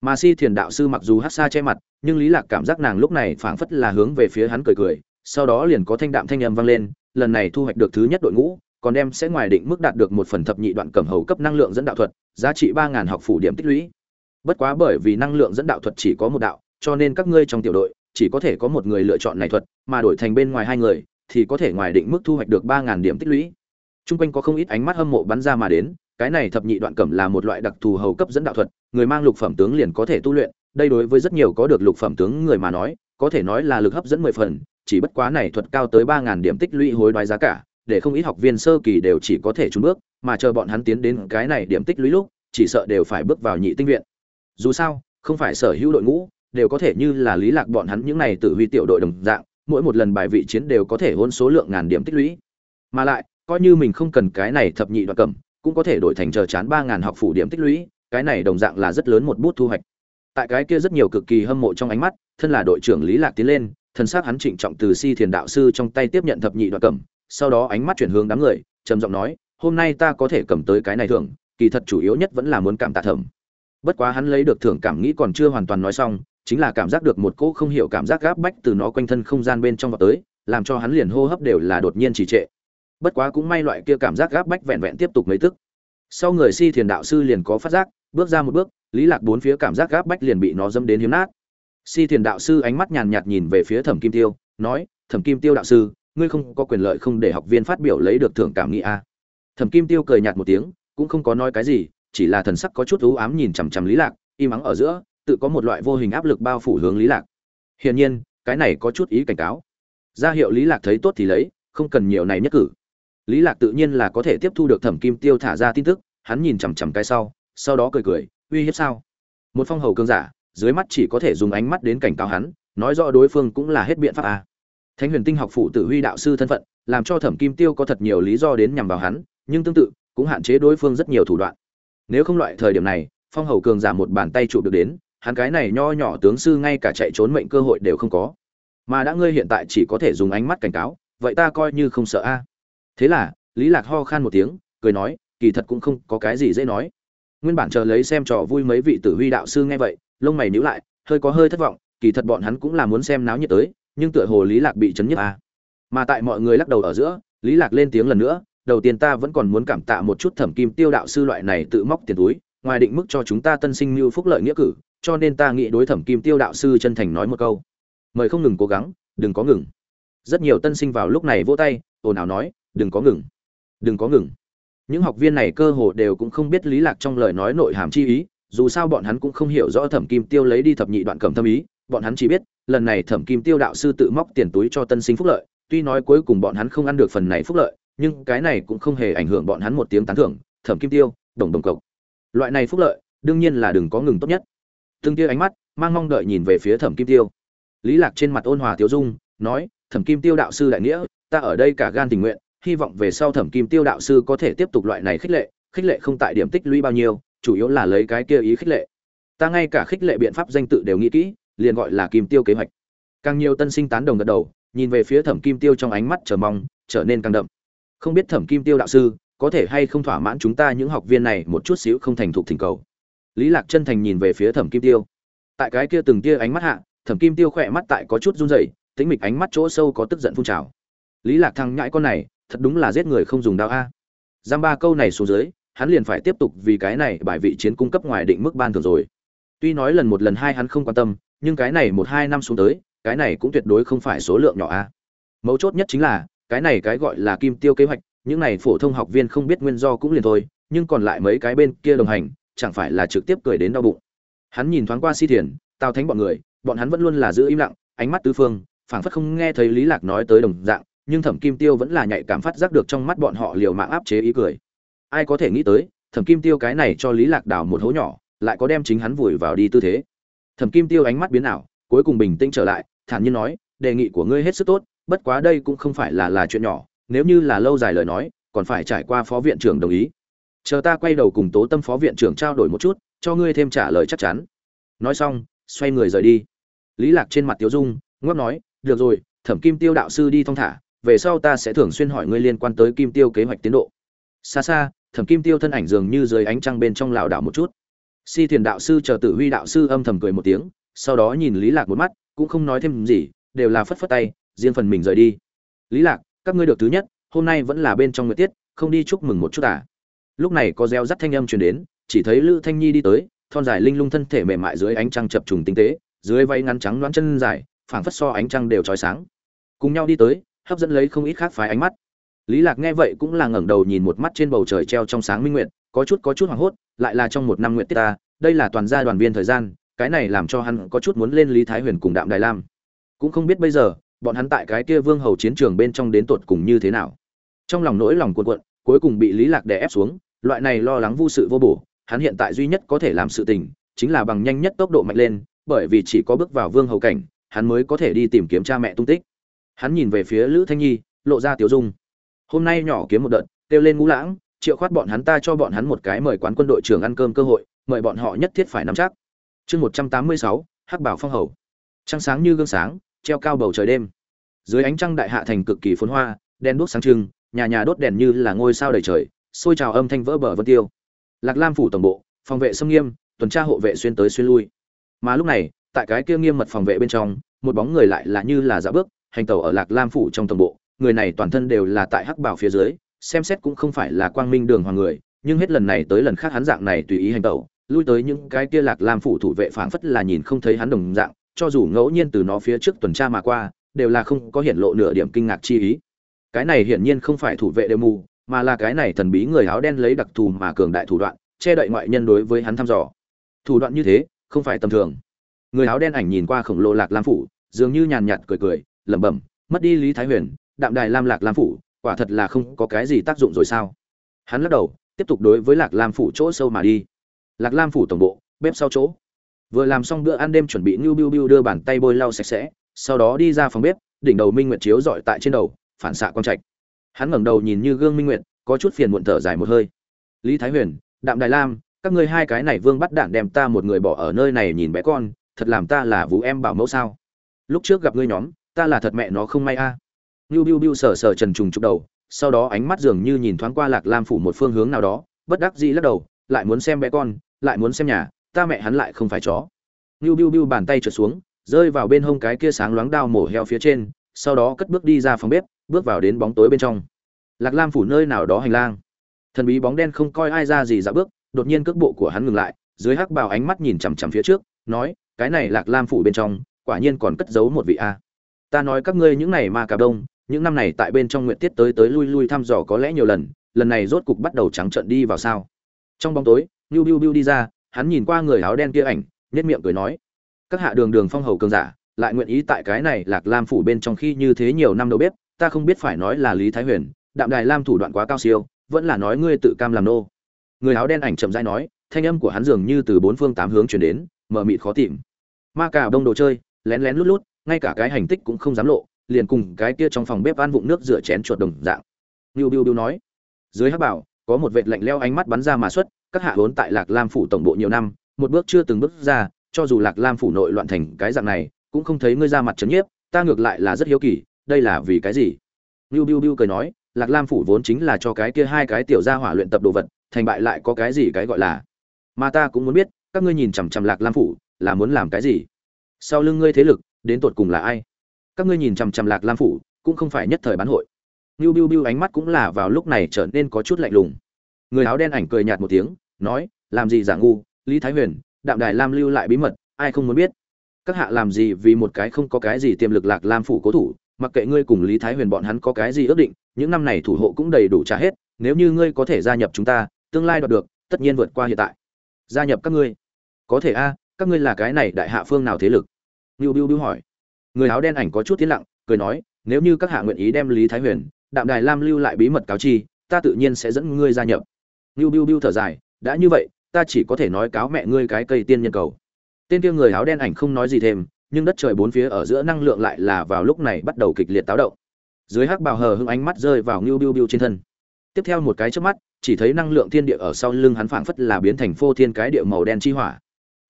Mà si thiền đạo sư mặc dù hát xa che mặt, nhưng lý lạc cảm giác nàng lúc này phảng phất là hướng về phía hắn cười cười, sau đó liền có thanh đạm thanh âm vang lên, lần này thu hoạch được thứ nhất đội ngũ còn đem sẽ ngoài định mức đạt được một phần thập nhị đoạn cẩm hầu cấp năng lượng dẫn đạo thuật giá trị ba ngàn học phủ điểm tích lũy. Bất quá bởi vì năng lượng dẫn đạo thuật chỉ có một đạo cho nên các ngươi trong tiểu đội chỉ có thể có một người lựa chọn này thuật mà đổi thành bên ngoài hai người thì có thể ngoài định mức thu hoạch được ba ngàn điểm tích lũy. Trung quanh có không ít ánh mắt hâm mộ bắn ra mà đến, cái này thập nhị đoạn cẩm là một loại đặc thù hầu cấp dẫn đạo thuật, người mang lục phẩm tướng liền có thể tu luyện, đây đối với rất nhiều có được lục phẩm tướng người mà nói, có thể nói là lực hấp dẫn mười phần, chỉ bất quá này thuật cao tới ba ngàn điểm tích lũy hối đoái giá cả, để không ít học viên sơ kỳ đều chỉ có thể trốn bước, mà chờ bọn hắn tiến đến cái này điểm tích lũy lúc, chỉ sợ đều phải bước vào nhị tinh viện. Dù sao, không phải sở hữu đội ngũ đều có thể như là lý lạc bọn hắn những này tự huy tiểu đội đồng dạng, mỗi một lần bài vị chiến đều có thể hôn số lượng ngàn điểm tích lũy. Mà lại, coi như mình không cần cái này thập nhị đoạn cẩm cũng có thể đổi thành chờ chán ba ngàn học phủ điểm tích lũy cái này đồng dạng là rất lớn một bút thu hoạch tại cái kia rất nhiều cực kỳ hâm mộ trong ánh mắt thân là đội trưởng lý lạc tiến lên thân xác hắn trịnh trọng từ si thiền đạo sư trong tay tiếp nhận thập nhị đoạn cẩm sau đó ánh mắt chuyển hướng đám người, trầm giọng nói, hôm nay ta có thể cầm tới cái này thưởng, kỳ thật chủ yếu nhất vẫn là muốn cảm tạ thẩm. Bất quá hắn lấy được thưởng cảm nghĩ còn chưa hoàn toàn nói xong, chính là cảm giác được một cỗ không hiểu cảm giác gáp bách từ nó quanh thân không gian bên trong vào tới, làm cho hắn liền hô hấp đều là đột nhiên trì trệ. Bất quá cũng may loại kia cảm giác gáp bách vẹn vẹn tiếp tục mấy tức. Sau người si thiền đạo sư liền có phát giác, bước ra một bước, lý lạc bốn phía cảm giác gáp bách liền bị nó dâm đến hiếm nát. Si thiền đạo sư ánh mắt nhàn nhạt nhìn về phía thẩm kim tiêu, nói, thẩm kim tiêu đạo sư ngươi không có quyền lợi không để học viên phát biểu lấy được thưởng cảm nghĩ a. À. thẩm kim tiêu cười nhạt một tiếng, cũng không có nói cái gì, chỉ là thần sắc có chút u ám nhìn chằm chằm lý lạc, im ắng ở giữa, tự có một loại vô hình áp lực bao phủ hướng lý lạc. Hiển nhiên, cái này có chút ý cảnh cáo. Ra hiệu lý lạc thấy tốt thì lấy, không cần nhiều này nhất cử. Lý lạc tự nhiên là có thể tiếp thu được thẩm kim tiêu thả ra tin tức, hắn nhìn chằm chằm cái sau sau đó cười cười, uy hiếp sao? Một phong hầu cương giả, dưới mắt chỉ có thể dùng ánh mắt đến cảnh cáo hắn, nói rõ đối phương cũng là hết biện pháp à thánh huyền tinh học phụ tử huy đạo sư thân phận, làm cho thẩm kim tiêu có thật nhiều lý do đến nhằm vào hắn, nhưng tương tự, cũng hạn chế đối phương rất nhiều thủ đoạn. Nếu không loại thời điểm này, phong hầu cường giả một bàn tay chụp được đến, hắn cái này nho nhỏ tướng sư ngay cả chạy trốn mệnh cơ hội đều không có. Mà đã ngươi hiện tại chỉ có thể dùng ánh mắt cảnh cáo, vậy ta coi như không sợ a. Thế là, lý lạc ho khan một tiếng, cười nói, kỳ thật cũng không có cái gì dễ nói. Nguyên bản chờ lấy xem trò vui mấy vị tử huy đạo sư nghe vậy, lông mày nhíu lại, hơi có hơi thất vọng, kỳ thật bọn hắn cũng là muốn xem náo nhiệt tới nhưng tựa hồ lý lạc bị chấn nhức à. mà tại mọi người lắc đầu ở giữa, lý lạc lên tiếng lần nữa, đầu tiên ta vẫn còn muốn cảm tạ một chút thẩm kim tiêu đạo sư loại này tự móc tiền túi, ngoài định mức cho chúng ta tân sinh Mưu phúc lợi nghĩa cử, cho nên ta nghĩ đối thẩm kim tiêu đạo sư chân thành nói một câu. Mời không ngừng cố gắng, đừng có ngừng. Rất nhiều tân sinh vào lúc này vỗ tay, ồn ào nói, đừng có ngừng, đừng có ngừng. Những học viên này cơ hồ đều cũng không biết lý lạc trong lời nói nội hàm chi ý, dù sao bọn hắn cũng không hiểu rõ thẩm kim tiêu lấy đi thập nhị đoạn cẩm thâm ý bọn hắn chỉ biết, lần này thẩm kim tiêu đạo sư tự móc tiền túi cho tân sinh phúc lợi, tuy nói cuối cùng bọn hắn không ăn được phần này phúc lợi, nhưng cái này cũng không hề ảnh hưởng bọn hắn một tiếng tán thưởng, thẩm kim tiêu, đồng đồng cộc. Loại này phúc lợi, đương nhiên là đừng có ngừng tốt nhất. Tương tiêu ánh mắt, mang mong đợi nhìn về phía thẩm kim tiêu. Lý lạc trên mặt ôn hòa tiêu dung, nói, thẩm kim tiêu đạo sư đại nghĩa, ta ở đây cả gan tình nguyện, hy vọng về sau thẩm kim tiêu đạo sư có thể tiếp tục loại này khích lệ khích lệ không tại điểm tích lũy bao nhiêu, chủ yếu là lấy cái kia ý khích lệ. Ta ngay cả khích lệ biện pháp danh tự đều nghĩ kỹ liền gọi là kim tiêu kế hoạch. Càng nhiều tân sinh tán đồng gật đầu, nhìn về phía thẩm kim tiêu trong ánh mắt chờ mong, trở nên càng đậm. Không biết thẩm kim tiêu đạo sư, có thể hay không thỏa mãn chúng ta những học viên này một chút xíu không thành thục thỉnh cầu. Lý lạc chân thành nhìn về phía thẩm kim tiêu. Tại cái kia từng kia ánh mắt hạ, thẩm kim tiêu khỏe mắt tại có chút run rẩy tính mịch ánh mắt chỗ sâu có tức giận phun trào. Lý lạc thằng nhãi con này, thật đúng là giết người không dùng đao a. Giam ba câu này xuống dưới, hắn liền phải tiếp tục vì cái này bài vị chiến cung cấp ngoài định mức ban thường rồi tuy nói lần một lần hai hắn không quan tâm, nhưng cái này một hai năm xuống tới, cái này cũng tuyệt đối không phải số lượng nhỏ a. Mấu chốt nhất chính là, cái này cái gọi là kim tiêu kế hoạch, những này phổ thông học viên không biết nguyên do cũng liền thôi, nhưng còn lại mấy cái bên kia đồng hành, chẳng phải là trực tiếp cười đến đau bụng. Hắn nhìn thoáng qua si thiền, tào thánh bọn người, bọn hắn vẫn luôn là giữ im lặng, ánh mắt tứ phương, phảng phất không nghe thấy lý lạc nói tới đồng dạng, nhưng thẩm kim tiêu vẫn là nhạy cảm phát giác được trong mắt bọn họ liều mạng áp chế ý cười. Ai có thể nghĩ tới, thẩm kim tiêu cái này cho lý lạc đào một hố nhỏ lại có đem chính hắn vùi vào đi tư thế. Thẩm kim tiêu ánh mắt biến ảo, cuối cùng bình tĩnh trở lại, thản nhiên nói, đề nghị của ngươi hết sức tốt, bất quá đây cũng không phải là là chuyện nhỏ, nếu như là lâu dài lời nói, còn phải trải qua phó viện trưởng đồng ý. Chờ ta quay đầu cùng tố tâm phó viện trưởng trao đổi một chút, cho ngươi thêm trả lời chắc chắn. Nói xong, xoay người rời đi. Lý lạc trên mặt tiêu dung ngót nói, được rồi, thẩm kim tiêu đạo sư đi thong thả, về sau ta sẽ thường xuyên hỏi ngươi liên quan tới kim tiêu kế hoạch tiến độ. Xa xa, thẩm kim tiêu thân ảnh dường như dưới ánh trăng bên trong lảo đảo một chút si thiền đạo sư chờ tử huy đạo sư âm thầm cười một tiếng, sau đó nhìn lý lạc một mắt, cũng không nói thêm gì, đều là phất phất tay, riêng phần mình rời đi. Lý lạc, các ngươi được thứ nhất, hôm nay vẫn là bên trong nguyệt tiết, không đi chúc mừng một chút à? Lúc này có reo rắt thanh âm truyền đến, chỉ thấy lữ thanh nhi đi tới, thon dài linh lung thân thể mềm mại dưới ánh trăng chập trùng tinh tế, dưới váy ngắn trắng loáng chân dài, phảng phất so ánh trăng đều trói sáng. Cùng nhau đi tới, hấp dẫn lấy không ít khác phái ánh mắt. Lý lạc nghe vậy cũng là ngẩng đầu nhìn một mắt trên bầu trời treo trong sáng minh nguyệt có chút có chút hoảng hốt, lại là trong một năm nguyện tiết ta, đây là toàn gia đoàn viên thời gian, cái này làm cho hắn có chút muốn lên lý thái huyền cùng đạm đài lam. Cũng không biết bây giờ, bọn hắn tại cái kia vương hầu chiến trường bên trong đến tột cùng như thế nào. Trong lòng nỗi lòng cuộn cuộn, cuối cùng bị lý lạc đè ép xuống, loại này lo lắng vô sự vô bổ, hắn hiện tại duy nhất có thể làm sự tình, chính là bằng nhanh nhất tốc độ mạnh lên, bởi vì chỉ có bước vào vương hầu cảnh, hắn mới có thể đi tìm kiếm cha mẹ tung tích. Hắn nhìn về phía lữ thanh nhi, lộ ra tiểu dung. Hôm nay nhỏ kiếm một đợt, kêu lên ngũ lãng triệu khoát bọn hắn ta cho bọn hắn một cái mời quán quân đội trưởng ăn cơm cơ hội, mời bọn họ nhất thiết phải nắm chắc. Chương một trăm tám mươi sáu, hắc bảo phong hầu. Trăng sáng như gương sáng, treo cao bầu trời đêm. Dưới ánh trăng đại hạ thành cực kỳ phồn hoa đen đuốc sáng trưng, nhà nhà đốt đèn như là ngôi sao đầy trời, xôi trào âm thanh vỡ bờ vân tiêu. Lạc lam phủ tổng bộ, phòng vệ xâm nghiêm, tuần tra hộ vệ xuyên tới xuyên lui. Mà lúc này, tại cái kia nghiêm mật phòng vệ bên trong, một bóng người lại là như là dã bước, hành tẩu ở lạc lam phủ trong tổng bộ, người này toàn thân đều là tại hắc bảo phía dưới xem xét cũng không phải là quang minh đường hoàng người, nhưng hết lần này tới lần khác hắn dạng này tùy ý hành tẩu, lui tới những cái kia lạc lam phủ thủ vệ phảng phất là nhìn không thấy hắn đồng dạng, cho dù ngẫu nhiên từ nó phía trước tuần tra mà qua, đều là không có hiện lộ nửa điểm kinh ngạc chi ý. Cái này hiển nhiên không phải thủ vệ đều mù, mà là cái này thần bí người áo đen lấy đặc thù mà cường đại thủ đoạn, che đậy ngoại nhân đối với hắn thăm dò. Thủ đoạn như thế, không phải tầm thường. Người áo đen ảnh nhìn qua khổng lồ lạc lam phủ, dường như nhàn nhạt cười cười, lẩm bẩm, mất đi lý thái huyền, đạm đài lam lạc lam phủ quả thật là không có cái gì tác dụng rồi sao? Hắn lắc đầu, tiếp tục đối với lạc lam phủ chỗ sâu mà đi. Lạc lam phủ tổng bộ, bếp sau chỗ. Vừa làm xong bữa ăn đêm chuẩn bị ngưu biu biu đưa bàn tay bôi lau sạch sẽ, sau đó đi ra phòng bếp, đỉnh đầu minh nguyệt chiếu dọi tại trên đầu, phản xạ quang trạch. Hắn ngẩng đầu nhìn như gương minh nguyệt, có chút phiền muộn thở dài một hơi. Lý thái huyền, đạm đài lam, các ngươi hai cái này vương bắt đạn đem ta một người bỏ ở nơi này nhìn bé con, thật làm ta là vũ em bảo mẫu sao? Lúc trước gặp ngươi nhóm, ta là thật mẹ nó không may a. à. Nưu biu biu sờ sờ trần trùng trục đầu, sau đó ánh mắt dường như nhìn thoáng qua lạc lam phủ một phương hướng nào đó, bất đắc dĩ lắc đầu, lại muốn xem bé con, lại muốn xem nhà, ta mẹ hắn lại không phải chó. Nưu biu biu bàn tay trượt xuống, rơi vào bên hông cái kia sáng loáng đao mổ heo phía trên, sau đó cất bước đi ra phòng bếp, bước vào đến bóng tối bên trong. Lạc lam phủ nơi nào đó hành lang. Thần bí bóng đen không coi ai ra gì dạo bước, đột nhiên cước bộ của hắn ngừng lại, dưới hắc bào ánh mắt nhìn chằm chằm phía trước, nói, cái này lạc lam phủ bên trong, quả nhiên còn cất giấu một vị a. Ta nói các ngươi những này ma cà đông những năm này tại bên trong nguyện tiết tới tới lui lui thăm dò có lẽ nhiều lần lần này rốt cục bắt đầu trắng trợn đi vào sao trong bóng tối Niu Biu Biu đi ra, hắn nhìn qua người áo đen kia ảnh, nhếch miệng cười nói: "Các hạ đường đường phong hầu cường giả, lại nguyện ý tại cái này Lạc Lam phủ bên trong khi như thế nhiều năm đầu bếp, ta không biết phải nói là Lý Thái Huyền, Đạm Đài Lam thủ đoạn quá cao siêu, vẫn là nói ngươi tự cam làm nô." Người áo đen ảnh chậm rãi nói, thanh âm của hắn dường như từ bốn phương tám hướng truyền đến, mờ mịt khó tìm. Ma cả đông đồ chơi, lén lén lút lút, ngay cả cái hành tích cũng không dám lộ, liền cùng cái kia trong phòng bếp ăn vụng nước rửa chén chuột đồng dạng. Niu Biu Biu nói, dưới hắc bảo, có một vệt lạnh lẽo ánh mắt bắn ra mà xuất, các hạ vốn tại lạc lam phủ tổng bộ nhiều năm một bước chưa từng bước ra cho dù lạc lam phủ nội loạn thành cái dạng này cũng không thấy ngươi ra mặt trấn nhiếp ta ngược lại là rất hiếu kỳ đây là vì cái gì Biu Biu Biu cười nói, Lạc Lam phủ vốn chính là cho cái kia hai cái tiểu gia hỏa luyện tập đồ vật, thành bại lại có cái gì cái gọi là. Mà ta cũng muốn biết, các ngươi nhìn chằm chằm Lạc Lam phủ, là muốn làm cái gì? Sau lưng ngươi thế lực, đến tột cùng là ai? Các ngươi nhìn chằm chằm Lạc Lam phủ, cũng không phải nhất thời bán hội. Biu Biu Biu ánh mắt cũng là vào lúc này trở nên có chút lạnh lùng. Người áo đen ảnh cười nhạt một tiếng, nói làm gì giả ngu lý thái huyền đạm đài lam lưu lại bí mật ai không muốn biết? Các hạ làm gì vì một cái không có cái gì tiềm lực lạc lam phủ cố thủ mặc kệ ngươi cùng lý thái huyền bọn hắn có cái gì ước định những năm này thủ hộ cũng đầy đủ trả hết nếu như ngươi có thể gia nhập chúng ta tương lai đoạt được tất nhiên vượt qua hiện tại. Gia nhập các ngươi? Có thể a các ngươi là cái này đại hạ phương nào thế lực? Ngưu biu biu hỏi người áo đen ảnh có chút tiến lặng, cười nói, nếu như các hạ nguyện ý đem lý thái huyền, đạm đài lam lưu lại bí mật cáo chi, ta tự nhiên sẽ dẫn ngươi gia nhập. Ngưu biu biu thở dài, đã như vậy, ta chỉ có thể nói cáo mẹ ngươi cái cây tiên nhân cầu. Tên kia người áo đen ảnh không nói gì thêm, nhưng đất trời bốn phía ở giữa năng lượng lại là vào lúc này bắt đầu kịch liệt táo động. Dưới hắc bào hờ hưng ánh mắt rơi vào ngưu biu biu trên thân. Tiếp theo một cái trước mắt, chỉ thấy năng lượng thiên địa ở sau lưng hắn phảng phất là biến thành phô thiên cái địa màu đen chi hỏa.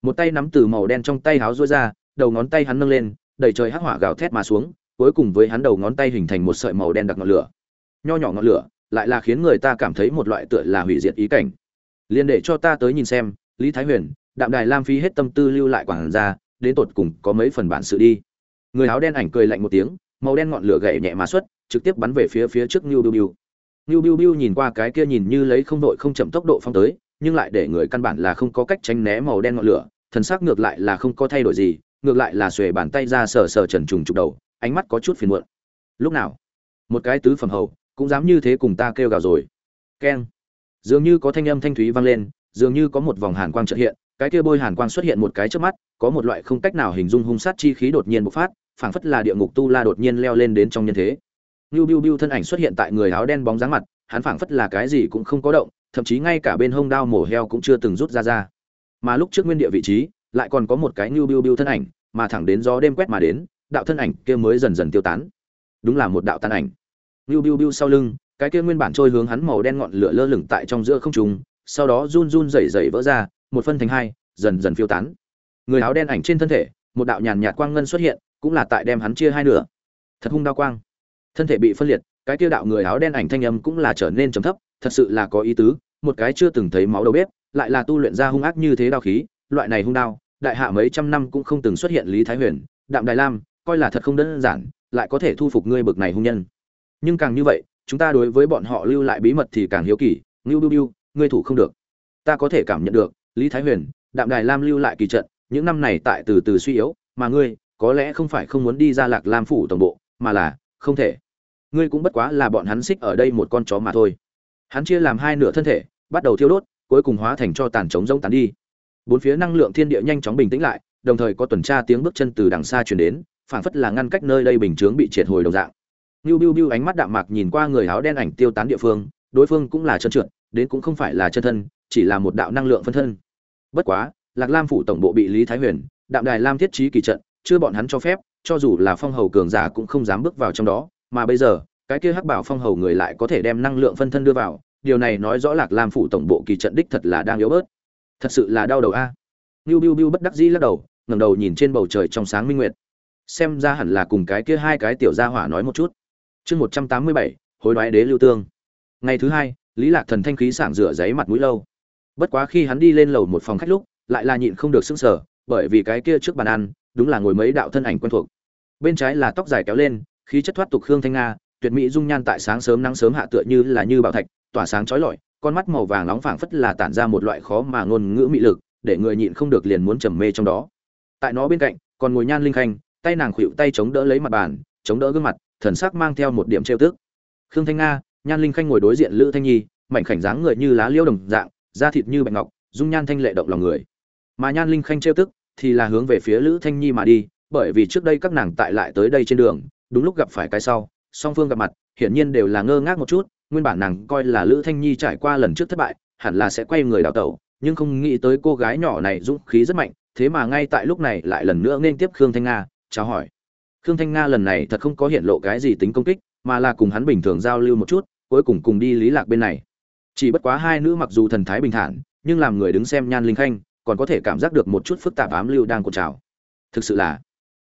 Một tay nắm từ màu đen trong tay háo rối ra, đầu ngón tay hắn nâng lên đầy trời hắc hỏa gào thét mà xuống cuối cùng với hắn đầu ngón tay hình thành một sợi màu đen đặc ngọn lửa. Nho nhỏ ngọn lửa lại là khiến người ta cảm thấy một loại tựa là hủy diệt ý cảnh. Liền để cho ta tới nhìn xem lý thái huyền đạm đài lam phí hết tâm tư lưu lại quảng ra đến tột cùng có mấy phần bản sự đi. Người áo đen ảnh cười lạnh một tiếng màu đen ngọn lửa gậy nhẹ mà xuất trực tiếp bắn về phía phía trước Niu Biu Biu. Niu Biu Biu nhìn qua cái kia nhìn như lấy không đội không chậm tốc độ phong tới, nhưng lại để người căn bản là không có cách tránh né màu đen ngọn lửa, thần sắc ngược lại là không có thay đổi gì, ngược lại là xuề bàn tay ra sờ sờ trần trùng trục đầu ánh mắt có chút phiền muộn. Lúc nào? Một cái tứ phẩm hầu cũng dám như thế cùng ta kêu gào rồi. Keng. Dường như có thanh âm thanh thúy vang lên dường như có một vòng hàn quang trợ hiện cái kia bôi hàn quang xuất hiện một cái trước mắt có một loại không cách nào hình dung hung sát chi khí đột nhiên bộc phát phảng phất là địa ngục tu la đột nhiên leo lên đến trong nhân thế. Nưu Biu Biu thân ảnh xuất hiện tại người áo đen bóng dáng mặt, hắn phảng phất là cái gì cũng không có động, thậm chí ngay cả bên hông đao mổ heo cũng chưa từng rút ra ra. Mà lúc trước nguyên địa vị trí, lại còn có một cái Nưu Biu Biu thân ảnh, mà thẳng đến gió đêm quét mà đến, đạo thân ảnh kia mới dần dần tiêu tán. Đúng là một đạo tàn ảnh. Nưu Biu Biu sau lưng, cái kia nguyên bản trôi hướng hắn màu đen ngọn lửa lơ lửng tại trong giữa không trung, sau đó run run rẩy rẩy vỡ ra, một phân thành hai, dần dần phiêu tán. Người áo đen ảnh trên thân thể, một đạo nhàn nhạt quang ngân xuất hiện, cũng là tại đem hắn chia hai nửa. Thật hung đao quang thân thể bị phân liệt cái kia đạo người áo đen ảnh thanh âm cũng là trở nên trầm thấp thật sự là có ý tứ một cái chưa từng thấy máu đầu bếp lại là tu luyện ra hung ác như thế đao khí loại này hung đao đại hạ mấy trăm năm cũng không từng xuất hiện lý thái huyền, đạm đài lam, coi là thật không đơn giản, lại có thể thu phục ngươi bực này hung nhân. Nhưng càng như vậy, chúng ta đối với bọn họ lưu lại bí mật thì càng hiếu kỳ, ngưu bưu bưu ngươi thủ không được. Ta có thể cảm nhận được, lý thái huyền, đạm đài lam lưu lại kỳ trận, những năm này tại từ từ suy yếu, mà ngươi, có lẽ không phải không muốn đi ra lạc lam phủ tổng bộ, mà là, không thể. Ngươi cũng bất quá là bọn hắn xích ở đây một con chó mà thôi. Hắn chia làm hai nửa thân thể, bắt đầu thiêu đốt, cuối cùng hóa thành cho tàn trống rỗng tàn đi bốn phía năng lượng thiên địa nhanh chóng bình tĩnh lại đồng thời có tuần tra tiếng bước chân từ đằng xa truyền đến phảng phất là ngăn cách nơi đây bình chướng bị triệt hồi đồng dạng Biu Biu Biu ánh mắt đạm mạc nhìn qua người áo đen ảnh tiêu tán địa phương, đối phương cũng là chân trượt, đến cũng không phải là chân thân, chỉ là một đạo năng lượng phân thân. Bất quá, Lạc Lam phủ tổng bộ bị Lý Thái Huyền, Đạm Đài Lam thiết trí kỳ trận, chưa bọn hắn cho phép, cho dù là phong hầu cường giả cũng không dám bước vào trong đó, mà bây giờ cái kia hắc bảo phong hầu người lại có thể đem năng lượng phân thân đưa vào điều này nói rõ lạc lam phủ tổng bộ kỳ trận đích thật là đang yếu bớt thật sự là đau đầu a Biu Biu Biu bất đắc dĩ lắc đầu, ngẩng đầu nhìn trên bầu trời trong sáng minh nguyệt. Xem ra hẳn là cùng cái kia hai cái tiểu gia hỏa nói một chút. Chương một trăm tám mươi bảy hối đoái đế lưu tương. Ngày thứ hai, Lý Lạc Thần thanh khí sảng rửa giấy mặt mũi lâu. Bất quá khi hắn đi lên lầu một phòng khách lúc, lại là nhịn không được sững sờ, bởi vì cái kia trước bàn ăn, đúng là ngồi mấy đạo thân ảnh quen thuộc. Bên trái là tóc dài kéo lên, khí chất thoát tục Khương Thanh Nga, tuyệt mỹ dung nhan tại sáng sớm nắng sớm hạ tựa như là như bảo thạch, tỏa sáng chói lọi, con mắt màu vàng nóng phảng phất là tản ra một loại khó mà ngôn ngữ mị lực, để người nhịn không được liền muốn trầm mê trong đó. Tại nó bên cạnh, còn ngồi Nhan Linh Khanh, tay nàng khuỵu tay chống đỡ lấy mặt bàn, chống đỡ gương mặt, thần sắc mang theo một điểm trêu tức. Khương Thanh Nga, Nhan Linh Khanh ngồi đối diện Lữ Thanh Nhi, mảnh khảnh dáng người như lá liễu đồng dạng, da thịt như bạch ngọc, dung nhan thanh lệ động lòng người. Mà Nhan Linh Khanh trêu tức, thì là hướng về phía Lữ Thanh Nhi mà đi, bởi vì trước đây các nàng tại lại tới đây trên đường, đúng lúc gặp phải cái sau, song phương gặp mặt, hiển nhiên đều là ngơ ngác một chút, nguyên bản nàng coi là Lữ Thanh Nhi trải qua lần trước thất bại, hẳn là sẽ quay người đào tẩu, nhưng không nghĩ tới cô gái nhỏ này dũng khí rất mạnh, thế mà ngay tại lúc này lại lần nữa nên tiếp Khương Thanh Nga, chào hỏi. Khương Thanh Nga lần này thật không có hiện lộ cái gì tính công kích, mà là cùng hắn bình thường giao lưu một chút, cuối cùng cùng đi Lý Lạc bên này. Chỉ bất quá hai nữ mặc dù thần thái bình thản, nhưng làm người đứng xem Nhan Linh Khanh, còn có thể cảm giác được một chút phức tạp ám lưu đang cuộn trào. Thực sự là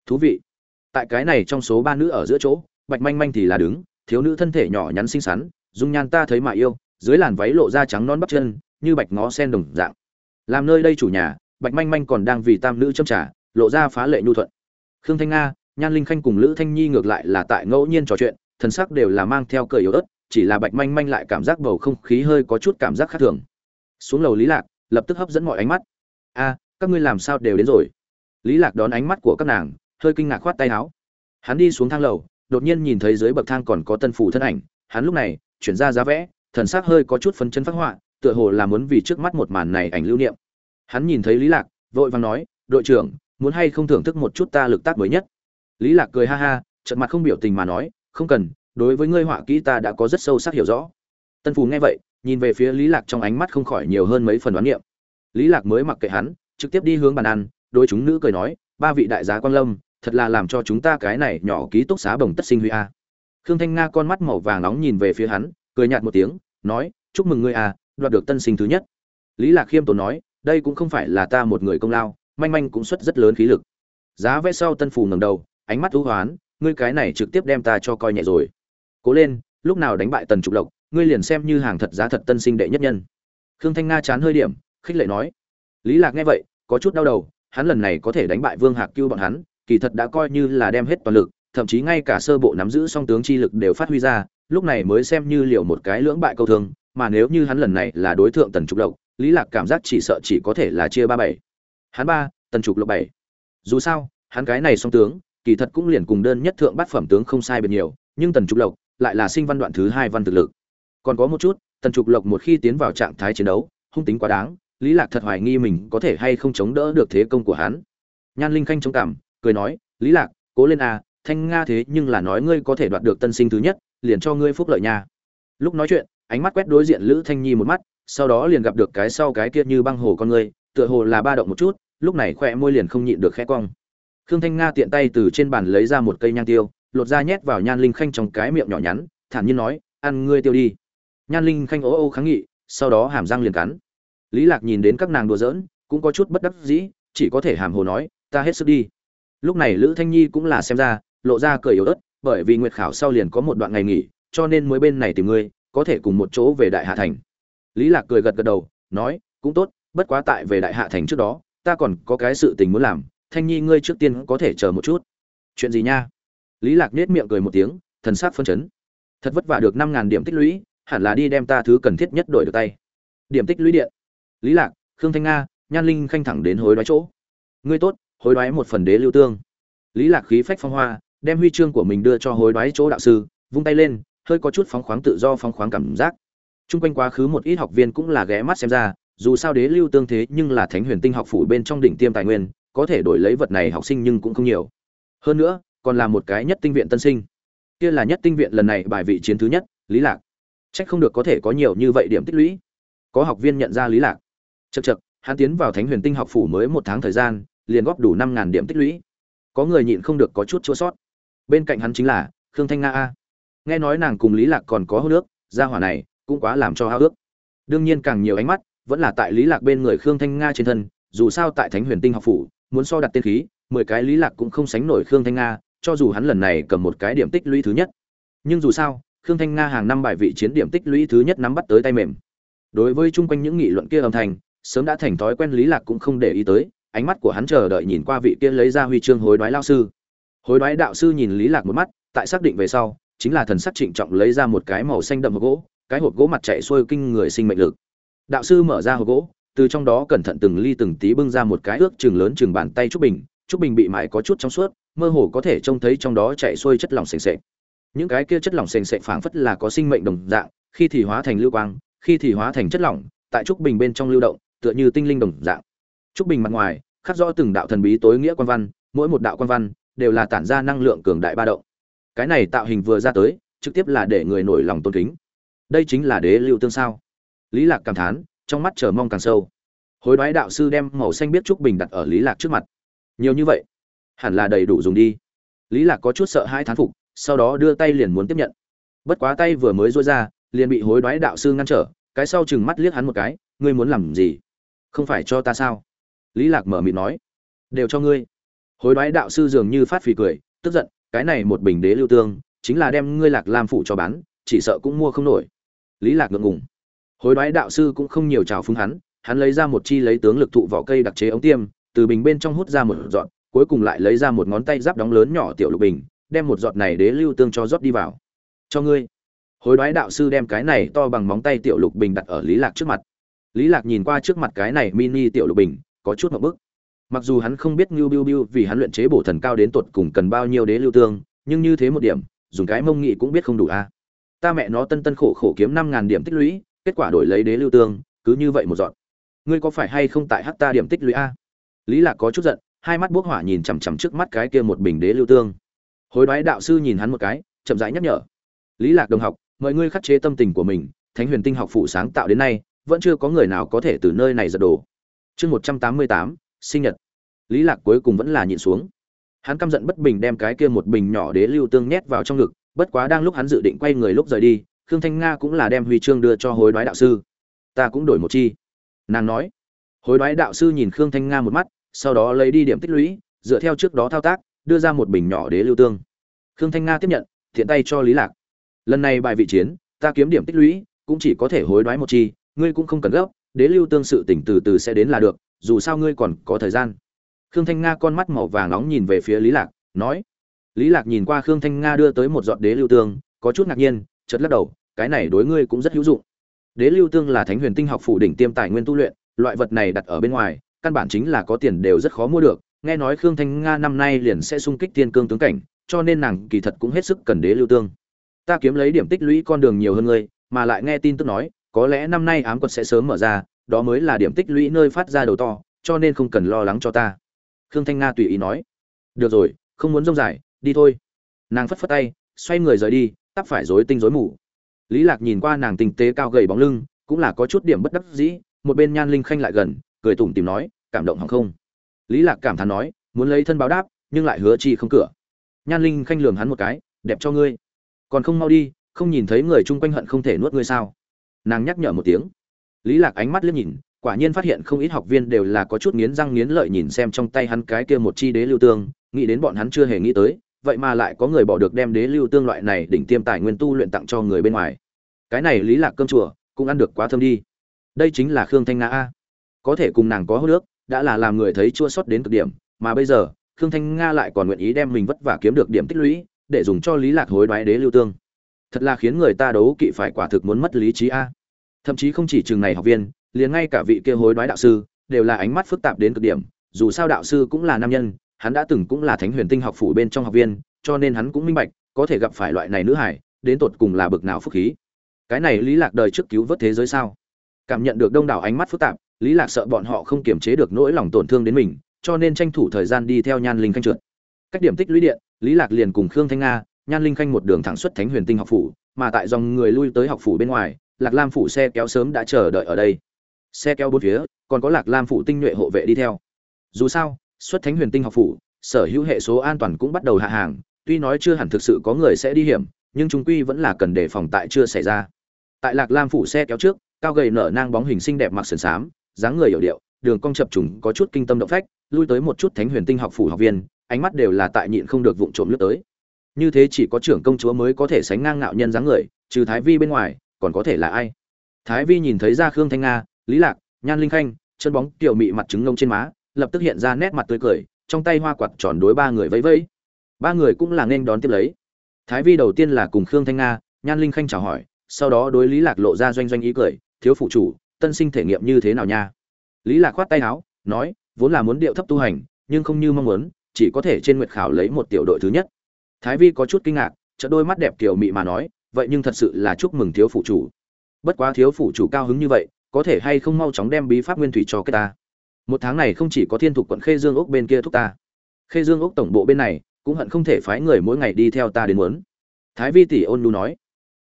thú vị. Tại cái này trong số ba nữ ở giữa chỗ, Bạch Manh Manh thì là đứng, thiếu nữ thân thể nhỏ nhắn xinh xắn dung nhan ta thấy mà yêu, dưới làn váy lộ ra trắng non bắp chân, như bạch ngó sen đồng dạng. Làm nơi đây chủ nhà, bạch manh manh còn đang vì tam nữ châm trả, lộ ra phá lệ nhu thuận. Khương thanh nga, nhan linh khanh cùng lữ thanh nhi ngược lại là tại ngẫu nhiên trò chuyện, thần sắc đều là mang theo cười yếu ớt, chỉ là bạch manh manh lại cảm giác bầu không khí hơi có chút cảm giác khác thường. Xuống lầu lý lạc, lập tức hấp dẫn mọi ánh mắt. A, các ngươi làm sao đều đến rồi? Lý lạc đón ánh mắt của các nàng, hơi kinh ngạc khoát tay áo. Hắn đi xuống thang lầu, đột nhiên nhìn thấy dưới bậc thang còn có tân phủ thân ảnh. Hắn lúc này chuyển ra giá vẽ, thần sắc hơi có chút phấn chân phát họa, tựa hồ là muốn vì trước mắt một màn này ảnh lưu niệm. Hắn nhìn thấy lý lạc, vội vàng nói, đội trưởng, muốn hay không thưởng thức một chút ta lực tác mới nhất? Lý lạc cười ha ha trận mặt không biểu tình mà nói, không cần, đối với ngươi họa kỹ ta đã có rất sâu sắc hiểu rõ. Tân phù nghe vậy, nhìn về phía lý lạc trong ánh mắt không khỏi nhiều hơn mấy phần đoán niệm. Lý lạc mới mặc kệ hắn, trực tiếp đi hướng bàn ăn, đối chúng nữ cười nói, ba vị đại giá quan lâm, thật là làm cho chúng ta cái này nhỏ ký túc xá bồng tất sinh huy a khương thanh nga con mắt màu vàng nóng nhìn về phía hắn cười nhạt một tiếng nói chúc mừng ngươi à, đoạt được tân sinh thứ nhất. Lý lạc khiêm tốn nói đây cũng không phải là ta một người công lao manh manh cũng xuất rất lớn khí lực. Giá vẽ sau tân phù ngẩng đầu ánh mắt thú hoán ngươi cái này trực tiếp đem ta cho coi nhẹ rồi. Cố lên lúc nào đánh bại tần trục lộc ngươi liền xem như hàng thật giá thật tân sinh đệ nhất nhân. Khương thanh nga chán hơi điểm khích lệ nói. Lý lạc nghe vậy có chút đau đầu hắn lần này có thể đánh bại vương hạc cưu bọn hắn kỳ thật đã coi như là đem hết toàn lực, thậm chí ngay cả sơ bộ nắm giữ song tướng chi lực đều phát huy ra, lúc này mới xem như liệu một cái lưỡng bại câu thương, mà nếu như hắn lần này là đối tượng Tần Trục Lộc, Lý Lạc cảm giác chỉ sợ chỉ có thể là chia ba bảy. Hắn ba, Tần Trục Lộc bảy. Dù sao, hắn cái này song tướng kỳ thật cũng liền cùng đơn nhất thượng bát phẩm tướng không sai biệt nhiều nhưng tần trục lộc lại là sinh văn đoạn thứ hai văn thực lực còn có một chút tần trục lộc một khi tiến vào trạng thái chiến đấu hung tính quá đáng lý lạc thật hoài nghi mình có thể hay không chống đỡ được thế công của hắn nhan linh khanh chống cảm cười nói lý lạc cố lên a thanh nga thế nhưng là nói ngươi có thể đoạt được tân sinh thứ nhất, liền cho ngươi phúc lợi nha. Lúc nói chuyện, ánh mắt quét đối diện lữ thanh nhi một mắt, sau đó liền gặp được cái sau cái kia như băng hồ con ngươi, tựa hồ là ba động một chút, lúc này khoe môi liền không nhịn được khẽ cong. Khương thanh nga tiện tay từ trên bàn lấy ra một cây nhang tiêu, lột ra nhét vào nhan linh khanh trong cái miệng nhỏ nhắn, thản nhiên nói, ăn ngươi tiêu đi. Nhan linh khanh ố ô kháng nghị, sau đó hàm răng liền cắn. Lý lạc nhìn đến các nàng đùa giỡn, cũng có chút bất đắc dĩ, chỉ có thể hàm hồ nói, ta hết sức đi. Lúc này lữ thanh nhi cũng là xem ra lộ ra cười yếu ớt, bởi vì nguyệt khảo sau liền có một đoạn ngày nghỉ, cho nên mới bên này tìm ngươi, có thể cùng một chỗ về đại hạ thành. Lý lạc cười gật gật đầu, nói, cũng tốt, bất quá tại về đại hạ thành trước đó, ta còn có cái sự tình muốn làm, thanh nhi ngươi trước tiên có thể chờ một chút. Chuyện gì nha? Lý lạc nết miệng cười một tiếng, thần sắc phân chấn. Thật vất vả được năm ngàn điểm tích lũy, hẳn là đi đem ta thứ cần thiết nhất đổi được tay. Điểm tích lũy điện. Lý lạc, khương thanh nga, nhan linh khanh thẳng đến hối đoái chỗ. Ngươi tốt, hối đoái một phần đế lưu tương. Lý lạc khí phách phong hoa đem huy chương của mình đưa cho hối đoái chỗ đạo sư, vung tay lên, hơi có chút phóng khoáng tự do phóng khoáng cảm giác. Chung quanh quá khứ một ít học viên cũng là ghé mắt xem ra, dù sao đế lưu tương thế nhưng là thánh huyền tinh học phủ bên trong đỉnh tiêm tài nguyên, có thể đổi lấy vật này học sinh nhưng cũng không nhiều. Hơn nữa, còn là một cái nhất tinh viện tân sinh. Kia là nhất tinh viện lần này bài vị chiến thứ nhất, lý lạc. Trách không được có thể có nhiều như vậy điểm tích lũy. Có học viên nhận ra lý lạc. Chật chật hắn tiến vào thánh huyền tinh học phủ mới một tháng thời gian, liền góp đủ năm ngàn điểm tích lũy. Có người nhịn không được có chút chua sót bên cạnh hắn chính là khương thanh nga a. Nghe nói nàng cùng lý lạc còn có hô nước gia hỏa này cũng quá làm cho hao ước. Đương nhiên càng nhiều ánh mắt vẫn là tại lý lạc bên người khương thanh nga trên thân, dù sao tại thánh huyền tinh học phủ, muốn so đặt tiên khí, mười cái lý lạc cũng không sánh nổi khương thanh nga, cho dù hắn lần này cầm một cái điểm tích lũy thứ nhất. Nhưng dù sao, khương thanh nga hàng năm bài vị chiến điểm tích lũy thứ nhất nắm bắt tới tay mềm. Đối với chung quanh những nghị luận kia âm thanh, sớm đã thành thói quen lý lạc cũng không để ý tới, ánh mắt của hắn chờ đợi nhìn qua vị kia lấy ra huy chương hối đoái lao sư hối đoái đạo sư nhìn lý lạc một mắt, tại xác định về sau, chính là thần sắc trịnh trọng lấy ra một cái màu xanh đậm hộp gỗ, cái hộp gỗ mặt chạy xuôi kinh người sinh mệnh lực. Đạo sư mở ra hộp gỗ, từ trong đó cẩn thận từng ly từng tí bưng ra một cái ước chừng lớn chừng bàn tay trúc bình trúc bình bị mài có chút trong suốt, mơ hồ có thể trông thấy trong đó chạy xuôi chất lỏng sền sệt. Những cái kia chất lỏng sền sệt phảng phất là có sinh mệnh đồng dạng, khi thì hóa thành lưu quang, khi thì hóa thành chất lỏng, tại trúc bình bên trong lưu động, tựa như tinh linh đồng dạng. Trúc bình mặt ngoài, khắc rõ từng đạo thần bí tối nghĩa quan văn, mỗi một đạo quan văn đều là tản ra năng lượng cường đại ba động. Cái này tạo hình vừa ra tới, trực tiếp là để người nổi lòng tôn kính. Đây chính là đế lưu tương sao? Lý lạc cảm thán, trong mắt chờ mong càng sâu. Hối đoái đạo sư đem màu xanh biết trúc bình đặt ở lý lạc trước mặt. Nhiều như vậy, hẳn là đầy đủ dùng đi. Lý lạc có chút sợ hãi thán phục, sau đó đưa tay liền muốn tiếp nhận. Bất quá tay vừa mới duỗi ra, liền bị hối đoái đạo sư ngăn trở, cái sau chừng mắt liếc hắn một cái, ngươi muốn làm gì? Không phải cho ta sao? Lý lạc mở miệng nói, đều cho ngươi hối đoái đạo sư dường như phát phì cười, tức giận, cái này một bình đế lưu tương, chính là đem ngươi lạc lam phủ cho bán, chỉ sợ cũng mua không nổi. Lý lạc ngượng ngùng. Hối đoái đạo sư cũng không nhiều trào phúng hắn hắn lấy ra một chi lấy tướng lực thụ vỏ cây đặc chế ống tiêm, từ bình bên trong hút ra một giọt, cuối cùng lại lấy ra một ngón tay giáp đóng lớn nhỏ tiểu lục bình, đem một giọt này đế lưu tương cho rót đi vào. Cho ngươi. Hối đoái đạo sư đem cái này to bằng móng tay tiểu lục bình đặt ở lý lạc trước mặt. Lý lạc nhìn qua trước mặt cái này mini tiểu lục bình, có chút một bức mặc dù hắn không biết ngưu biu biu vì hắn luyện chế bổ thần cao đến tột cùng cần bao nhiêu đế lưu tương, nhưng như thế một điểm, dùng cái mông nghị cũng biết không đủ a. Ta mẹ nó tân tân khổ khổ kiếm năm ngàn điểm tích lũy, kết quả đổi lấy đế lưu tương, cứ như vậy một dọn. Ngươi có phải hay không tại hắc ta điểm tích lũy a? Lý lạc có chút giận, hai mắt bốc hỏa nhìn chằm chằm trước mắt cái kia một bình đế lưu tương. Hối đoái đạo sư nhìn hắn một cái, chậm rãi nhắc nhở. Lý lạc đồng học, mọi ngươi khắc chế tâm tình của mình, thánh huyền tinh học phụ sáng tạo đến nay, vẫn chưa có người nào có thể từ nơi này giật đồ chương một trăm tám mươi tám sinh nhật. Lý lạc cuối cùng vẫn là nhịn xuống. Hắn căm giận bất bình đem cái kia một bình nhỏ đế lưu tương nhét vào trong ngực, bất quá đang lúc hắn dự định quay người lúc rời đi, khương thanh nga cũng là đem huy chương đưa cho hối đoái đạo sư. Ta cũng đổi một chi. Nàng nói. Hối đoái đạo sư nhìn khương thanh nga một mắt, sau đó lấy đi điểm tích lũy, dựa theo trước đó thao tác, đưa ra một bình nhỏ đế lưu tương. Khương thanh nga tiếp nhận, thiện tay cho lý lạc. Lần này bài vị chiến, ta kiếm điểm tích lũy, cũng chỉ có thể hối đoái một chi, ngươi cũng không cần gấp đế lưu tương sự tỉnh từ từ sẽ đến là được, dù sao ngươi còn có thời gian. Khương thanh nga con mắt màu vàng nóng nhìn về phía lý lạc, nói. Lý lạc nhìn qua khương thanh nga đưa tới một giọt đế lưu tương, có chút ngạc nhiên, chợt lắc đầu, cái này đối ngươi cũng rất hữu dụng. Đế lưu tương là thánh huyền tinh học phủ đỉnh tiêm tài nguyên tu luyện, loại vật này đặt ở bên ngoài, căn bản chính là có tiền đều rất khó mua được. Nghe nói khương thanh nga năm nay liền sẽ sung kích thiên cương tướng cảnh, cho nên nàng kỳ thật cũng hết sức cần đế lưu tương. Ta kiếm lấy điểm tích lũy con đường nhiều hơn ngươi, mà lại nghe tin tức nói có lẽ năm nay ám quật sẽ sớm mở ra, đó mới là điểm tích lũy nơi phát ra đầu to, cho nên không cần lo lắng cho ta. Khương thanh nga tùy ý nói. Được rồi, không muốn rông dài, đi thôi. Nàng phất phất tay, xoay người rời đi, tắp phải rối tinh rối mù. Lý lạc nhìn qua nàng tinh tế cao gầy bóng lưng, cũng là có chút điểm bất đắc dĩ, một bên nhan linh khanh lại gần, cười tủm tìm nói, cảm động hỏng không? Lý lạc cảm thán nói, muốn lấy thân báo đáp, nhưng lại hứa chi không cửa. Nhan linh khanh lườm hắn một cái, đẹp cho ngươi. Còn không mau đi, không nhìn thấy người chung quanh hận không thể nuốt ngươi sao? Nàng nhắc nhở một tiếng. Lý lạc ánh mắt liếc nhìn, quả nhiên phát hiện không ít học viên đều là có chút nghiến răng nghiến lợi nhìn xem trong tay hắn cái kia một chi đế lưu tương, nghĩ đến bọn hắn chưa hề nghĩ tới, vậy mà lại có người bỏ được đem đế lưu tương loại này đỉnh tiêm tài nguyên tu luyện tặng cho người bên ngoài. Cái này lý lạc cơm chùa, cũng ăn được quá thơm đi. Đây chính là khương thanh nga a. Có thể cùng nàng có hô nước, đã là làm người thấy chua xót đến cực điểm, mà bây giờ, khương thanh nga lại còn nguyện ý đem mình vất vả kiếm được điểm tích lũy, để dùng cho lý lạc hối đoái đế lưu tương thật là khiến người ta đấu kỵ phải quả thực muốn mất lý trí a. Thậm chí không chỉ trường này học viên, liền ngay cả vị kia hối đoái đạo sư, đều là ánh mắt phức tạp đến cực điểm. Dù sao đạo sư cũng là nam nhân, hắn đã từng cũng là thánh huyền tinh học phủ bên trong học viên, cho nên hắn cũng minh bạch, có thể gặp phải loại này nữ hải đến tột cùng là bực nào phúc khí. Cái này lý lạc đời trước cứu vớt thế giới sao? Cảm nhận được đông đảo ánh mắt phức tạp, lý lạc sợ bọn họ không kiềm chế được nỗi lòng tổn thương đến mình, cho nên tranh thủ thời gian đi theo nhan linh khanh trượt. Cách điểm tích lũy điện, lý lạc liền cùng khương thanh nga nhan linh khanh một đường thẳng xuất thánh huyền tinh học phủ, mà tại dòng người lui tới học phủ bên ngoài, lạc lam phủ xe kéo sớm đã chờ đợi ở đây. Xe kéo bốn phía, còn có lạc lam phủ tinh nhuệ hộ vệ đi theo. Dù sao, xuất thánh huyền tinh học phủ, sở hữu hệ số an toàn cũng bắt đầu hạ hàng, tuy nói chưa hẳn thực sự có người sẽ đi hiểm, nhưng chúng quy vẫn là cần đề phòng tại chưa xảy ra. Tại lạc lam phủ xe kéo trước, cao gầy nở nang bóng hình xinh đẹp mặc sườn xám, dáng người hiểu điệu, đường cong chập trùng, có chút kinh tâm động phách, lui tới một chút thánh huyền tinh học phủ học viên, ánh mắt đều là tại nhịn không được vụng trộm lướt tới như thế chỉ có trưởng công chúa mới có thể sánh ngang ngạo nhân dáng người, trừ thái vi bên ngoài, còn có thể là ai? Thái vi nhìn thấy ra khương thanh nga, lý lạc, nhan linh khanh, chân bóng, tiểu mị mặt trứng ngông trên má, lập tức hiện ra nét mặt tươi cười, trong tay hoa quạt tròn đối ba người vẫy vẫy. Ba người cũng là nên đón tiếp lấy. Thái vi đầu tiên là cùng khương thanh nga, nhan linh khanh chào hỏi, sau đó đối lý lạc lộ ra doanh doanh ý cười, thiếu phụ chủ, tân sinh thể nghiệm như thế nào nha? Lý lạc khoát tay áo, nói, vốn là muốn điệu thấp tu hành, nhưng không như mong muốn, chỉ có thể trên nguyệt khảo lấy một tiểu đội thứ nhất thái vi có chút kinh ngạc, chợt đôi mắt đẹp kiểu mị mà nói, vậy nhưng thật sự là chúc mừng thiếu phụ chủ. Bất quá thiếu phụ chủ cao hứng như vậy, có thể hay không mau chóng đem bí pháp nguyên thủy cho cái ta? Một tháng này không chỉ có thiên thục quận khê dương ốc bên kia thúc ta. Khê dương ốc tổng bộ bên này cũng hận không thể phái người mỗi ngày đi theo ta đến muốn. Thái vi tỷ ôn nhu nói.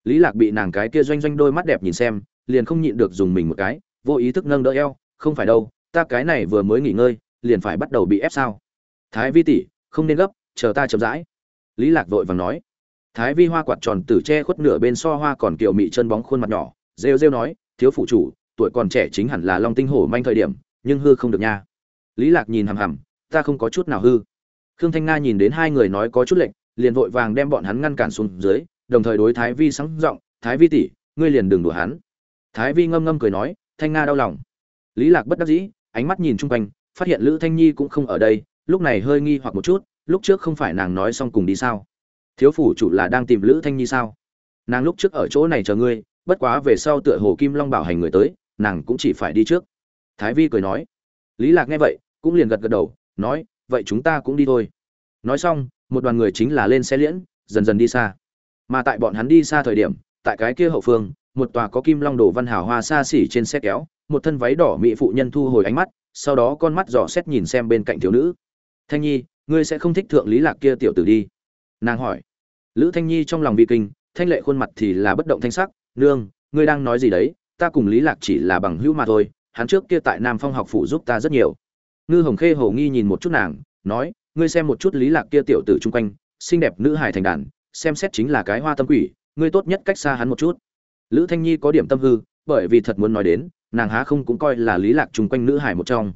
Lý lạc bị nàng cái kia doanh doanh đôi mắt đẹp nhìn xem, liền không nhịn được dùng mình một cái, vô ý thức nâng đỡ eo, không phải đâu, ta cái này vừa mới nghỉ ngơi, liền phải bắt đầu bị ép sao? Thái vi tỷ không nên gấp, chờ ta chậm rãi lý lạc vội vàng nói. Thái vi hoa quạt tròn tử che khuất nửa bên so hoa còn kiều mị chân bóng khuôn mặt nhỏ, rêu rêu nói, thiếu phụ chủ, tuổi còn trẻ chính hẳn là long tinh hổ manh thời điểm, nhưng hư không được nha. Lý lạc nhìn hằm hằm, ta không có chút nào hư. Khương thanh nga nhìn đến hai người nói có chút lệnh liền vội vàng đem bọn hắn ngăn cản xuống dưới, đồng thời đối thái vi sáng giọng, thái vi tỷ, ngươi liền đừng đùa hắn. Thái vi ngâm ngâm cười nói, thanh nga đau lòng. Lý lạc bất đắc dĩ, ánh mắt nhìn chung quanh, phát hiện lữ thanh nhi cũng không ở đây, lúc này hơi nghi hoặc một chút lúc trước không phải nàng nói xong cùng đi sao? Thiếu phủ chủ là đang tìm lữ thanh nhi sao? Nàng lúc trước ở chỗ này chờ ngươi, bất quá về sau tựa hồ kim long bảo hành người tới, nàng cũng chỉ phải đi trước. Thái vi cười nói. Lý lạc nghe vậy, cũng liền gật gật đầu, nói, vậy chúng ta cũng đi thôi. Nói xong, một đoàn người chính là lên xe liễn, dần dần đi xa. Mà tại bọn hắn đi xa thời điểm, tại cái kia hậu phương, một tòa có kim long đồ văn hào hoa xa xỉ trên xe kéo, một thân váy đỏ mỹ phụ nhân thu hồi ánh mắt, sau đó con mắt dò xét nhìn xem bên cạnh thiếu nữ. Thanh nhi ngươi sẽ không thích thượng lý lạc kia tiểu tử đi. Nàng hỏi. Lữ thanh nhi trong lòng bị kinh, thanh lệ khuôn mặt thì là bất động thanh sắc. Nương, ngươi đang nói gì đấy? Ta cùng lý lạc chỉ là bằng hữu mà thôi, hắn trước kia tại nam phong học phủ giúp ta rất nhiều. Ngư hồng khê hồ nghi nhìn một chút nàng, nói, ngươi xem một chút lý lạc kia tiểu tử chung quanh, xinh đẹp nữ hài thành đàn, xem xét chính là cái hoa tâm quỷ, ngươi tốt nhất cách xa hắn một chút. Lữ thanh nhi có điểm tâm hư, bởi vì thật muốn nói đến, nàng há không cũng coi là lý lạc chung quanh nữ hải một trong.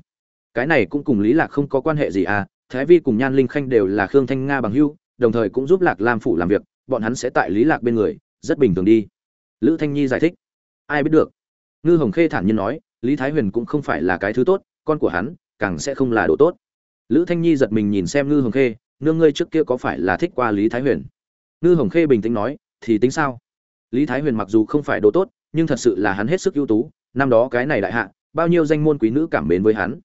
Cái này cũng cùng lý lạc không có quan hệ gì à thái vi cùng nhan linh khanh đều là khương thanh nga bằng hưu đồng thời cũng giúp lạc lam phủ làm việc, bọn hắn sẽ tại lý lạc bên người, rất bình thường đi. Lữ thanh nhi giải thích. Ai biết được? Ngư hồng khê thản nhiên nói, lý thái huyền cũng không phải là cái thứ tốt, con của hắn, càng sẽ không là đồ tốt. Lữ thanh nhi giật mình nhìn xem ngư hồng khê, nương ngươi trước kia có phải là thích qua lý thái huyền? Ngư hồng khê bình tĩnh nói, thì tính sao? Lý thái huyền mặc dù không phải đồ tốt, nhưng thật sự là hắn hết sức ưu tú, năm đó cái này đại hạ, bao nhiêu danh môn quý nữ cảm mến với hắn.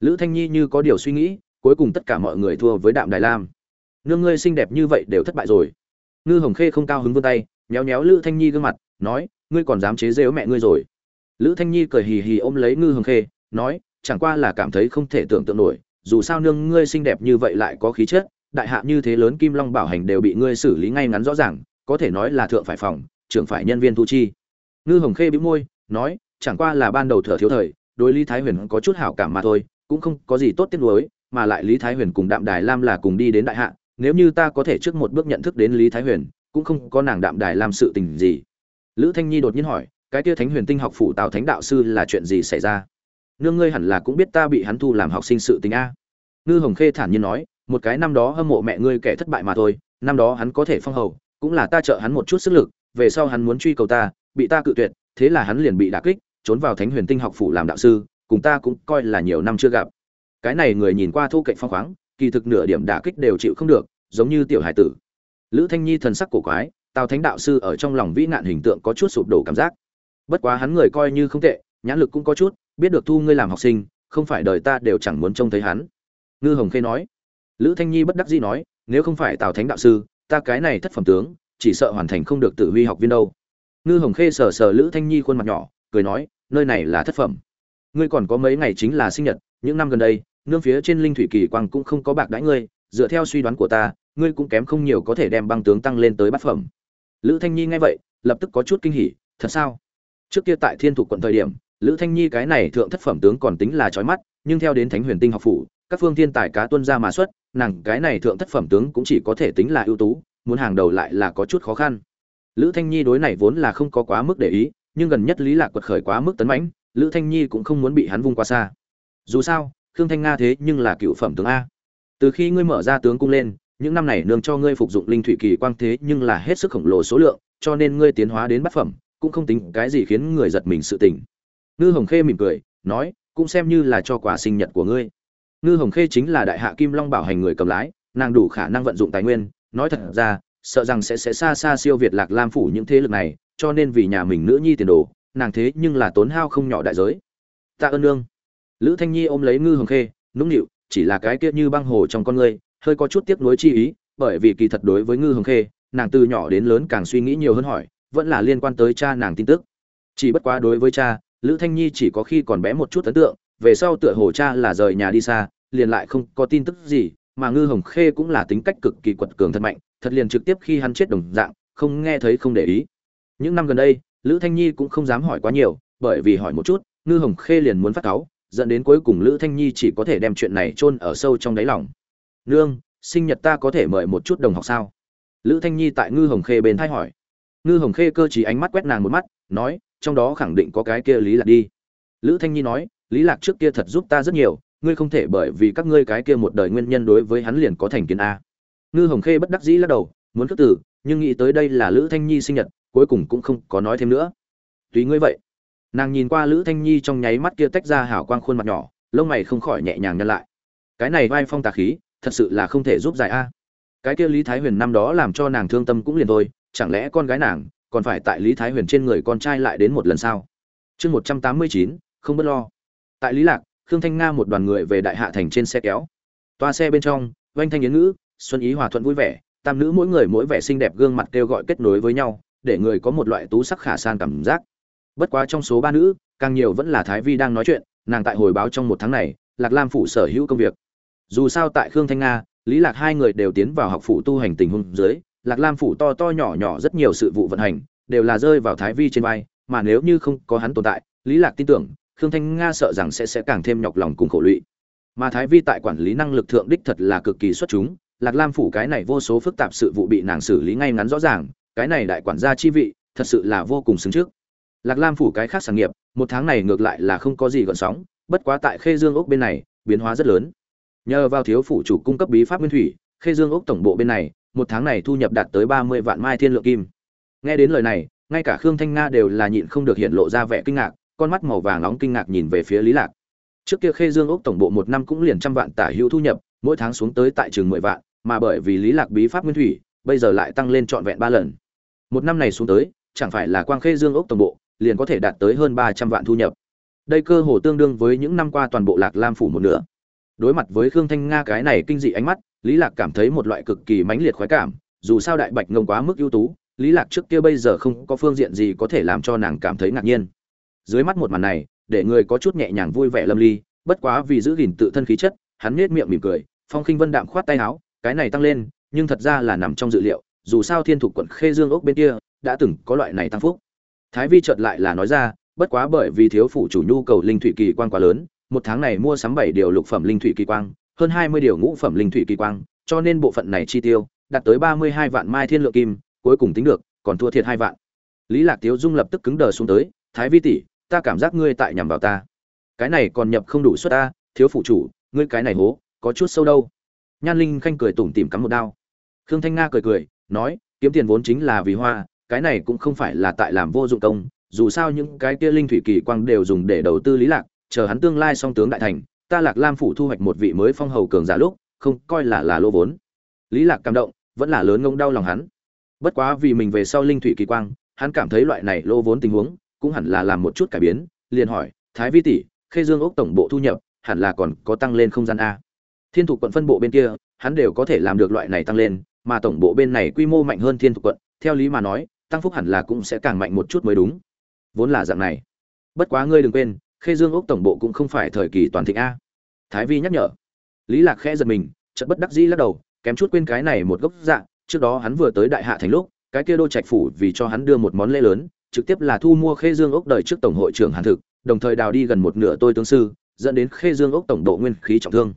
Lữ thanh nhi như có điều suy nghĩ cuối cùng tất cả mọi người thua với đạm đài lam. Nương ngươi xinh đẹp như vậy đều thất bại rồi. Ngư hồng khê không cao hứng vươn tay nhéo nhéo lữ thanh nhi gương mặt, nói, ngươi còn dám chế giễu mẹ ngươi rồi. Lữ thanh nhi cười hì hì ôm lấy ngư hồng khê, nói, chẳng qua là cảm thấy không thể tưởng tượng nổi, dù sao nương ngươi xinh đẹp như vậy lại có khí chất, đại hạ như thế lớn kim long bảo hành đều bị ngươi xử lý ngay ngắn rõ ràng, có thể nói là thượng phải phòng, trưởng phải nhân viên thu chi. Ngư hồng khê bĩu môi, nói, chẳng qua là ban đầu thừa thiếu thời, đối lý thái huyền có chút hảo cảm mà thôi, cũng không có gì tốt tiếc nuối mà lại lý thái huyền cùng đạm đài lam là cùng đi đến đại hạ, nếu như ta có thể trước một bước nhận thức đến lý thái huyền, cũng không có nàng đạm đài lam sự tình gì. Lữ thanh nhi đột nhiên hỏi, cái tia thánh huyền tinh học phủ tào thánh đạo sư là chuyện gì xảy ra? Nương ngươi hẳn là cũng biết ta bị hắn thu làm học sinh sự tình a. Ngư hồng khê thản nhiên nói, một cái năm đó hâm mộ mẹ ngươi kẻ thất bại mà thôi, năm đó hắn có thể phong hầu, cũng là ta trợ hắn một chút sức lực, về sau hắn muốn truy cầu ta, bị ta cự tuyệt, thế là hắn liền bị đả kích, trốn vào thánh huyền tinh học phủ làm đạo sư, cùng ta cũng coi là nhiều năm chưa gặp cái này người nhìn qua thu cạnh phong khoáng, kỳ thực nửa điểm đả kích đều chịu không được, giống như tiểu hải tử. Lữ thanh nhi thần sắc cổ quái, tào thánh đạo sư ở trong lòng vĩ nạn hình tượng có chút sụp đổ cảm giác. Bất quá hắn người coi như không tệ, nhãn lực cũng có chút, biết được thu ngươi làm học sinh, không phải đời ta đều chẳng muốn trông thấy hắn. Ngư hồng khê nói. Lữ thanh nhi bất đắc dĩ nói, nếu không phải tào thánh đạo sư, ta cái này thất phẩm tướng, chỉ sợ hoàn thành không được tự huy học viên đâu. Ngư hồng khê sờ sờ lữ thanh nhi khuôn mặt nhỏ, cười nói, nơi này là thất phẩm. Ngươi còn có mấy ngày chính là sinh nhật, những năm gần đây nương phía trên linh thủy kỳ quang cũng không có bạc đãi ngươi, dựa theo suy đoán của ta, ngươi cũng kém không nhiều có thể đem băng tướng tăng lên tới bát phẩm. Lữ thanh nhi nghe vậy, lập tức có chút kinh hỉ, thật sao? Trước kia tại thiên thủ quận thời điểm, lữ thanh nhi cái này thượng thất phẩm tướng còn tính là chói mắt, nhưng theo đến thánh huyền tinh học phủ, các phương thiên tài cá tuân ra mà xuất, nàng cái này thượng thất phẩm tướng cũng chỉ có thể tính là ưu tú, muốn hàng đầu lại là có chút khó khăn. Lữ thanh nhi đối này vốn là không có quá mức để ý, nhưng gần nhất lý lạc quật khởi quá mức tấn mãnh, lữ thanh nhi cũng không muốn bị hắn vung qua xa. Dù sao khương thanh nga thế nhưng là cựu phẩm tướng a. Từ khi ngươi mở ra tướng cung lên, những năm này nương cho ngươi phục dụng linh thủy kỳ quang thế nhưng là hết sức khổng lồ số lượng, cho nên ngươi tiến hóa đến bát phẩm, cũng không tính cái gì khiến người giật mình sự tỉnh. ngư hồng khê mỉm cười, nói, cũng xem như là cho quà sinh nhật của ngươi. Ngư hồng khê chính là đại hạ kim long bảo hành người cầm lái, nàng đủ khả năng vận dụng tài nguyên, nói thật ra, sợ rằng sẽ sẽ xa xa siêu việt lạc lam phủ những thế lực này, cho nên vì nhà mình nữ nhi tiền đồ, nàng thế nhưng là tốn hao không nhỏ đại giới. Tạ ơn nương lữ thanh nhi ôm lấy ngư hồng khê, nũng nịu, chỉ là cái kia như băng hồ trong con ngươi, hơi có chút tiếc nuối chi ý, bởi vì kỳ thật đối với ngư hồng khê, nàng từ nhỏ đến lớn càng suy nghĩ nhiều hơn hỏi, vẫn là liên quan tới cha nàng tin tức. Chỉ bất quá đối với cha, lữ thanh nhi chỉ có khi còn bé một chút ấn tượng, về sau tựa hồ cha là rời nhà đi xa, liền lại không có tin tức gì, mà ngư hồng khê cũng là tính cách cực kỳ quật cường thật mạnh, thật liền trực tiếp khi hắn chết đồng dạng, không nghe thấy không để ý. Những năm gần đây, lữ thanh nhi cũng không dám hỏi quá nhiều, bởi vì hỏi một chút, ngư hồng khê liền muốn phát cáu dẫn đến cuối cùng lữ thanh nhi chỉ có thể đem chuyện này chôn ở sâu trong đáy lòng. Nương, sinh nhật ta có thể mời một chút đồng học sao? Lữ thanh nhi tại ngư hồng khê bên thay hỏi. Ngư hồng khê cơ chí ánh mắt quét nàng một mắt, nói, trong đó khẳng định có cái kia lý lạc đi. Lữ thanh nhi nói, lý lạc trước kia thật giúp ta rất nhiều, ngươi không thể bởi vì các ngươi cái kia một đời nguyên nhân đối với hắn liền có thành kiến a. Ngư hồng khê bất đắc dĩ lắc đầu, muốn khước tử nhưng nghĩ tới đây là lữ thanh nhi sinh nhật, cuối cùng cũng không có nói thêm nữa. Tùy ngươi vậy nàng nhìn qua lữ thanh nhi trong nháy mắt kia tách ra hảo quang khuôn mặt nhỏ, lông mày không khỏi nhẹ nhàng nhăn lại. Cái này vai phong tà khí, thật sự là không thể giúp giải a. Cái kia lý thái huyền năm đó làm cho nàng thương tâm cũng liền thôi, chẳng lẽ con gái nàng còn phải tại lý thái huyền trên người con trai lại đến một lần sao? Chương một trăm tám mươi chín, không bất lo. Tại lý lạc, khương thanh nga một đoàn người về đại hạ thành trên xe kéo. Toa xe bên trong oanh thanh yến ngữ, xuân ý hòa thuận vui vẻ, tam nữ mỗi người mỗi vẻ xinh đẹp gương mặt kêu gọi kết nối với nhau, để người có một loại tú sắc khả san cảm giác bất quá trong số ba nữ, càng nhiều vẫn là thái vi đang nói chuyện, nàng tại hồi báo trong một tháng này, lạc lam phủ sở hữu công việc. Dù sao tại khương thanh nga, lý lạc hai người đều tiến vào học phủ tu hành tình huống dưới, lạc lam phủ to to nhỏ nhỏ rất nhiều sự vụ vận hành, đều là rơi vào thái vi trên vai, mà nếu như không có hắn tồn tại, lý lạc tin tưởng, khương thanh nga sợ rằng sẽ sẽ càng thêm nhọc lòng cùng khổ lụy. Mà thái vi tại quản lý năng lực thượng đích thật là cực kỳ xuất chúng, lạc lam phủ cái này vô số phức tạp sự vụ bị nàng xử lý ngay ngắn rõ ràng, cái này đại quản gia chi vị, thật sự là vô cùng xứng trước lạc lam phủ cái khác sản nghiệp, một tháng này ngược lại là không có gì gợn sóng, bất quá tại khê dương ốc bên này, biến hóa rất lớn. Nhờ vào thiếu phủ chủ cung cấp bí pháp nguyên thủy, khê dương ốc tổng bộ bên này, một tháng này thu nhập đạt tới ba mươi vạn mai thiên lượng kim. Nghe đến lời này, ngay cả khương thanh nga đều là nhịn không được hiện lộ ra vẻ kinh ngạc, con mắt màu vàng nóng kinh ngạc nhìn về phía lý lạc. Trước kia khê dương ốc tổng bộ một năm cũng liền trăm vạn tả hữu thu nhập, mỗi tháng xuống tới tại trường mười vạn, mà bởi vì lý lạc bí pháp nguyên thủy, bây giờ lại tăng lên trọn vẹn ba lần. Một năm này xuống tới, chẳng phải là quang khê dương ốc tổng bộ liền có thể đạt tới hơn ba trăm vạn thu nhập. Đây cơ hồ tương đương với những năm qua toàn bộ lạc lam phủ một nửa. Đối mặt với khương thanh nga cái này kinh dị ánh mắt, lý lạc cảm thấy một loại cực kỳ mãnh liệt khoái cảm, dù sao đại bạch ngông quá mức ưu tú, lý lạc trước kia bây giờ không có phương diện gì có thể làm cho nàng cảm thấy ngạc nhiên. Dưới mắt một màn này, để người có chút nhẹ nhàng vui vẻ lâm ly, bất quá vì giữ gìn tự thân khí chất, hắn nết miệng mỉm cười, phong khinh vân đạm khoát tay áo, cái này tăng lên, nhưng thật ra là nằm trong dự liệu, dù sao thiên thục quận khê dương ốc bên kia, đã từng có loại này tăng phúc thái vi chợt lại là nói ra, bất quá bởi vì thiếu phụ chủ nhu cầu linh thủy kỳ quan quá lớn, một tháng này mua sắm bảy điều lục phẩm linh thủy kỳ quang, hơn hai mươi điều ngũ phẩm linh thủy kỳ quang, cho nên bộ phận này chi tiêu đạt tới ba mươi hai vạn mai thiên lượng kim, cuối cùng tính được còn thua thiệt hai vạn. Lý lạc tiếu dung lập tức cứng đờ xuống tới, thái vi tỷ, ta cảm giác ngươi tại nhằm vào ta. Cái này còn nhập không đủ suất ta, thiếu phụ chủ, ngươi cái này hố, có chút sâu đâu. Nhan linh khanh cười tủm tỉm cắm một đao. Khương thanh nga cười cười, nói, kiếm tiền vốn chính là vì hoa cái này cũng không phải là tại làm vô dụng công, dù sao những cái kia linh thủy kỳ quang đều dùng để đầu tư lý lạc, chờ hắn tương lai song tướng đại thành, ta lạc lam phủ thu hoạch một vị mới phong hầu cường giả lúc, không, coi là là lô vốn. Lý lạc cảm động, vẫn là lớn ngông đau lòng hắn. Bất quá vì mình về sau linh thủy kỳ quang, hắn cảm thấy loại này lô vốn tình huống, cũng hẳn là làm một chút cải biến, liền hỏi, thái vi tỷ, khê dương ốc tổng bộ thu nhập, hẳn là còn có tăng lên không gian a? Thiên thủ quận phân bộ bên kia, hắn đều có thể làm được loại này tăng lên, mà tổng bộ bên này quy mô mạnh hơn thiên thủ quận, theo lý mà nói tăng phúc hẳn là cũng sẽ càng mạnh một chút mới đúng. Vốn là dạng này. Bất quá ngươi đừng quên, khê dương ốc tổng bộ cũng không phải thời kỳ toàn thịnh a. Thái vi nhắc nhở. Lý lạc khẽ giật mình, chợt bất đắc dĩ lắc đầu, kém chút quên cái này một gốc dạng trước đó hắn vừa tới đại hạ thành lúc, cái kia đô trạch phủ vì cho hắn đưa một món lễ lớn, trực tiếp là thu mua khê dương ốc đời trước tổng hội trưởng hàn thực, đồng thời đào đi gần một nửa tôi tướng sư, dẫn đến khê dương ốc tổng độ nguyên khí trọng thương.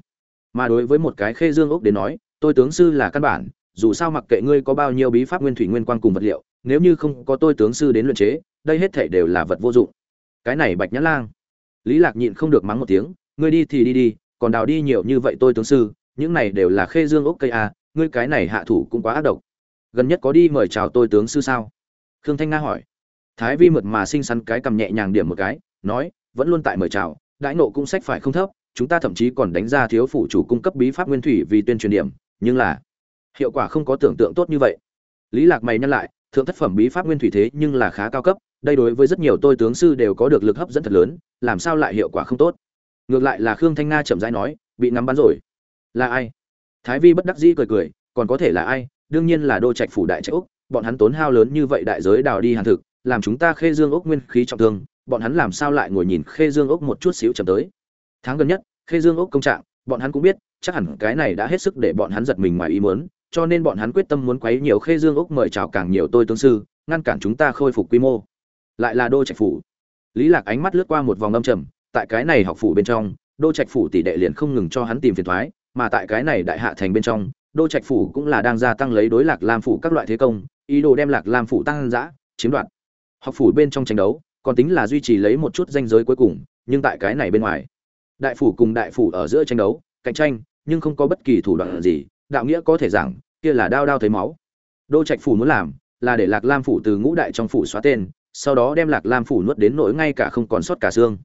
Mà đối với một cái khê dương ốc đến nói, tôi tướng sư là căn bản dù sao mặc kệ ngươi có bao nhiêu bí pháp nguyên thủy nguyên quang cùng vật liệu, nếu như không có tôi tướng sư đến luyện chế, đây hết thể đều là vật vô dụng. Cái này bạch nhã lang. Lý lạc nhịn không được mắng một tiếng, ngươi đi thì đi đi, còn đào đi nhiều như vậy tôi tướng sư, những này đều là khê dương ốc cây a ngươi cái này hạ thủ cũng quá ác độc. Gần nhất có đi mời chào tôi tướng sư sao? Khương thanh nga hỏi. Thái vi mượt mà xinh xắn cái cầm nhẹ nhàng điểm một cái, nói, vẫn luôn tại mời chào, đãi nộ cũng sách phải không thấp, chúng ta thậm chí còn đánh ra thiếu phủ chủ cung cấp bí pháp nguyên thủy vì tuyên truyền điểm, nhưng là hiệu quả không có tưởng tượng tốt như vậy. Lý lạc mày nhắc lại, thượng thất phẩm bí pháp nguyên thủy thế nhưng là khá cao cấp, đây đối với rất nhiều tôi tướng sư đều có được lực hấp dẫn thật lớn, làm sao lại hiệu quả không tốt? Ngược lại là khương thanh nga chậm rãi nói, bị ngắm bắn rồi. Là ai? Thái vi bất đắc dĩ cười cười, còn có thể là ai? Đương nhiên là đô trạch phủ đại trạch úc, bọn hắn tốn hao lớn như vậy đại giới đào đi hàn thực, làm chúng ta khê dương ốc nguyên khí trọng thương, bọn hắn làm sao lại ngồi nhìn khê dương ốc một chút xíu chậm tới? Tháng gần nhất, khê dương ốc công trạng, bọn hắn cũng biết, chắc hẳn cái này đã hết sức để bọn hắn giật mình ngoài ý muốn cho nên bọn hắn quyết tâm muốn quấy nhiều khê dương úc mời chào càng nhiều tôi tướng sư, ngăn cản chúng ta khôi phục quy mô. Lại là đô trạch phủ. Lý lạc ánh mắt lướt qua một vòng âm trầm, tại cái này học phủ bên trong, đô trạch phủ tỷ đệ liền không ngừng cho hắn tìm phiền toái mà tại cái này đại hạ thành bên trong, đô trạch phủ cũng là đang gia tăng lấy đối lạc lam phủ các loại thế công, ý đồ đem lạc lam phủ tăng dã, chiếm đoạt. Học phủ bên trong tranh đấu, còn tính là duy trì lấy một chút danh giới cuối cùng, nhưng tại cái này bên ngoài, đại phủ cùng đại phủ ở giữa tranh đấu, cạnh tranh, nhưng không có bất kỳ thủ đoạn gì đạo nghĩa có thể rằng kia là đao đao thấy máu. Đô trạch phủ muốn làm, là để lạc lam phủ từ ngũ đại trong phủ xóa tên, sau đó đem lạc lam phủ nuốt đến nỗi ngay cả không còn sót cả xương.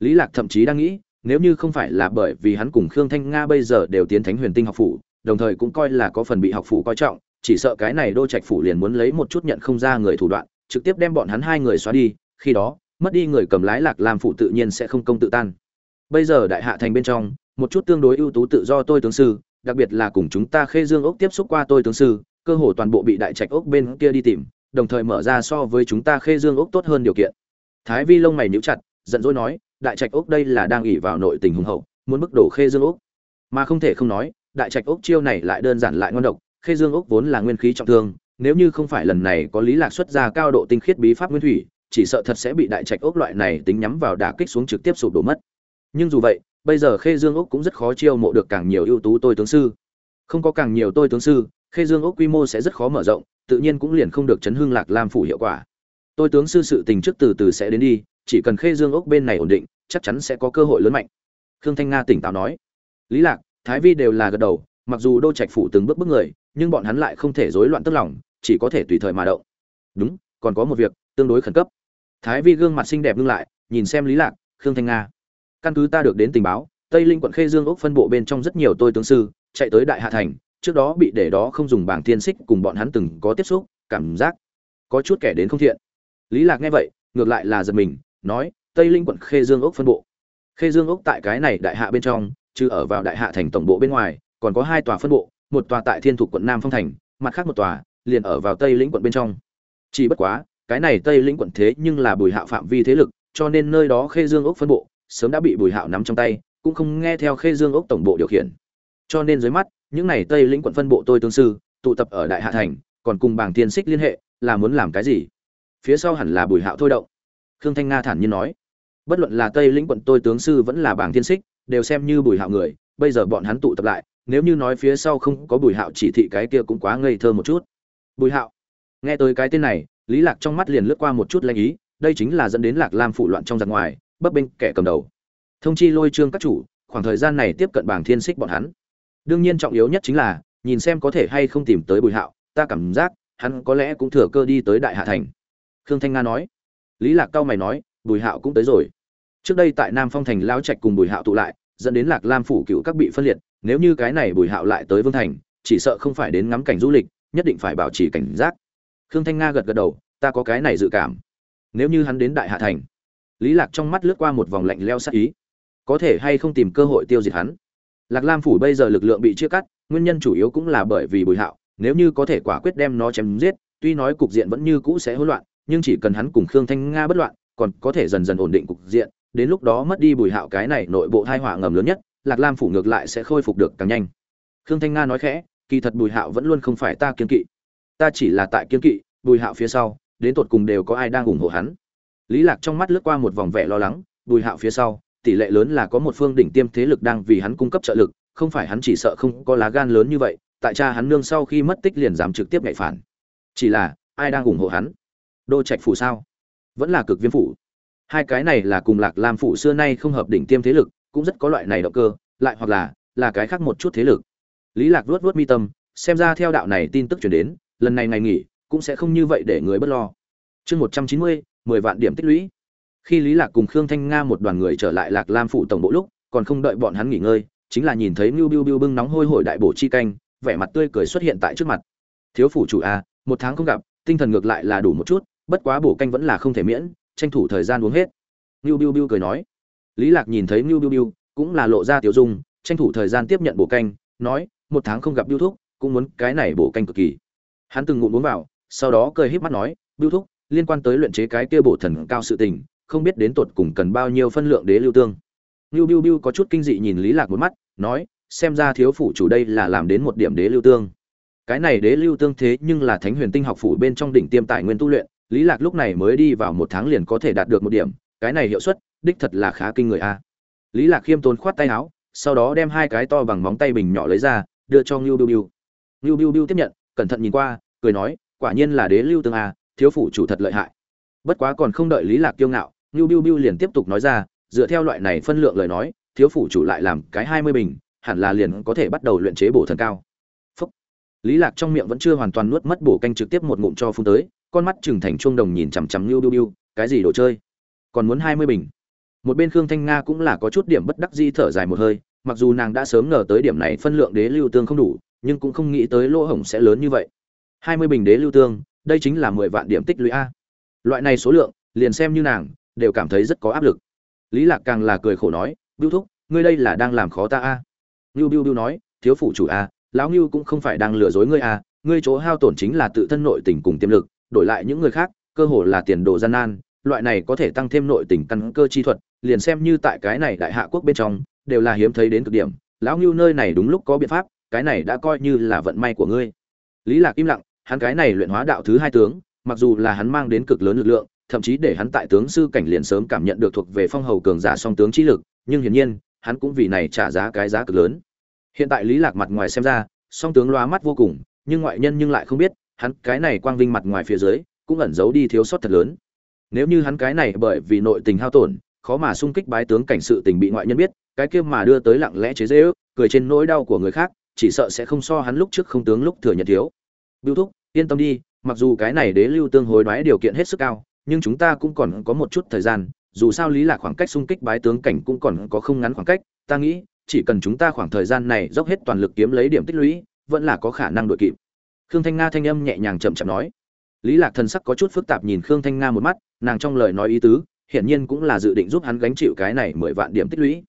Lý lạc thậm chí đang nghĩ, nếu như không phải là bởi vì hắn cùng khương thanh nga bây giờ đều tiến thánh huyền tinh học phủ, đồng thời cũng coi là có phần bị học phủ coi trọng, chỉ sợ cái này đô trạch phủ liền muốn lấy một chút nhận không ra người thủ đoạn, trực tiếp đem bọn hắn hai người xóa đi, khi đó, mất đi người cầm lái lạc lam phủ tự nhiên sẽ không công tự tan. Bây giờ đại hạ thành bên trong, một chút tương đối ưu tú tự do tôi tướng sư đặc biệt là cùng chúng ta khê dương ốc tiếp xúc qua tôi tướng sư, cơ hồ toàn bộ bị đại trạch ốc bên kia đi tìm, đồng thời mở ra so với chúng ta khê dương ốc tốt hơn điều kiện. Thái vi lông mày níu chặt, giận dỗi nói, đại trạch ốc đây là đang ỉ vào nội tình hùng hậu, muốn bức đổ khê dương ốc. Mà không thể không nói, đại trạch ốc chiêu này lại đơn giản lại ngon độc, khê dương ốc vốn là nguyên khí trọng thương, nếu như không phải lần này có lý lạc xuất ra cao độ tinh khiết bí pháp nguyên thủy, chỉ sợ thật sẽ bị đại trạch ốc loại này tính nhắm vào đả kích xuống trực tiếp sụp đổ mất. Nhưng dù vậy bây giờ khê dương Úc cũng rất khó chiêu mộ được càng nhiều ưu tú tôi tướng sư. Không có càng nhiều tôi tướng sư, khê dương Úc quy mô sẽ rất khó mở rộng, tự nhiên cũng liền không được chấn hương lạc lam phủ hiệu quả. Tôi tướng sư sự tình trước từ từ sẽ đến đi, chỉ cần khê dương Úc bên này ổn định, chắc chắn sẽ có cơ hội lớn mạnh. Khương thanh nga tỉnh táo nói. Lý lạc, thái vi đều là gật đầu, mặc dù đô trạch phủ từng bước bước người, nhưng bọn hắn lại không thể rối loạn tức lòng, chỉ có thể tùy thời mà động. Đúng, còn có một việc tương đối khẩn cấp. Thái vi gương mặt xinh đẹp ngưng lại, nhìn xem lý lạc, khương thanh nga căn cứ ta được đến tình báo, tây linh quận khê dương ốc phân bộ bên trong rất nhiều tôi tướng sư, chạy tới đại hạ thành, trước đó bị để đó không dùng bảng thiên xích cùng bọn hắn từng có tiếp xúc, cảm giác có chút kẻ đến không thiện. Lý lạc nghe vậy, ngược lại là giật mình, nói, tây linh quận khê dương ốc phân bộ. Khê dương ốc tại cái này đại hạ bên trong chứ ở vào đại hạ thành tổng bộ bên ngoài, còn có hai tòa phân bộ, một tòa tại thiên thục quận nam phong thành, mặt khác một tòa liền ở vào tây lĩnh quận bên trong. Chỉ bất quá, cái này tây lĩnh quận thế nhưng là bùi hạ phạm vi thế lực, cho nên nơi đó khê dương ốc phân bộ sớm đã bị bùi hạo nắm trong tay, cũng không nghe theo khê dương ốc tổng bộ điều khiển. Cho nên dưới mắt, những này tây lĩnh quận phân bộ tôi tương sư, tụ tập ở đại hạ thành, còn cùng bảng tiên xích liên hệ, là muốn làm cái gì? Phía sau hẳn là bùi hạo thôi động. Khương thanh nga thản nhiên nói, bất luận là tây lĩnh quận tôi tướng sư vẫn là bảng tiên xích, đều xem như bùi hạo người, bây giờ bọn hắn tụ tập lại, nếu như nói phía sau không có bùi hạo chỉ thị cái kia cũng quá ngây thơ một chút. Bùi hạo? Nghe tới cái tên này, lý lạc trong mắt liền lướt qua một chút lanh ý, đây chính là dẫn đến lạc lam phủ loạn trong giặc ngoài bấp bênh kẻ cầm đầu. Thông chi lôi trương các chủ, khoảng thời gian này tiếp cận bảng thiên xích bọn hắn. Đương nhiên trọng yếu nhất chính là, nhìn xem có thể hay không tìm tới bùi hạo, ta cảm giác, hắn có lẽ cũng thừa cơ đi tới đại hạ thành. Khương thanh nga nói. Lý lạc cao mày nói, bùi hạo cũng tới rồi. Trước đây tại nam phong thành lao trạch cùng bùi hạo tụ lại, dẫn đến lạc lam phủ cựu các bị phân liệt, nếu như cái này bùi hạo lại tới vương thành, chỉ sợ không phải đến ngắm cảnh du lịch, nhất định phải bảo trì cảnh giác. Khương thanh nga gật gật đầu, ta có cái này dự cảm. Nếu như hắn đến đại hạ thành lý lạc trong mắt lướt qua một vòng lạnh leo sắc ý. Có thể hay không tìm cơ hội tiêu diệt hắn? Lạc lam phủ bây giờ lực lượng bị chia cắt, nguyên nhân chủ yếu cũng là bởi vì bùi hạo, nếu như có thể quả quyết đem nó chém giết, tuy nói cục diện vẫn như cũ sẽ hỗn loạn, nhưng chỉ cần hắn cùng khương thanh nga bất loạn, còn có thể dần dần ổn định cục diện, đến lúc đó mất đi bùi hạo cái này nội bộ thai họa ngầm lớn nhất, lạc lam phủ ngược lại sẽ khôi phục được càng nhanh. Khương thanh nga nói khẽ, kỳ thật bùi hạo vẫn luôn không phải ta kiên kỵ. Ta chỉ là tại kiên kỵ, bùi hạo phía sau, đến tột cùng đều có ai đang ủng hộ hắn lý lạc trong mắt lướt qua một vòng vẻ lo lắng, bùi hạo phía sau, tỷ lệ lớn là có một phương đỉnh tiêm thế lực đang vì hắn cung cấp trợ lực, không phải hắn chỉ sợ không có lá gan lớn như vậy, tại cha hắn nương sau khi mất tích liền dám trực tiếp nhảy phản. Chỉ là, ai đang ủng hộ hắn? Đô trạch phủ sao? Vẫn là cực viêm phủ. Hai cái này là cùng lạc lam phủ xưa nay không hợp đỉnh tiêm thế lực, cũng rất có loại này động cơ, lại hoặc là là cái khác một chút thế lực. Lý lạc vuốt vuốt mi tâm, xem ra theo đạo này tin tức truyền đến, lần này ngày nghỉ, cũng sẽ không như vậy để người bất lo. Chương một trăm chín mươi mười vạn điểm tích lũy khi lý lạc cùng khương thanh nga một đoàn người trở lại lạc lam phủ tổng bộ lúc còn không đợi bọn hắn nghỉ ngơi chính là nhìn thấy Nưu Biu Biu bưng nóng hôi hổi đại bổ chi canh, vẻ mặt tươi cười xuất hiện tại trước mặt. Thiếu phủ chủ a, một tháng không gặp, tinh thần ngược lại là đủ một chút, bất quá bổ canh vẫn là không thể miễn, tranh thủ thời gian uống hết. Nưu Biu Biu cười nói. Lý Lạc nhìn thấy Nưu Biu Biu, cũng là lộ ra tiểu dung, tranh thủ thời gian tiếp nhận bổ canh, nói, một tháng không gặp Biu thúc, cũng muốn cái này bổ canh cực kỳ. Hắn từng ngụm uống vào, sau đó cười híp mắt nói, Biu thúc, liên quan tới luyện chế cái kia bổ thần cao sự tình, không biết đến tột cùng cần bao nhiêu phân lượng đế lưu tương. Nưu Biu Biu có chút kinh dị nhìn Lý Lạc một mắt, nói, xem ra thiếu phủ chủ đây là làm đến một điểm đế lưu tương. Cái này đế lưu tương thế nhưng là Thánh Huyền Tinh học phủ bên trong đỉnh tiêm tài nguyên tu luyện, Lý Lạc lúc này mới đi vào một tháng liền có thể đạt được một điểm, cái này hiệu suất, đích thật là khá kinh người a. Lý Lạc khiêm tốn khoát tay áo, sau đó đem hai cái to bằng móng tay bình nhỏ lấy ra, đưa cho Nưu Biu Biu. Nưu Biu Biu tiếp nhận, cẩn thận nhìn qua, cười nói, quả nhiên là đế lưu tương a, thiếu phủ chủ thật lợi hại. Bất quá còn không đợi Lý Lạc kiêu ngạo, Nưu Biu Biu liền tiếp tục nói ra, dựa theo loại này phân lượng lời nói, thiếu phủ chủ lại làm cái hai mươi bình, hẳn là liền có thể bắt đầu luyện chế bổ thần cao. Phúc. Lý Lạc trong miệng vẫn chưa hoàn toàn nuốt mất bổ canh trực tiếp một ngụm cho phun tới, con mắt trừng thành chuông đồng nhìn chằm chằm Lưu Biu Biu, cái gì đồ chơi? Còn muốn hai mươi bình. Một bên Khương Thanh Nga cũng là có chút điểm bất đắc dĩ thở dài một hơi, mặc dù nàng đã sớm ngờ tới điểm này phân lượng đế lưu tương không đủ, nhưng cũng không nghĩ tới lỗ hổng sẽ lớn như vậy. hai mươi bình đế lưu tương, đây chính là mười vạn điểm tích lũy a. Loại này số lượng, liền xem như nàng đều cảm thấy rất có áp lực. Lý Lạc càng là cười khổ nói, "Bưu thúc, ngươi đây là đang làm khó ta a." À? Nưu Bưu Bưu nói, "Thiếu phủ chủ a, lão Nưu cũng không phải đang lừa dối ngươi a, ngươi chỗ hao tổn chính là tự thân nội tình cùng tiềm lực, đổi lại những người khác, cơ hồ là tiền đồ gian nan, loại này có thể tăng thêm nội tình căn cơ chi thuật, liền xem như tại cái này đại hạ quốc bên trong, đều là hiếm thấy đến cực điểm. Lão Nưu nơi này đúng lúc có biện pháp, cái này đã coi như là vận may của ngươi." Lý Lạc im lặng, hắn cái này luyện hóa đạo thứ hai tướng, mặc dù là hắn mang đến cực lớn lực lượng, thậm chí để hắn tại tướng sư cảnh liền sớm cảm nhận được thuộc về phong hầu cường giả song tướng trí lực, nhưng hiển nhiên, hắn cũng vì này trả giá cái giá cực lớn. Hiện tại Lý Lạc mặt ngoài xem ra, song tướng loa mắt vô cùng, nhưng ngoại nhân nhưng lại không biết, hắn cái này quang vinh mặt ngoài phía dưới, cũng ẩn giấu đi thiếu sót thật lớn. Nếu như hắn cái này bởi vì nội tình hao tổn, khó mà xung kích bái tướng cảnh sự tình bị ngoại nhân biết, cái kia mà đưa tới lặng lẽ chế giễu, cười trên nỗi đau của người khác, chỉ sợ sẽ không so hắn lúc trước không tướng lúc thừa nhận thiếu. Bưu thúc, yên tâm đi, mặc dù cái này đế lưu tương hối đoái điều kiện hết sức cao, nhưng chúng ta cũng còn có một chút thời gian dù sao lý lạc khoảng cách xung kích bái tướng cảnh cũng còn có không ngắn khoảng cách ta nghĩ chỉ cần chúng ta khoảng thời gian này dốc hết toàn lực kiếm lấy điểm tích lũy vẫn là có khả năng đuổi kịp. Khương thanh nga thanh âm nhẹ nhàng chậm chậm nói. Lý lạc thần sắc có chút phức tạp nhìn khương thanh nga một mắt nàng trong lời nói ý tứ hiển nhiên cũng là dự định giúp hắn gánh chịu cái này mười vạn điểm tích lũy.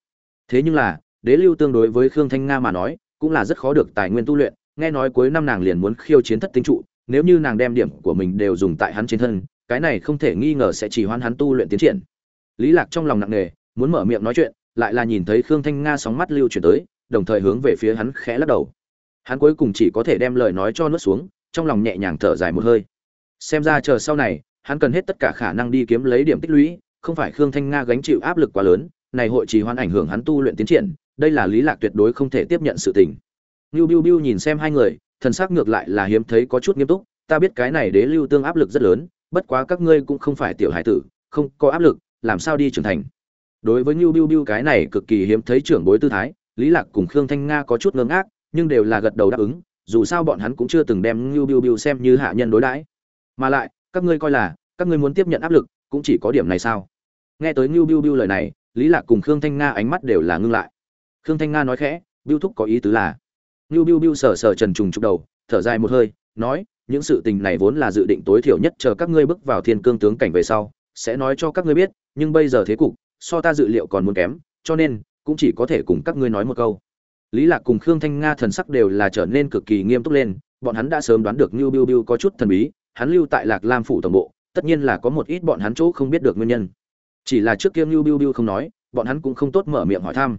Thế nhưng là đế lưu tương đối với khương thanh nga mà nói cũng là rất khó được tài nguyên tu luyện nghe nói cuối năm nàng liền muốn khiêu chiến thất tinh trụ nếu như nàng đem điểm của mình đều dùng tại hắn trên thân cái này không thể nghi ngờ sẽ chỉ hoãn hắn tu luyện tiến triển. Lý lạc trong lòng nặng nề muốn mở miệng nói chuyện lại là nhìn thấy khương thanh nga sóng mắt lưu chuyển tới đồng thời hướng về phía hắn khẽ lắc đầu. Hắn cuối cùng chỉ có thể đem lời nói cho nuốt xuống trong lòng nhẹ nhàng thở dài một hơi. Xem ra chờ sau này hắn cần hết tất cả khả năng đi kiếm lấy điểm tích lũy không phải khương thanh nga gánh chịu áp lực quá lớn này hội trì hoãn ảnh hưởng hắn tu luyện tiến triển đây là lý lạc tuyệt đối không thể tiếp nhận sự tình. Niu Biu Biu nhìn xem hai người, thần sắc ngược lại là hiếm thấy có chút nghiêm túc, ta biết cái này đế lưu tương áp lực rất lớn, bất quá các ngươi cũng không phải tiểu hải tử, không có áp lực, làm sao đi trưởng thành. Đối với Nưu Biu Biu cái này cực kỳ hiếm thấy trưởng bối tư thái, Lý Lạc cùng Khương Thanh Nga có chút ngơ ngác, nhưng đều là gật đầu đáp ứng, dù sao bọn hắn cũng chưa từng đem Nưu Biu Biu xem như hạ nhân đối đãi. Mà lại, các ngươi coi là, các ngươi muốn tiếp nhận áp lực, cũng chỉ có điểm này sao? Nghe tới Nưu Biu Biu lời này, Lý Lạc cùng Khương Thanh Nga ánh mắt đều là ngưng lại. Khương Thanh Nga nói khẽ, Biu thúc có ý tứ là Nưu Biu Biu sờ sờ Trần Trùng trục đầu, thở dài một hơi, nói, những sự tình này vốn là dự định tối thiểu nhất chờ các ngươi bước vào Thiên Cương tướng cảnh về sau, sẽ nói cho các ngươi biết, nhưng bây giờ thế cục, so ta dự liệu còn muốn kém, cho nên cũng chỉ có thể cùng các ngươi nói một câu. Lý Lạc cùng Khương Thanh Nga thần sắc đều là trở nên cực kỳ nghiêm túc lên, bọn hắn đã sớm đoán được Nưu Biu Biu có chút thần bí, hắn lưu tại Lạc Lam phủ tổng bộ, tất nhiên là có một ít bọn hắn chỗ không biết được nguyên nhân. Chỉ là trước kia Nưu Biu Biu không nói, bọn hắn cũng không tốt mở miệng hỏi thăm.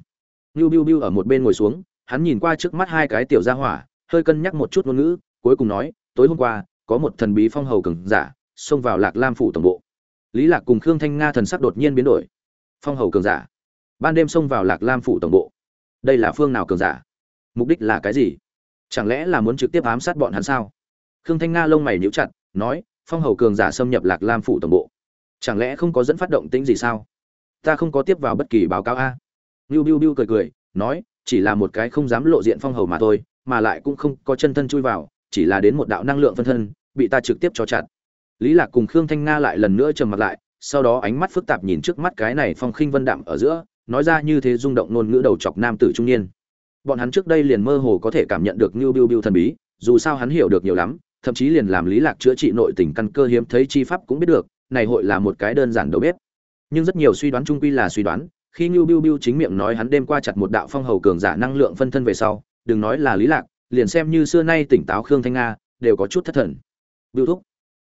Nưu Biu Biu ở một bên ngồi xuống, hắn nhìn qua trước mắt hai cái tiểu gia hỏa, hơi cân nhắc một chút ngôn ngữ, cuối cùng nói, tối hôm qua, có một thần bí phong hầu cường giả xông vào Lạc Lam phủ tổng bộ. Lý Lạc cùng Khương Thanh Nga thần sắc đột nhiên biến đổi. Phong hầu cường giả, ban đêm xông vào Lạc Lam phủ tổng bộ. Đây là phương nào cường giả? Mục đích là cái gì? Chẳng lẽ là muốn trực tiếp ám sát bọn hắn sao? Khương Thanh Nga lông mày nhíu chặt, nói, phong hầu cường giả xâm nhập Lạc Lam phủ tổng bộ. Chẳng lẽ không có dẫn phát động tính gì sao? Ta không có tiếp vào bất kỳ báo cáo a. Biu Biu Biu cười cười, nói, chỉ là một cái không dám lộ diện phong hầu mà thôi, mà lại cũng không có chân thân chui vào, chỉ là đến một đạo năng lượng phân thân, bị ta trực tiếp cho chặt. Lý Lạc cùng Khương Thanh Nga lại lần nữa trầm mặt lại, sau đó ánh mắt phức tạp nhìn trước mắt cái này phong khinh vân đạm ở giữa, nói ra như thế rung động ngôn ngữ đầu chọc nam tử trung niên. Bọn hắn trước đây liền mơ hồ có thể cảm nhận được Nưu Biu Biu thần bí, dù sao hắn hiểu được nhiều lắm, thậm chí liền làm Lý Lạc chữa trị nội tình căn cơ hiếm thấy chi pháp cũng biết được, này hội là một cái đơn giản đầu bếp. Nhưng rất nhiều suy đoán chung quy là suy đoán, khi Nưu Biu Biu chính miệng nói hắn đêm qua chặt một đạo phong hầu cường giả năng lượng phân thân về sau, đừng nói là Lý Lạc, liền xem như xưa nay tỉnh táo Khương Thanh Nga, đều có chút thất thần. Biu thúc.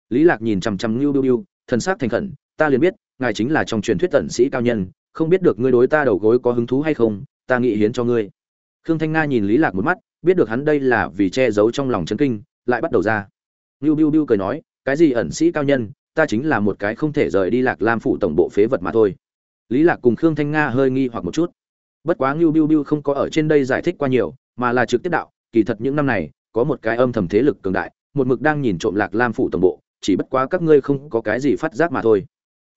Lý Lạc nhìn chằm chằm Nưu Biu Biu, thần sắc thành khẩn, ta liền biết, ngài chính là trong truyền thuyết tận sĩ cao nhân, không biết được ngươi đối ta đầu gối có hứng thú hay không, ta nghĩ hiến cho ngươi. Khương Thanh Nga nhìn Lý Lạc một mắt, biết được hắn đây là vì che giấu trong lòng chấn kinh, lại bắt đầu ra. Nưu Biu Biu cười nói, cái gì ẩn sĩ cao nhân, ta chính là một cái không thể rời đi Lạc Lam phủ tổng bộ phế vật mà thôi lý lạc cùng khương thanh nga hơi nghi hoặc một chút. Bất quá ngưu biu biu không có ở trên đây giải thích qua nhiều, mà là trực tiếp đạo, kỳ thật những năm này, có một cái âm thầm thế lực cường đại, một mực đang nhìn trộm lạc lam phủ tổng bộ, chỉ bất quá các ngươi không có cái gì phát giác mà thôi.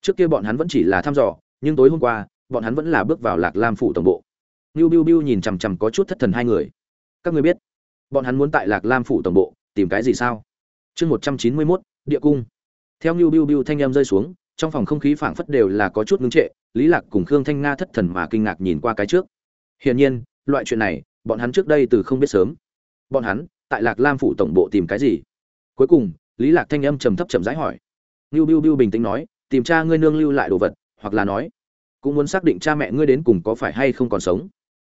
Trước kia bọn hắn vẫn chỉ là thăm dò, nhưng tối hôm qua, bọn hắn vẫn là bước vào lạc lam phủ tổng bộ. Ngưu biu biu nhìn chằm chằm có chút thất thần hai người. Các ngươi biết, bọn hắn muốn tại lạc lam phủ tổng bộ, tìm cái gì sao? Chương một trăm chín mươi mốt, địa cung. Theo ngưu biu biu thanh em rơi xuống, trong phòng không khí phảng phất đều là có chút ngưng trệ lý lạc cùng khương thanh nga thất thần mà kinh ngạc nhìn qua cái trước hiển nhiên loại chuyện này bọn hắn trước đây từ không biết sớm bọn hắn tại lạc lam phủ tổng bộ tìm cái gì cuối cùng lý lạc thanh âm trầm thấp trầm rãi hỏi Nưu Biu Biu bình tĩnh nói, tìm cha ngươi nương lưu lại đồ vật, hoặc là nói, cũng muốn xác định cha mẹ ngươi đến cùng có phải hay không còn sống.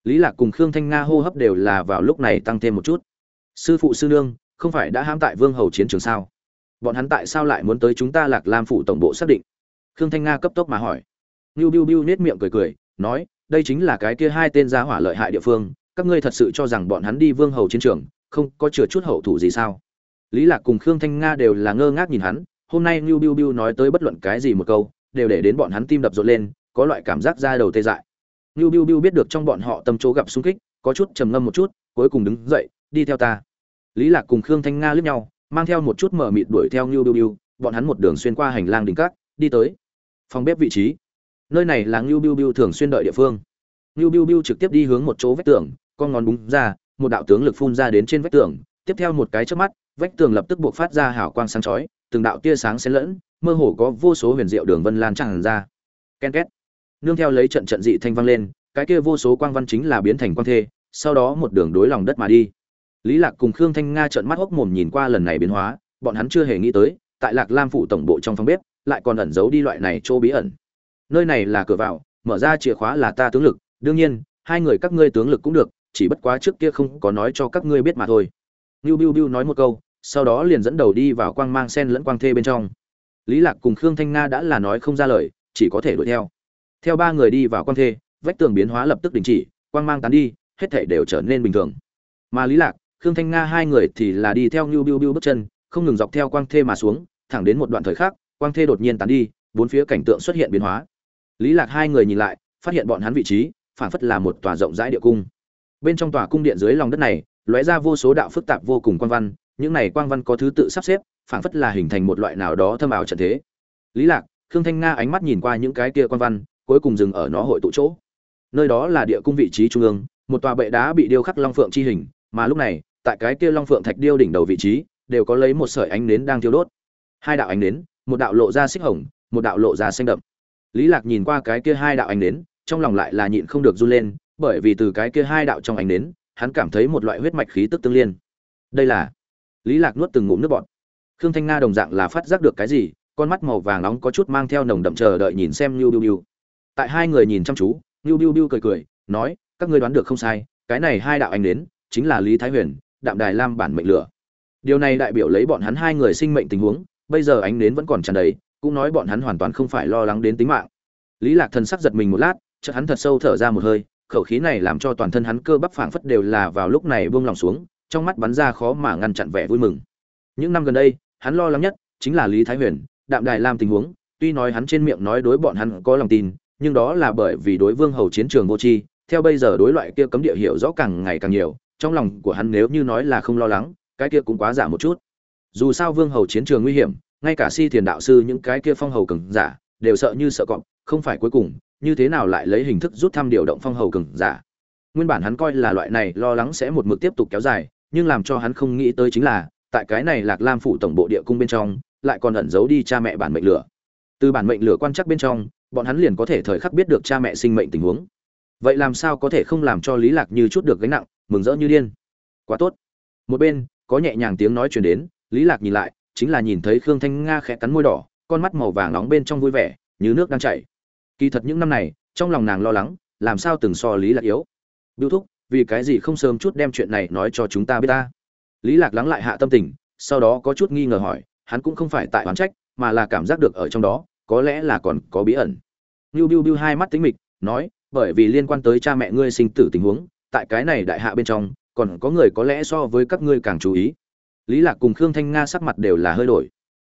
Lý Lạc cùng Khương Thanh Nga hô hấp đều là vào lúc này tăng thêm một chút. Sư phụ sư nương, không phải đã hãm tại Vương Hầu chiến trường sao? Bọn hắn tại sao lại muốn tới chúng ta Lạc Lam phủ tổng bộ xác định? Khương Thanh Nga cấp tốc mà hỏi. Niu Biu Biu nét miệng cười cười, nói, đây chính là cái kia hai tên gia hỏa lợi hại địa phương, các ngươi thật sự cho rằng bọn hắn đi vương hầu chiến trường, không có chừa chút hậu thủ gì sao? Lý Lạc cùng Khương Thanh Nga đều là ngơ ngác nhìn hắn, hôm nay Niu Biu Biu nói tới bất luận cái gì một câu, đều để đến bọn hắn tim đập rộn lên, có loại cảm giác da đầu tê dại. Niu Biu Biu biết được trong bọn họ tâm chỗ gặp xung kích, có chút trầm ngâm một chút, cuối cùng đứng dậy, đi theo ta. Lý Lạc cùng Khương Thanh Nga liếc nhau, mang theo một chút mở mịt đuổi theo Niu Biu Biu, bọn hắn một đường xuyên qua hành lang đỉnh cát, đi tới phòng bếp vị trí nơi này là ngưu biu biu thường xuyên đợi địa phương. Ngưu biu biu trực tiếp đi hướng một chỗ vách tường, con ngón búng ra, một đạo tướng lực phun ra đến trên vách tường. Tiếp theo một cái trước mắt, vách tường lập tức buộc phát ra hào quang sáng chói, từng đạo tia sáng xen lẫn, mơ hồ có vô số huyền diệu đường vân lan tràn ra. Ken két. Nương theo lấy trận trận dị thanh vang lên, cái kia vô số quang văn chính là biến thành quang thê, sau đó một đường đối lòng đất mà đi. Lý lạc cùng khương thanh nga trợn mắt hốc mồm nhìn qua lần này biến hóa, bọn hắn chưa hề nghĩ tới, tại lạc lam phủ tổng bộ trong phòng bếp, lại còn ẩn giấu đi loại này chỗ bí ẩn nơi này là cửa vào, mở ra chìa khóa là ta tướng lực, đương nhiên, hai người các ngươi tướng lực cũng được, chỉ bất quá trước kia không có nói cho các ngươi biết mà thôi. Ngưu biu biu nói một câu, sau đó liền dẫn đầu đi vào quang mang sen lẫn quang thê bên trong. Lý lạc cùng khương thanh nga đã là nói không ra lời, chỉ có thể đuổi theo. Theo ba người đi vào quang thê, vách tường biến hóa lập tức đình chỉ, quang mang tán đi, hết thảy đều trở nên bình thường. Mà lý lạc, khương thanh nga hai người thì là đi theo ngưu biu biu bước chân, không ngừng dọc theo quang thê mà xuống, thẳng đến một đoạn thời khắc, quang thê đột nhiên tán đi, bốn phía cảnh tượng xuất hiện biến hóa lý lạc hai người nhìn lại, phát hiện bọn hắn vị trí phản phất là một tòa rộng rãi địa cung. Bên trong tòa cung điện dưới lòng đất này, lóe ra vô số đạo phức tạp vô cùng quan văn, những này quang văn có thứ tự sắp xếp phản phất là hình thành một loại nào đó thâm ảo trận thế. Lý lạc, khương thanh nga ánh mắt nhìn qua những cái kia quan văn, cuối cùng dừng ở nó hội tụ chỗ. Nơi đó là địa cung vị trí trung ương, một tòa bệ đá bị điêu khắc long phượng chi hình, mà lúc này, tại cái kia long phượng thạch điêu đỉnh đầu vị trí, đều có lấy một sợi ánh nến đang thiêu đốt. Hai đạo ánh nến, một đạo lộ ra xích hồng, một đạo lộ ra xanh đậm lý lạc nhìn qua cái kia hai đạo ánh nến trong lòng lại là nhịn không được run lên bởi vì từ cái kia hai đạo trong ánh nến hắn cảm thấy một loại huyết mạch khí tức tương liên đây là lý lạc nuốt từng ngụm nước bọt khương thanh nga đồng dạng là phát giác được cái gì con mắt màu vàng nóng có chút mang theo nồng đậm chờ đợi nhìn xem Niu Biu Biu. Tại hai người nhìn chăm chú, Niu Biu Biu cười cười, nói, các ngươi đoán được không sai, cái này hai đạo ánh đến, chính là Lý Thái Huyền, Đạm Đài Lam bản mệnh lửa. Điều này đại biểu lấy bọn hắn hai người sinh mệnh tình huống, bây giờ ánh đến vẫn còn tràn đầy, cũng nói bọn hắn hoàn toàn không phải lo lắng đến tính mạng. Lý Lạc thần sắc giật mình một lát, chợt hắn thật sâu thở ra một hơi, khẩu khí này làm cho toàn thân hắn cơ bắp phảng phất đều là vào lúc này buông lòng xuống, trong mắt bắn ra khó mà ngăn chặn vẻ vui mừng. Những năm gần đây, hắn lo lắng nhất chính là Lý Thái Huyền, Đạm Đài Lam tình huống, tuy nói hắn trên miệng nói đối bọn hắn có lòng tin, nhưng đó là bởi vì đối Vương Hầu chiến trường vô tri, theo bây giờ đối loại kia cấm địa hiểu rõ càng ngày càng nhiều, trong lòng của hắn nếu như nói là không lo lắng, cái kia cũng quá giả một chút. Dù sao Vương Hầu chiến trường nguy hiểm, ngay cả Si Thiền đạo sư những cái kia phong hầu cường giả, đều sợ như sợ cọp, không phải cuối cùng, như thế nào lại lấy hình thức rút thăm điều động phong hầu cường giả. Nguyên bản hắn coi là loại này lo lắng sẽ một mực tiếp tục kéo dài, nhưng làm cho hắn không nghĩ tới chính là, tại cái này Lạc Lam phủ tổng bộ địa cung bên trong, lại còn ẩn giấu đi cha mẹ bản mệnh lửa. Từ bản mệnh lửa quan chắc bên trong, bọn hắn liền có thể thời khắc biết được cha mẹ sinh mệnh tình huống. Vậy làm sao có thể không làm cho Lý Lạc như chút được gánh nặng, mừng rỡ như điên. Quá tốt. Một bên, có nhẹ nhàng tiếng nói truyền đến, Lý Lạc nhìn lại, chính là nhìn thấy Khương Thanh Nga khẽ cắn môi đỏ, con mắt màu vàng nóng bên trong vui vẻ, như nước đang chảy. Kỳ thật những năm này, trong lòng nàng lo lắng, làm sao từng so Lý Lạc yếu. Biêu thúc, vì cái gì không sớm chút đem chuyện này nói cho chúng ta biết ta? Lý Lạc lắng lại hạ tâm tình, sau đó có chút nghi ngờ hỏi, hắn cũng không phải tại oán trách, mà là cảm giác được ở trong đó, có lẽ là còn có bí ẩn. Nưu Biu Biu hai mắt tính mịch, nói, bởi vì liên quan tới cha mẹ ngươi sinh tử tình huống, tại cái này đại hạ bên trong, còn có người có lẽ so với các ngươi càng chú ý. Lý Lạc cùng Khương Thanh Nga sắc mặt đều là hơi đổi.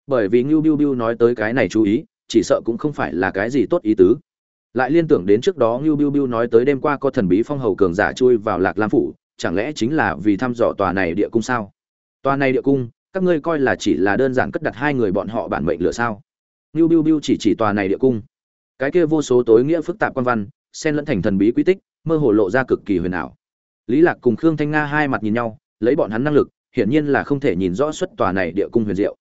Bởi vì ngưu Biu Biu nói tới cái này chú ý, chỉ sợ cũng không phải là cái gì tốt ý tứ. Lại liên tưởng đến trước đó ngưu Biu Biu nói tới đêm qua có thần bí phong hầu cường giả chui vào Lạc Lam phủ, chẳng lẽ chính là vì thăm dò tòa này địa cung sao? Tòa này địa cung, các ngươi coi là chỉ là đơn giản cất đặt hai người bọn họ bản mệnh lửa sao Niu Biu Biu chỉ chỉ tòa này địa cung. Cái kia vô số tối nghĩa phức tạp quan văn, xen lẫn thành thần bí quy tích, mơ hồ lộ ra cực kỳ huyền ảo. Lý Lạc cùng Khương Thanh Nga hai mặt nhìn nhau, lấy bọn hắn năng lực, hiển nhiên là không thể nhìn rõ xuất tòa này địa cung huyền diệu.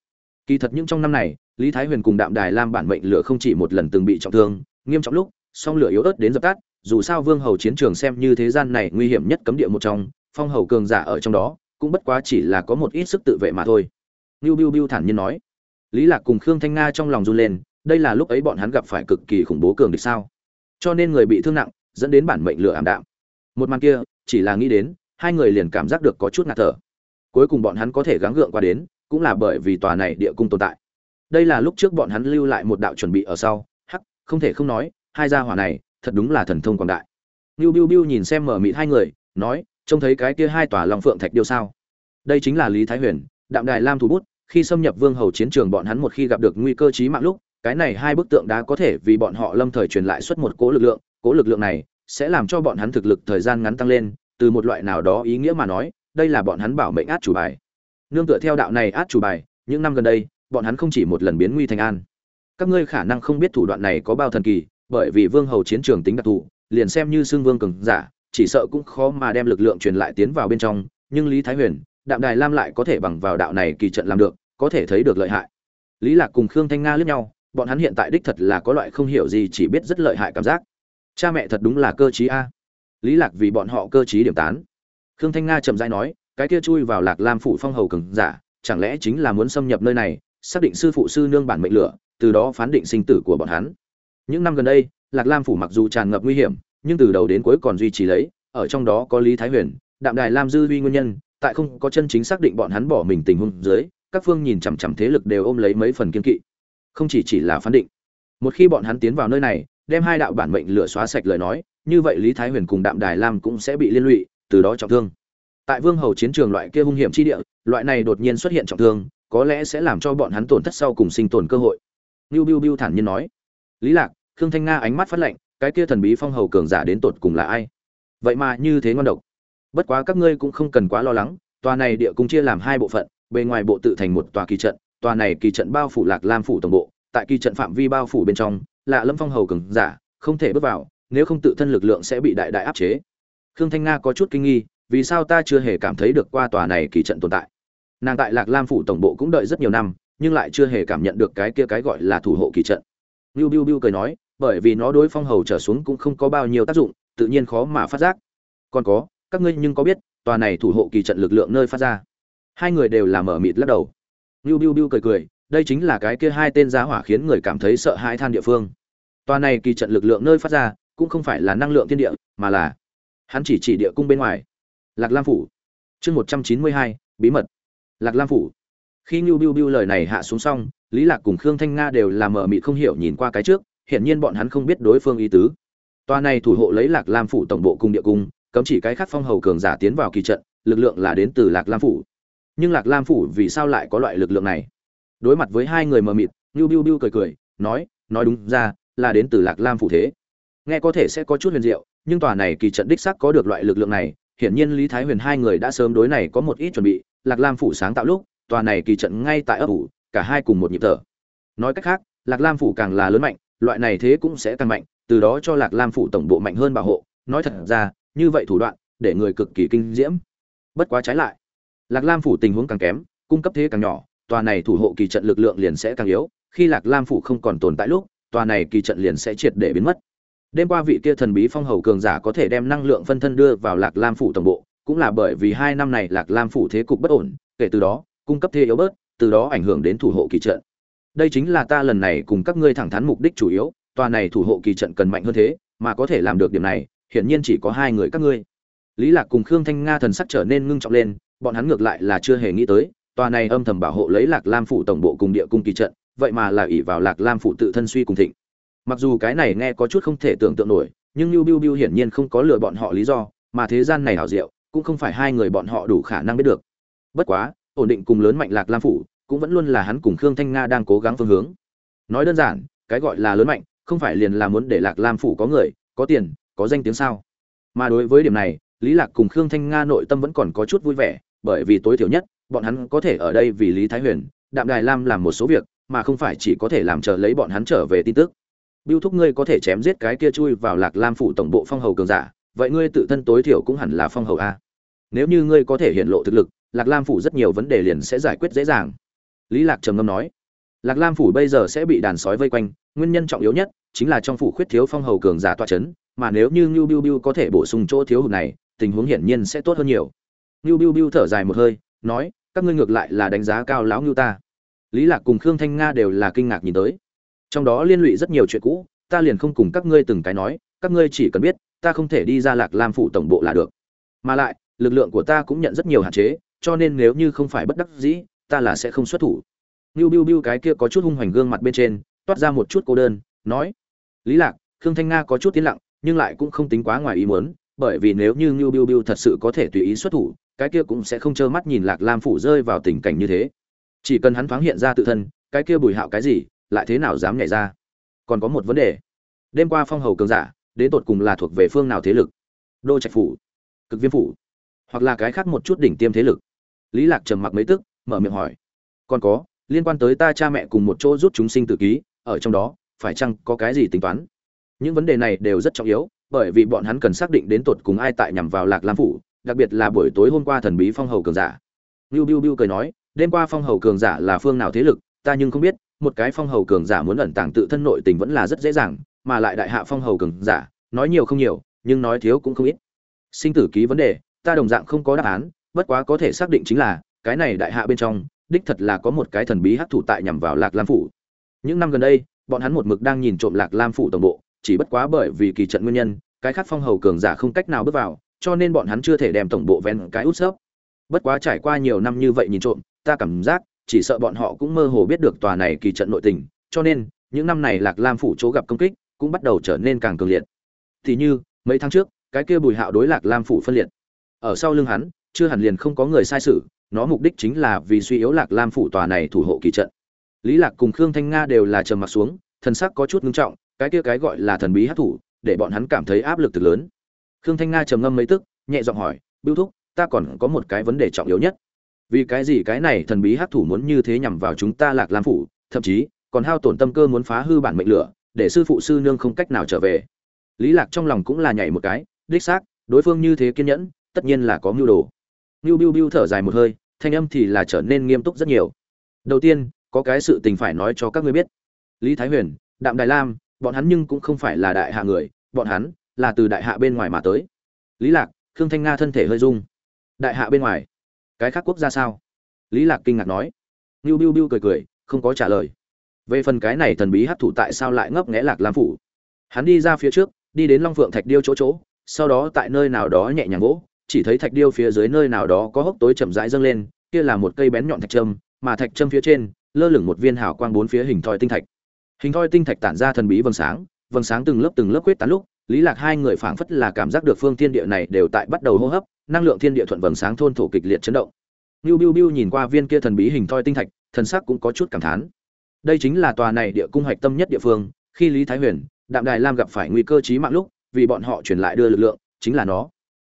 Kỳ thật những trong năm này, Lý Thái Huyền cùng Đạm Đài Lam bản mệnh lửa không chỉ một lần từng bị trọng thương, nghiêm trọng lúc, song lửa yếu ớt đến dập tắt, dù sao Vương Hầu chiến trường xem như thế gian này nguy hiểm nhất cấm địa một trong, phong hầu cường giả ở trong đó, cũng bất quá chỉ là có một ít sức tự vệ mà thôi. Niu Biu Biu thản nhiên nói. Lý Lạc cùng Khương Thanh Nga trong lòng run lên, đây là lúc ấy bọn hắn gặp phải cực kỳ khủng bố cường địch sao? Cho nên người bị thương nặng, dẫn đến bản mệnh lửa ảm đạm. Một màn kia, chỉ là nghĩ đến, hai người liền cảm giác được có chút ngạt thở. Cuối cùng bọn hắn có thể gắng gượng qua đến, cũng là bởi vì tòa này địa cung tồn tại. Đây là lúc trước bọn hắn lưu lại một đạo chuẩn bị ở sau, hắc, không thể không nói, hai gia hỏa này, thật đúng là thần thông quảng đại. Niu Biu Biu nhìn xem mở mịt hai người, nói, trông thấy cái kia hai tòa long phượng thạch điêu sao? Đây chính là Lý Thái Huyền, Đạm Đài Lam thủ bút, khi xâm nhập vương hầu chiến trường bọn hắn một khi gặp được nguy cơ chí mạng lúc cái này hai bức tượng đá có thể vì bọn họ lâm thời truyền lại xuất một cỗ lực lượng cỗ lực lượng này sẽ làm cho bọn hắn thực lực thời gian ngắn tăng lên từ một loại nào đó ý nghĩa mà nói đây là bọn hắn bảo mệnh át chủ bài. Nương tựa theo đạo này át chủ bài, những năm gần đây, bọn hắn không chỉ một lần biến nguy thành an. Các ngươi khả năng không biết thủ đoạn này có bao thần kỳ, bởi vì vương hầu chiến trường tính đặc thù, liền xem như xương vương cường giả, chỉ sợ cũng khó mà đem lực lượng truyền lại tiến vào bên trong, nhưng lý thái huyền, đạm đài lam lại có thể bằng vào đạo này kỳ trận làm được, có thể thấy được lợi hại. Lý lạc cùng khương thanh nga liếc nhau, bọn hắn hiện tại đích thật là có loại không hiểu gì chỉ biết rất lợi hại cảm giác. Cha mẹ thật đúng là cơ trí a. Lý lạc vì bọn họ cơ trí điểm tán khương thanh nga chậm rãi nói, cái kia chui vào lạc lam phủ phong hầu cường giả, chẳng lẽ chính là muốn xâm nhập nơi này, xác định sư phụ sư nương bản mệnh lửa, từ đó phán định sinh tử của bọn hắn? Những năm gần đây, lạc lam phủ mặc dù tràn ngập nguy hiểm, nhưng từ đầu đến cuối còn duy trì lấy, ở trong đó có lý thái huyền, đạm đài lam dư vi nguyên nhân, tại không có chân chính xác định bọn hắn bỏ mình tình huống dưới, các phương nhìn chằm chằm thế lực đều ôm lấy mấy phần kiên kỵ. Không chỉ chỉ là phán định. Một khi bọn hắn tiến vào nơi này, đem hai đạo bản mệnh lửa xóa sạch lời nói, như vậy lý thái huyền cùng đạm đài lam cũng sẽ bị liên lụy từ đó trọng thương tại vương hầu chiến trường loại kia hung hiểm chi địa loại này đột nhiên xuất hiện trọng thương có lẽ sẽ làm cho bọn hắn tổn thất sau cùng sinh tồn cơ hội Niu Biu Biu thản nhiên nói. Lý Lạc, Khương Thanh Nga ánh mắt phát lạnh, cái kia thần bí phong hầu cường giả đến tột cùng là ai? Vậy mà như thế ngon độc. Bất quá các ngươi cũng không cần quá lo lắng, tòa này địa cung chia làm hai bộ phận, bề ngoài bộ tự thành một tòa kỳ trận, tòa này kỳ trận bao phủ Lạc Lam phủ tổng bộ, tại kỳ trận phạm vi bao phủ bên trong, là Lâm Phong hầu cường giả, không thể bước vào, nếu không tự thân lực lượng sẽ bị đại đại áp chế. Khương Thanh Nga có chút kinh nghi, vì sao ta chưa hề cảm thấy được qua tòa này kỳ trận tồn tại? Nàng tại Lạc Lam phủ tổng bộ cũng đợi rất nhiều năm, nhưng lại chưa hề cảm nhận được cái kia cái gọi là thủ hộ kỳ trận. Biu Biu Biu cười nói, bởi vì nó đối phong hầu trở xuống cũng không có bao nhiêu tác dụng, tự nhiên khó mà phát giác. Còn có, các ngươi nhưng có biết, tòa này thủ hộ kỳ trận lực lượng nơi phát ra. Hai người đều là mở mịt lắc đầu. Biu Biu Biu cười cười, đây chính là cái kia hai tên giá hỏa khiến người cảm thấy sợ hãi than địa phương. Tòa này kỳ trận lực lượng nơi phát ra, cũng không phải là năng lượng thiên địa, mà là hắn chỉ chỉ địa cung bên ngoài. Lạc Lam phủ. Chương 192, bí mật. Lạc Lam phủ khi ngưu Biu Biu lời này hạ xuống xong, Lý Lạc cùng Khương Thanh Nga đều là mờ mịt không hiểu nhìn qua cái trước, hiển nhiên bọn hắn không biết đối phương ý tứ. tòa này thủ hộ lấy Lạc Lam phủ tổng bộ cung địa cung, cấm chỉ cái khác phong hầu cường giả tiến vào kỳ trận, lực lượng là đến từ Lạc Lam phủ. Nhưng Lạc Lam phủ vì sao lại có loại lực lượng này? Đối mặt với hai người mờ mịt, ngưu Biu Biu cười cười, nói, nói đúng ra, là đến từ Lạc Lam phủ thế. Nghe có thể sẽ có chút huyền diệu, nhưng tòa này kỳ trận đích xác có được loại lực lượng này, hiển nhiên Lý Thái Huyền hai người đã sớm đối này có một ít chuẩn bị, Lạc Lam phủ sáng tạo lúc, tòa này kỳ trận ngay tại ấp ủ cả hai cùng một nhịp thở. Nói cách khác lạc lam phủ càng là lớn mạnh loại này thế cũng sẽ tăng mạnh từ đó cho lạc lam phủ tổng bộ mạnh hơn bảo hộ. Nói thật ra như vậy thủ đoạn để người cực kỳ kinh diễm. Bất quá trái lại lạc lam phủ tình huống càng kém cung cấp thế càng nhỏ tòa này thủ hộ kỳ trận lực lượng liền sẽ càng yếu khi lạc lam phủ không còn tồn tại lúc tòa này kỳ trận liền sẽ triệt để biến mất đêm qua vị kia thần bí phong hầu cường giả có thể đem năng lượng phân thân đưa vào lạc lam phủ tổng bộ cũng là bởi vì hai năm này lạc lam phủ thế cục bất ổn kể từ đó cung cấp thế yếu bớt, từ đó ảnh hưởng đến thủ hộ kỳ trận. Đây chính là ta lần này cùng các ngươi thẳng thắn mục đích chủ yếu, tòa này thủ hộ kỳ trận cần mạnh hơn thế, mà có thể làm được điểm này, hiển nhiên chỉ có hai người các ngươi. Lý Lạc cùng Khương Thanh Nga thần sắc trở nên ngưng trọng lên, bọn hắn ngược lại là chưa hề nghĩ tới, tòa này âm thầm bảo hộ lấy Lạc Lam phủ tổng bộ cùng địa cung kỳ trận, vậy mà là ỷ vào Lạc Lam phủ tự thân suy cùng thịnh. Mặc dù cái này nghe có chút không thể tưởng tượng nổi, nhưng Lưu Biu Biu hiển nhiên không có lừa bọn họ lý do, mà thế gian này hảo diệu, cũng không phải hai người bọn họ đủ khả năng biết được. Bất quá, ổn định cùng lớn mạnh lạc lam phủ cũng vẫn luôn là hắn cùng khương thanh nga đang cố gắng phương hướng. Nói đơn giản cái gọi là lớn mạnh không phải liền là muốn để lạc lam phủ có người có tiền có danh tiếng sao? Mà đối với điểm này lý lạc cùng khương thanh nga nội tâm vẫn còn có chút vui vẻ bởi vì tối thiểu nhất bọn hắn có thể ở đây vì lý thái huyền đạm đài lam làm một số việc mà không phải chỉ có thể làm chờ lấy bọn hắn trở về tin tức biêu thúc ngươi có thể chém giết cái kia chui vào lạc lam phủ tổng bộ phong hầu cường giả, vậy ngươi tự thân tối thiểu cũng hẳn là phong hầu a. Nếu như ngươi có thể hiện lộ thực lực, lạc lam phủ rất nhiều vấn đề liền sẽ giải quyết dễ dàng. Lý lạc trầm ngâm nói, lạc lam phủ bây giờ sẽ bị đàn sói vây quanh, nguyên nhân trọng yếu nhất chính là trong phủ khuyết thiếu phong hầu cường giả toa chấn, mà nếu như ngưu biu biu có thể bổ sung chỗ thiếu hụt này, tình huống hiển nhiên sẽ tốt hơn nhiều. Ngưu biu biu thở dài một hơi, nói, các ngươi ngược lại là đánh giá cao lão ngưu ta. Lý lạc cùng khương thanh nga đều là kinh ngạc nhìn tới trong đó liên lụy rất nhiều chuyện cũ ta liền không cùng các ngươi từng cái nói các ngươi chỉ cần biết ta không thể đi ra lạc lam phủ tổng bộ là được mà lại lực lượng của ta cũng nhận rất nhiều hạn chế cho nên nếu như không phải bất đắc dĩ ta là sẽ không xuất thủ Biu Biu Biu cái kia có chút hung hoành gương mặt bên trên, toát ra một chút cô đơn, nói: "Lý Lạc, Khương Thanh Nga có chút tiến lặng, nhưng lại cũng không tính quá ngoài ý muốn, bởi vì nếu như Biu Biu Biu thật sự có thể tùy ý xuất thủ, cái kia cũng sẽ không trơ mắt nhìn Lạc Lam phủ rơi vào tình cảnh như thế. Chỉ cần hắn thoáng hiện ra tự thân, cái kia Bùi Hạo cái gì, lại thế nào dám nhảy ra? Còn có một vấn đề. Đêm qua phong hầu cường giả, đến tột cùng là thuộc về phương nào thế lực? Đô Trạch phủ, Cực Viêm phủ, hoặc là cái khác một chút đỉnh tiêm thế lực? lý lạc trầm mặc mấy tức mở miệng hỏi còn có liên quan tới ta cha mẹ cùng một chỗ rút chúng sinh tự ký ở trong đó phải chăng có cái gì tính toán những vấn đề này đều rất trọng yếu bởi vì bọn hắn cần xác định đến tột cùng ai tại nhằm vào lạc lam phủ đặc biệt là buổi tối hôm qua thần bí phong hầu cường giả Biu Biu Biu cười nói, đêm qua phong hầu cường giả là phương nào thế lực, ta nhưng không biết, một cái phong hầu cường giả muốn ẩn tàng tự thân nội tình vẫn là rất dễ dàng, mà lại đại hạ phong hầu cường giả, nói nhiều không nhiều, nhưng nói thiếu cũng không ít. Sinh tử ký vấn đề, ta đồng dạng không có đáp án, bất quá có thể xác định chính là cái này đại hạ bên trong đích thật là có một cái thần bí hắc thủ tại nhằm vào lạc lam phủ những năm gần đây bọn hắn một mực đang nhìn trộm lạc lam phủ tổng bộ chỉ bất quá bởi vì kỳ trận nguyên nhân cái khác phong hầu cường giả không cách nào bước vào cho nên bọn hắn chưa thể đem tổng bộ ven cái út sấp bất quá trải qua nhiều năm như vậy nhìn trộm ta cảm giác chỉ sợ bọn họ cũng mơ hồ biết được tòa này kỳ trận nội tình, cho nên, những năm này lạc lam phủ chỗ gặp công kích cũng bắt đầu trở nên càng cường liệt. Thì như, mấy tháng trước, cái kia bùi hạo đối lạc lam phủ phân liệt. Ở sau lưng hắn, chưa hẳn liền không có người sai sự, nó mục đích chính là vì suy yếu lạc lam phủ tòa này thủ hộ kỳ trận. Lý lạc cùng khương thanh nga đều là trầm mặt xuống, thần sắc có chút ngưng trọng, cái kia cái gọi là thần bí hắc thủ, để bọn hắn cảm thấy áp lực từ lớn. Khương thanh nga trầm ngâm mấy tức, nhẹ giọng hỏi, bưu thúc, ta còn có một cái vấn đề trọng yếu nhất vì cái gì cái này thần bí hấp thủ muốn như thế nhằm vào chúng ta lạc lam phủ thậm chí còn hao tổn tâm cơ muốn phá hư bản mệnh lửa để sư phụ sư nương không cách nào trở về lý lạc trong lòng cũng là nhảy một cái đích xác đối phương như thế kiên nhẫn tất nhiên là có mưu đồ Nưu Biu Biu thở dài một hơi, thanh âm thì là trở nên nghiêm túc rất nhiều. Đầu tiên, có cái sự tình phải nói cho các ngươi biết. Lý Thái Huyền, Đạm Đài Lam, bọn hắn nhưng cũng không phải là đại hạ người, bọn hắn là từ đại hạ bên ngoài mà tới. Lý Lạc, Khương Thanh Nga thân thể hơi rung. Đại hạ bên ngoài? Cái khác quốc gia sao? Lý Lạc kinh ngạc nói. ngưu Biu Biu cười cười, không có trả lời. Về phần cái này thần bí hấp thủ tại sao lại ngấp nghẽ Lạc Lam phủ? Hắn đi ra phía trước, đi đến Long Phượng Thạch Điêu chỗ chỗ, sau đó tại nơi nào đó nhẹ nhàng gỗ, chỉ thấy thạch điêu phía dưới nơi nào đó có hốc tối chậm rãi dâng lên, kia là một cây bén nhọn thạch trâm, mà thạch trâm phía trên lơ lửng một viên hào quang bốn phía hình thoi tinh thạch. Hình thoi tinh thạch tản ra thần bí vầng sáng, vầng sáng từng lớp từng lớp quyết tán lúc, Lý Lạc hai người phảng phất là cảm giác được phương thiên địa này đều tại bắt đầu hô hấp, năng lượng thiên địa thuận vầng sáng thôn thổ kịch liệt chấn động. Niu Biu Biu nhìn qua viên kia thần bí hình thoi tinh thạch, thần sắc cũng có chút cảm thán. Đây chính là tòa này địa cung hoạch tâm nhất địa phương, khi Lý Thái Huyền, Đạm Đài Lam gặp phải nguy cơ chí mạng lúc, vì bọn họ truyền lại đưa lực lượng, chính là nó.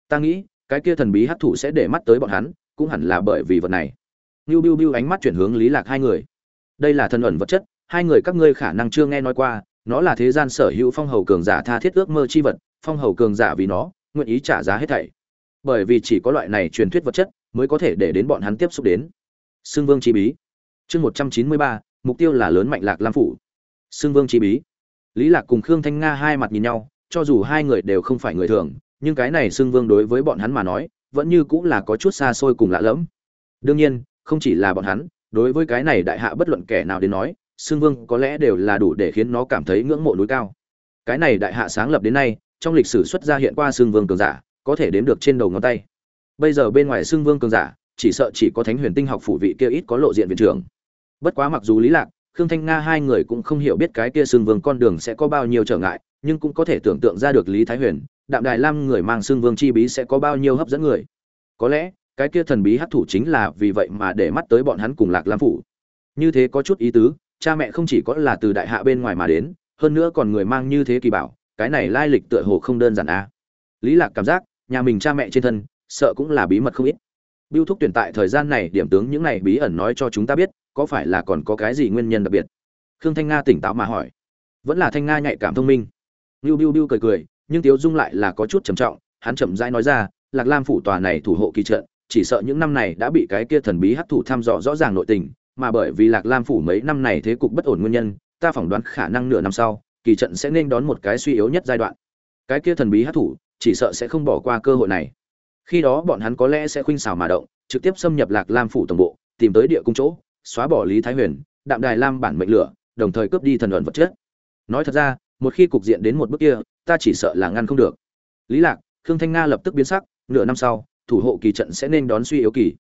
Ta nghĩ, cái kia thần bí hấp thụ sẽ để mắt tới bọn hắn cũng hẳn là bởi vì vật này Niu Biu Biu ánh mắt chuyển hướng Lý Lạc hai người. Đây là thần ẩn vật chất, hai người các ngươi khả năng chưa nghe nói qua, nó là thế gian sở hữu phong hầu cường giả tha thiết ước mơ chi vật, phong hầu cường giả vì nó, nguyện ý trả giá hết thảy. Bởi vì chỉ có loại này truyền thuyết vật chất mới có thể để đến bọn hắn tiếp xúc đến. Sương Vương chi bí. Chương 193, mục tiêu là lớn mạnh Lạc Lam phủ. Sương Vương chi bí. Lý Lạc cùng Khương Thanh Nga hai mặt nhìn nhau, cho dù hai người đều không phải người thường, nhưng cái này xương vương đối với bọn hắn mà nói vẫn như cũng là có chút xa xôi cùng lạ lẫm đương nhiên không chỉ là bọn hắn đối với cái này đại hạ bất luận kẻ nào đến nói xương vương có lẽ đều là đủ để khiến nó cảm thấy ngưỡng mộ núi cao cái này đại hạ sáng lập đến nay trong lịch sử xuất ra hiện qua xương vương cường giả có thể đếm được trên đầu ngón tay. Bây giờ bên ngoài xưng vương cường giả, chỉ sợ chỉ có thánh huyền tinh học phủ vị kia ít có lộ diện viện trưởng. Bất quá mặc dù lý lạc, khương thanh nga hai người cũng không hiểu biết cái kia xưng vương con đường sẽ có bao nhiêu trở ngại, nhưng cũng có thể tưởng tượng ra được lý thái huyền, đạm đài lam người mang xưng vương chi bí sẽ có bao nhiêu hấp dẫn người. Có lẽ, cái kia thần bí hấp thủ chính là vì vậy mà để mắt tới bọn hắn cùng lạc lam phủ. Như thế có chút ý tứ, cha mẹ không chỉ có là từ đại hạ bên ngoài mà đến, hơn nữa còn người mang như thế kỳ bảo, cái này lai lịch tựa hồ không đơn giản a à. lý lạc cảm giác nhà mình cha mẹ trên thân sợ cũng là bí mật không ít. Biêu thúc tuyển tại thời gian này điểm tướng những này bí ẩn nói cho chúng ta biết có phải là còn có cái gì nguyên nhân đặc biệt? Khương thanh nga tỉnh táo mà hỏi. Vẫn là thanh nga nhạy cảm thông minh. Biêu biêu biêu cười cười nhưng Tiếu Dung lại là có chút trầm trọng, hắn chậm rãi nói ra, Lạc Lam phủ tòa này thủ hộ kỳ trận, chỉ sợ những năm này đã bị cái kia thần bí hắc thủ thăm dò rõ ràng nội tình, mà bởi vì Lạc Lam phủ mấy năm này thế cục bất ổn nguyên nhân, ta phỏng đoán khả năng nửa năm sau, kỳ trận sẽ nên đón một cái suy yếu nhất giai đoạn. Cái kia thần bí hắc thủ, chỉ sợ sẽ không bỏ qua cơ hội này. Khi đó bọn hắn có lẽ sẽ khuynh xảo mà động, trực tiếp xâm nhập Lạc Lam phủ tổng bộ, tìm tới địa cung chỗ, xóa bỏ Lý Thái Huyền, Đạm Đài Lam bản mệnh lửa, đồng thời cướp đi thần ẩn vật chất. Nói thật ra, một khi cục diện đến một bước kia, ta chỉ sợ là ngăn không được lý lạc khương thanh nga lập tức biến sắc nửa năm sau thủ hộ kỳ trận sẽ nên đón suy yếu kỳ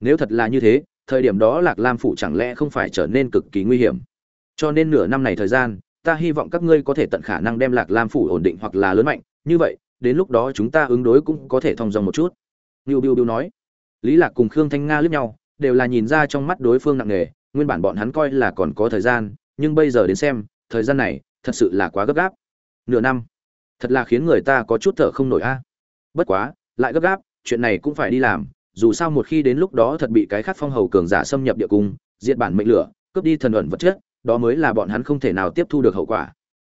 nếu thật là như thế thời điểm đó lạc lam phủ chẳng lẽ không phải trở nên cực kỳ nguy hiểm cho nên nửa năm này thời gian ta hy vọng các ngươi có thể tận khả năng đem lạc lam phủ ổn định hoặc là lớn mạnh như vậy đến lúc đó chúng ta ứng đối cũng có thể thông dòng một chút Niu Biu Biu nói. Lý Lạc cùng Khương Thanh Nga liếc nhau, đều là nhìn ra trong mắt đối phương nặng nề, nguyên bản bọn hắn coi là còn có thời gian, nhưng bây giờ đến xem, thời gian này thật sự là quá gấp gáp. Nửa năm thật là khiến người ta có chút thở không nổi a bất quá lại gấp gáp chuyện này cũng phải đi làm dù sao một khi đến lúc đó thật bị cái khát phong hầu cường giả xâm nhập địa cung diệt bản mệnh lửa cướp đi thần ẩn vật chất đó mới là bọn hắn không thể nào tiếp thu được hậu quả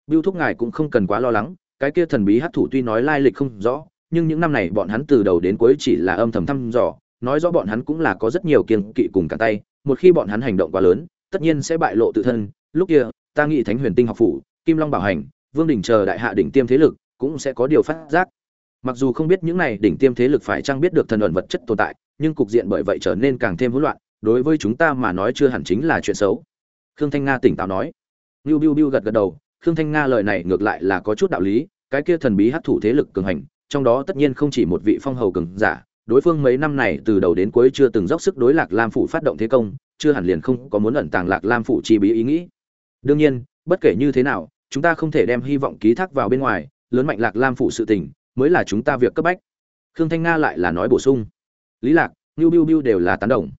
Biu thúc ngài cũng không cần quá lo lắng cái kia thần bí hát thủ tuy nói lai lịch không rõ nhưng những năm này bọn hắn từ đầu đến cuối chỉ là âm thầm thăm dò nói rõ bọn hắn cũng là có rất nhiều kiên kỵ cùng cả tay một khi bọn hắn hành động quá lớn tất nhiên sẽ bại lộ tự thân. Lúc kia ta nghĩ thánh huyền tinh học phủ kim long bảo hành vương đỉnh chờ đại hạ đỉnh tiêm thế lực cũng sẽ có điều phát giác. Mặc dù không biết những này đỉnh tiêm thế lực phải chăng biết được thần ẩn vật chất tồn tại nhưng cục diện bởi vậy trở nên càng thêm hỗn loạn đối với chúng ta mà nói chưa hẳn chính là chuyện xấu. Khương thanh nga tỉnh táo nói. Biu Biu Biu gật gật đầu, Khương Thanh Nga lời này ngược lại là có chút đạo lý, cái kia thần bí hắc thủ thế lực cường hành, trong đó tất nhiên không chỉ một vị phong hầu cường giả, đối phương mấy năm này từ đầu đến cuối chưa từng dốc sức đối lạc lam phủ phát động thế công, chưa hẳn liền không có muốn ẩn tàng lạc lam phủ chi bí ý nghĩ. Đương nhiên, bất kể như thế nào, chúng ta không thể đem hy vọng ký thác vào bên ngoài, lớn mạnh lạc lam phủ sự tình, mới là chúng ta việc cấp bách. Khương thanh nga lại là nói bổ sung. Lý lạc ngưu biu biu đều là tán đồng.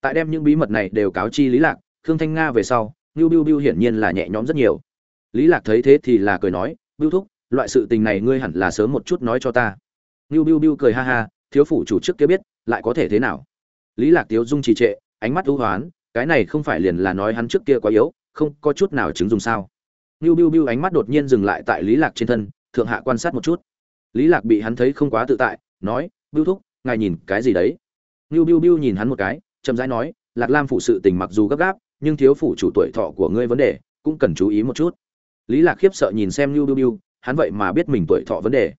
Tại đem những bí mật này đều cáo chi lý lạc, khương thanh nga về sau ngưu biu biu hiển nhiên là nhẹ nhõm rất nhiều. Lý lạc thấy thế thì là cười nói, biu thúc loại sự tình này ngươi hẳn là sớm một chút nói cho ta. Ngưu biu biu cười ha ha, thiếu phủ chủ trước kia biết, lại có thể thế nào? Lý lạc tiếu dung trì trệ, ánh mắt ưu hoán, cái này không phải liền là nói hắn trước kia quá yếu, không có chút nào chứng dùng sao? Ngưu biu biu ánh mắt đột nhiên dừng lại tại lý lạc trên thân, thượng hạ quan sát một chút. Lý lạc bị hắn thấy không quá tự tại, nói, biu thúc, ngài nhìn cái gì đấy? Ngưu biu biu nhìn hắn một cái, chậm rãi nói, lạc lam phủ sự tình mặc dù gấp gáp, nhưng thiếu phủ chủ tuổi thọ của ngươi vấn đề, cũng cần chú ý một chút. Lý lạc khiếp sợ nhìn xem ngưu biu biu hắn vậy mà biết mình tuổi thọ vấn đề.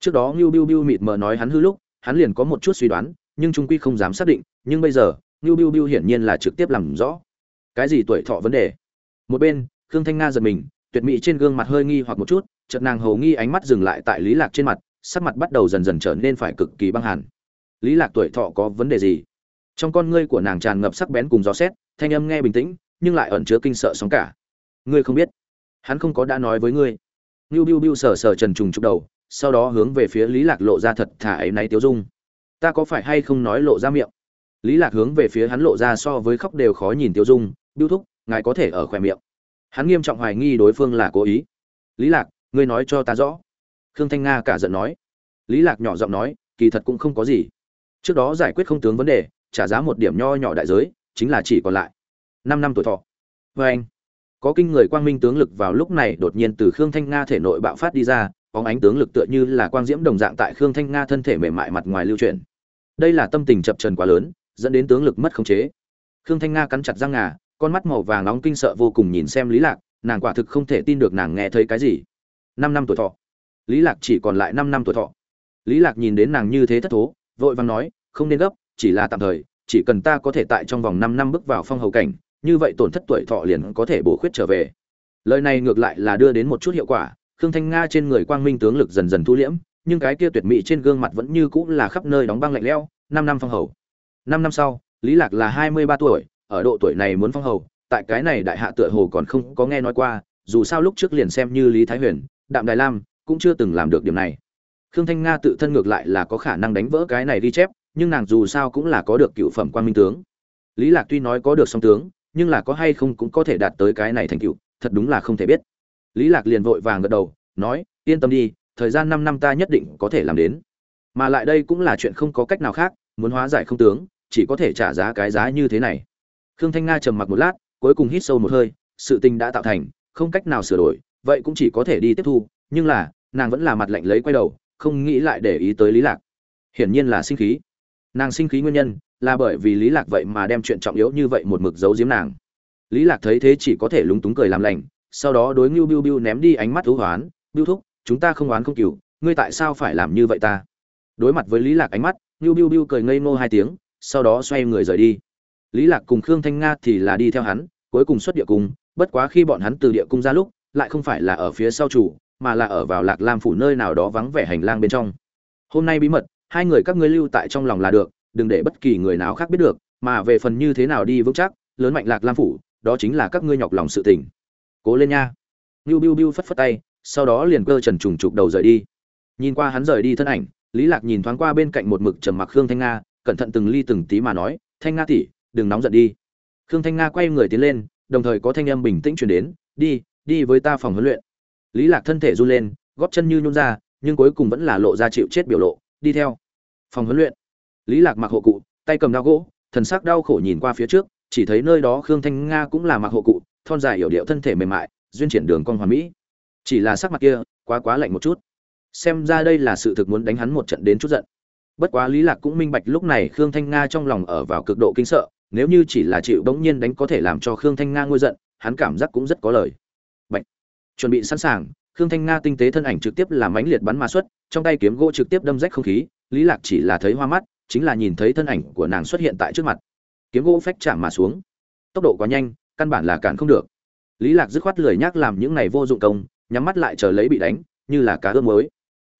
Trước đó ngưu biu biu mịt mờ nói hắn hư lúc, hắn liền có một chút suy đoán, nhưng trung quy không dám xác định, nhưng bây giờ, ngưu biu biu hiển nhiên là trực tiếp làm rõ. Cái gì tuổi thọ vấn đề? Một bên, khương thanh nga giật mình, tuyệt mỹ trên gương mặt hơi nghi hoặc một chút, chợt nàng hầu nghi ánh mắt dừng lại tại lý lạc trên mặt, sắc mặt bắt đầu dần dần trở nên phải cực kỳ băng hàn. Lý lạc tuổi thọ có vấn đề gì? Trong con ngươi của nàng tràn ngập sắc bén cùng gió xét thanh âm nghe bình tĩnh, nhưng lại ẩn chứa kinh sợ sóng cả. Ngươi không biết. Hắn không có đã nói với ngươi ngưu biu biu sờ sờ trần trùng trục đầu, sau đó hướng về phía lý lạc lộ ra thật thà ấy náy tiêu dung. Ta có phải hay không nói lộ ra miệng? Lý lạc hướng về phía hắn lộ ra so với khóc đều khó nhìn tiêu dung, biu thúc, ngài có thể ở khỏe miệng. Hắn nghiêm trọng hoài nghi đối phương là cố ý. Lý lạc, ngươi nói cho ta rõ. Khương thanh nga cả giận nói. Lý lạc nhỏ giọng nói, kỳ thật cũng không có gì. Trước đó giải quyết không tướng vấn đề, trả giá một điểm nho nhỏ đại giới, chính là chỉ còn lại năm năm tuổi thọ. Với anh có kinh người quang minh tướng lực vào lúc này đột nhiên từ khương thanh nga thể nội bạo phát đi ra, bóng ánh tướng lực tựa như là quang diễm đồng dạng tại khương thanh nga thân thể mềm mại mặt ngoài lưu chuyển. Đây là tâm tình chập trần quá lớn, dẫn đến tướng lực mất khống chế. Khương thanh nga cắn chặt răng ngà, con mắt màu vàng nóng kinh sợ vô cùng nhìn xem lý lạc, nàng quả thực không thể tin được nàng nghe thấy cái gì. Năm năm tuổi thọ. Lý lạc chỉ còn lại năm năm tuổi thọ. Lý lạc nhìn đến nàng như thế thất thố, vội vàng nói, không nên gấp, chỉ là tạm thời, chỉ cần ta có thể tại trong vòng năm năm bước vào phong hầu cảnh như vậy tổn thất tuổi thọ liền có thể bổ khuyết trở về. Lời này ngược lại là đưa đến một chút hiệu quả, khương thanh nga trên người quang minh tướng lực dần dần thu liễm, nhưng cái kia tuyệt mỹ trên gương mặt vẫn như cũ là khắp nơi đóng băng lạnh lẽo, năm năm phong hầu. Năm năm sau, lý lạc là hai mươi ba tuổi, ở độ tuổi này muốn phong hầu, tại cái này đại hạ tựa hồ còn không có nghe nói qua, dù sao lúc trước liền xem như lý thái huyền, đạm đài lam cũng chưa từng làm được điểm này. Khương thanh nga tự thân ngược lại là có khả năng đánh vỡ cái này ghi chép, nhưng nàng dù sao cũng là có được cựu phẩm quan minh tướng. Lý lạc tuy nói có được song tướng nhưng là có hay không cũng có thể đạt tới cái này thành tựu, thật đúng là không thể biết. Lý lạc liền vội vàng gật đầu, nói, yên tâm đi, thời gian 5 năm ta nhất định có thể làm đến. Mà lại đây cũng là chuyện không có cách nào khác, muốn hóa giải không tướng, chỉ có thể trả giá cái giá như thế này. Khương thanh nga trầm mặc một lát, cuối cùng hít sâu một hơi, sự tình đã tạo thành, không cách nào sửa đổi, vậy cũng chỉ có thể đi tiếp thu, nhưng là, nàng vẫn là mặt lạnh lấy quay đầu, không nghĩ lại để ý tới lý lạc. Hiển nhiên là sinh khí. Nàng sinh khí nguyên nhân là bởi vì lý lạc vậy mà đem chuyện trọng yếu như vậy một mực giấu giếm nàng. Lý lạc thấy thế chỉ có thể lúng túng cười làm lành, sau đó đối ngưu biu biu ném đi ánh mắt thú hoán, biu thúc, chúng ta không oán không cừu, ngươi tại sao phải làm như vậy ta? Đối mặt với lý lạc ánh mắt, ngưu biu biu cười ngây ngô hai tiếng, sau đó xoay người rời đi. Lý lạc cùng khương thanh nga thì là đi theo hắn, cuối cùng xuất địa cung, bất quá khi bọn hắn từ địa cung ra lúc, lại không phải là ở phía sau chủ, mà là ở vào lạc lam phủ nơi nào đó vắng vẻ hành lang bên trong. Hôm nay bí mật, hai người các ngươi lưu tại trong lòng là được đừng để bất kỳ người nào khác biết được, mà về phần như thế nào đi vững chắc, lớn mạnh lạc lam phủ, đó chính là các ngươi nhọc lòng sự tình. Cố lên nha. Ngưu biu biu phất phất tay, sau đó liền cơ trần trùng trục đầu rời đi. Nhìn qua hắn rời đi thân ảnh, lý lạc nhìn thoáng qua bên cạnh một mực trầm mặc khương thanh nga, cẩn thận từng ly từng tí mà nói, thanh nga tỷ, đừng nóng giận đi. Khương thanh nga quay người tiến lên, đồng thời có thanh âm bình tĩnh truyền đến, đi đi với ta phòng huấn luyện. Lý lạc thân thể run lên gót chân như nhún ra, nhưng cuối cùng vẫn là lộ ra chịu chết biểu lộ, đi theo. Phòng huấn luyện lý lạc mặc hộ cụ, tay cầm dao gỗ, thần sắc đau khổ nhìn qua phía trước, chỉ thấy nơi đó khương thanh nga cũng là mặc hộ cụ, thon dài hiểu điệu thân thể mềm mại, duyên triển đường con hoàn mỹ. Chỉ là sắc mặt kia, quá quá lạnh một chút. Xem ra đây là sự thực muốn đánh hắn một trận đến chút giận. Bất quá lý lạc cũng minh bạch lúc này khương thanh nga trong lòng ở vào cực độ kinh sợ, nếu như chỉ là chịu bỗng nhiên đánh có thể làm cho khương thanh nga ngôi giận, hắn cảm giác cũng rất có lời. Bạch. chuẩn bị sẵn sàng, khương thanh nga tinh tế thân ảnh trực tiếp làm mãnh liệt bắn ma xuất, trong tay kiếm gỗ trực tiếp đâm rách không khí lý lạc chỉ là thấy hoa mắt, chính là nhìn thấy thân ảnh của nàng xuất hiện tại trước mặt. Kiếm gỗ phách chạm mà xuống. Tốc độ quá nhanh, căn bản là cản không được. Lý lạc dứt khoát lười nhác làm những này vô dụng công, nhắm mắt lại chờ lấy bị đánh, như là cá ướp muối.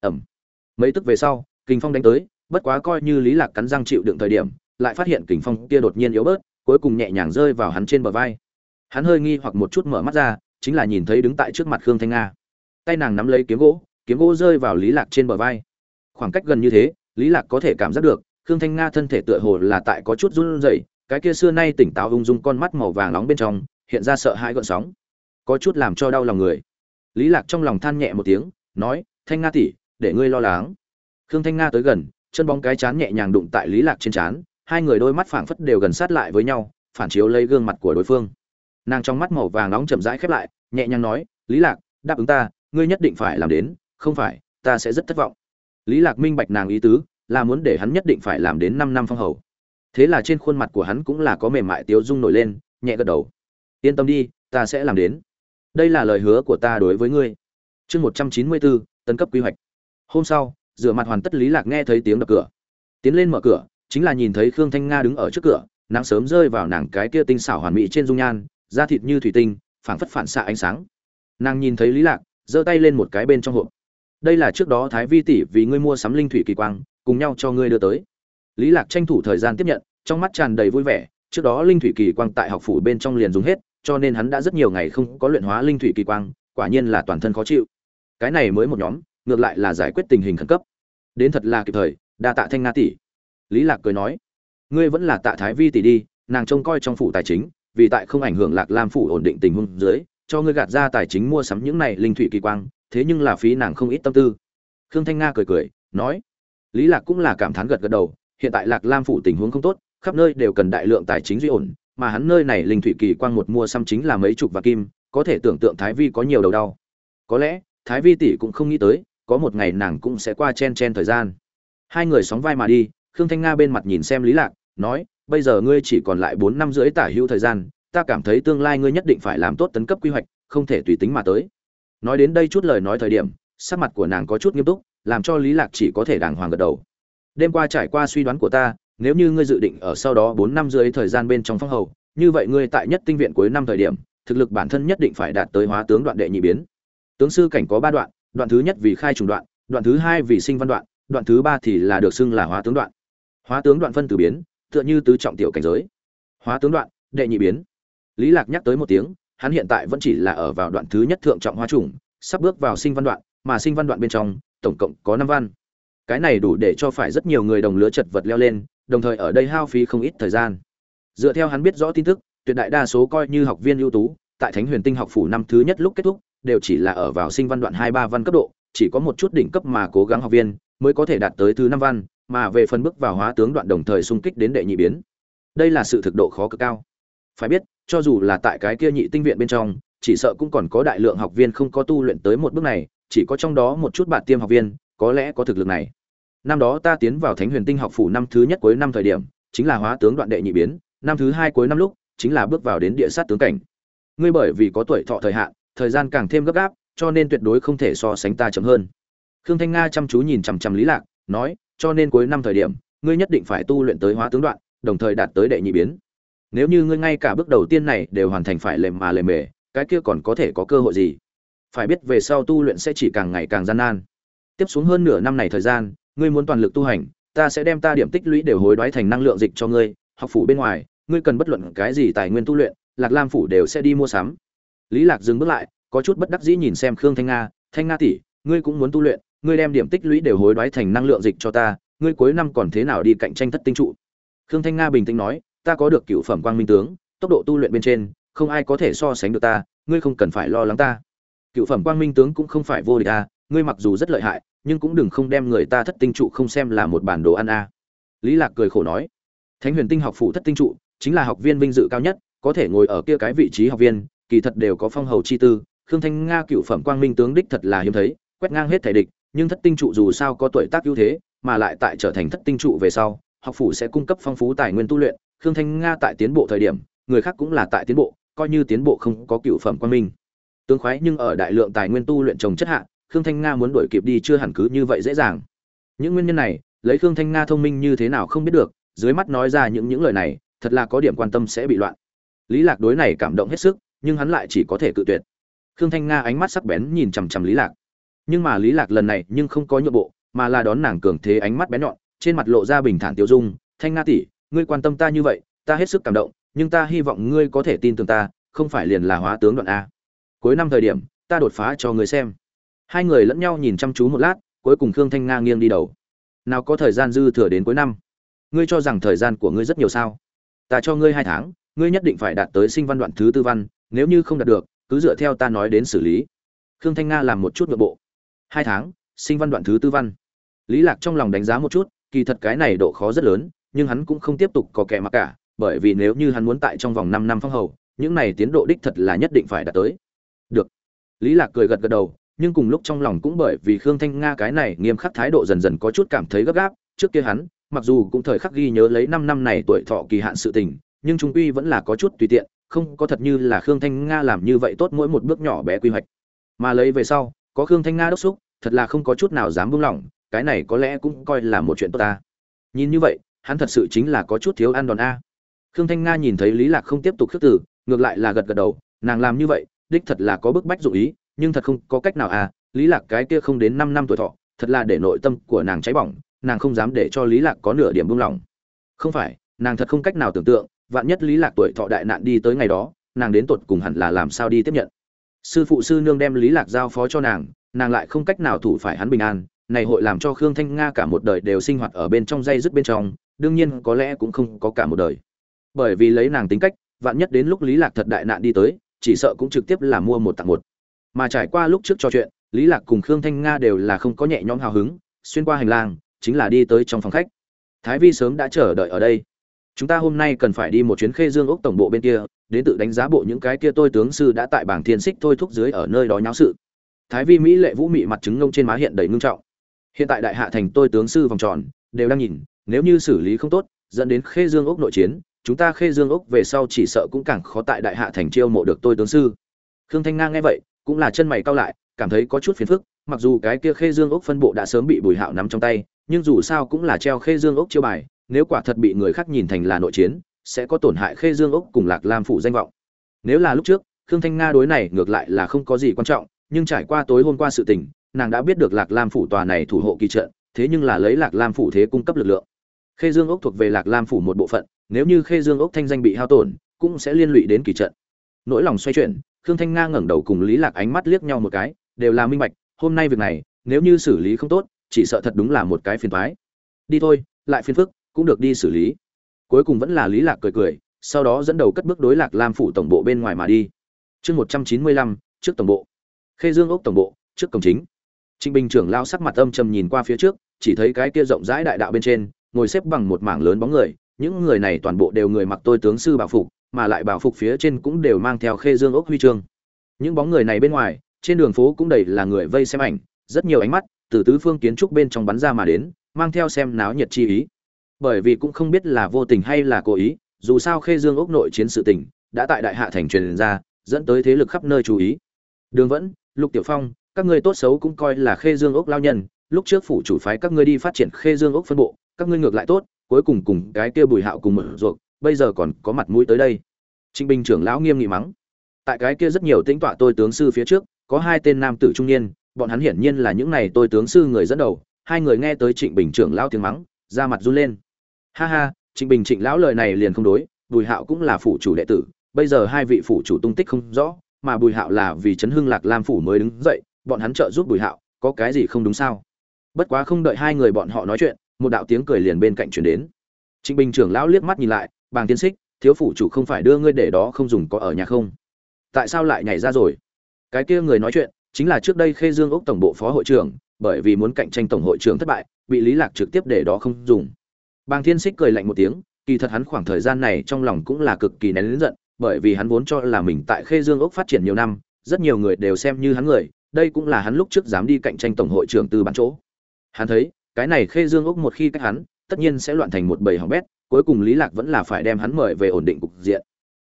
Ẩm. Mấy tức về sau, kình phong đánh tới, bất quá coi như lý lạc cắn răng chịu đựng thời điểm, lại phát hiện kình phong kia đột nhiên yếu bớt, cuối cùng nhẹ nhàng rơi vào hắn trên bờ vai. Hắn hơi nghi hoặc một chút mở mắt ra, chính là nhìn thấy đứng tại trước mặt khương thanh nga. Tay nàng nắm lấy kiếm gỗ kiếm gỗ rơi vào lý lạc trên bờ vai. Khoảng cách gần như thế lý lạc có thể cảm giác được, khương thanh nga thân thể tựa hồ là tại có chút run rẩy, cái kia xưa nay tỉnh táo ung dung con mắt màu vàng nóng bên trong, hiện ra sợ hãi gợn sóng. Có chút làm cho đau lòng người. Lý lạc trong lòng than nhẹ một tiếng, nói, thanh nga tỷ, để ngươi lo lắng. Khương thanh nga tới gần, chân bóng cái chán nhẹ nhàng đụng tại lý lạc trên chán hai người đôi mắt phảng phất đều gần sát lại với nhau, phản chiếu lấy gương mặt của đối phương. Nàng trong mắt màu vàng nóng chậm rãi khép lại, nhẹ nhàng nói, lý lạc, đáp ứng ta, ngươi nhất định phải làm đến, không phải, ta sẽ rất thất vọng lý lạc minh bạch nàng ý tứ là muốn để hắn nhất định phải làm đến 5 năm phong hầu. Thế là trên khuôn mặt của hắn cũng là có mềm mại tiếu dung nổi lên nhẹ gật đầu. Yên tâm đi ta sẽ làm đến. Đây là lời hứa của ta đối với ngươi. Chương 194, tấn cấp quy hoạch. Hôm sau rửa mặt hoàn tất lý lạc nghe thấy tiếng đập cửa. Tiến lên mở cửa chính là nhìn thấy khương thanh nga đứng ở trước cửa nắng sớm rơi vào nàng cái kia tinh xảo hoàn mỹ trên dung nhan da thịt như thủy tinh phảng phất phản xạ ánh sáng. Nàng nhìn thấy lý lạc giơ tay lên một cái bên trong hộp đây là trước đó thái vi tỷ vì ngươi mua sắm linh thủy kỳ quang, cùng nhau cho ngươi đưa tới. Lý lạc tranh thủ thời gian tiếp nhận, trong mắt tràn đầy vui vẻ, trước đó linh thủy kỳ quang tại học phủ bên trong liền dùng hết, cho nên hắn đã rất nhiều ngày không có luyện hóa linh thủy kỳ quang, quả nhiên là toàn thân khó chịu. Cái này mới một nhóm, ngược lại là giải quyết tình hình khẩn cấp. Đến thật là kịp thời, đa tạ thanh nga tỷ. Lý lạc cười nói, ngươi vẫn là tạ thái vi tỷ đi, nàng trông coi trong phủ tài chính, vì tại không ảnh hưởng lạc lam phủ ổn định tình huống dưới, cho ngươi gạt ra tài chính mua sắm những này linh thủy kỳ quang thế nhưng là phí nàng không ít tâm tư. Khương thanh nga cười cười, nói, lý lạc cũng là cảm thán gật gật đầu, hiện tại lạc lam phủ tình huống không tốt, khắp nơi đều cần đại lượng tài chính duy ổn, mà hắn nơi này linh thủy kỳ quang một mua xăm chính là mấy chục vạn kim, có thể tưởng tượng thái vi có nhiều đầu đau. Có lẽ, thái vi tỷ cũng không nghĩ tới, có một ngày nàng cũng sẽ qua chen chen thời gian. Hai người sóng vai mà đi, khương thanh nga bên mặt nhìn xem lý lạc, nói, bây giờ ngươi chỉ còn lại bốn năm rưỡi tả hữu thời gian, ta cảm thấy tương lai ngươi nhất định phải làm tốt tấn cấp quy hoạch, không thể tùy tính mà tới nói đến đây chút lời nói thời điểm, sắc mặt của nàng có chút nghiêm túc, làm cho lý lạc chỉ có thể đàng hoàng gật đầu. Đêm qua trải qua suy đoán của ta, nếu như ngươi dự định ở sau đó bốn năm rưỡi thời gian bên trong phong hầu, như vậy ngươi tại nhất tinh viện cuối năm thời điểm, thực lực bản thân nhất định phải đạt tới hóa tướng đoạn đệ nhị biến. Tướng sư cảnh có ba đoạn đoạn thứ nhất vì khai trùng đoạn đoạn thứ hai vì sinh văn đoạn đoạn thứ ba thì là được xưng là hóa tướng đoạn. Hóa tướng đoạn phân từ biến, tựa như tứ trọng tiểu cảnh giới. Hóa tướng đoạn, đệ nhị biến. Lý lạc nhắc tới một tiếng hắn hiện tại vẫn chỉ là ở vào đoạn thứ nhất thượng trọng hoa trùng sắp bước vào sinh văn đoạn, mà sinh văn đoạn bên trong, tổng cộng có năm văn. Cái này đủ để cho phải rất nhiều người đồng lứa chật vật leo lên, đồng thời ở đây hao phí không ít thời gian. Dựa theo hắn biết rõ tin tức, tuyệt đại đa số coi như học viên ưu tú, tại thánh huyền tinh học phủ năm thứ nhất lúc kết thúc, đều chỉ là ở vào sinh văn đoạn hai ba văn cấp độ, chỉ có một chút đỉnh cấp mà cố gắng học viên mới có thể đạt tới thứ năm văn, mà về phần bước vào hóa tướng đoạn đồng thời xung kích đến đệ nhị biến. Đây là sự thực độ khó cực cao phải biết, cho dù là tại cái kia nhị tinh viện bên trong, chỉ sợ cũng còn có đại lượng học viên không có tu luyện tới một bước này, chỉ có trong đó một chút bạn tiêm học viên, có lẽ có thực lực này. Năm đó ta tiến vào thánh huyền tinh học phủ năm thứ nhất cuối năm thời điểm, chính là hóa tướng đoạn đệ nhị biến, năm thứ hai cuối năm lúc, chính là bước vào đến địa sát tướng cảnh. Ngươi bởi vì có tuổi thọ thời hạn, thời gian càng thêm gấp gáp, cho nên tuyệt đối không thể so sánh ta chậm hơn. Khương thanh nga chăm chú nhìn chằm chằm lý lạc, nói, cho nên cuối năm thời điểm, ngươi nhất định phải tu luyện tới hóa tướng đoạn, đồng thời đạt tới đệ nhị biến nếu như ngươi ngay cả bước đầu tiên này đều hoàn thành phải lềm mà lềm mề, cái kia còn có thể có cơ hội gì? Phải biết về sau tu luyện sẽ chỉ càng ngày càng gian nan. Tiếp xuống hơn nửa năm này thời gian, ngươi muốn toàn lực tu hành, ta sẽ đem ta điểm tích lũy đều hối đoái thành năng lượng dịch cho ngươi, học phủ bên ngoài, ngươi cần bất luận cái gì tài nguyên tu luyện, lạc lam phủ đều sẽ đi mua sắm. Lý lạc dừng bước lại, có chút bất đắc dĩ nhìn xem khương thanh nga thanh nga tỷ, ngươi cũng muốn tu luyện, ngươi đem điểm tích lũy đều hối đoái thành năng lượng dịch cho ta, ngươi cuối năm còn thế nào đi cạnh tranh thất tinh trụ? Khương thanh nga bình tĩnh nói ta có được cựu phẩm quang minh tướng, tốc độ tu luyện bên trên, không ai có thể so sánh được ta, ngươi không cần phải lo lắng ta. Cựu phẩm quang minh tướng cũng không phải vô địch a ngươi mặc dù rất lợi hại, nhưng cũng đừng không đem người ta thất tinh trụ không xem là một bản đồ ăn a lý lạc cười khổ nói, thánh huyền tinh học phụ thất tinh trụ, chính là học viên vinh dự cao nhất, có thể ngồi ở kia cái vị trí học viên, kỳ thật đều có phong hầu chi tư. Khương thanh nga cựu phẩm quang minh tướng đích thật là hiếm thấy, quét ngang hết thể địch, nhưng thất tinh trụ dù sao có tuổi tác ưu thế, mà lại tại trở thành thất tinh trụ về sau, học phủ sẽ cung cấp phong phú tài nguyên tu luyện khương thanh nga tại tiến bộ thời điểm, người khác cũng là tại tiến bộ, coi như tiến bộ không có cựu phẩm quan minh. Tướng khoái nhưng ở đại lượng tài nguyên tu luyện trồng chất hạ, khương thanh nga muốn đuổi kịp đi chưa hẳn cứ như vậy dễ dàng. Những nguyên nhân này, lấy khương thanh nga thông minh như thế nào không biết được, dưới mắt nói ra những những lời này, thật là có điểm quan tâm sẽ bị loạn. Lý lạc đối này cảm động hết sức, nhưng hắn lại chỉ có thể cự tuyệt. Khương thanh nga ánh mắt sắc bén nhìn chằm chằm lý lạc. Nhưng mà lý lạc lần này nhưng không có nhượng bộ, mà là đón nàng cường thế ánh mắt bén nhọn, trên mặt lộ ra bình thản tiêu dung, thanh nga tỷ ngươi quan tâm ta như vậy, ta hết sức cảm động, nhưng ta hy vọng ngươi có thể tin tưởng ta, không phải liền là hóa tướng đoạn a. Cuối năm thời điểm, ta đột phá cho ngươi xem. Hai người lẫn nhau nhìn chăm chú một lát, cuối cùng khương thanh nga nghiêng đi đầu. Nào có thời gian dư thừa đến cuối năm? Ngươi cho rằng thời gian của ngươi rất nhiều sao? Ta cho ngươi hai tháng, ngươi nhất định phải đạt tới sinh văn đoạn thứ tư văn, nếu như không đạt được, cứ dựa theo ta nói đến xử lý. Khương thanh nga làm một chút nội bộ. Hai tháng, sinh văn đoạn thứ tư văn. Lý lạc trong lòng đánh giá một chút, kỳ thật cái này độ khó rất lớn nhưng hắn cũng không tiếp tục có kẻ mặc cả, bởi vì nếu như hắn muốn tại trong vòng 5 năm phong hầu, những này tiến độ đích thật là nhất định phải đạt tới. Được. Lý lạc cười gật gật đầu, nhưng cùng lúc trong lòng cũng bởi vì khương thanh nga cái này nghiêm khắc thái độ dần dần có chút cảm thấy gấp gáp. Trước kia hắn, mặc dù cũng thời khắc ghi nhớ lấy 5 năm này tuổi thọ kỳ hạn sự tình, nhưng trung quy vẫn là có chút tùy tiện, không có thật như là khương thanh nga làm như vậy tốt mỗi một bước nhỏ bé quy hoạch. Mà lấy về sau, có khương thanh nga đốc xúc, thật là không có chút nào dám buông lỏng, cái này có lẽ cũng coi là một chuyện tốt ta. Nhìn như vậy hắn thật sự chính là có chút thiếu ăn đòn a. Khương thanh nga nhìn thấy lý lạc không tiếp tục khước từ, ngược lại là gật gật đầu, nàng làm như vậy, đích thật là có bức bách dụng ý, nhưng thật không có cách nào à lý lạc cái kia không đến 5 năm tuổi thọ, thật là để nội tâm của nàng cháy bỏng, nàng không dám để cho lý lạc có nửa điểm buông lỏng. Không phải, nàng thật không cách nào tưởng tượng, vạn nhất lý lạc tuổi thọ đại nạn đi tới ngày đó, nàng đến tột cùng hẳn là làm sao đi tiếp nhận. Sư phụ sư nương đem lý lạc giao phó cho nàng nàng lại không cách nào thủ phải hắn bình an, này hội làm cho khương thanh nga cả một đời đều sinh hoạt ở bên trong dây dứt bên trong đương nhiên có lẽ cũng không có cả một đời. Bởi vì lấy nàng tính cách, vạn nhất đến lúc lý lạc thật đại nạn đi tới, chỉ sợ cũng trực tiếp là mua một tặng một. Mà trải qua lúc trước trò chuyện, lý lạc cùng khương thanh nga đều là không có nhẹ nhõm hào hứng, xuyên qua hành lang, chính là đi tới trong phòng khách. Thái vi sớm đã chờ đợi ở đây. Chúng ta hôm nay cần phải đi một chuyến khê dương ốc tổng bộ bên kia, đến tự đánh giá bộ những cái kia tôi tướng sư đã tại bảng thiên xích thôi thúc dưới ở nơi đó nháo sự. Thái vi mỹ lệ vũ mị mặt trứng ngông trên má hiện đầy ngưng trọng. Hiện tại đại hạ thành tôi tướng sư vòng tròn, đều đang nhìn nếu như xử lý không tốt, dẫn đến khê dương ốc nội chiến, chúng ta khê dương ốc về sau chỉ sợ cũng càng khó tại đại hạ thành chiêu mộ được tôi tướng sư. Khương thanh nga nghe vậy, cũng là chân mày cao lại, cảm thấy có chút phiền phức, mặc dù cái kia khê dương ốc phân bộ đã sớm bị bùi hạo nắm trong tay, nhưng dù sao cũng là treo khê dương ốc chiêu bài, nếu quả thật bị người khác nhìn thành là nội chiến, sẽ có tổn hại khê dương ốc cùng lạc lam phủ danh vọng. Nếu là lúc trước, khương thanh nga đối này ngược lại là không có gì quan trọng, nhưng trải qua tối hôm qua sự tình, nàng đã biết được lạc lam phủ tòa này thủ hộ kỳ trận thế nhưng là lấy lạc lam phủ thế cung cấp lực lượng. Khê dương ốc thuộc về lạc lam phủ một bộ phận, nếu như khê dương ốc thanh danh bị hao tổn, cũng sẽ liên lụy đến kỳ trận. Nỗi lòng xoay chuyển, khương thanh nga ngẩng đầu cùng lý lạc ánh mắt liếc nhau một cái, đều là minh bạch, hôm nay việc này, nếu như xử lý không tốt, chỉ sợ thật đúng là một cái phiền toái. Đi thôi, lại phiền phức, cũng được đi xử lý. Cuối cùng vẫn là lý lạc cười cười, sau đó dẫn đầu cất bước đối lạc lam phủ tổng bộ bên ngoài mà đi. Chương một trăm chín mươi lăm, trước tổng bộ. Khê dương ốc tổng bộ, trước cổng chính trịnh bình trưởng lao sắc mặt âm trầm nhìn qua phía trước, chỉ thấy cái kia rộng rãi đại đạo bên trên, ngồi xếp bằng một mảng lớn bóng người, những người này toàn bộ đều người mặc tôi tướng sư bảo phục, mà lại bảo phục phía trên cũng đều mang theo khê dương ốc huy chương. Những bóng người này bên ngoài, trên đường phố cũng đầy là người vây xem ảnh, rất nhiều ánh mắt từ tứ phương kiến trúc bên trong bắn ra mà đến, mang theo xem náo nhiệt chi ý. Bởi vì cũng không biết là vô tình hay là cố ý, dù sao khê dương ốc nội chiến sự tình, đã tại đại hạ thành truyền ra, dẫn tới thế lực khắp nơi chú ý. Đường vẫn, lục tiểu phong các ngươi tốt xấu cũng coi là khê dương ốc lao nhân, lúc trước phủ chủ phái các ngươi đi phát triển khê dương ốc phân bộ, các ngươi ngược lại tốt, cuối cùng cùng cái kia bùi hạo cùng mở ruột bây giờ còn có mặt mũi tới đây. Trịnh bình trưởng lão nghiêm nghị mắng. Tại cái kia rất nhiều tính tọa tôi tướng sư phía trước, có hai tên nam tử trung niên, bọn hắn hiển nhiên là những này tôi tướng sư người dẫn đầu. Hai người nghe tới trịnh bình trưởng lão tiếng mắng ra mặt run lên. Ha ha, trịnh bình trịnh lão lời này liền không đối, bùi hạo cũng là phủ chủ đệ tử, bây giờ hai vị phủ chủ tung tích không rõ, mà bùi hạo là vì chấn hưng lạc lam phủ mới đứng dậy bọn hắn trợ giúp bùi hạo, có cái gì không đúng sao? Bất quá không đợi hai người bọn họ nói chuyện, một đạo tiếng cười liền bên cạnh truyền đến. Trịnh bình trưởng lão liếc mắt nhìn lại, bàng tiến xích, thiếu phủ chủ không phải đưa ngươi để đó không dùng có ở nhà không? Tại sao lại nhảy ra rồi? Cái kia người nói chuyện, chính là trước đây khê dương ốc tổng bộ phó hội trưởng, bởi vì muốn cạnh tranh tổng hội trưởng thất bại, bị lý lạc trực tiếp để đó không dùng. Bàng thiên xích cười lạnh một tiếng, kỳ thật hắn khoảng thời gian này trong lòng cũng là cực kỳ nén lớn giận, bởi vì hắn vốn cho là mình tại khê dương ốc phát triển nhiều năm, rất nhiều người đều xem như hắn người đây cũng là hắn lúc trước dám đi cạnh tranh tổng hội trưởng từ bán chỗ. Hắn thấy, cái này khê dương ốc một khi cách hắn, tất nhiên sẽ loạn thành một bầy hỏng bét, cuối cùng lý lạc vẫn là phải đem hắn mời về ổn định cục diện.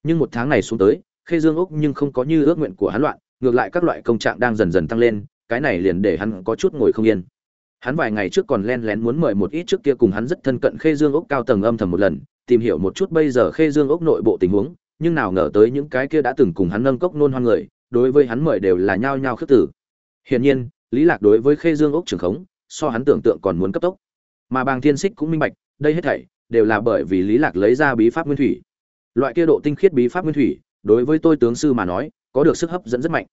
Nhưng một tháng này xuống tới, khê dương ốc nhưng không có như ước nguyện của hắn loạn, ngược lại các loại công trạng đang dần dần tăng lên, cái này liền để hắn có chút ngồi không yên. Hắn vài ngày trước còn len lén muốn mời một ít trước kia cùng hắn rất thân cận khê dương ốc cao tầng âm thầm một lần, tìm hiểu một chút bây giờ khê dương ốc nội bộ tình huống, nhưng nào ngờ tới những cái kia đã từng cùng hắn nâng cốc nôn hoang người đối với hắn mời đều là nhao nhao khước tử hiển nhiên, lý lạc đối với khê dương ốc trường khống, so hắn tưởng tượng còn muốn cấp tốc. Mà bàng thiên xích cũng minh bạch, đây hết thảy đều là bởi vì lý lạc lấy ra bí pháp nguyên thủy. Loại kia độ tinh khiết bí pháp nguyên thủy, đối với tôi tướng sư mà nói, có được sức hấp dẫn rất mạnh.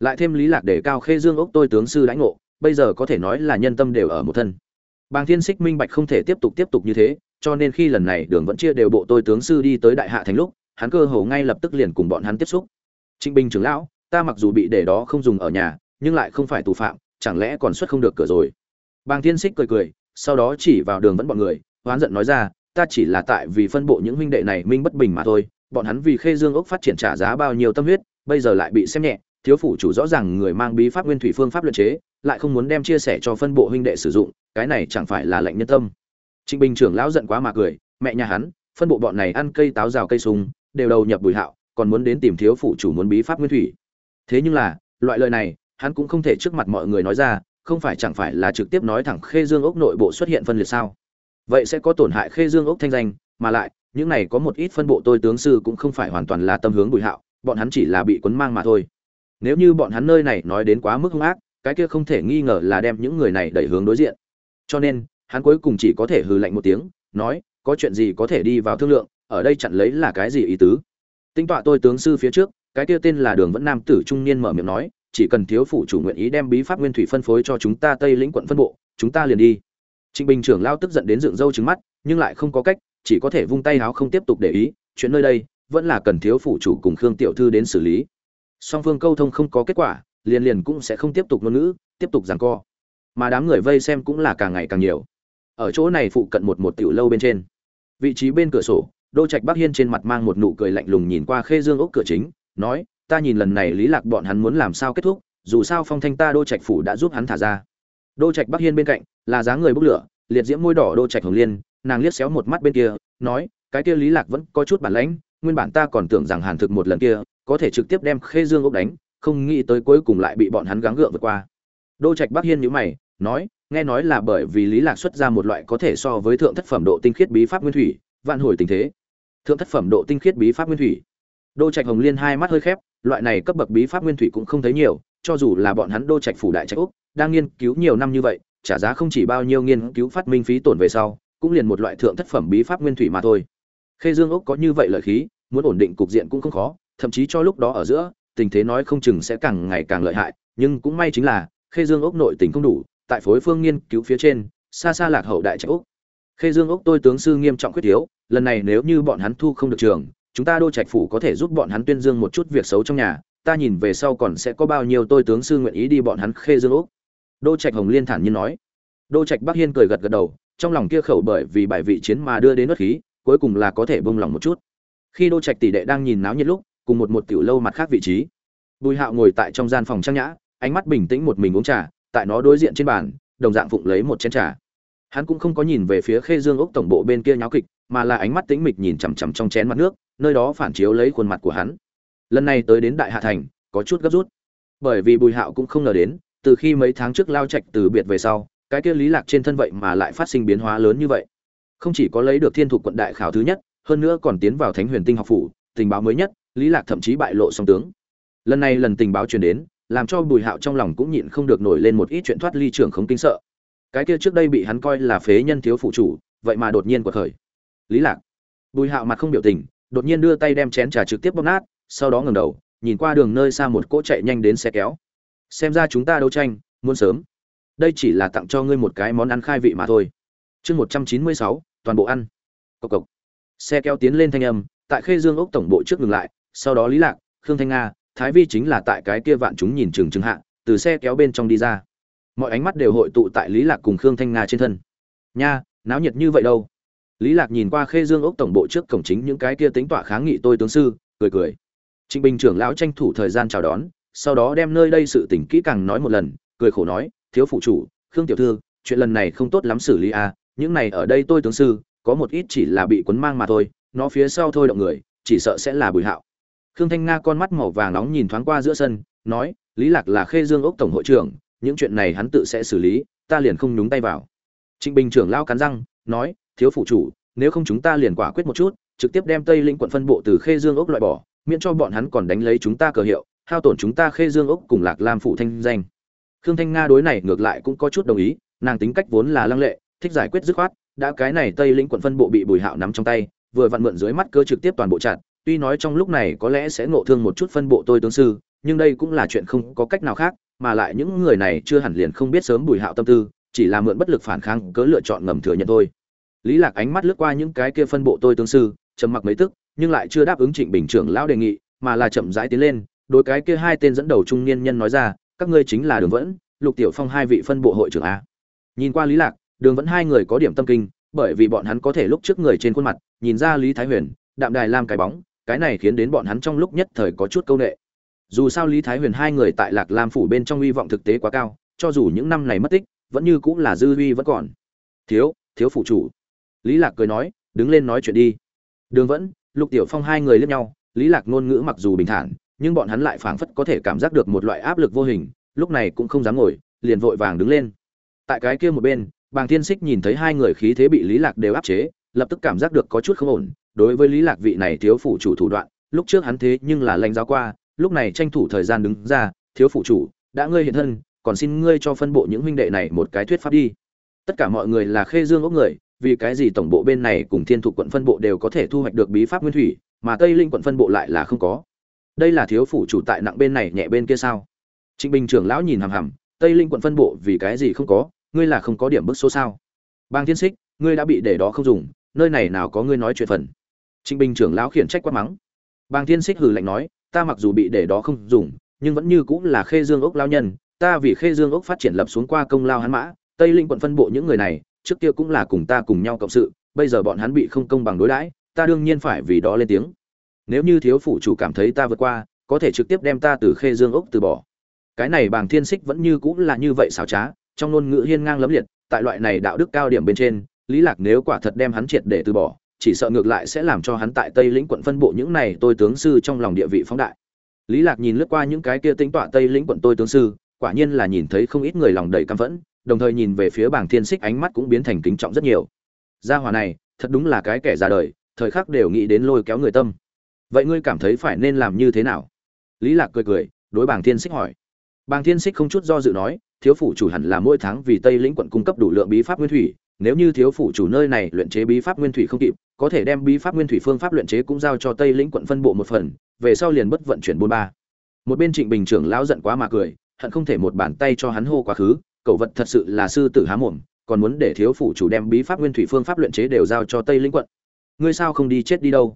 Lại thêm lý lạc để cao khê dương ốc tôi tướng sư lãnh ngộ, bây giờ có thể nói là nhân tâm đều ở một thân. Bàng thiên xích minh bạch không thể tiếp tục tiếp tục như thế, cho nên khi lần này đường vẫn chia đều bộ tôi tướng sư đi tới đại hạ thành lúc, hắn cơ hồ ngay lập tức liền cùng bọn hắn tiếp xúc. Trịnh bình trưởng lão ta mặc dù bị để đó không dùng ở nhà, nhưng lại không phải tù phạm, chẳng lẽ còn xuất không được cửa rồi? Bàng thiên xích cười cười, sau đó chỉ vào đường vẫn bọn người, hoán giận nói ra, ta chỉ là tại vì phân bộ những huynh đệ này minh bất bình mà thôi, bọn hắn vì khê dương ốc phát triển trả giá bao nhiêu tâm huyết, bây giờ lại bị xem nhẹ, thiếu phủ chủ rõ ràng người mang bí pháp nguyên thủy phương pháp luyện chế, lại không muốn đem chia sẻ cho phân bộ huynh đệ sử dụng, cái này chẳng phải là lệnh nhân tâm. Trịnh bình trưởng lão giận quá mà cười, mẹ nhà hắn, phân bộ bọn này ăn cây táo rào cây sung đều đầu nhập bùi hạo, còn muốn đến tìm thiếu phủ chủ muốn bí pháp nguyên thủy thế nhưng là, loại lời này, hắn cũng không thể trước mặt mọi người nói ra, không phải chẳng phải là trực tiếp nói thẳng khê dương ốc nội bộ xuất hiện phân liệt sao? Vậy sẽ có tổn hại khê dương ốc thanh danh, mà lại, những này có một ít phân bộ tôi tướng sư cũng không phải hoàn toàn là tâm hướng bùi hạo, bọn hắn chỉ là bị quấn mang mà thôi. Nếu như bọn hắn nơi này nói đến quá mức hung ác, cái kia không thể nghi ngờ là đem những người này đẩy hướng đối diện. Cho nên, hắn cuối cùng chỉ có thể hừ lạnh một tiếng, nói, có chuyện gì có thể đi vào thương lượng, ở đây chặn lấy là cái gì ý tứ? Tinh tọa tôi tướng sư phía trước cái kia tên là đường vẫn nam tử trung niên mở miệng nói, chỉ cần thiếu phủ chủ nguyện ý đem bí pháp nguyên thủy phân phối cho chúng ta tây lĩnh quận phân bộ, chúng ta liền đi. Trịnh bình trưởng lao tức giận đến dựng râu trừng mắt, nhưng lại không có cách, chỉ có thể vung tay háo không tiếp tục để ý, chuyện nơi đây, vẫn là cần thiếu phủ chủ cùng khương tiểu thư đến xử lý. Song phương câu thông không có kết quả, liền liền cũng sẽ không tiếp tục ngôn ngữ, tiếp tục giằng co. Mà đám người vây xem cũng là càng ngày càng nhiều. Ở chỗ này phụ cận một một tiểu lâu bên trên. Vị trí bên cửa sổ đô trạch bắc hiên trên mặt mang một nụ cười lạnh lùng nhìn qua khê dương ốc cửa chính nói, ta nhìn lần này lý lạc bọn hắn muốn làm sao kết thúc, dù sao phong thanh ta đô trạch phủ đã giúp hắn thả ra. Đô trạch bắc hiên bên cạnh, là dáng người bốc lửa, liệt diễm môi đỏ đô trạch hồng liên, nàng liếc xéo một mắt bên kia, nói, cái kia lý lạc vẫn có chút bản lãnh, nguyên bản ta còn tưởng rằng hàn thực một lần kia, có thể trực tiếp đem khê dương ốc đánh, không nghĩ tới cuối cùng lại bị bọn hắn gắng gượng vượt qua. Đô trạch bắc hiên nhíu mày, nói, nghe nói là bởi vì lý lạc xuất ra một loại có thể so với thượng thất phẩm độ tinh khiết bí pháp nguyên thủy, vạn hồi tình thế. Thượng thất phẩm độ tinh khiết bí pháp nguyên thủy? Đô trạch hồng liên hai mắt hơi khép, loại này cấp bậc bí pháp nguyên thủy cũng không thấy nhiều, cho dù là bọn hắn đô trạch phủ đại trạch úc, đang nghiên cứu nhiều năm như vậy, trả giá không chỉ bao nhiêu nghiên cứu phát minh phí tổn về sau, cũng liền một loại thượng thất phẩm bí pháp nguyên thủy mà thôi. Khê dương úc có như vậy lợi khí, muốn ổn định cục diện cũng không khó, thậm chí cho lúc đó ở giữa, tình thế nói không chừng sẽ càng ngày càng lợi hại, nhưng cũng may chính là, khê dương úc nội tình không đủ, tại phối phương nghiên cứu phía trên, xa xa lạc hậu đại trạch úc. Khê dương úc tôi tướng sư nghiêm trọng quyết thiếu lần này nếu như bọn hắn thu không được trường chúng ta đô trạch phủ có thể giúp bọn hắn tuyên dương một chút việc xấu trong nhà, ta nhìn về sau còn sẽ có bao nhiêu tôi tướng sư nguyện ý đi bọn hắn khê dương úc đô trạch hồng liên thản nhiên nói. Đô trạch bắc hiên cười gật gật đầu, trong lòng kia khẩu bởi vì bài vị chiến mà đưa đến nước khí, cuối cùng là có thể bông lòng một chút. Khi đô trạch tỷ đệ đang nhìn náo nhiệt lúc, cùng một một tiểu lâu mặt khác vị trí, bùi hạo ngồi tại trong gian phòng trang nhã, ánh mắt bình tĩnh một mình uống trà, tại nó đối diện trên bàn, đồng dạng phụng lấy một chén trà. Hắn cũng không có nhìn về phía khê dương ốc tổng bộ bên kia nháo kịch mà là ánh mắt tĩnh mịch nhìn chằm chằm trong chén mặt nước, nơi đó phản chiếu lấy khuôn mặt của hắn. Lần này tới đến đại hạ thành, có chút gấp rút. Bởi vì bùi hạo cũng không ngờ đến, từ khi mấy tháng trước lao trạch từ biệt về sau, cái kia lý lạc trên thân vậy mà lại phát sinh biến hóa lớn như vậy. Không chỉ có lấy được thiên thuộc quận đại khảo thứ nhất, hơn nữa còn tiến vào thánh huyền tinh học phủ, tình báo mới nhất, lý lạc thậm chí bại lộ song tướng. Lần này lần tình báo truyền đến, làm cho bùi hạo trong lòng cũng nhịn không được nổi lên một ít chuyện thoát ly trưởng không kinh sợ. Cái kia trước đây bị hắn coi là phế nhân thiếu phụ chủ, vậy mà đột nhiên quật khởi lý lạc. Bùi hạo mặt không biểu tình, đột nhiên đưa tay đem chén trà trực tiếp bóp nát, sau đó ngẩng đầu, nhìn qua đường nơi xa một cỗ chạy nhanh đến xe kéo. Xem ra chúng ta đấu tranh, muốn sớm. Đây chỉ là tặng cho ngươi một cái món ăn khai vị mà thôi. Chương một trăm chín mươi sáu, toàn bộ ăn. Cộc cộc. Xe kéo tiến lên thanh âm, tại khê dương ốc tổng bộ trước ngừng lại, sau đó lý lạc, khương thanh nga, thái vi chính là tại cái kia vạn chúng nhìn chừng chừng hạ, từ xe kéo bên trong đi ra. Mọi ánh mắt đều hội tụ tại lý lạc cùng khương thanh nga trên thân. Nha, náo nhiệt như vậy đâu? Lý lạc nhìn qua khê dương ốc tổng bộ trước cổng chính những cái kia tính tọa kháng nghị tôi tướng sư, cười cười. Trịnh bình trưởng lão tranh thủ thời gian chào đón, sau đó đem nơi đây sự tình kỹ càng nói một lần, cười khổ nói, thiếu phụ chủ, khương tiểu thư, chuyện lần này không tốt lắm xử lý à những này ở đây tôi tướng sư, có một ít chỉ là bị quấn mang mà thôi, nó phía sau thôi động người, chỉ sợ sẽ là bùi hạo. Khương thanh nga con mắt màu vàng nóng nhìn thoáng qua giữa sân, nói, lý lạc là khê dương ốc tổng hội trưởng, những chuyện này hắn tự sẽ xử lý, ta liền không nhúng tay vào. Trịnh bình trưởng lao cắn răng, nói thiếu phụ chủ, nếu không chúng ta liền quả quyết một chút, trực tiếp đem tây lĩnh quận phân bộ từ khê dương ốc loại bỏ, miễn cho bọn hắn còn đánh lấy chúng ta cờ hiệu, hao tổn chúng ta khê dương ốc cùng lạc lam phụ thanh danh. Khương thanh nga đối này ngược lại cũng có chút đồng ý, nàng tính cách vốn là lăng lệ, thích giải quyết dứt khoát, đã cái này tây lĩnh quận phân bộ bị bùi hạo nắm trong tay, vừa vặn mượn dưới mắt cơ trực tiếp toàn bộ chặt tuy nói trong lúc này có lẽ sẽ ngộ thương một chút phân bộ tôi tướng sư, nhưng đây cũng là chuyện không có cách nào khác, mà lại những người này chưa hẳn liền không biết sớm bùi hạo tâm tư, chỉ là mượn bất lực phản kháng, cớ lựa chọn ngầm thừa nhận thôi lý lạc ánh mắt lướt qua những cái kia phân bộ tôi tương sư, trầm mặc mấy tức, nhưng lại chưa đáp ứng trịnh bình trưởng lão đề nghị, mà là chậm rãi tiến lên, đối cái kia hai tên dẫn đầu trung niên nhân nói ra, các ngươi chính là đường vẫn, lục tiểu phong hai vị phân bộ hội trưởng a. Nhìn qua lý lạc, đường vẫn hai người có điểm tâm kinh, bởi vì bọn hắn có thể lúc trước người trên khuôn mặt, nhìn ra lý thái huyền, đạm đài lam cái bóng, cái này khiến đến bọn hắn trong lúc nhất thời có chút câu nệ. Dù sao lý thái huyền hai người tại lạc lam phủ bên trong uy vọng thực tế quá cao, cho dù những năm này mất tích, vẫn như cũng là dư uy vẫn còn. Thiếu thiếu phụ chủ lý lạc cười nói, đứng lên nói chuyện đi. Đường vẫn, lục tiểu phong hai người liếc nhau, lý lạc ngôn ngữ mặc dù bình thản, nhưng bọn hắn lại phảng phất có thể cảm giác được một loại áp lực vô hình, lúc này cũng không dám ngồi, liền vội vàng đứng lên. Tại cái kia một bên, bàng thiên xích nhìn thấy hai người khí thế bị lý lạc đều áp chế, lập tức cảm giác được có chút không ổn. Đối với lý lạc vị này thiếu phụ chủ thủ đoạn, lúc trước hắn thế nhưng là lãnh giáo qua, lúc này tranh thủ thời gian đứng ra, thiếu phụ chủ, đã ngươi hiện thân, còn xin ngươi cho phân bộ những huynh đệ này một cái thuyết pháp đi. Tất cả mọi người là khê dương ốc người vì cái gì tổng bộ bên này cùng thiên thục quận phân bộ đều có thể thu hoạch được bí pháp nguyên thủy, mà tây linh quận phân bộ lại là không có? Đây là thiếu phủ chủ tại nặng bên này nhẹ bên kia sao? Trịnh bình trưởng lão nhìn hằm hằm, tây linh quận phân bộ vì cái gì không có? Ngươi là không có điểm bức số sao? Bang thiên xích ngươi đã bị để đó không dùng, nơi này nào có ngươi nói chuyện phần? Trịnh bình trưởng lão khiển trách quát mắng. Bang thiên xích hừ lạnh nói, ta mặc dù bị để đó không dùng, nhưng vẫn như cũng là khê dương ốc lao nhân, ta vì khê dương ốc phát triển lập xuống qua công lao hắn mã, tây linh quận phân bộ những người này trước kia cũng là cùng ta cùng nhau cộng sự, bây giờ bọn hắn bị không công bằng đối đãi, ta đương nhiên phải vì đó lên tiếng. Nếu như thiếu phủ chủ cảm thấy ta vượt qua, có thể trực tiếp đem ta từ khê dương ốc từ bỏ. Cái này bàng thiên xích vẫn như cũng là như vậy xảo trá, trong ngôn ngữ hiên ngang lấm liệt, tại loại này đạo đức cao điểm bên trên, lý lạc nếu quả thật đem hắn triệt để từ bỏ, chỉ sợ ngược lại sẽ làm cho hắn tại tây lĩnh quận phân bộ những này tôi tướng sư trong lòng địa vị phóng đại. Lý lạc nhìn lướt qua những cái kia tính tọa tây lĩnh quận tôi tướng sư, quả nhiên là nhìn thấy không ít người lòng đầy căm phẫn đồng thời nhìn về phía bảng thiên xích ánh mắt cũng biến thành kính trọng rất nhiều. Gia hỏa này, thật đúng là cái kẻ ra đời, thời khắc đều nghĩ đến lôi kéo người tâm. Vậy ngươi cảm thấy phải nên làm như thế nào? Lý lạc cười cười, đối bảng thiên xích hỏi. Bảng thiên xích không chút do dự nói, thiếu phủ chủ hẳn là mỗi tháng vì tây lĩnh quận cung cấp đủ lượng bí pháp nguyên thủy, nếu như thiếu phủ chủ nơi này luyện chế bí pháp nguyên thủy không kịp, có thể đem bí pháp nguyên thủy phương pháp luyện chế cũng giao cho tây lĩnh quận phân bộ một phần, về sau liền bất vận chuyển buôn ba. Một bên trịnh bình trưởng lão giận quá mà cười, hận không thể một bàn tay cho hắn hô quá khứ cậu vật thật sự là sư tử há mồm, còn muốn để thiếu phủ chủ đem bí pháp nguyên thủy phương pháp luyện chế đều giao cho tây lĩnh quận. Ngươi sao không đi chết đi đâu?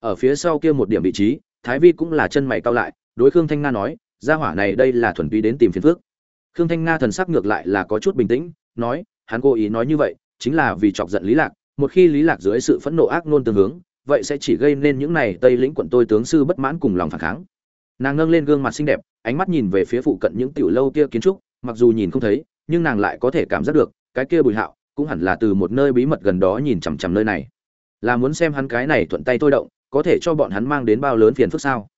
Ở phía sau kia một điểm vị trí, thái vi cũng là chân mày cao lại, đối khương thanh nga nói, gia hỏa này đây là thuần túy đến tìm phiền phước khương thanh nga thần sắc ngược lại là có chút bình tĩnh, nói, hắn cố ý nói như vậy, chính là vì chọc giận lý lạc, một khi lý lạc dưới sự phẫn nộ ác nôn tương hướng, vậy sẽ chỉ gây nên những này tây lĩnh quận tôi tướng sư bất mãn cùng lòng phản kháng. Nàng ngâng lên gương mặt xinh đẹp, ánh mắt nhìn về phía phụ cận những tiểu lâu kia kiến trúc, mặc dù nhìn không thấy nhưng nàng lại có thể cảm giác được, cái kia bùi hạo cũng hẳn là từ một nơi bí mật gần đó nhìn chằm chằm nơi này. Là muốn xem hắn cái này thuận tay thôi động, có thể cho bọn hắn mang đến bao lớn phiền phức sao?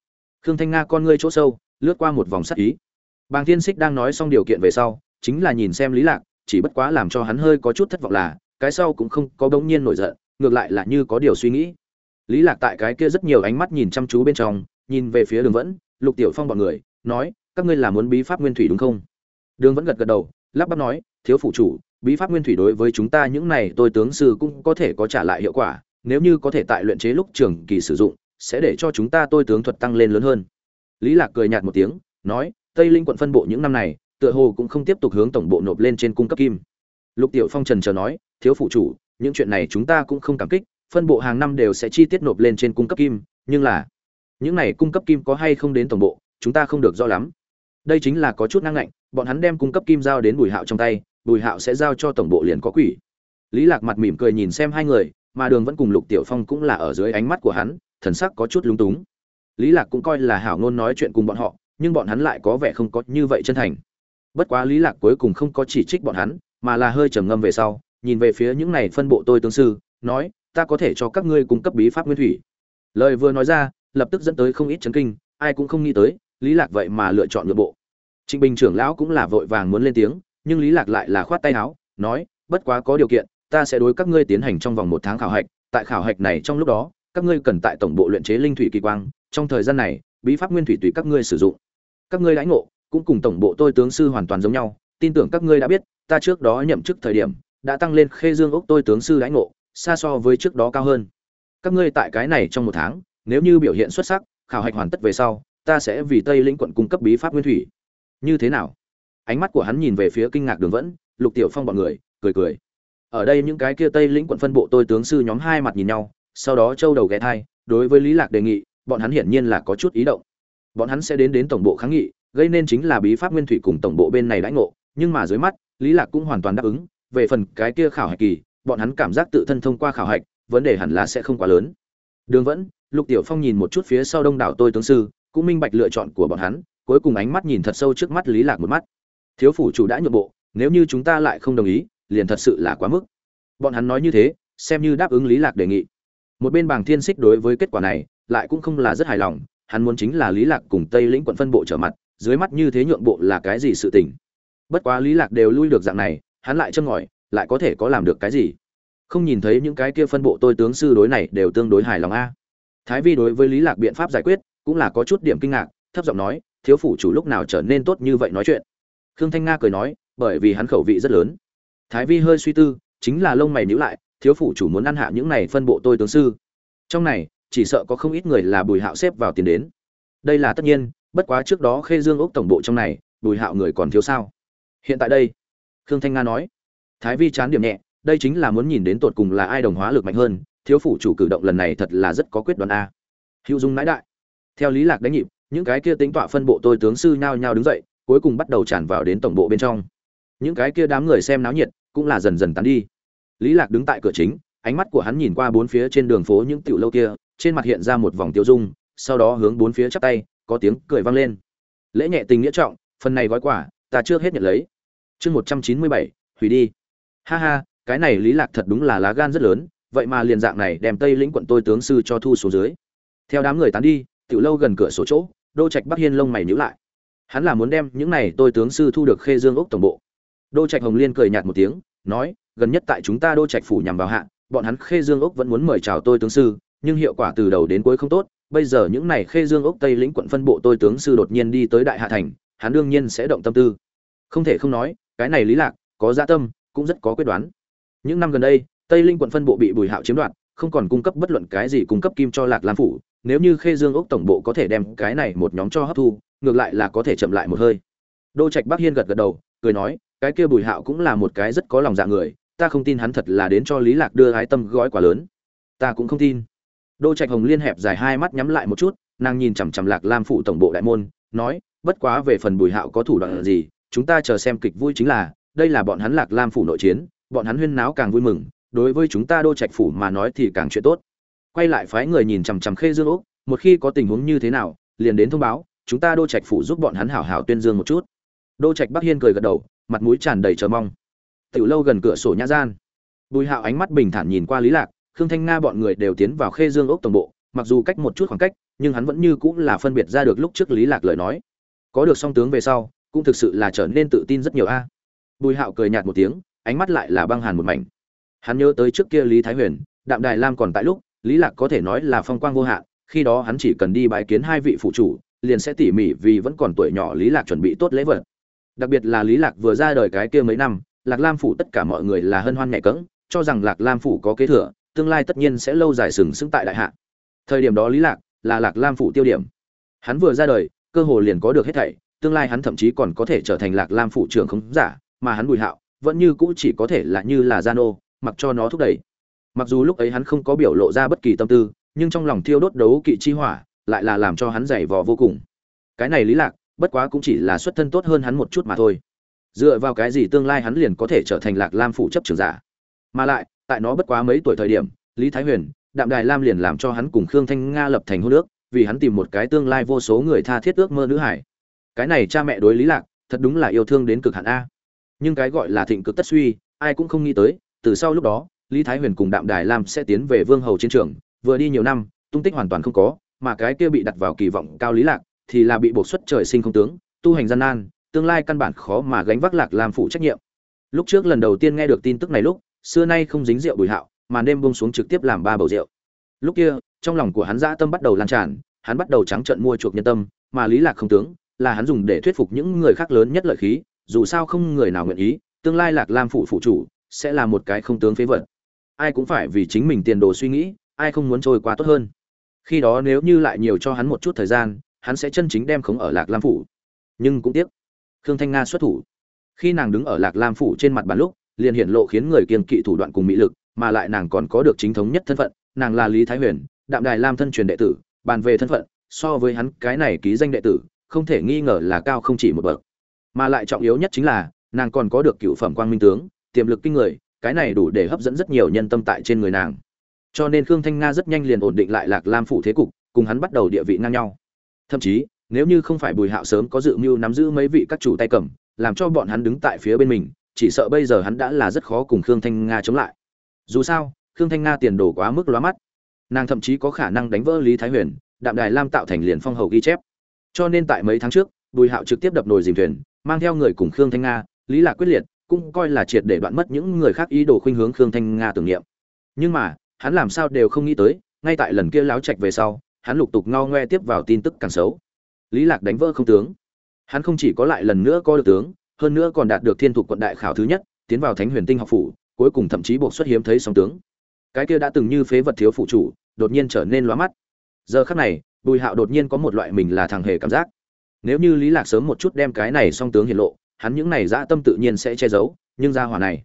Khương thanh nga con ngươi chỗ sâu, lướt qua một vòng sắc ý. Bàng thiên xích đang nói xong điều kiện về sau, chính là nhìn xem lý lạc, chỉ bất quá làm cho hắn hơi có chút thất vọng là, cái sau cũng không có đống nhiên nổi giận, ngược lại là như có điều suy nghĩ. Lý lạc tại cái kia rất nhiều ánh mắt nhìn chăm chú bên trong, nhìn về phía đường vẫn, lục tiểu phong bọn người, nói, các ngươi là muốn bí pháp nguyên thủy đúng không? Đường vẫn gật gật đầu lắp bắp nói, thiếu phụ chủ, bí pháp nguyên thủy đối với chúng ta những này tôi tướng sư cũng có thể có trả lại hiệu quả, nếu như có thể tại luyện chế lúc trường kỳ sử dụng, sẽ để cho chúng ta tôi tướng thuật tăng lên lớn hơn. Lý lạc cười nhạt một tiếng, nói, tây linh quận phân bộ những năm này, tựa hồ cũng không tiếp tục hướng tổng bộ nộp lên trên cung cấp kim. Lục tiểu phong trần chờ nói, thiếu phụ chủ, những chuyện này chúng ta cũng không cảm kích, phân bộ hàng năm đều sẽ chi tiết nộp lên trên cung cấp kim, nhưng là, những này cung cấp kim có hay không đến tổng bộ, chúng ta không được rõ lắm. Đây chính là có chút năng ngạnh bọn hắn đem cung cấp kim giao đến bùi hạo trong tay, bùi hạo sẽ giao cho tổng bộ liền có quỷ. Lý lạc mặt mỉm cười nhìn xem hai người, mà đường vẫn cùng lục tiểu phong cũng là ở dưới ánh mắt của hắn, thần sắc có chút lúng túng. Lý lạc cũng coi là hảo ngôn nói chuyện cùng bọn họ, nhưng bọn hắn lại có vẻ không có như vậy chân thành. Bất quá lý lạc cuối cùng không có chỉ trích bọn hắn, mà là hơi trầm ngâm về sau, nhìn về phía những này phân bộ tôi tương sư, nói, ta có thể cho các ngươi cung cấp bí pháp nguyên thủy. Lời vừa nói ra, lập tức dẫn tới không ít chấn kinh, ai cũng không nghĩ tới, lý lạc vậy mà lựa chọn nội bộ trịnh bình trưởng lão cũng là vội vàng muốn lên tiếng, nhưng lý lạc lại là khoát tay áo, nói, bất quá có điều kiện, ta sẽ đối các ngươi tiến hành trong vòng một tháng khảo hạch, tại khảo hạch này trong lúc đó, các ngươi cần tại tổng bộ luyện chế linh thủy kỳ quang, trong thời gian này, bí pháp nguyên thủy tùy các ngươi sử dụng. Các ngươi lãnh ngộ, cũng cùng tổng bộ tôi tướng sư hoàn toàn giống nhau, tin tưởng các ngươi đã biết, ta trước đó nhậm chức thời điểm, đã tăng lên khê dương ốc tôi tướng sư lãnh ngộ, xa so với trước đó cao hơn. Các ngươi tại cái này trong một tháng, nếu như biểu hiện xuất sắc, khảo hạch hoàn tất về sau, ta sẽ vì tây lĩnh quận cung cấp bí pháp nguyên thủy như thế nào? Ánh mắt của hắn nhìn về phía kinh ngạc đường vẫn, lục tiểu phong bọn người, cười cười. Ở đây những cái kia tây lĩnh quận phân bộ tôi tướng sư nhóm hai mặt nhìn nhau, sau đó châu đầu ghé thai, đối với lý lạc đề nghị, bọn hắn hiển nhiên là có chút ý động. Bọn hắn sẽ đến đến tổng bộ kháng nghị, gây nên chính là bí pháp nguyên thủy cùng tổng bộ bên này đãi ngộ, nhưng mà dưới mắt, lý lạc cũng hoàn toàn đáp ứng, về phần cái kia khảo hạch kỳ, bọn hắn cảm giác tự thân thông qua khảo hạch, vấn đề hẳn là sẽ không quá lớn. Đường vẫn, lục tiểu phong nhìn một chút phía sau đông đảo tôi tướng sư, cũng minh bạch lựa chọn của bọn hắn cuối cùng ánh mắt nhìn thật sâu trước mắt lý lạc một mắt. Thiếu phủ chủ đã nhượng bộ, nếu như chúng ta lại không đồng ý, liền thật sự là quá mức. Bọn hắn nói như thế, xem như đáp ứng lý lạc đề nghị. Một bên bảng thiên xích đối với kết quả này, lại cũng không là rất hài lòng, hắn muốn chính là lý lạc cùng tây lĩnh quận phân bộ trở mặt, dưới mắt như thế nhượng bộ là cái gì sự tình? Bất quá lý lạc đều lui được dạng này, hắn lại châm ngòi, lại có thể có làm được cái gì? Không nhìn thấy những cái kia phân bộ tôi tướng sư đối này đều tương đối hài lòng a. Thái vi đối với lý lạc biện pháp giải quyết, cũng là có chút điểm kinh ngạc, thấp giọng nói thiếu phủ chủ lúc nào trở nên tốt như vậy nói chuyện. Khương thanh nga cười nói, bởi vì hắn khẩu vị rất lớn. Thái vi hơi suy tư, chính là lông mày nhíu lại, thiếu phủ chủ muốn ăn hạ những này phân bộ tôi tướng sư. Trong này, chỉ sợ có không ít người là bùi hạo xếp vào tiền đến. Đây là tất nhiên, bất quá trước đó khê dương ốc tổng bộ trong này, bùi hạo người còn thiếu sao? Hiện tại đây, khương thanh nga nói. Thái vi chán điểm nhẹ, đây chính là muốn nhìn đến tột cùng là ai đồng hóa lực mạnh hơn, thiếu phủ chủ cử động lần này thật là rất có quyết đoán a. Hữu dung nãi đại. Theo lý lạc đánh nhịp những cái kia tính tọa phân bộ tôi tướng sư nhao nhao đứng dậy, cuối cùng bắt đầu tràn vào đến tổng bộ bên trong. Những cái kia đám người xem náo nhiệt cũng là dần dần tán đi. Lý lạc đứng tại cửa chính, ánh mắt của hắn nhìn qua bốn phía trên đường phố những tiểu lâu kia, trên mặt hiện ra một vòng tiêu dung, sau đó hướng bốn phía chắp tay, có tiếng cười vang lên. Lễ nhẹ tình nghĩa trọng, phần này gói quả ta chưa hết nhận lấy. Chương một trăm chín mươi bảy, hủy đi. Ha ha, cái này lý lạc thật đúng là lá gan rất lớn, vậy mà liền dạng này đem tây lĩnh quận tôi tướng sư cho thu xuống dưới. Theo đám người tán đi tiểu lâu gần cửa sổ chỗ, đô trạch bắc hiên lông mày nhíu lại. Hắn là muốn đem những này tôi tướng sư thu được khê dương ốc tổng bộ. Đô trạch hồng liên cười nhạt một tiếng, nói, gần nhất tại chúng ta đô trạch phủ nhằm vào hạ, bọn hắn khê dương ốc vẫn muốn mời chào tôi tướng sư, nhưng hiệu quả từ đầu đến cuối không tốt. Bây giờ những này khê dương ốc tây lĩnh quận phân bộ tôi tướng sư đột nhiên đi tới đại hạ thành, hắn đương nhiên sẽ động tâm tư. Không thể không nói, cái này lý lạc, có dạ tâm, cũng rất có quyết đoán. Những năm gần đây, tây linh quận phân bộ bị bùi hạo chiếm đoạt không còn cung cấp bất luận cái gì cung cấp kim cho lạc lam phủ, nếu như khê dương ốc tổng bộ có thể đem cái này một nhóm cho hấp thu, ngược lại là có thể chậm lại một hơi. Đô trạch bắc hiên gật gật đầu, cười nói, cái kia bùi hạo cũng là một cái rất có lòng dạ người, ta không tin hắn thật là đến cho lý lạc đưa ái tâm gói quá lớn. Ta cũng không tin. Đô trạch hồng liên hẹp dài hai mắt nhắm lại một chút, nàng nhìn chằm chằm lạc lam phủ tổng bộ đại môn, nói, bất quá về phần bùi hạo có thủ đoạn gì, chúng ta chờ xem kịch vui chính là, đây là bọn hắn lạc lam phủ nội chiến, bọn hắn huyên náo càng vui mừng đối với chúng ta đô trạch phủ mà nói thì càng chuyện tốt. Quay lại phái người nhìn chằm chằm khê dương úc, một khi có tình huống như thế nào, liền đến thông báo, chúng ta đô trạch phủ giúp bọn hắn hảo hảo tuyên dương một chút. Đô trạch bắc hiên cười gật đầu, mặt mũi tràn đầy chờ mong. Tiểu lâu gần cửa sổ nhã gian. Bùi hạo ánh mắt bình thản nhìn qua lý lạc, khương thanh nga bọn người đều tiến vào khê dương ốc tổng bộ, mặc dù cách một chút khoảng cách, nhưng hắn vẫn như cũng là phân biệt ra được lúc trước lý lạc lời nói. Có được song tướng về sau, cũng thực sự là trở nên tự tin rất nhiều a. Bùi hạo cười nhạt một tiếng, ánh mắt lại là băng hàn một mảnh hắn nhớ tới trước kia lý thái huyền, đạm đài lam còn tại lúc, lý lạc có thể nói là phong quang vô hạn, khi đó hắn chỉ cần đi bái kiến hai vị phụ chủ, liền sẽ tỉ mỉ vì vẫn còn tuổi nhỏ lý lạc chuẩn bị tốt lễ vật. Đặc biệt là lý lạc vừa ra đời cái kia mấy năm, lạc lam phủ tất cả mọi người là hân hoan nhẹ cẫng, cho rằng lạc lam phủ có kế thừa, tương lai tất nhiên sẽ lâu dài sừng sững tại đại hạ. Thời điểm đó lý lạc là lạc lam phủ tiêu điểm. Hắn vừa ra đời, cơ hồ liền có được hết thảy, tương lai hắn thậm chí còn có thể trở thành lạc lam phủ trưởng không giả, mà hắn bùi hạo vẫn như cũ chỉ có thể là như là gian ô mặc cho nó thúc đẩy. Mặc dù lúc ấy hắn không có biểu lộ ra bất kỳ tâm tư nhưng trong lòng thiêu đốt đấu kỵ chi hỏa lại là làm cho hắn dày vò vô cùng. Cái này lý lạc bất quá cũng chỉ là xuất thân tốt hơn hắn một chút mà thôi. Dựa vào cái gì tương lai hắn liền có thể trở thành lạc lam phủ chấp trưởng giả? Mà lại tại nó bất quá mấy tuổi thời điểm lý thái huyền đạm đài lam liền làm cho hắn cùng khương thanh nga lập thành hôn nước, vì hắn tìm một cái tương lai vô số người tha thiết ước mơ nữ hải. Cái này cha mẹ đối lý lạc thật đúng là yêu thương đến cực hạn a. Nhưng cái gọi là thịnh cực tất suy ai cũng không nghĩ tới từ sau lúc đó, lý thái huyền cùng đạm đài lam sẽ tiến về vương hầu chiến trường, vừa đi nhiều năm, tung tích hoàn toàn không có, mà cái kia bị đặt vào kỳ vọng cao lý lạc thì là bị buộc xuất trời sinh không tướng, tu hành gian nan, tương lai căn bản khó mà gánh vác lạc làm phụ trách nhiệm. Lúc trước lần đầu tiên nghe được tin tức này lúc, xưa nay không dính rượu bùi hạo, mà đêm buông xuống trực tiếp làm ba bầu rượu. Lúc kia, trong lòng của hắn dã tâm bắt đầu lan tràn, hắn bắt đầu trắng trợn mua chuộc nhân tâm, mà lý lạc không tướng, là hắn dùng để thuyết phục những người khác lớn nhất lợi khí, dù sao không người nào nguyện ý, tương lai lạc lam phụ phụ chủ sẽ là một cái không tướng phế vật. Ai cũng phải vì chính mình tiền đồ suy nghĩ, ai không muốn trôi qua tốt hơn. Khi đó nếu như lại nhiều cho hắn một chút thời gian, hắn sẽ chân chính đem khống ở lạc lam phủ. Nhưng cũng tiếc, khương thanh nga xuất thủ. Khi nàng đứng ở lạc lam phủ trên mặt bàn lúc, liền hiện lộ khiến người kiên kỵ thủ đoạn cùng mỹ lực, mà lại nàng còn có được chính thống nhất thân phận, nàng là lý thái huyền, đạm đài lam thân truyền đệ tử, bàn về thân phận, so với hắn, cái này ký danh đệ tử, không thể nghi ngờ là cao không chỉ một bậc. Mà lại trọng yếu nhất chính là, nàng còn có được cựu phẩm quang minh tướng tiềm lực kinh người, cái này đủ để hấp dẫn rất nhiều nhân tâm tại trên người nàng. Cho nên khương thanh nga rất nhanh liền ổn định lại lạc lam phủ thế cục, cùng hắn bắt đầu địa vị ngang nhau. Thậm chí, nếu như không phải bùi hạo sớm có dự mưu nắm giữ mấy vị các chủ tay cầm, làm cho bọn hắn đứng tại phía bên mình, chỉ sợ bây giờ hắn đã là rất khó cùng khương thanh nga chống lại. Dù sao, khương thanh nga tiền đồ quá mức lóa mắt. Nàng thậm chí có khả năng đánh vỡ lý thái huyền, đạm đài lam tạo thành liền phong hầu ghi chép. Cho nên tại mấy tháng trước, bùi hạo trực tiếp đập nồi dìm thuyền, mang theo người cùng khương thanh nga, lý lạc quyết liệt cũng coi là triệt để đoạn mất những người khác ý đồ khuynh hướng khương thanh nga tưởng niệm. Nhưng mà, hắn làm sao đều không nghĩ tới, ngay tại lần kia láo trạch về sau, hắn lục tục ngao ngoe tiếp vào tin tức càng xấu. Lý lạc đánh vỡ không tướng. Hắn không chỉ có lại lần nữa có được tướng, hơn nữa còn đạt được thiên thục quận đại khảo thứ nhất, tiến vào thánh huyền tinh học phủ, cuối cùng thậm chí buộc xuất hiếm thấy song tướng. Cái kia đã từng như phế vật thiếu phụ chủ, đột nhiên trở nên lóa mắt. Giờ khắc này, bùi hạo đột nhiên có một loại mình là thằng hề cảm giác. Nếu như lý lạc sớm một chút đem cái này song tướng hiện lộ hắn những này dã tâm tự nhiên sẽ che giấu, nhưng gia hỏa này,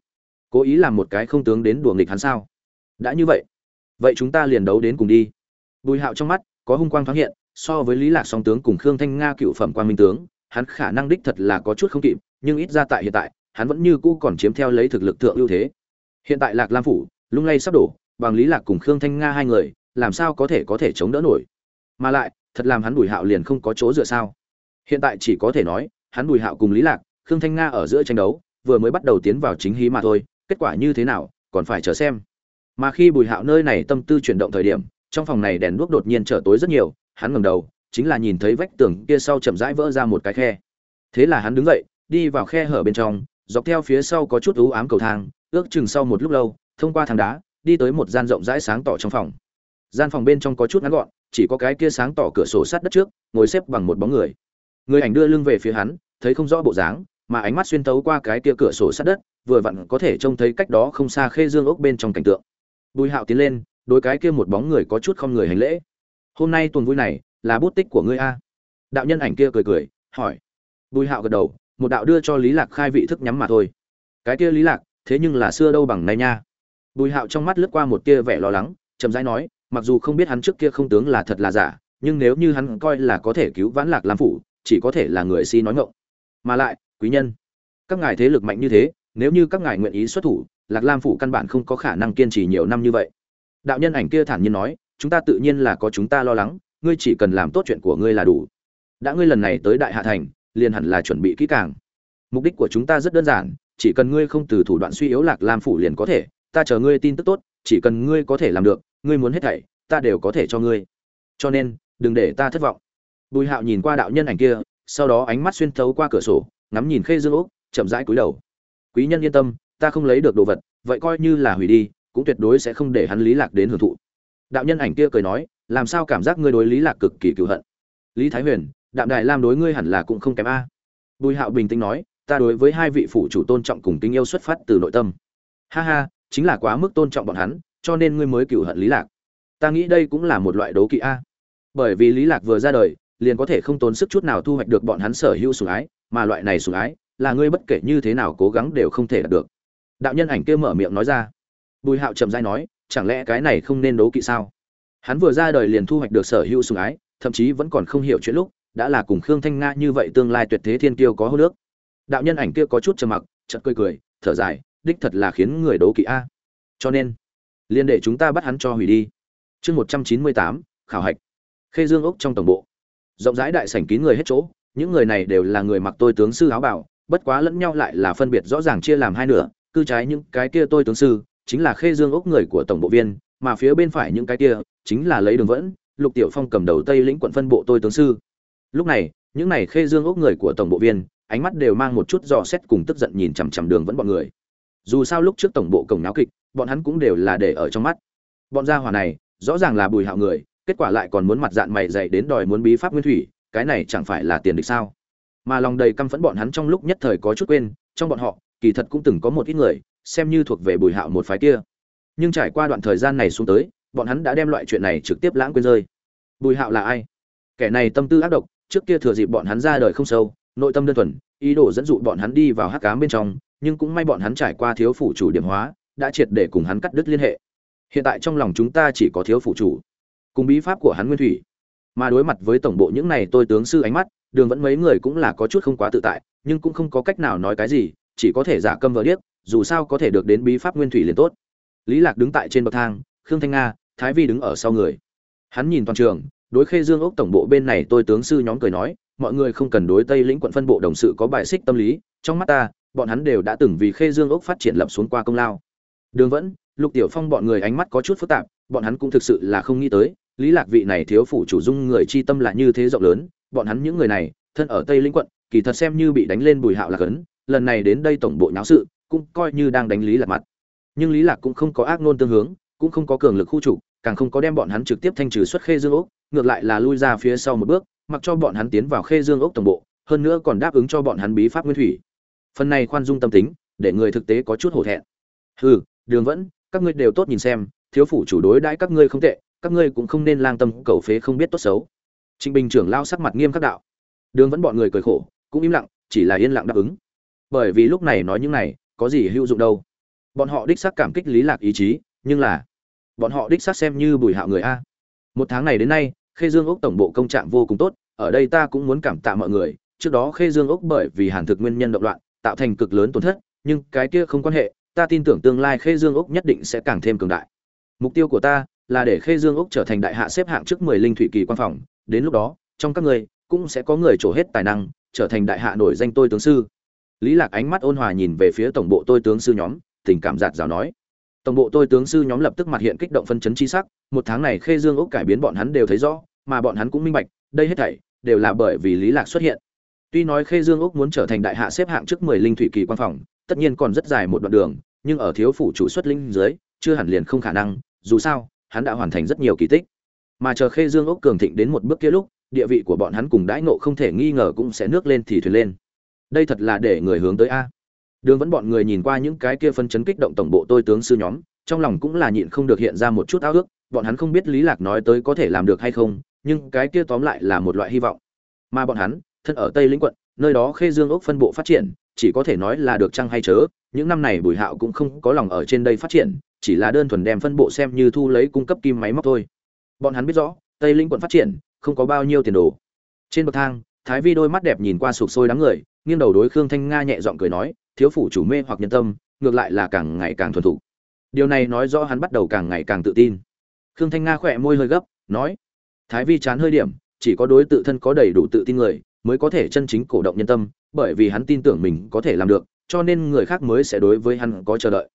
cố ý làm một cái không tướng đến đùa nghịch hắn sao? Đã như vậy vậy chúng ta liền đấu đến cùng đi. Bùi hạo trong mắt, có hung quang thoáng hiện, so với lý lạc song tướng cùng khương thanh nga cựu phẩm quan minh tướng, hắn khả năng đích thật là có chút không kịp, nhưng ít ra tại hiện tại, hắn vẫn như cũ còn chiếm theo lấy thực lực thượng ưu thế. Hiện tại lạc lam phủ, lung lay sắp đổ, bằng lý lạc cùng khương thanh nga hai người, làm sao có thể có thể chống đỡ nổi? Mà lại, thật làm hắn bùi hạo liền không có chỗ dựa sao? Hiện tại chỉ có thể nói, hắn bùi hạo cùng lý lạc khương thanh nga ở giữa tranh đấu, vừa mới bắt đầu tiến vào chính hí mà thôi, kết quả như thế nào, còn phải chờ xem. Mà khi bùi hạo nơi này tâm tư chuyển động thời điểm, trong phòng này đèn đuốc đột nhiên trở tối rất nhiều, hắn ngẩng đầu, chính là nhìn thấy vách tường kia sau chậm rãi vỡ ra một cái khe. Thế là hắn đứng dậy, đi vào khe hở bên trong, dọc theo phía sau có chút ú ám cầu thang, ước chừng sau một lúc lâu, thông qua thang đá, đi tới một gian rộng rãi sáng tỏ trong phòng. Gian phòng bên trong có chút ngắn gọn, chỉ có cái kia sáng tỏ cửa sổ sát đất trước, ngồi xếp bằng một bóng người. Người ảnh đưa lưng về phía hắn, thấy không rõ bộ dáng mà ánh mắt xuyên tấu qua cái kia cửa sổ sát đất, vừa vặn có thể trông thấy cách đó không xa khê dương ốc bên trong cảnh tượng. Bùi hạo tiến lên, đối cái kia một bóng người có chút không người hành lễ. Hôm nay tuần vui này, là bút tích của ngươi a? Đạo nhân ảnh kia cười cười, hỏi. Bùi hạo gật đầu, một đạo đưa cho lý lạc khai vị thức nhắm mà thôi. Cái kia lý lạc, thế nhưng là xưa đâu bằng nay nha. Bùi hạo trong mắt lướt qua một tia vẻ lo lắng, chậm rãi nói, mặc dù không biết hắn trước kia không tướng là thật là giả, nhưng nếu như hắn coi là có thể cứu vãn lạc lam phủ, chỉ có thể là người si nói ngọng. Mà lại quý nhân. Các ngài thế lực mạnh như thế, nếu như các ngài nguyện ý xuất thủ, lạc lam phủ căn bản không có khả năng kiên trì nhiều năm như vậy. Đạo nhân ảnh kia thản nhiên nói, chúng ta tự nhiên là có chúng ta lo lắng, ngươi chỉ cần làm tốt chuyện của ngươi là đủ. Đã ngươi lần này tới đại hạ thành, liền hẳn là chuẩn bị kỹ càng. Mục đích của chúng ta rất đơn giản, chỉ cần ngươi không từ thủ đoạn suy yếu lạc lam phủ liền có thể, ta chờ ngươi tin tức tốt, chỉ cần ngươi có thể làm được, ngươi muốn hết thảy, ta đều có thể cho ngươi. Cho nên, đừng để ta thất vọng. Bùi hạo nhìn qua đạo nhân ảnh kia, sau đó ánh mắt xuyên thấu qua cửa sổ ngắm nhìn khê dương úc, chậm rãi cúi đầu. Quý nhân yên tâm, ta không lấy được đồ vật, vậy coi như là hủy đi, cũng tuyệt đối sẽ không để hắn lý lạc đến hưởng thụ. Đạo nhân ảnh kia cười nói, làm sao cảm giác ngươi đối lý lạc cực kỳ cựu hận? Lý thái huyền đạm đại lam đối ngươi hẳn là cũng không kém a. Bùi hạo bình tĩnh nói, ta đối với hai vị phụ chủ tôn trọng cùng tình yêu xuất phát từ nội tâm. Ha ha, chính là quá mức tôn trọng bọn hắn, cho nên ngươi mới cựu hận lý lạc. Ta nghĩ đây cũng là một loại đấu kỵ a. Bởi vì lý lạc vừa ra đời, liền có thể không tốn sức chút nào thu hoạch được bọn hắn sở hữu sủng ái mà loại này sủng ái, là ngươi bất kể như thế nào cố gắng đều không thể đạt được. Đạo nhân ảnh kia mở miệng nói ra. Bùi hạo trầm dai nói, chẳng lẽ cái này không nên đấu kỵ sao? Hắn vừa ra đời liền thu hoạch được sở hữu sủng ái, thậm chí vẫn còn không hiểu chuyện lúc, đã là cùng khương thanh nga như vậy tương lai tuyệt thế thiên kiêu có hô nước đạo nhân ảnh kia có chút trầm mặc, chợt cười cười, thở dài, đích thật là khiến người đấu kỵ a. Cho nên liên để chúng ta bắt hắn cho hủy đi. Chương một trăm chín mươi tám, khảo hạch. Khê dương ốc trong tổng bộ. Rộng rãi đại sảnh kín người hết chỗ những người này đều là người mặc tôi tướng sư áo bảo, bất quá lẫn nhau lại là phân biệt rõ ràng chia làm hai nửa, cư trái những cái kia tôi tướng sư, chính là khê dương ốc người của tổng bộ viên, mà phía bên phải những cái kia, chính là lấy đường vẫn, lục tiểu phong cầm đầu tây lĩnh quận phân bộ tôi tướng sư. Lúc này, những này khê dương ốc người của tổng bộ viên, ánh mắt đều mang một chút dò xét cùng tức giận nhìn chằm chằm đường vẫn bọn người. Dù sao lúc trước tổng bộ cổng náo kịch, bọn hắn cũng đều là để ở trong mắt. Bọn gia hỏa này, rõ ràng là bùi hạo người, kết quả lại còn muốn mặt dạng mày dày đến đòi muốn bí pháp nguyên thủy cái này chẳng phải là tiền địch sao? Mà lòng đầy căm phẫn bọn hắn trong lúc nhất thời có chút quên, trong bọn họ, kỳ thật cũng từng có một ít người, xem như thuộc về bùi hạo một phái kia. Nhưng trải qua đoạn thời gian này xuống tới, bọn hắn đã đem loại chuyện này trực tiếp lãng quên rơi. Bùi hạo là ai? Kẻ này tâm tư ác độc, trước kia thừa dịp bọn hắn ra đời không sâu, nội tâm đơn thuần, ý đồ dẫn dụ bọn hắn đi vào hắc cám bên trong, nhưng cũng may bọn hắn trải qua thiếu phủ chủ điểm hóa, đã triệt để cùng hắn cắt đứt liên hệ. Hiện tại trong lòng chúng ta chỉ có thiếu phủ chủ. Cùng bí pháp của hắn nguyên thủy mà đối mặt với tổng bộ những này tôi tướng sư ánh mắt, đường vẫn mấy người cũng là có chút không quá tự tại, nhưng cũng không có cách nào nói cái gì, chỉ có thể giả câm vờ điếc, dù sao có thể được đến bí pháp nguyên thủy liền tốt. Lý lạc đứng tại trên bậc thang, khương thanh nga, thái vi đứng ở sau người. Hắn nhìn toàn trường, đối khê dương ốc tổng bộ bên này tôi tướng sư nhóm cười nói, mọi người không cần đối tây lĩnh quận phân bộ đồng sự có bài xích tâm lý, trong mắt ta, bọn hắn đều đã từng vì khê dương ốc phát triển lập xuống qua công lao. Đường vẫn, lục tiểu phong bọn người ánh mắt có chút phức tạp, bọn hắn cũng thực sự là không nghĩ tới lý lạc vị này thiếu phủ chủ dung người chi tâm là như thế rộng lớn, bọn hắn những người này, thân ở tây lĩnh quận, kỳ thật xem như bị đánh lên bùi hạo lạc ấn, lần này đến đây tổng bộ nháo sự, cũng coi như đang đánh lý lạc mặt. Nhưng lý lạc cũng không có ác nôn tương hướng, cũng không có cường lực khu chủ, càng không có đem bọn hắn trực tiếp thanh trừ xuất khê dương ốc ngược lại là lui ra phía sau một bước, mặc cho bọn hắn tiến vào khê dương ốc tổng bộ, hơn nữa còn đáp ứng cho bọn hắn bí pháp nguyên thủy. Phần này khoan dung tâm tính, để người thực tế có chút hổ thẹn. Hừ, đường vẫn, các ngươi đều tốt nhìn xem, thiếu phủ chủ đối đãi các ngươi không tệ các ngươi cũng không nên lang tâm, cầu phế không biết tốt xấu. Trịnh bình trưởng lao sắc mặt nghiêm khắc đạo. Đường vẫn bọn người cười khổ, cũng im lặng, chỉ là yên lặng đáp ứng. Bởi vì lúc này nói những này, có gì hữu dụng đâu. Bọn họ đích xác cảm kích lý lạc ý chí, nhưng là, bọn họ đích xác xem như bùi hạo người a. Một tháng này đến nay, khê dương ốc tổng bộ công trạng vô cùng tốt, ở đây ta cũng muốn cảm tạ mọi người. Trước đó khê dương ốc bởi vì hàn thực nguyên nhân động loạn, tạo thành cực lớn tổn thất, nhưng cái kia không quan hệ, ta tin tưởng tương lai khê dương ốc nhất định sẽ càng thêm cường đại. Mục tiêu của ta là để khê dương Úc trở thành đại hạ xếp hạng trước mười linh thủy kỳ quan phòng. Đến lúc đó, trong các ngươi cũng sẽ có người trổ hết tài năng, trở thành đại hạ nổi danh tôi tướng sư. Lý lạc ánh mắt ôn hòa nhìn về phía tổng bộ tôi tướng sư nhóm, tình cảm giạt giảo nói. Tổng bộ tôi tướng sư nhóm lập tức mặt hiện kích động phân chấn chi sắc. Một tháng này khê dương Úc cải biến bọn hắn đều thấy rõ, mà bọn hắn cũng minh bạch, đây hết thảy đều là bởi vì lý lạc xuất hiện. Tuy nói khê dương Úc muốn trở thành đại hạ xếp hạng trước mười linh thủy kỳ quan phòng, tất nhiên còn rất dài một đoạn đường, nhưng ở thiếu phủ chủ xuất linh dưới, chưa hẳn liền không khả năng, dù sao hắn đã hoàn thành rất nhiều kỳ tích. Mà chờ khê dương ốc cường thịnh đến một bước kia lúc, địa vị của bọn hắn cùng đãi nộ không thể nghi ngờ cũng sẽ nước lên thì thuyền lên. Đây thật là để người hướng tới a. Đường vẫn bọn người nhìn qua những cái kia phân chấn kích động tổng bộ tôi tướng sư nhóm, trong lòng cũng là nhịn không được hiện ra một chút ao ước, bọn hắn không biết lý lạc nói tới có thể làm được hay không, nhưng cái kia tóm lại là một loại hy vọng. Mà bọn hắn, thân ở tây lĩnh quận, nơi đó khê dương ốc phân bộ phát triển, chỉ có thể nói là được chăng hay chớ, những năm này bùi hạo cũng không có lòng ở trên đây phát triển chỉ là đơn thuần đem phân bộ xem như thu lấy cung cấp kim máy móc thôi. Bọn hắn biết rõ, tây Linh quận phát triển, không có bao nhiêu tiền đồ. Trên bậc thang, thái vi đôi mắt đẹp nhìn qua sụp sôi đám người, nghiêng đầu đối khương thanh nga nhẹ giọng cười nói, thiếu phủ chủ mê hoặc nhân tâm, ngược lại là càng ngày càng thuần thục. Điều này nói rõ hắn bắt đầu càng ngày càng tự tin. Khương thanh nga khỏe môi hơi gấp, nói, thái vi chán hơi điểm, chỉ có đối tự thân có đầy đủ tự tin người, mới có thể chân chính cổ động nhân tâm, bởi vì hắn tin tưởng mình có thể làm được, cho nên người khác mới sẽ đối với hắn có chờ đợi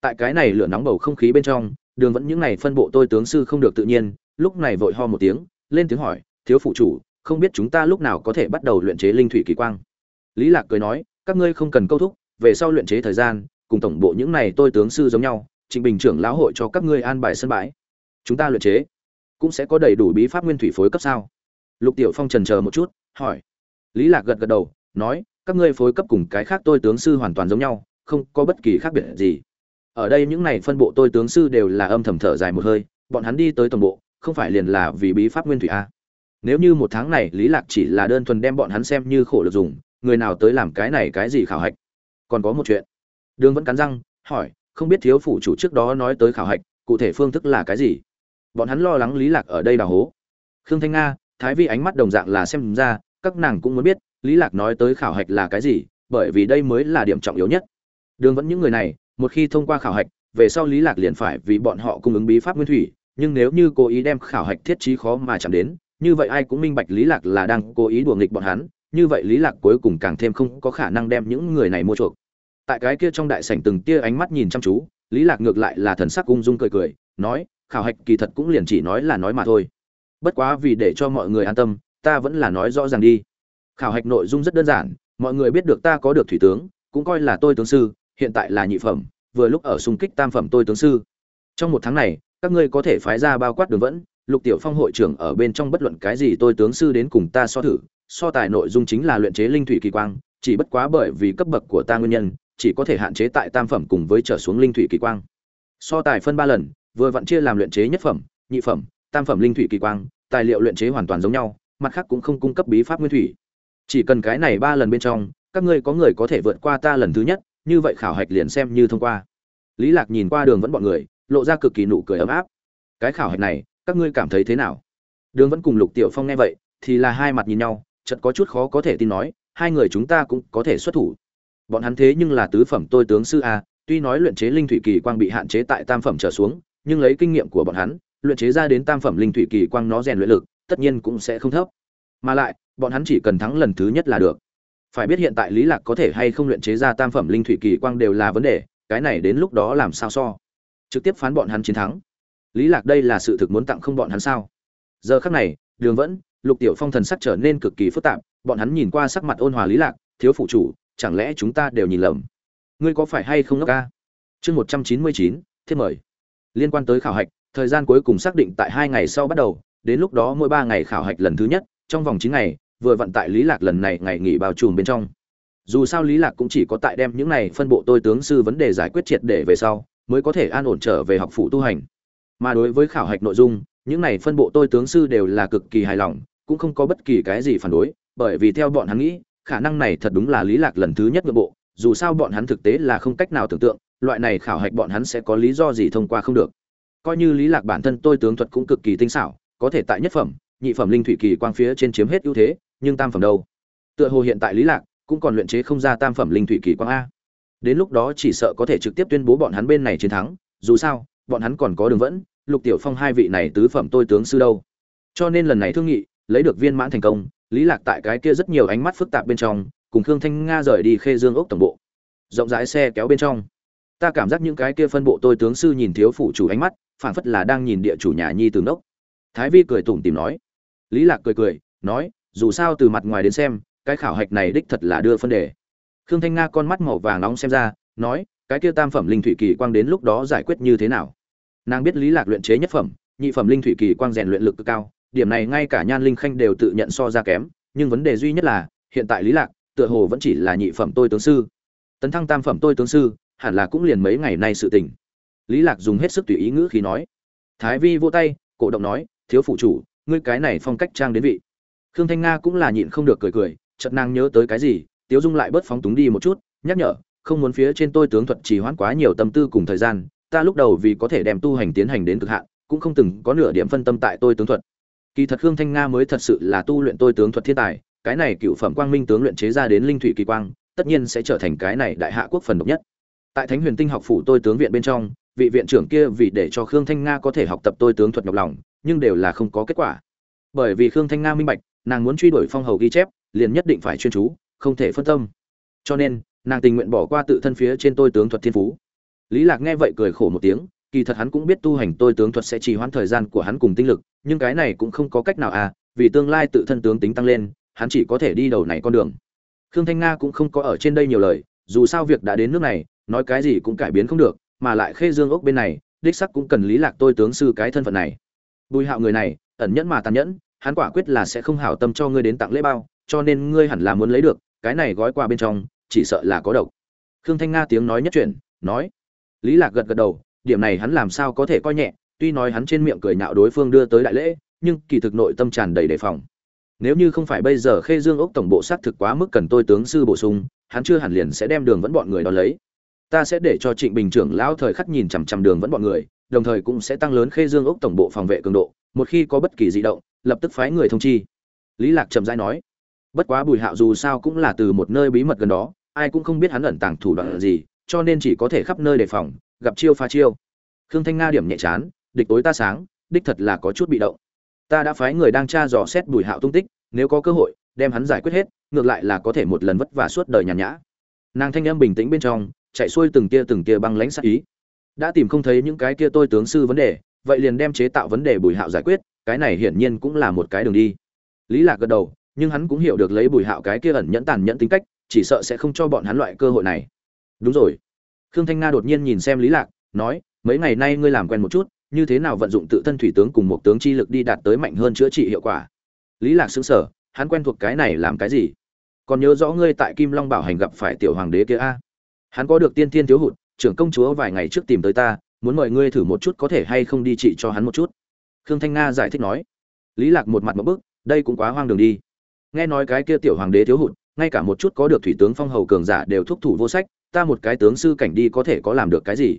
tại cái này lửa nóng bầu không khí bên trong, đường vẫn những ngày phân bộ tôi tướng sư không được tự nhiên, lúc này vội ho một tiếng, lên tiếng hỏi, thiếu phụ chủ, không biết chúng ta lúc nào có thể bắt đầu luyện chế linh thủy kỳ quang? Lý lạc cười nói, các ngươi không cần câu thúc, về sau luyện chế thời gian, cùng tổng bộ những này tôi tướng sư giống nhau, trịnh bình trưởng lão hội cho các ngươi an bài sân bãi. Chúng ta luyện chế, cũng sẽ có đầy đủ bí pháp nguyên thủy phối cấp sao? Lục tiểu phong trần chờ một chút, hỏi. Lý lạc gật gật đầu, nói, các ngươi phối cấp cùng cái khác tôi tướng sư hoàn toàn giống nhau, không có bất kỳ khác biệt gì ở đây những này phân bộ tôi tướng sư đều là âm thầm thở dài một hơi, bọn hắn đi tới tổng bộ, không phải liền là vì bí pháp nguyên thủy a nếu như một tháng này lý lạc chỉ là đơn thuần đem bọn hắn xem như khổ lực dùng, người nào tới làm cái này cái gì khảo hạch? Còn có một chuyện. Đường vẫn cắn răng, hỏi, không biết thiếu phủ chủ trước đó nói tới khảo hạch, cụ thể phương thức là cái gì? Bọn hắn lo lắng lý lạc ở đây đào hố. Khương thanh nga, thái vi ánh mắt đồng dạng là xem ra, các nàng cũng muốn biết, lý lạc nói tới khảo hạch là cái gì, bởi vì đây mới là điểm trọng yếu nhất. Đường vẫn những người này một khi thông qua khảo hạch, về sau lý lạc liền phải vì bọn họ cung ứng bí pháp nguyên thủy, nhưng nếu như cố ý đem khảo hạch thiết trí khó mà chạm đến, như vậy ai cũng minh bạch lý lạc là đang cố ý đùa nghịch bọn hắn, như vậy lý lạc cuối cùng càng thêm không có khả năng đem những người này mua chuộc. Tại cái kia trong đại sảnh từng tia ánh mắt nhìn chăm chú, lý lạc ngược lại là thần sắc ung dung cười cười, nói, khảo hạch kỳ thật cũng liền chỉ nói là nói mà thôi. Bất quá vì để cho mọi người an tâm, ta vẫn là nói rõ ràng đi. Khảo hạch nội dung rất đơn giản, mọi người biết được ta có được thủy tướng, cũng coi là tôi tướng sư hiện tại là nhị phẩm, vừa lúc ở xung kích tam phẩm tôi tướng sư. Trong một tháng này, các ngươi có thể phái ra bao quát đường vẫn, lục tiểu phong hội trưởng ở bên trong bất luận cái gì tôi tướng sư đến cùng ta so thử, so tài nội dung chính là luyện chế linh thủy kỳ quang, chỉ bất quá bởi vì cấp bậc của ta nguyên nhân, chỉ có thể hạn chế tại tam phẩm cùng với trở xuống linh thủy kỳ quang. So tài phân ba lần, vừa vặn chia làm luyện chế nhất phẩm, nhị phẩm, tam phẩm linh thủy kỳ quang, tài liệu luyện chế hoàn toàn giống nhau, mặt khác cũng không cung cấp bí pháp nguyên thủy. Chỉ cần cái này ba lần bên trong, các ngươi có người có thể vượt qua ta lần thứ nhất như vậy khảo hạch liền xem như thông qua. Lý lạc nhìn qua đường vẫn bọn người, lộ ra cực kỳ nụ cười ấm áp. Cái khảo hạch này, các ngươi cảm thấy thế nào? Đường vẫn cùng lục tiểu phong nghe vậy, thì là hai mặt nhìn nhau, chợt có chút khó có thể tin nói, hai người chúng ta cũng có thể xuất thủ. Bọn hắn thế nhưng là tứ phẩm tôi tướng sư a, tuy nói luyện chế linh thủy kỳ quang bị hạn chế tại tam phẩm trở xuống, nhưng lấy kinh nghiệm của bọn hắn, luyện chế ra đến tam phẩm linh thủy kỳ quang nó rèn luyện lực, tất nhiên cũng sẽ không thấp. Mà lại, bọn hắn chỉ cần thắng lần thứ nhất là được phải biết hiện tại lý lạc có thể hay không luyện chế ra tam phẩm linh thủy kỳ quang đều là vấn đề, cái này đến lúc đó làm sao so? Trực tiếp phán bọn hắn chiến thắng. Lý lạc đây là sự thực muốn tặng không bọn hắn sao? Giờ khắc này, đường vẫn, lục tiểu phong thần sắc trở nên cực kỳ phức tạp, bọn hắn nhìn qua sắc mặt ôn hòa lý lạc, thiếu phụ chủ, chẳng lẽ chúng ta đều nhìn lầm? Ngươi có phải hay không ngốc ca? Chương một trăm chín mươi chín, thiết mời. Liên quan tới khảo hạch, thời gian cuối cùng xác định tại hai ngày sau bắt đầu, đến lúc đó mỗi ba ngày khảo hạch lần thứ nhất, trong vòng chín ngày vừa vận tại lý lạc lần này ngày nghỉ bao trùm bên trong. Dù sao lý lạc cũng chỉ có tại đem những này phân bộ tôi tướng sư vấn đề giải quyết triệt để về sau, mới có thể an ổn trở về học phụ tu hành. Mà đối với khảo hạch nội dung, những này phân bộ tôi tướng sư đều là cực kỳ hài lòng, cũng không có bất kỳ cái gì phản đối, bởi vì theo bọn hắn nghĩ, khả năng này thật đúng là lý lạc lần thứ nhất nội bộ, dù sao bọn hắn thực tế là không cách nào tưởng tượng, loại này khảo hạch bọn hắn sẽ có lý do gì thông qua không được. Coi như lý lạc bản thân tôi tướng thuật cũng cực kỳ tinh xảo, có thể tại nhất phẩm, nhị phẩm linh thủy kỳ quang phía trên chiếm hết ưu thế nhưng tam phẩm đâu? Tựa hồ hiện tại lý lạc cũng còn luyện chế không ra tam phẩm linh thủy kỳ quang a. Đến lúc đó chỉ sợ có thể trực tiếp tuyên bố bọn hắn bên này chiến thắng, dù sao, bọn hắn còn có đường vẫn, lục tiểu phong hai vị này tứ phẩm tôi tướng sư đâu? Cho nên lần này thương nghị, lấy được viên mãn thành công, lý lạc tại cái kia rất nhiều ánh mắt phức tạp bên trong, cùng khương thanh nga rời đi khê dương ốc tổng bộ. Rộng rãi xe kéo bên trong. Ta cảm giác những cái kia phân bộ tôi tướng sư nhìn thiếu phụ chủ ánh mắt, phảng phất là đang nhìn địa chủ nhà nhi từ nốc thái vi cười tủm tìm nói. Lý lạc cười cười, nói dù sao từ mặt ngoài đến xem, cái khảo hạch này đích thật là đưa phân đề. Khương thanh nga con mắt màu vàng nóng xem ra, nói, cái kia tam phẩm linh thủy kỳ quang đến lúc đó giải quyết như thế nào? Nàng biết lý lạc luyện chế nhất phẩm, nhị phẩm linh thủy kỳ quang rèn luyện lực cực cao, điểm này ngay cả nhan linh khanh đều tự nhận so ra kém, nhưng vấn đề duy nhất là, hiện tại lý lạc, tựa hồ vẫn chỉ là nhị phẩm tôi tướng sư. Tấn thăng tam phẩm tôi tướng sư, hẳn là cũng liền mấy ngày nay sự tình. Lý lạc dùng hết sức tùy ý ngữ khi nói. Thái vi vô tay, cổ động nói, thiếu phụ chủ, ngươi cái này phong cách trang đến vị khương thanh nga cũng là nhịn không được cười cười, chợt nàng nhớ tới cái gì, tiếu dung lại bớt phóng túng đi một chút, nhắc nhở, không muốn phía trên tôi tướng thuật trì hoãn quá nhiều tâm tư cùng thời gian, ta lúc đầu vì có thể đem tu hành tiến hành đến cực hạn, cũng không từng có nửa điểm phân tâm tại tôi tướng thuật. Kỳ thật khương thanh nga mới thật sự là tu luyện tôi tướng thuật thiên tài, cái này cựu phẩm quang minh tướng luyện chế ra đến linh thủy kỳ quang, tất nhiên sẽ trở thành cái này đại hạ quốc phần độc nhất. Tại thánh huyền tinh học phủ tôi tướng viện bên trong, vị viện trưởng kia vì để cho khương thanh nga có thể học tập tôi tướng thuật nhọc lòng, nhưng đều là không có kết quả. Bởi vì khương thanh nga minh bạch nàng muốn truy đuổi phong hầu ghi chép, liền nhất định phải chuyên chú, không thể phân tâm. Cho nên, nàng tình nguyện bỏ qua tự thân phía trên tôi tướng thuật thiên phú. Lý lạc nghe vậy cười khổ một tiếng, kỳ thật hắn cũng biết tu hành tôi tướng thuật sẽ trì hoãn thời gian của hắn cùng tinh lực, nhưng cái này cũng không có cách nào à vì tương lai tự thân tướng tính tăng lên, hắn chỉ có thể đi đầu này con đường. Khương thanh nga cũng không có ở trên đây nhiều lời, dù sao việc đã đến nước này, nói cái gì cũng cải biến không được, mà lại khê dương ốc bên này, đích sắc cũng cần lý lạc tôi tướng sư cái thân phận này. Bùi hạo người này, ẩn nhẫn mà tàn nhẫn hắn quả quyết là sẽ không hảo tâm cho ngươi đến tặng lễ bao, cho nên ngươi hẳn là muốn lấy được, cái này gói quà bên trong, chỉ sợ là có độc. Khương thanh nga tiếng nói nhất chuyện nói. Lý lạc gật gật đầu, điểm này hắn làm sao có thể coi nhẹ, tuy nói hắn trên miệng cười nhạo đối phương đưa tới đại lễ, nhưng kỳ thực nội tâm tràn đầy đề phòng. Nếu như không phải bây giờ khê dương ốc tổng bộ sát thực quá mức cần tôi tướng sư bổ sung, hắn chưa hẳn liền sẽ đem đường vẫn bọn người đó lấy. Ta sẽ để cho trịnh bình trưởng lão thời khắc nhìn chằm chằm đường vẫn bọn người đồng thời cũng sẽ tăng lớn khê dương ốc tổng bộ phòng vệ cường độ, một khi có bất kỳ di động, lập tức phái người thông chi. Lý lạc chậm rãi nói. Bất quá bùi hạo dù sao cũng là từ một nơi bí mật gần đó, ai cũng không biết hắn ẩn tàng thủ đoạn gì, cho nên chỉ có thể khắp nơi đề phòng, gặp chiêu pha chiêu. Khương thanh nga điểm nhẹ chán, địch tối ta sáng, đích thật là có chút bị động. Ta đã phái người đang tra dò xét bùi hạo tung tích, nếu có cơ hội, đem hắn giải quyết hết, ngược lại là có thể một lần vất vả suốt đời nhàn nhã. Nàng thanh âm bình tĩnh bên trong, chạy xuôi từng tia từng tia băng lãnh sắc ý đã tìm không thấy những cái kia tôi tướng sư vấn đề, vậy liền đem chế tạo vấn đề bùi hạo giải quyết, cái này hiển nhiên cũng là một cái đường đi. Lý lạc gật đầu, nhưng hắn cũng hiểu được lấy bùi hạo cái kia ẩn nhẫn tàn nhẫn tính cách, chỉ sợ sẽ không cho bọn hắn loại cơ hội này. Đúng rồi. Khương thanh nga đột nhiên nhìn xem lý lạc, nói, mấy ngày nay ngươi làm quen một chút, như thế nào vận dụng tự thân thủy tướng cùng một tướng chi lực đi đạt tới mạnh hơn chữa trị hiệu quả? Lý lạc sững sờ, hắn quen thuộc cái này làm cái gì? Còn nhớ rõ ngươi tại kim long bảo hành gặp phải tiểu hoàng đế kia a? Hắn có được tiên thiên thiếu hụt trưởng công chúa vài ngày trước tìm tới ta, muốn mời ngươi thử một chút có thể hay không đi trị cho hắn một chút. Khương thanh nga giải thích nói. Lý lạc một mặt một bức, đây cũng quá hoang đường đi. Nghe nói cái kia tiểu hoàng đế thiếu hụt, ngay cả một chút có được thủy tướng phong hầu cường giả đều thúc thủ vô sách, ta một cái tướng sư cảnh đi có thể có làm được cái gì?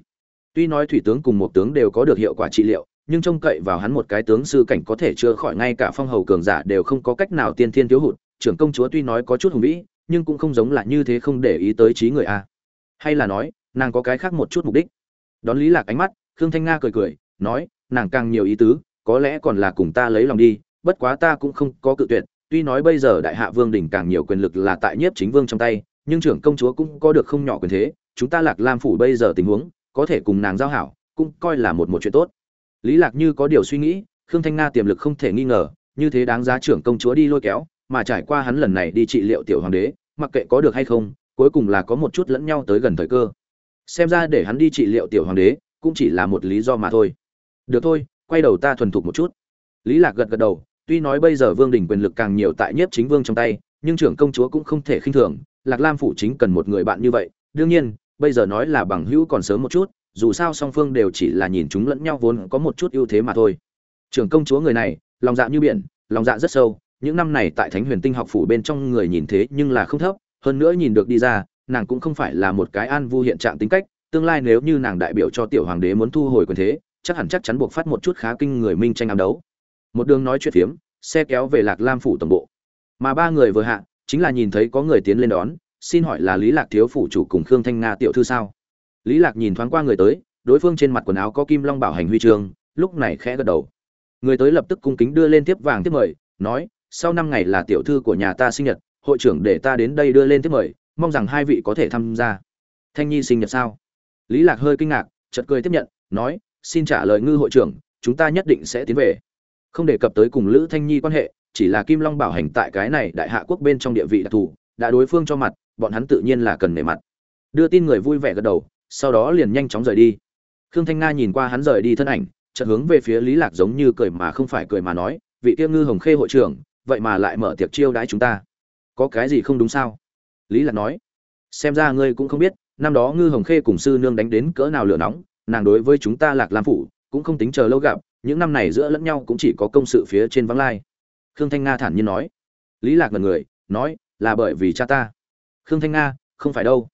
Tuy nói thủy tướng cùng một tướng đều có được hiệu quả trị liệu, nhưng trông cậy vào hắn một cái tướng sư cảnh có thể chữa khỏi ngay cả phong hầu cường giả đều không có cách nào tiên thiên thiếu hụt. Trưởng công chúa tuy nói có chút hùng vĩ, nhưng cũng không giống là như thế không để ý tới trí người a. Hay là nói nàng có cái khác một chút mục đích. Đón lý lạc ánh mắt, khương thanh nga cười cười, nói, nàng càng nhiều ý tứ, có lẽ còn là cùng ta lấy lòng đi, bất quá ta cũng không có cự tuyệt, tuy nói bây giờ đại hạ vương đỉnh càng nhiều quyền lực là tại nhiếp chính vương trong tay, nhưng trưởng công chúa cũng có được không nhỏ quyền thế, chúng ta lạc lam phủ bây giờ tình huống, có thể cùng nàng giao hảo, cũng coi là một một chuyện tốt. Lý lạc như có điều suy nghĩ, khương thanh nga tiềm lực không thể nghi ngờ, như thế đáng giá trưởng công chúa đi lôi kéo, mà trải qua hắn lần này đi trị liệu tiểu hoàng đế, mặc kệ có được hay không, cuối cùng là có một chút lẫn nhau tới gần thời cơ xem ra để hắn đi trị liệu tiểu hoàng đế cũng chỉ là một lý do mà thôi. Được thôi, quay đầu ta thuần thục một chút. Lý lạc gật gật đầu, tuy nói bây giờ vương đình quyền lực càng nhiều tại nhiếp chính vương trong tay, nhưng trưởng công chúa cũng không thể khinh thường, lạc lam phủ chính cần một người bạn như vậy. Đương nhiên, bây giờ nói là bằng hữu còn sớm một chút, dù sao song phương đều chỉ là nhìn chúng lẫn nhau vốn có một chút ưu thế mà thôi. Trưởng công chúa người này, lòng dạ như biển, lòng dạ rất sâu, những năm này tại thánh huyền tinh học phủ bên trong người nhìn thế nhưng là không thấp, hơn nữa nhìn được đi ra nàng cũng không phải là một cái an vu hiện trạng tính cách, tương lai nếu như nàng đại biểu cho tiểu hoàng đế muốn thu hồi quyền thế, chắc hẳn chắc chắn buộc phát một chút khá kinh người minh tranh ám đấu. Một đường nói chuyện phiếm, xe kéo về lạc lam phủ tổng bộ. Mà ba người vừa hạ, chính là nhìn thấy có người tiến lên đón, xin hỏi là lý lạc thiếu phủ chủ cùng khương thanh nga tiểu thư sao? Lý lạc nhìn thoáng qua người tới, đối phương trên mặt quần áo có kim long bảo hành huy chương, lúc này khẽ gật đầu. Người tới lập tức cung kính đưa lên tiếp vàng tiếp mời, nói, sau năm ngày là tiểu thư của nhà ta sinh nhật, hội trưởng để ta đến đây đưa lên tiếp mời mong rằng hai vị có thể tham gia. Thanh nhi sinh nhật sao? Lý lạc hơi kinh ngạc, chợt cười tiếp nhận, nói, xin trả lời ngư hội trưởng, chúng ta nhất định sẽ tiến về. Không đề cập tới cùng lữ thanh nhi quan hệ, chỉ là kim long bảo hành tại cái này đại hạ quốc bên trong địa vị đặc thù, đã đối phương cho mặt, bọn hắn tự nhiên là cần nể mặt. Đưa tin người vui vẻ gật đầu, sau đó liền nhanh chóng rời đi. Khương thanh nga nhìn qua hắn rời đi thân ảnh, chợt hướng về phía lý lạc giống như cười mà không phải cười mà nói, vị tiêu ngư hồng khê hội trưởng, vậy mà lại mở tiệc chiêu đãi chúng ta. Có cái gì không đúng sao? Lý lạc nói, xem ra ngươi cũng không biết, năm đó ngư hồng khê cùng sư nương đánh đến cỡ nào lửa nóng, nàng đối với chúng ta lạc lam phủ cũng không tính chờ lâu gặp, những năm này giữa lẫn nhau cũng chỉ có công sự phía trên vắng lai. Khương thanh nga thản nhiên nói. Lý lạc ngần người, nói, là bởi vì cha ta. Khương thanh nga, không phải đâu.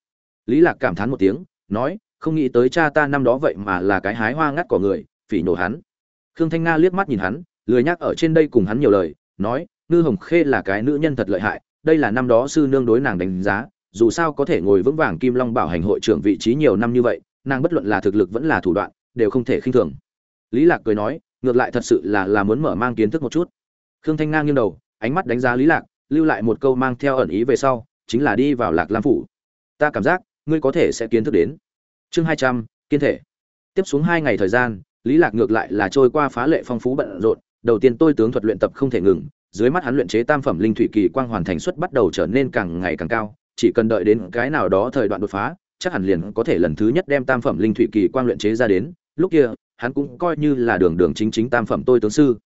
Lý lạc cảm thán một tiếng, nói, không nghĩ tới cha ta năm đó vậy mà là cái hái hoa ngắt cỏ người, phỉ nổ hắn. Khương thanh nga liếc mắt nhìn hắn, lười nhắc ở trên đây cùng hắn nhiều lời, nói, ngư hồng khê là cái nữ nhân thật lợi hại đây là năm đó sư nương đối nàng đánh giá, dù sao có thể ngồi vững vàng kim long bảo hành hội trưởng vị trí nhiều năm như vậy, nàng bất luận là thực lực vẫn là thủ đoạn, đều không thể khinh thường. Lý lạc cười nói, ngược lại thật sự là là muốn mở mang kiến thức một chút. Khương thanh nga nghiêng đầu, ánh mắt đánh giá lý lạc, lưu lại một câu mang theo ẩn ý về sau, chính là đi vào lạc lam phủ. Ta cảm giác, ngươi có thể sẽ kiến thức đến. Chương hai trăm, kiên thể. Tiếp xuống hai ngày thời gian, lý lạc ngược lại là trôi qua phá lệ phong phú bận rộn, đầu tiên tôi tướng thuật luyện tập không thể ngừng dưới mắt hắn luyện chế tam phẩm linh thủy kỳ quang hoàn thành suất bắt đầu trở nên càng ngày càng cao, chỉ cần đợi đến cái nào đó thời đoạn đột phá, chắc hẳn liền có thể lần thứ nhất đem tam phẩm linh thủy kỳ quang luyện chế ra đến. Lúc kia, hắn cũng coi như là đường đường chính chính tam phẩm tôi tướng sư.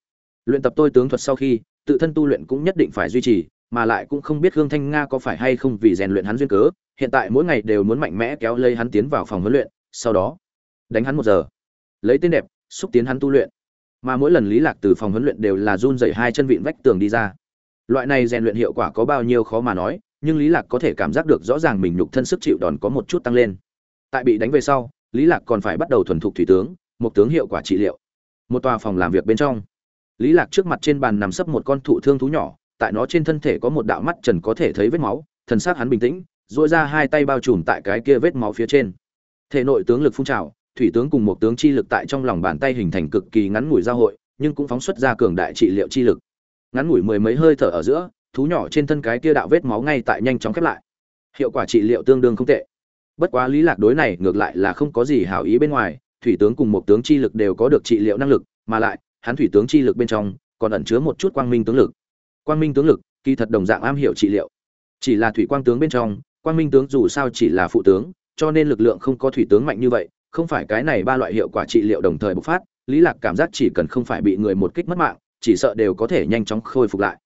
Luyện tập tôi tướng thuật sau khi, tự thân tu luyện cũng nhất định phải duy trì, mà lại cũng không biết hương thanh nga có phải hay không vì rèn luyện hắn duyên cớ, hiện tại mỗi ngày đều muốn mạnh mẽ kéo lê hắn tiến vào phòng huấn luyện, sau đó, đánh hắn một giờ. Lấy tên đẹp, xúc tiến hắn tu luyện mà mỗi lần lý lạc từ phòng huấn luyện đều là run dậy hai chân vịn vách tường đi ra. Loại này rèn luyện hiệu quả có bao nhiêu khó mà nói, nhưng lý lạc có thể cảm giác được rõ ràng mình nhục thân sức chịu đòn có một chút tăng lên. Tại bị đánh về sau, lý lạc còn phải bắt đầu thuần thục thủy tướng, một tướng hiệu quả trị liệu. Một tòa phòng làm việc bên trong. Lý lạc trước mặt trên bàn nằm sấp một con thụ thương thú nhỏ, tại nó trên thân thể có một đạo mắt trần có thể thấy vết máu, thần sắc hắn bình tĩnh dội ra hai tay bao trùm tại cái kia vết máu phía trên. Thể nội tướng lực phun trào thủy tướng cùng một tướng chi lực tại trong lòng bàn tay hình thành cực kỳ ngắn ngủi giao hội, nhưng cũng phóng xuất ra cường đại trị liệu chi lực. Ngắn ngủi mười mấy hơi thở ở giữa, thú nhỏ trên thân cái kia đạo vết máu ngay tại nhanh chóng khép lại. Hiệu quả trị liệu tương đương không tệ. Bất quá lý lạc đối này ngược lại là không có gì hảo ý bên ngoài, thủy tướng cùng một tướng chi lực đều có được trị liệu năng lực, mà lại, hắn thủy tướng chi lực bên trong, còn ẩn chứa một chút quang minh tướng lực. Quang minh tướng lực, kỳ thật đồng dạng am hiểu trị liệu. Chỉ là thủy quang tướng bên trong, quang minh tướng dù sao chỉ là phụ tướng, cho nên lực lượng không có thủy tướng mạnh như vậy không phải cái này ba loại hiệu quả trị liệu đồng thời bộc phát, lý lạc cảm giác chỉ cần không phải bị người một kích mất mạng, chỉ sợ đều có thể nhanh chóng khôi phục lại.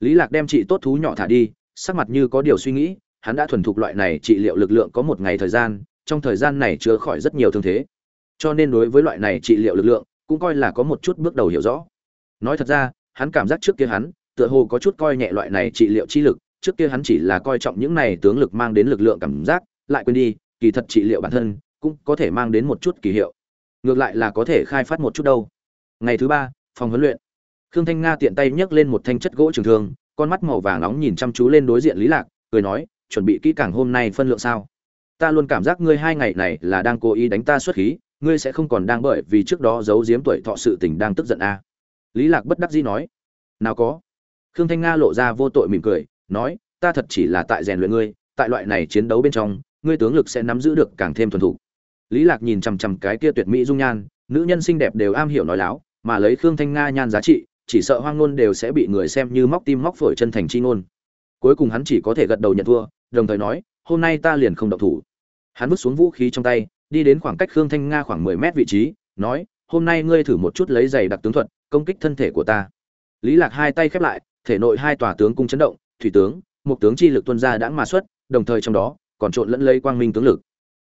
Lý lạc đem trị tốt thú nhỏ thả đi, sắc mặt như có điều suy nghĩ, hắn đã thuần thục loại này trị liệu lực lượng có một ngày thời gian, trong thời gian này chữa khỏi rất nhiều thương thế. Cho nên đối với loại này trị liệu lực lượng, cũng coi là có một chút bước đầu hiểu rõ. Nói thật ra, hắn cảm giác trước kia hắn, tựa hồ có chút coi nhẹ loại này trị liệu chi lực, trước kia hắn chỉ là coi trọng những này tướng lực mang đến lực lượng cảm giác, lại quên đi, kỳ thật trị liệu bản thân cũng có thể mang đến một chút kỳ hiệu. Ngược lại là có thể khai phát một chút đâu. Ngày thứ ba, phòng huấn luyện. Khương thanh nga tiện tay nhấc lên một thanh chất gỗ trường thương, con mắt màu vàng nóng nhìn chăm chú lên đối diện lý lạc, cười nói, chuẩn bị kỹ càng hôm nay phân lượng sao? Ta luôn cảm giác ngươi hai ngày này là đang cố ý đánh ta xuất khí, ngươi sẽ không còn đang bởi vì trước đó giấu giếm tuổi thọ sự tình đang tức giận à. lý lạc bất đắc dĩ nói, nào có. Khương thanh nga lộ ra vô tội mỉm cười, nói, ta thật chỉ là tại rèn luyện ngươi, tại loại này chiến đấu bên trong, ngươi tướng lực sẽ nắm giữ được càng thêm thuần thủ lý lạc nhìn chằm chằm cái kia tuyệt mỹ dung nhan, nữ nhân xinh đẹp đều am hiểu nói láo, mà lấy khương thanh nga nhan giá trị, chỉ sợ hoang ngôn đều sẽ bị người xem như móc tim móc phổi chân thành chi ngôn. Cuối cùng hắn chỉ có thể gật đầu nhận thua, đồng thời nói, hôm nay ta liền không động thủ. Hắn vứt xuống vũ khí trong tay, đi đến khoảng cách khương thanh nga khoảng mười mét vị trí, nói, hôm nay ngươi thử một chút lấy giày đặc tướng thuật, công kích thân thể của ta. Lý lạc hai tay khép lại, thể nội hai tòa tướng cung chấn động, thủy tướng, một tướng chi lực tuân ra đã mà xuất, đồng thời trong đó còn trộn lẫn lấy quang minh tướng lực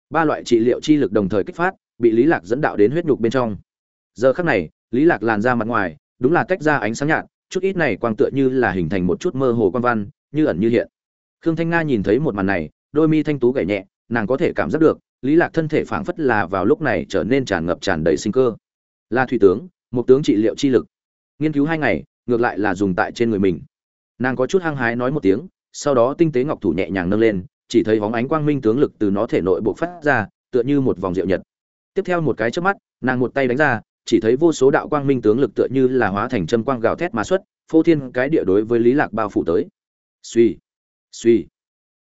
ba loại trị liệu chi lực đồng thời kích phát, bị lý lạc dẫn đạo đến huyết nhục bên trong. Giờ khắc này, lý lạc làn ra mặt ngoài, đúng là tách ra ánh sáng nhạt, chút ít này quang tựa như là hình thành một chút mơ hồ quan văn, như ẩn như hiện. Khương thanh nga nhìn thấy một màn này, đôi mi thanh tú gảy nhẹ, nàng có thể cảm giác được, lý lạc thân thể phảng phất là vào lúc này trở nên tràn ngập tràn đầy sinh cơ. Là thủy tướng, một tướng trị liệu chi lực. Nghiên cứu hai ngày, ngược lại là dùng tại trên người mình. Nàng có chút hăng hái nói một tiếng, sau đó tinh tế ngọc thủ nhẹ nhàng nâng lên chỉ thấy bóng ánh quang minh tướng lực từ nó thể nội bộc phát ra, tựa như một vòng diệu nhật. Tiếp theo một cái chớp mắt, nàng một tay đánh ra, chỉ thấy vô số đạo quang minh tướng lực tựa như là hóa thành châm quang gào thét mà xuất, phô thiên cái địa đối với lý lạc bao phủ tới. Suy suy